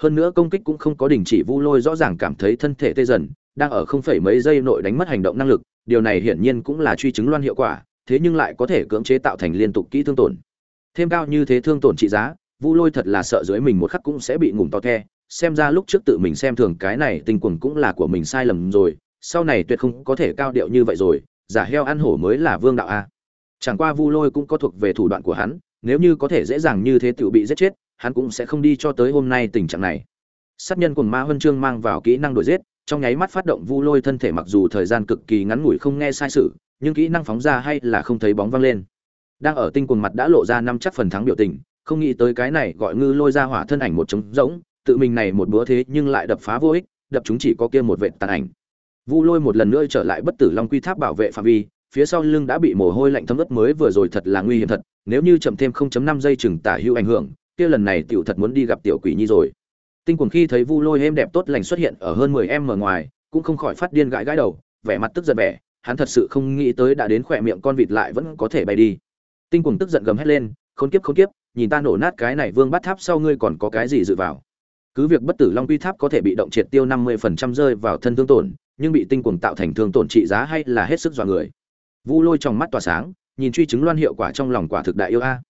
Hơn nữa công kích cũng không có đình chỉ vu lôi rõ ràng cảm thấy thân thể tê dần, đang ở không phải mấy giây nội đánh mất hành động năng lực, điều này hiển nhiên cũng là truy chứng loan hiệu quả, thế nhưng lại có thể cưỡng chế tạo thành liên tục kỹ thương tổn. Thêm cao như thế thương tổn trị giá, vu lôi thật là sợ dưới mình một khắc cũng sẽ bị ngủm to the, xem ra lúc trước tự mình xem thường cái này tình quần cũng là của mình sai lầm rồi, sau này tuyệt không có thể cao điệu như vậy rồi, giả heo ăn hổ mới là vương đạo a chẳng qua vu lôi cũng có thuộc về thủ đoạn của hắn, nếu như có thể dễ dàng như thế Tiểu bị giết chết, hắn cũng sẽ không đi cho tới hôm nay tình trạng này. Sát nhân cuồng ma huân chương mang vào kỹ năng đuổi giết, trong nháy mắt phát động vu lôi thân thể mặc dù thời gian cực kỳ ngắn ngủi không nghe sai sự, nhưng kỹ năng phóng ra hay là không thấy bóng văng lên. Đang ở tinh cuồng mặt đã lộ ra năm chắc phần thắng biểu tình, không nghĩ tới cái này gọi ngư lôi ra hỏa thân ảnh một trống rỗng, tự mình này một bữa thế nhưng lại đập phá vô ích, đập chúng chỉ có kia một vệt tàn ảnh. Vu lôi một lần nữa trở lại bất tử long quy tháp bảo vệ phạm vi phía sau lưng đã bị mồ hôi lạnh thấm ướt mới vừa rồi thật là nguy hiểm thật, nếu như chậm thêm 0.5 giây chừng tả hữu ảnh hưởng, kia lần này tiểu thật muốn đi gặp tiểu quỷ nhi rồi. Tinh quần khi thấy vu lôi êm đẹp tốt lành xuất hiện ở hơn 10 em ở ngoài, cũng không khỏi phát điên gãi gãi đầu, vẻ mặt tức giận vẻ hắn thật sự không nghĩ tới đã đến khỏe miệng con vịt lại vẫn có thể bay đi. Tinh quần tức giận gầm hét lên, khốn kiếp khốn kiếp, nhìn ta nổ nát cái này vương bắt tháp sau ngươi còn có cái gì dự vào? Cứ việc bất tử long quy tháp có thể bị động triệt tiêu 50% rơi vào thân thương tổn, nhưng bị tinh quần tạo thành thương tổn trị giá hay là hết sức dọa người vu lôi trong mắt tỏa sáng, nhìn truy chứng loan hiệu quả trong lòng quả thực đại yêu a.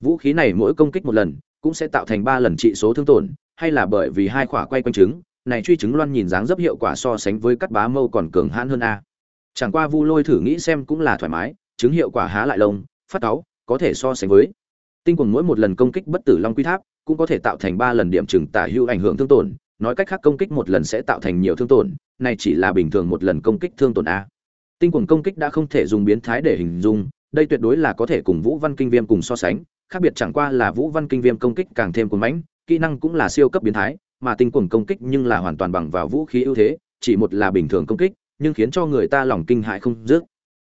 Vũ khí này mỗi công kích một lần, cũng sẽ tạo thành ba lần trị số thương tổn, hay là bởi vì hai khỏa quay quanh trứng, này truy chứng loan nhìn dáng dấp hiệu quả so sánh với cắt bá mâu còn cường hãn hơn a. Chẳng qua vu lôi thử nghĩ xem cũng là thoải mái, chứng hiệu quả há lại lông, phát táo, có thể so sánh với. Tinh quần mỗi một lần công kích bất tử long quy tháp, cũng có thể tạo thành ba lần điểm trừng tả hữu ảnh hưởng thương tổn, nói cách khác công kích một lần sẽ tạo thành nhiều thương tổn, này chỉ là bình thường một lần công kích thương tổn a tinh quần công kích đã không thể dùng biến thái để hình dung, đây tuyệt đối là có thể cùng vũ văn kinh viêm cùng so sánh, khác biệt chẳng qua là vũ văn kinh viêm công kích càng thêm cuồng mãnh, kỹ năng cũng là siêu cấp biến thái, mà tinh quần công kích nhưng là hoàn toàn bằng vào vũ khí ưu thế, chỉ một là bình thường công kích, nhưng khiến cho người ta lòng kinh hại không dứt.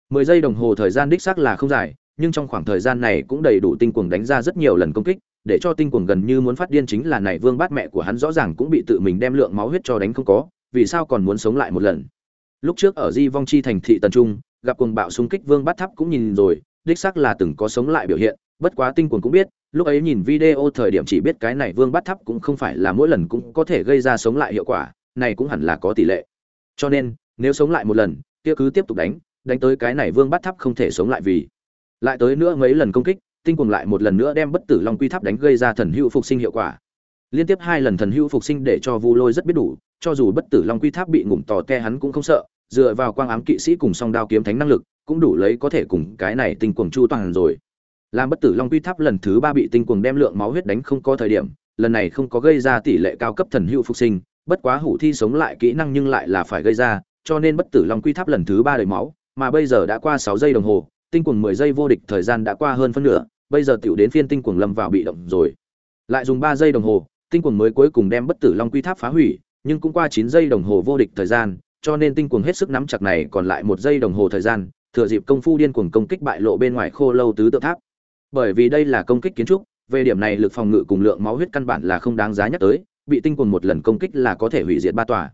Mười giây đồng hồ thời gian đích xác là không dài, nhưng trong khoảng thời gian này cũng đầy đủ tinh quần đánh ra rất nhiều lần công kích, để cho tinh quần gần như muốn phát điên chính là này vương bát mẹ của hắn rõ ràng cũng bị tự mình đem lượng máu huyết cho đánh không có, vì sao còn muốn sống lại một lần lúc trước ở di vong chi thành thị tần trung, gặp cuồng bạo xung kích vương bát tháp cũng nhìn rồi, đích xác là từng có sống lại biểu hiện, bất quá tinh quần cũng biết, lúc ấy nhìn video thời điểm chỉ biết cái này vương bát tháp cũng không phải là mỗi lần cũng có thể gây ra sống lại hiệu quả, này cũng hẳn là có tỷ lệ. Cho nên, nếu sống lại một lần, kia cứ tiếp tục đánh đánh tới cái này vương bát tháp không thể sống lại vì. Lại tới nữa mấy lần công kích, tinh quần lại một lần nữa đem bất tử long quy tháp đánh gây ra thần hữu phục sinh hiệu quả liên tiếp hai lần thần hữu phục sinh để cho vu lôi rất biết đủ, cho dù bất tử long quy tháp bị ngủm tò te hắn cũng không sợ, dựa vào quang ám kỵ sĩ cùng song đao kiếm thánh năng lực, cũng đủ lấy có thể cùng cái này tinh cuồng chu toàn rồi. Làm bất tử long quy tháp lần thứ ba bị tinh cuồng đem lượng máu huyết đánh không có thời điểm, lần này không có gây ra tỷ lệ cao cấp thần hữu phục sinh, bất quá hủ thi sống lại kỹ năng nhưng lại là phải gây ra, cho nên bất tử long quy tháp lần thứ ba đầy máu, mà bây giờ đã qua sáu giây đồng hồ, tinh cuồng mười giây vô địch thời gian đã qua hơn phân nửa, bây giờ tiểu đến phiên tinh cuồng lâm vào bị động rồi. Lại dùng ba giây đồng hồ tinh cuồng mới cuối cùng đem bất tử long quy tháp phá hủy, nhưng cũng qua chín giây đồng hồ vô địch thời gian, cho nên tinh cuồng hết sức nắm chặt này còn lại một giây đồng hồ thời gian, thừa dịp công phu điên cuồng công kích bại lộ bên ngoài khô lâu tứ tượng tháp. Bởi vì đây là công kích kiến trúc, về điểm này lực phòng ngự cùng lượng máu huyết căn bản là không đáng giá nhắc tới, bị tinh cuồng một lần công kích là có thể hủy diệt ba tòa.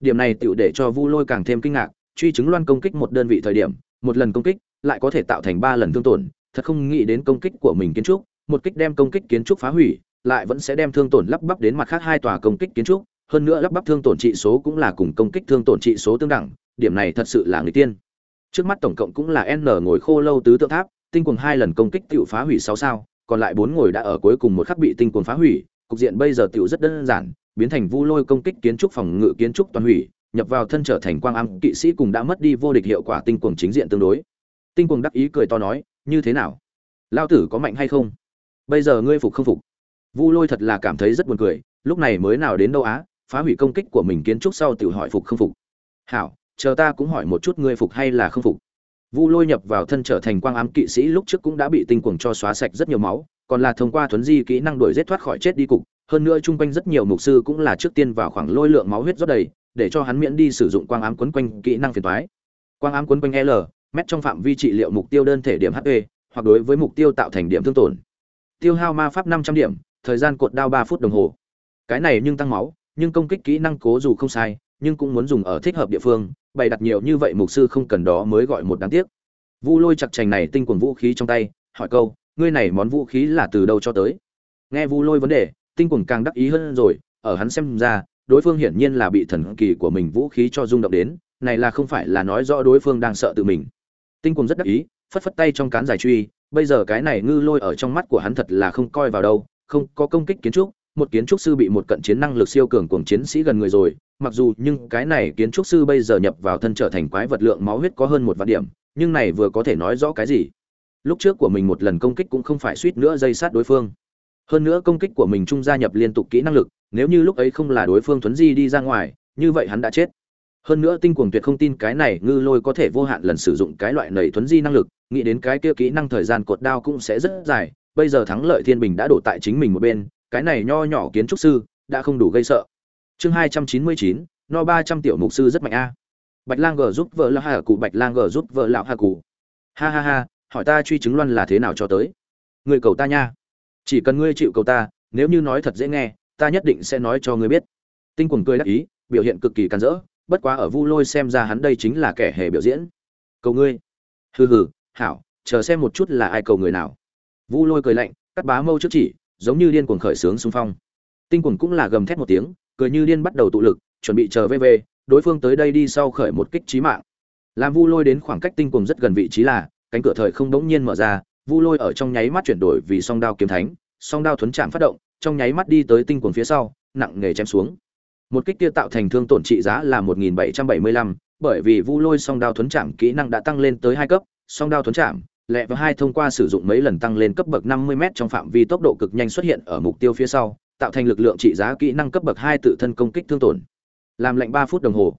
Điểm này tựu để cho vu lôi càng thêm kinh ngạc, truy chứng loan công kích một đơn vị thời điểm, một lần công kích lại có thể tạo thành ba lần thương tổn, thật không nghĩ đến công kích của mình kiến trúc, một kích đem công kích kiến trúc phá hủy lại vẫn sẽ đem thương tổn lắp bắp đến mặt khác hai tòa công kích kiến trúc, hơn nữa lắp bắp thương tổn trị số cũng là cùng công kích thương tổn trị số tương đẳng, điểm này thật sự là người tiên. Trước mắt tổng cộng cũng là n ngồi khô lâu tứ tượng tháp, tinh quần hai lần công kích tự phá hủy sáu sao, còn lại bốn ngồi đã ở cuối cùng một khắc bị tinh quần phá hủy, cục diện bây giờ tự rất đơn giản, biến thành vu lôi công kích kiến trúc phòng ngự kiến trúc toàn hủy, nhập vào thân trở thành quang âm kỵ sĩ cùng đã mất đi vô địch hiệu quả tinh quần chính diện tương đối. Tinh quần đắc ý cười to nói, như thế nào? Lao tử có mạnh hay không? Bây giờ ngươi phục không phục? Vu lôi thật là cảm thấy rất buồn cười, lúc này mới nào đến đâu á, phá hủy công kích của mình kiến trúc sau tiểu hỏi phục không phục. Hảo, chờ ta cũng hỏi một chút ngươi phục hay là không phục. Vu lôi nhập vào thân trở thành quang ám kỵ sĩ lúc trước cũng đã bị tinh cuồng cho xóa sạch rất nhiều máu, còn là thông qua thuấn di kỹ năng đuổi giết thoát khỏi chết đi cục, hơn nữa chung quanh rất nhiều mục sư cũng là trước tiên vào khoảng lôi lượng máu huyết rót đầy, để cho hắn miễn đi sử dụng quang ám quấn quanh kỹ năng phiền toái. Quang ám quấn quanh l, mét trong phạm vi trị liệu mục tiêu đơn thể điểm hp hoặc đối với mục tiêu tạo thành điểm thương tổn. Tiêu hao ma pháp năm trăm điểm thời gian cột đao ba phút đồng hồ. Cái này nhưng tăng máu, nhưng công kích kỹ năng cố dù không sai, nhưng cũng muốn dùng ở thích hợp địa phương, bày đặt nhiều như vậy mục sư không cần đó mới gọi một đáng tiếc. Vu lôi chặt chành này tinh quần vũ khí trong tay, hỏi câu, ngươi này món vũ khí là từ đâu cho tới? Nghe vu lôi vấn đề, tinh quần càng đắc ý hơn rồi, ở hắn xem ra, đối phương hiển nhiên là bị thần kỳ của mình vũ khí cho rung động đến, này là không phải là nói rõ đối phương đang sợ tự mình. Tinh quần rất đắc ý, phất phất tay trong cán giải truy, bây giờ cái này ngư lôi ở trong mắt của hắn thật là không coi vào đâu không có công kích kiến trúc, một kiến trúc sư bị một cận chiến năng lực siêu cường cùng chiến sĩ gần người rồi, mặc dù nhưng cái này kiến trúc sư bây giờ nhập vào thân trở thành quái vật lượng máu huyết có hơn một vạn điểm, nhưng này vừa có thể nói rõ cái gì? Lúc trước của mình một lần công kích cũng không phải suýt nữa dây sát đối phương. Hơn nữa công kích của mình trung gia nhập liên tục kỹ năng lực, nếu như lúc ấy không là đối phương thuấn di đi ra ngoài, như vậy hắn đã chết. Hơn nữa tinh cuồng tuyệt không tin cái này ngư lôi có thể vô hạn lần sử dụng cái loại nầy thuấn di năng lực, nghĩ đến cái kia kỹ năng thời gian cột đao cũng sẽ rất dài bây giờ thắng lợi thiên bình đã đổ tại chính mình một bên, cái này nho nhỏ kiến trúc sư đã không đủ gây sợ. Chương hai trăm chín mươi chín, no ba trăm tiểu mục sư rất mạnh a. Bạch lang g giúp vợ lão hà cụ bạch lang g giúp vợ lão hà cụ ha ha ha, hỏi ta truy chứng loan là thế nào cho tới? Người cầu ta nha. Chỉ cần ngươi chịu cầu ta, nếu như nói thật dễ nghe, ta nhất định sẽ nói cho ngươi biết. Tinh quần cười đắc ý, biểu hiện cực kỳ càn rỡ, bất quá ở vu lôi xem ra hắn đây chính là kẻ hề biểu diễn. Cầu ngươi. Hừ hừ, hảo, chờ xem một chút là ai cầu người nào vu lôi cười lạnh cắt bá mâu trước chỉ giống như điên cuồng khởi sướng xung phong. Tinh quần cũng là gầm thét một tiếng cười như điên bắt đầu tụ lực chuẩn bị chờ vv đối phương tới đây đi sau khởi một kích chí mạng. Làm vu lôi đến khoảng cách tinh quần rất gần vị trí là cánh cửa thời không đống nhiên mở ra vu lôi ở trong nháy mắt chuyển đổi vì song đao kiếm thánh song đao thuấn chạm phát động trong nháy mắt đi tới tinh quần phía sau nặng nghề chém xuống. Một kích kia tạo thành thương tổn trị giá là 1775, bởi vì vu lôi song đao thuấn chạm kỹ năng đã tăng lên tới hai cấp song đao thuấn chạm lẹ và hai thông qua sử dụng mấy lần tăng lên cấp bậc 50 m trong phạm vi tốc độ cực nhanh xuất hiện ở mục tiêu phía sau, tạo thành lực lượng trị giá kỹ năng cấp bậc hai tự thân công kích thương tổn. Làm lệnh ba phút đồng hồ.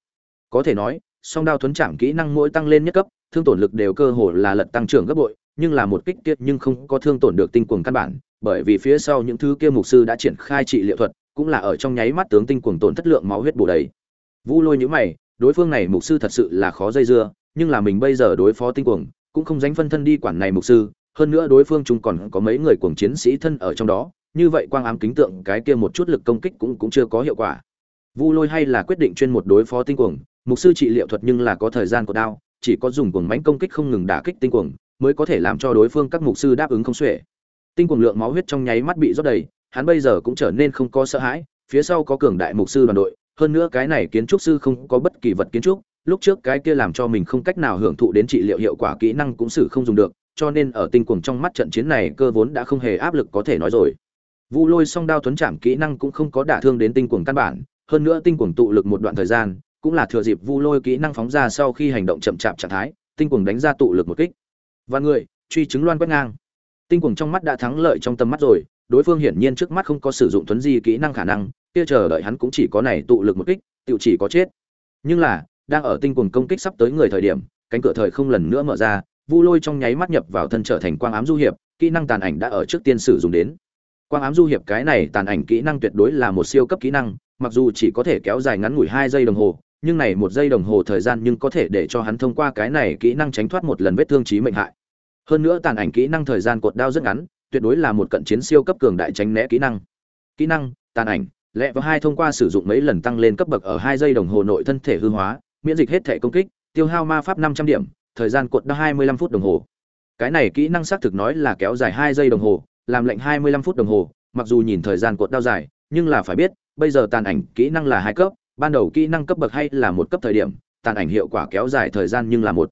Có thể nói, song đao thuấn chạm kỹ năng mỗi tăng lên nhất cấp, thương tổn lực đều cơ hồ là lật tăng trưởng gấp bội, nhưng là một kích tiết nhưng không có thương tổn được tinh cuồng căn bản, bởi vì phía sau những thứ kia mục sư đã triển khai trị liệu thuật, cũng là ở trong nháy mắt tướng tinh cuồng tổn thất lượng máu huyết bổ đầy. Vu lôi nhíu mày, đối phương này mục sư thật sự là khó dây dưa, nhưng là mình bây giờ đối phó tinh cuồng cũng không dánh phân thân đi quản này mục sư, hơn nữa đối phương chúng còn có mấy người cuồng chiến sĩ thân ở trong đó, như vậy quang ám kính tượng cái kia một chút lực công kích cũng cũng chưa có hiệu quả. Vu lôi hay là quyết định chuyên một đối phó tinh cuồng, mục sư trị liệu thuật nhưng là có thời gian của đao, chỉ có dùng cuồng mãnh công kích không ngừng đả kích tinh cuồng, mới có thể làm cho đối phương các mục sư đáp ứng không xuể. Tinh cuồng lượng máu huyết trong nháy mắt bị rót đầy, hắn bây giờ cũng trở nên không có sợ hãi, phía sau có cường đại mục sư đoàn đội, hơn nữa cái này kiến trúc sư không có bất kỳ vật kiến trúc lúc trước cái kia làm cho mình không cách nào hưởng thụ đến trị liệu hiệu quả kỹ năng cũng xử không dùng được, cho nên ở tinh cuồng trong mắt trận chiến này cơ vốn đã không hề áp lực có thể nói rồi. Vu lôi song đao tuấn chạm kỹ năng cũng không có đả thương đến tinh cuồng căn bản, hơn nữa tinh cuồng tụ lực một đoạn thời gian, cũng là thừa dịp vu lôi kỹ năng phóng ra sau khi hành động chậm chạp trạng thái, tinh cuồng đánh ra tụ lực một kích. Và người, truy chứng loan quét ngang. Tinh cuồng trong mắt đã thắng lợi trong tầm mắt rồi, đối phương hiển nhiên trước mắt không có sử dụng tuấn di kỹ năng khả năng, kia chờ đợi hắn cũng chỉ có này tụ lực một kích tự chỉ có chết. Nhưng là đang ở tinh cuồng công kích sắp tới người thời điểm, cánh cửa thời không lần nữa mở ra, vu lôi trong nháy mắt nhập vào thân trở thành quang ám du hiệp, kỹ năng tàn ảnh đã ở trước tiên sử dụng đến. Quang ám du hiệp cái này tàn ảnh kỹ năng tuyệt đối là một siêu cấp kỹ năng, mặc dù chỉ có thể kéo dài ngắn ngủi hai giây đồng hồ, nhưng này một giây đồng hồ thời gian nhưng có thể để cho hắn thông qua cái này kỹ năng tránh thoát một lần vết thương chí mệnh hại. Hơn nữa tàn ảnh kỹ năng thời gian cột đao rất ngắn, tuyệt đối là một cận chiến siêu cấp cường đại tránh né kỹ năng. Kỹ năng, tàn ảnh lẽ vào hai thông qua sử dụng mấy lần tăng lên cấp bậc ở hai giây đồng hồ nội thân thể hư hóa miễn dịch hết thể công kích, tiêu hao ma pháp năm trăm điểm, thời gian cột đao hai mươi lăm phút đồng hồ. Cái này kỹ năng xác thực nói là kéo dài hai giây đồng hồ, làm lệnh hai mươi lăm phút đồng hồ, mặc dù nhìn thời gian cột đau dài, nhưng là phải biết, bây giờ tàn ảnh kỹ năng là hai cấp, ban đầu kỹ năng cấp bậc hay là một cấp thời điểm, tàn ảnh hiệu quả kéo dài thời gian nhưng là một,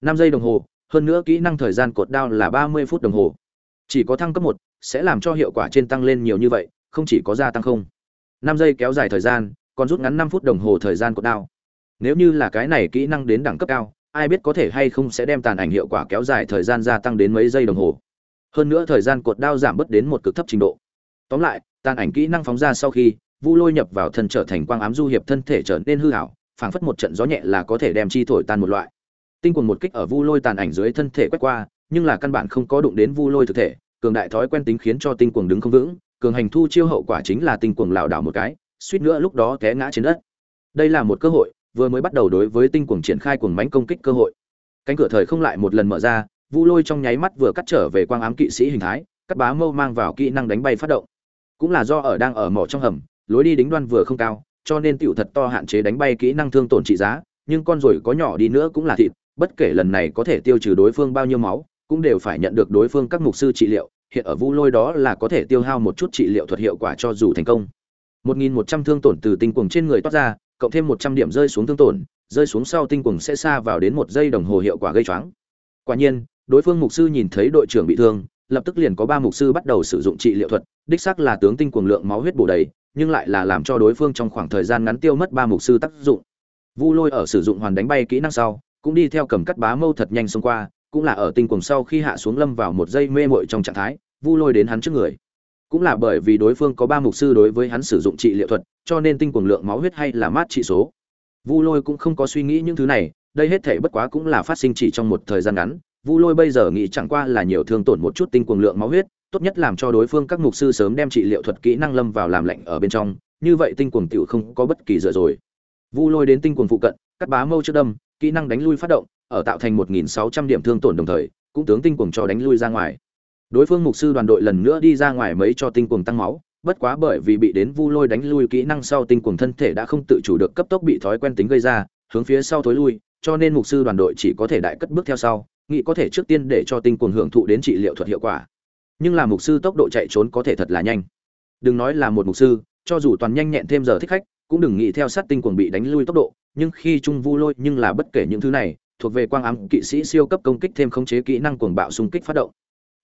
năm giây đồng hồ, hơn nữa kỹ năng thời gian cột đao là ba mươi phút đồng hồ. Chỉ có thăng cấp một, sẽ làm cho hiệu quả trên tăng lên nhiều như vậy, không chỉ có gia tăng không. Năm giây kéo dài thời gian, còn rút ngắn năm phút đồng hồ thời gian cột đao nếu như là cái này kỹ năng đến đẳng cấp cao, ai biết có thể hay không sẽ đem tàn ảnh hiệu quả kéo dài thời gian gia tăng đến mấy giây đồng hồ. Hơn nữa thời gian cột đao giảm bớt đến một cực thấp trình độ. Tóm lại, tàn ảnh kỹ năng phóng ra sau khi, vu lôi nhập vào thân trở thành quang ám du hiệp thân thể trở nên hư hảo phảng phất một trận gió nhẹ là có thể đem chi thổi tan một loại. Tinh quần một kích ở vu lôi tàn ảnh dưới thân thể quét qua, nhưng là căn bản không có đụng đến vu lôi thực thể, cường đại thói quen tính khiến cho tinh quần đứng không vững, cường hành thu chiêu hậu quả chính là tinh quần lảo đảo một cái, suýt nữa lúc đó té ngã trên đất. Đây là một cơ hội vừa mới bắt đầu đối với tinh quần triển khai cuồng mánh công kích cơ hội. Cánh cửa thời không lại một lần mở ra, vu lôi trong nháy mắt vừa cắt trở về quang ám kỵ sĩ hình thái, cắt bá mâu mang vào kỹ năng đánh bay phát động. Cũng là do ở đang ở mỏ trong hầm, lối đi đính đoan vừa không cao, cho nên tiểu thật to hạn chế đánh bay kỹ năng thương tổn trị giá, nhưng con rồi có nhỏ đi nữa cũng là thịt, bất kể lần này có thể tiêu trừ đối phương bao nhiêu máu, cũng đều phải nhận được đối phương các mục sư trị liệu, hiện ở vu lôi đó là có thể tiêu hao một chút trị liệu thuật hiệu quả cho dù thành công. 1.100 thương tổn từ tinh cuồng trên người toát ra cộng thêm 100 điểm rơi xuống thương tổn, rơi xuống sau tinh cuồng sẽ xa vào đến một giây đồng hồ hiệu quả gây choáng. Quả nhiên, đối phương mục sư nhìn thấy đội trưởng bị thương, lập tức liền có ba mục sư bắt đầu sử dụng trị liệu thuật, đích xác là tướng tinh cuồng lượng máu huyết bổ đầy, nhưng lại là làm cho đối phương trong khoảng thời gian ngắn tiêu mất ba mục sư tác dụng. Vu lôi ở sử dụng hoàn đánh bay kỹ năng sau, cũng đi theo cầm cắt bá mâu thật nhanh xông qua, cũng là ở tinh cuồng sau khi hạ xuống lâm vào một giây mê mội trong trạng thái, vu lôi đến hắn trước người cũng là bởi vì đối phương có ba mục sư đối với hắn sử dụng trị liệu thuật, cho nên tinh cuồng lượng máu huyết hay là mát trị số. Vu lôi cũng không có suy nghĩ những thứ này, đây hết thể bất quá cũng là phát sinh chỉ trong một thời gian ngắn. Vu lôi bây giờ nghĩ chẳng qua là nhiều thương tổn một chút tinh cuồng lượng máu huyết, tốt nhất làm cho đối phương các mục sư sớm đem trị liệu thuật kỹ năng lâm vào làm lạnh ở bên trong, như vậy tinh cuồng tiểu không có bất kỳ dựa rồi. Vu lôi đến tinh cuồng phụ cận, cắt bá mâu trước đâm, kỹ năng đánh lui phát động, ở tạo thành 1.600 điểm thương tổn đồng thời, cũng tướng tinh cuồng cho đánh lui ra ngoài đối phương mục sư đoàn đội lần nữa đi ra ngoài mấy cho tinh cuồng tăng máu, bất quá bởi vì bị đến vu lôi đánh lui kỹ năng sau tinh cuồng thân thể đã không tự chủ được cấp tốc bị thói quen tính gây ra, hướng phía sau thối lui, cho nên mục sư đoàn đội chỉ có thể đại cất bước theo sau, nghĩ có thể trước tiên để cho tinh cuồng hưởng thụ đến trị liệu thuật hiệu quả. Nhưng là mục sư tốc độ chạy trốn có thể thật là nhanh. Đừng nói là một mục sư, cho dù toàn nhanh nhẹn thêm giờ thích khách, cũng đừng nghĩ theo sát tinh cuồng bị đánh lui tốc độ, nhưng khi trung vu lôi nhưng là bất kể những thứ này, thuộc về quang ám kỵ sĩ siêu cấp công kích thêm khống chế kỹ năng cuồng bạo xung kích phát động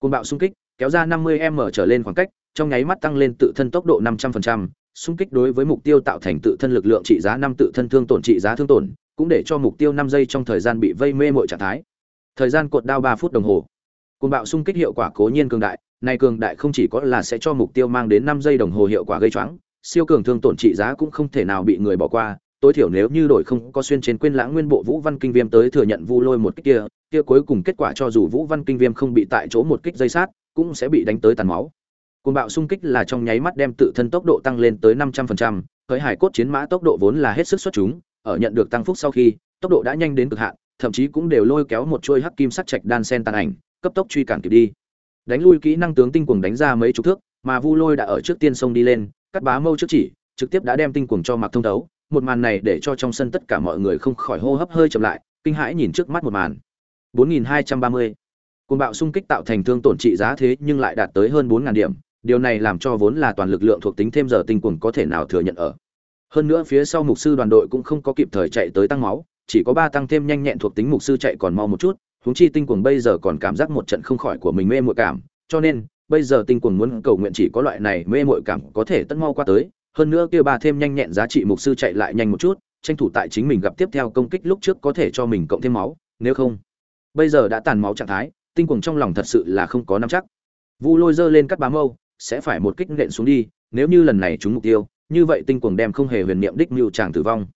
côn bạo xung kích kéo ra 50 m trở lên khoảng cách trong nháy mắt tăng lên tự thân tốc độ 500%, xung kích đối với mục tiêu tạo thành tự thân lực lượng trị giá năm tự thân thương tổn trị giá thương tổn cũng để cho mục tiêu 5 giây trong thời gian bị vây mê mọi trạng thái. Thời gian cột đao 3 phút đồng hồ. Côn bạo xung kích hiệu quả cố nhiên cường đại, này cường đại không chỉ có là sẽ cho mục tiêu mang đến 5 giây đồng hồ hiệu quả gây choáng, siêu cường thương tổn trị giá cũng không thể nào bị người bỏ qua, tối thiểu nếu như đổi không có xuyên trên quên lãng nguyên bộ Vũ Văn Kinh Viêm tới thừa nhận Vu Lôi một kích kia, kia cuối cùng kết quả cho dù Vũ Văn Kinh Viêm không bị tại chỗ một kích dây sát, cũng sẽ bị đánh tới tàn máu. côn bạo xung kích là trong nháy mắt đem tự thân tốc độ tăng lên tới 500%, với hải cốt chiến mã tốc độ vốn là hết sức xuất chúng, ở nhận được tăng phúc sau khi, tốc độ đã nhanh đến cực hạn, thậm chí cũng đều lôi kéo một chuôi hắc kim sắc trạch đan sen tàn ảnh, cấp tốc truy cản kịp đi đánh lui kỹ năng tướng tinh cuồng đánh ra mấy chục thước mà vu lôi đã ở trước tiên sông đi lên cắt bá mâu trước chỉ trực tiếp đã đem tinh cuồng cho mặc thông thấu một màn này để cho trong sân tất cả mọi người không khỏi hô hấp hơi chậm lại kinh hãi nhìn trước mắt một màn 4230 cơn bạo xung kích tạo thành thương tổn trị giá thế nhưng lại đạt tới hơn 4000 điểm, điều này làm cho vốn là toàn lực lượng thuộc tính thêm giờ tinh cuồng có thể nào thừa nhận ở. Hơn nữa phía sau mục sư đoàn đội cũng không có kịp thời chạy tới tăng máu, chỉ có ba tăng thêm nhanh nhẹn thuộc tính mục sư chạy còn mau một chút, huống chi tinh cuồng bây giờ còn cảm giác một trận không khỏi của mình mê muội cảm, cho nên bây giờ tinh cuồng muốn cầu nguyện chỉ có loại này mê muội cảm có thể tất mau qua tới, hơn nữa kia ba thêm nhanh nhẹn giá trị mục sư chạy lại nhanh một chút, tranh thủ tại chính mình gặp tiếp theo công kích lúc trước có thể cho mình cộng thêm máu, nếu không, bây giờ đã tàn máu trạng thái, tinh cuồng trong lòng thật sự là không có nắm chắc. Vu Lôi giơ lên cắt bám mâu, sẽ phải một kích nện xuống đi, nếu như lần này trúng mục tiêu, như vậy tinh cuồng đem không hề huyền niệm đích mưu chàng tử vong.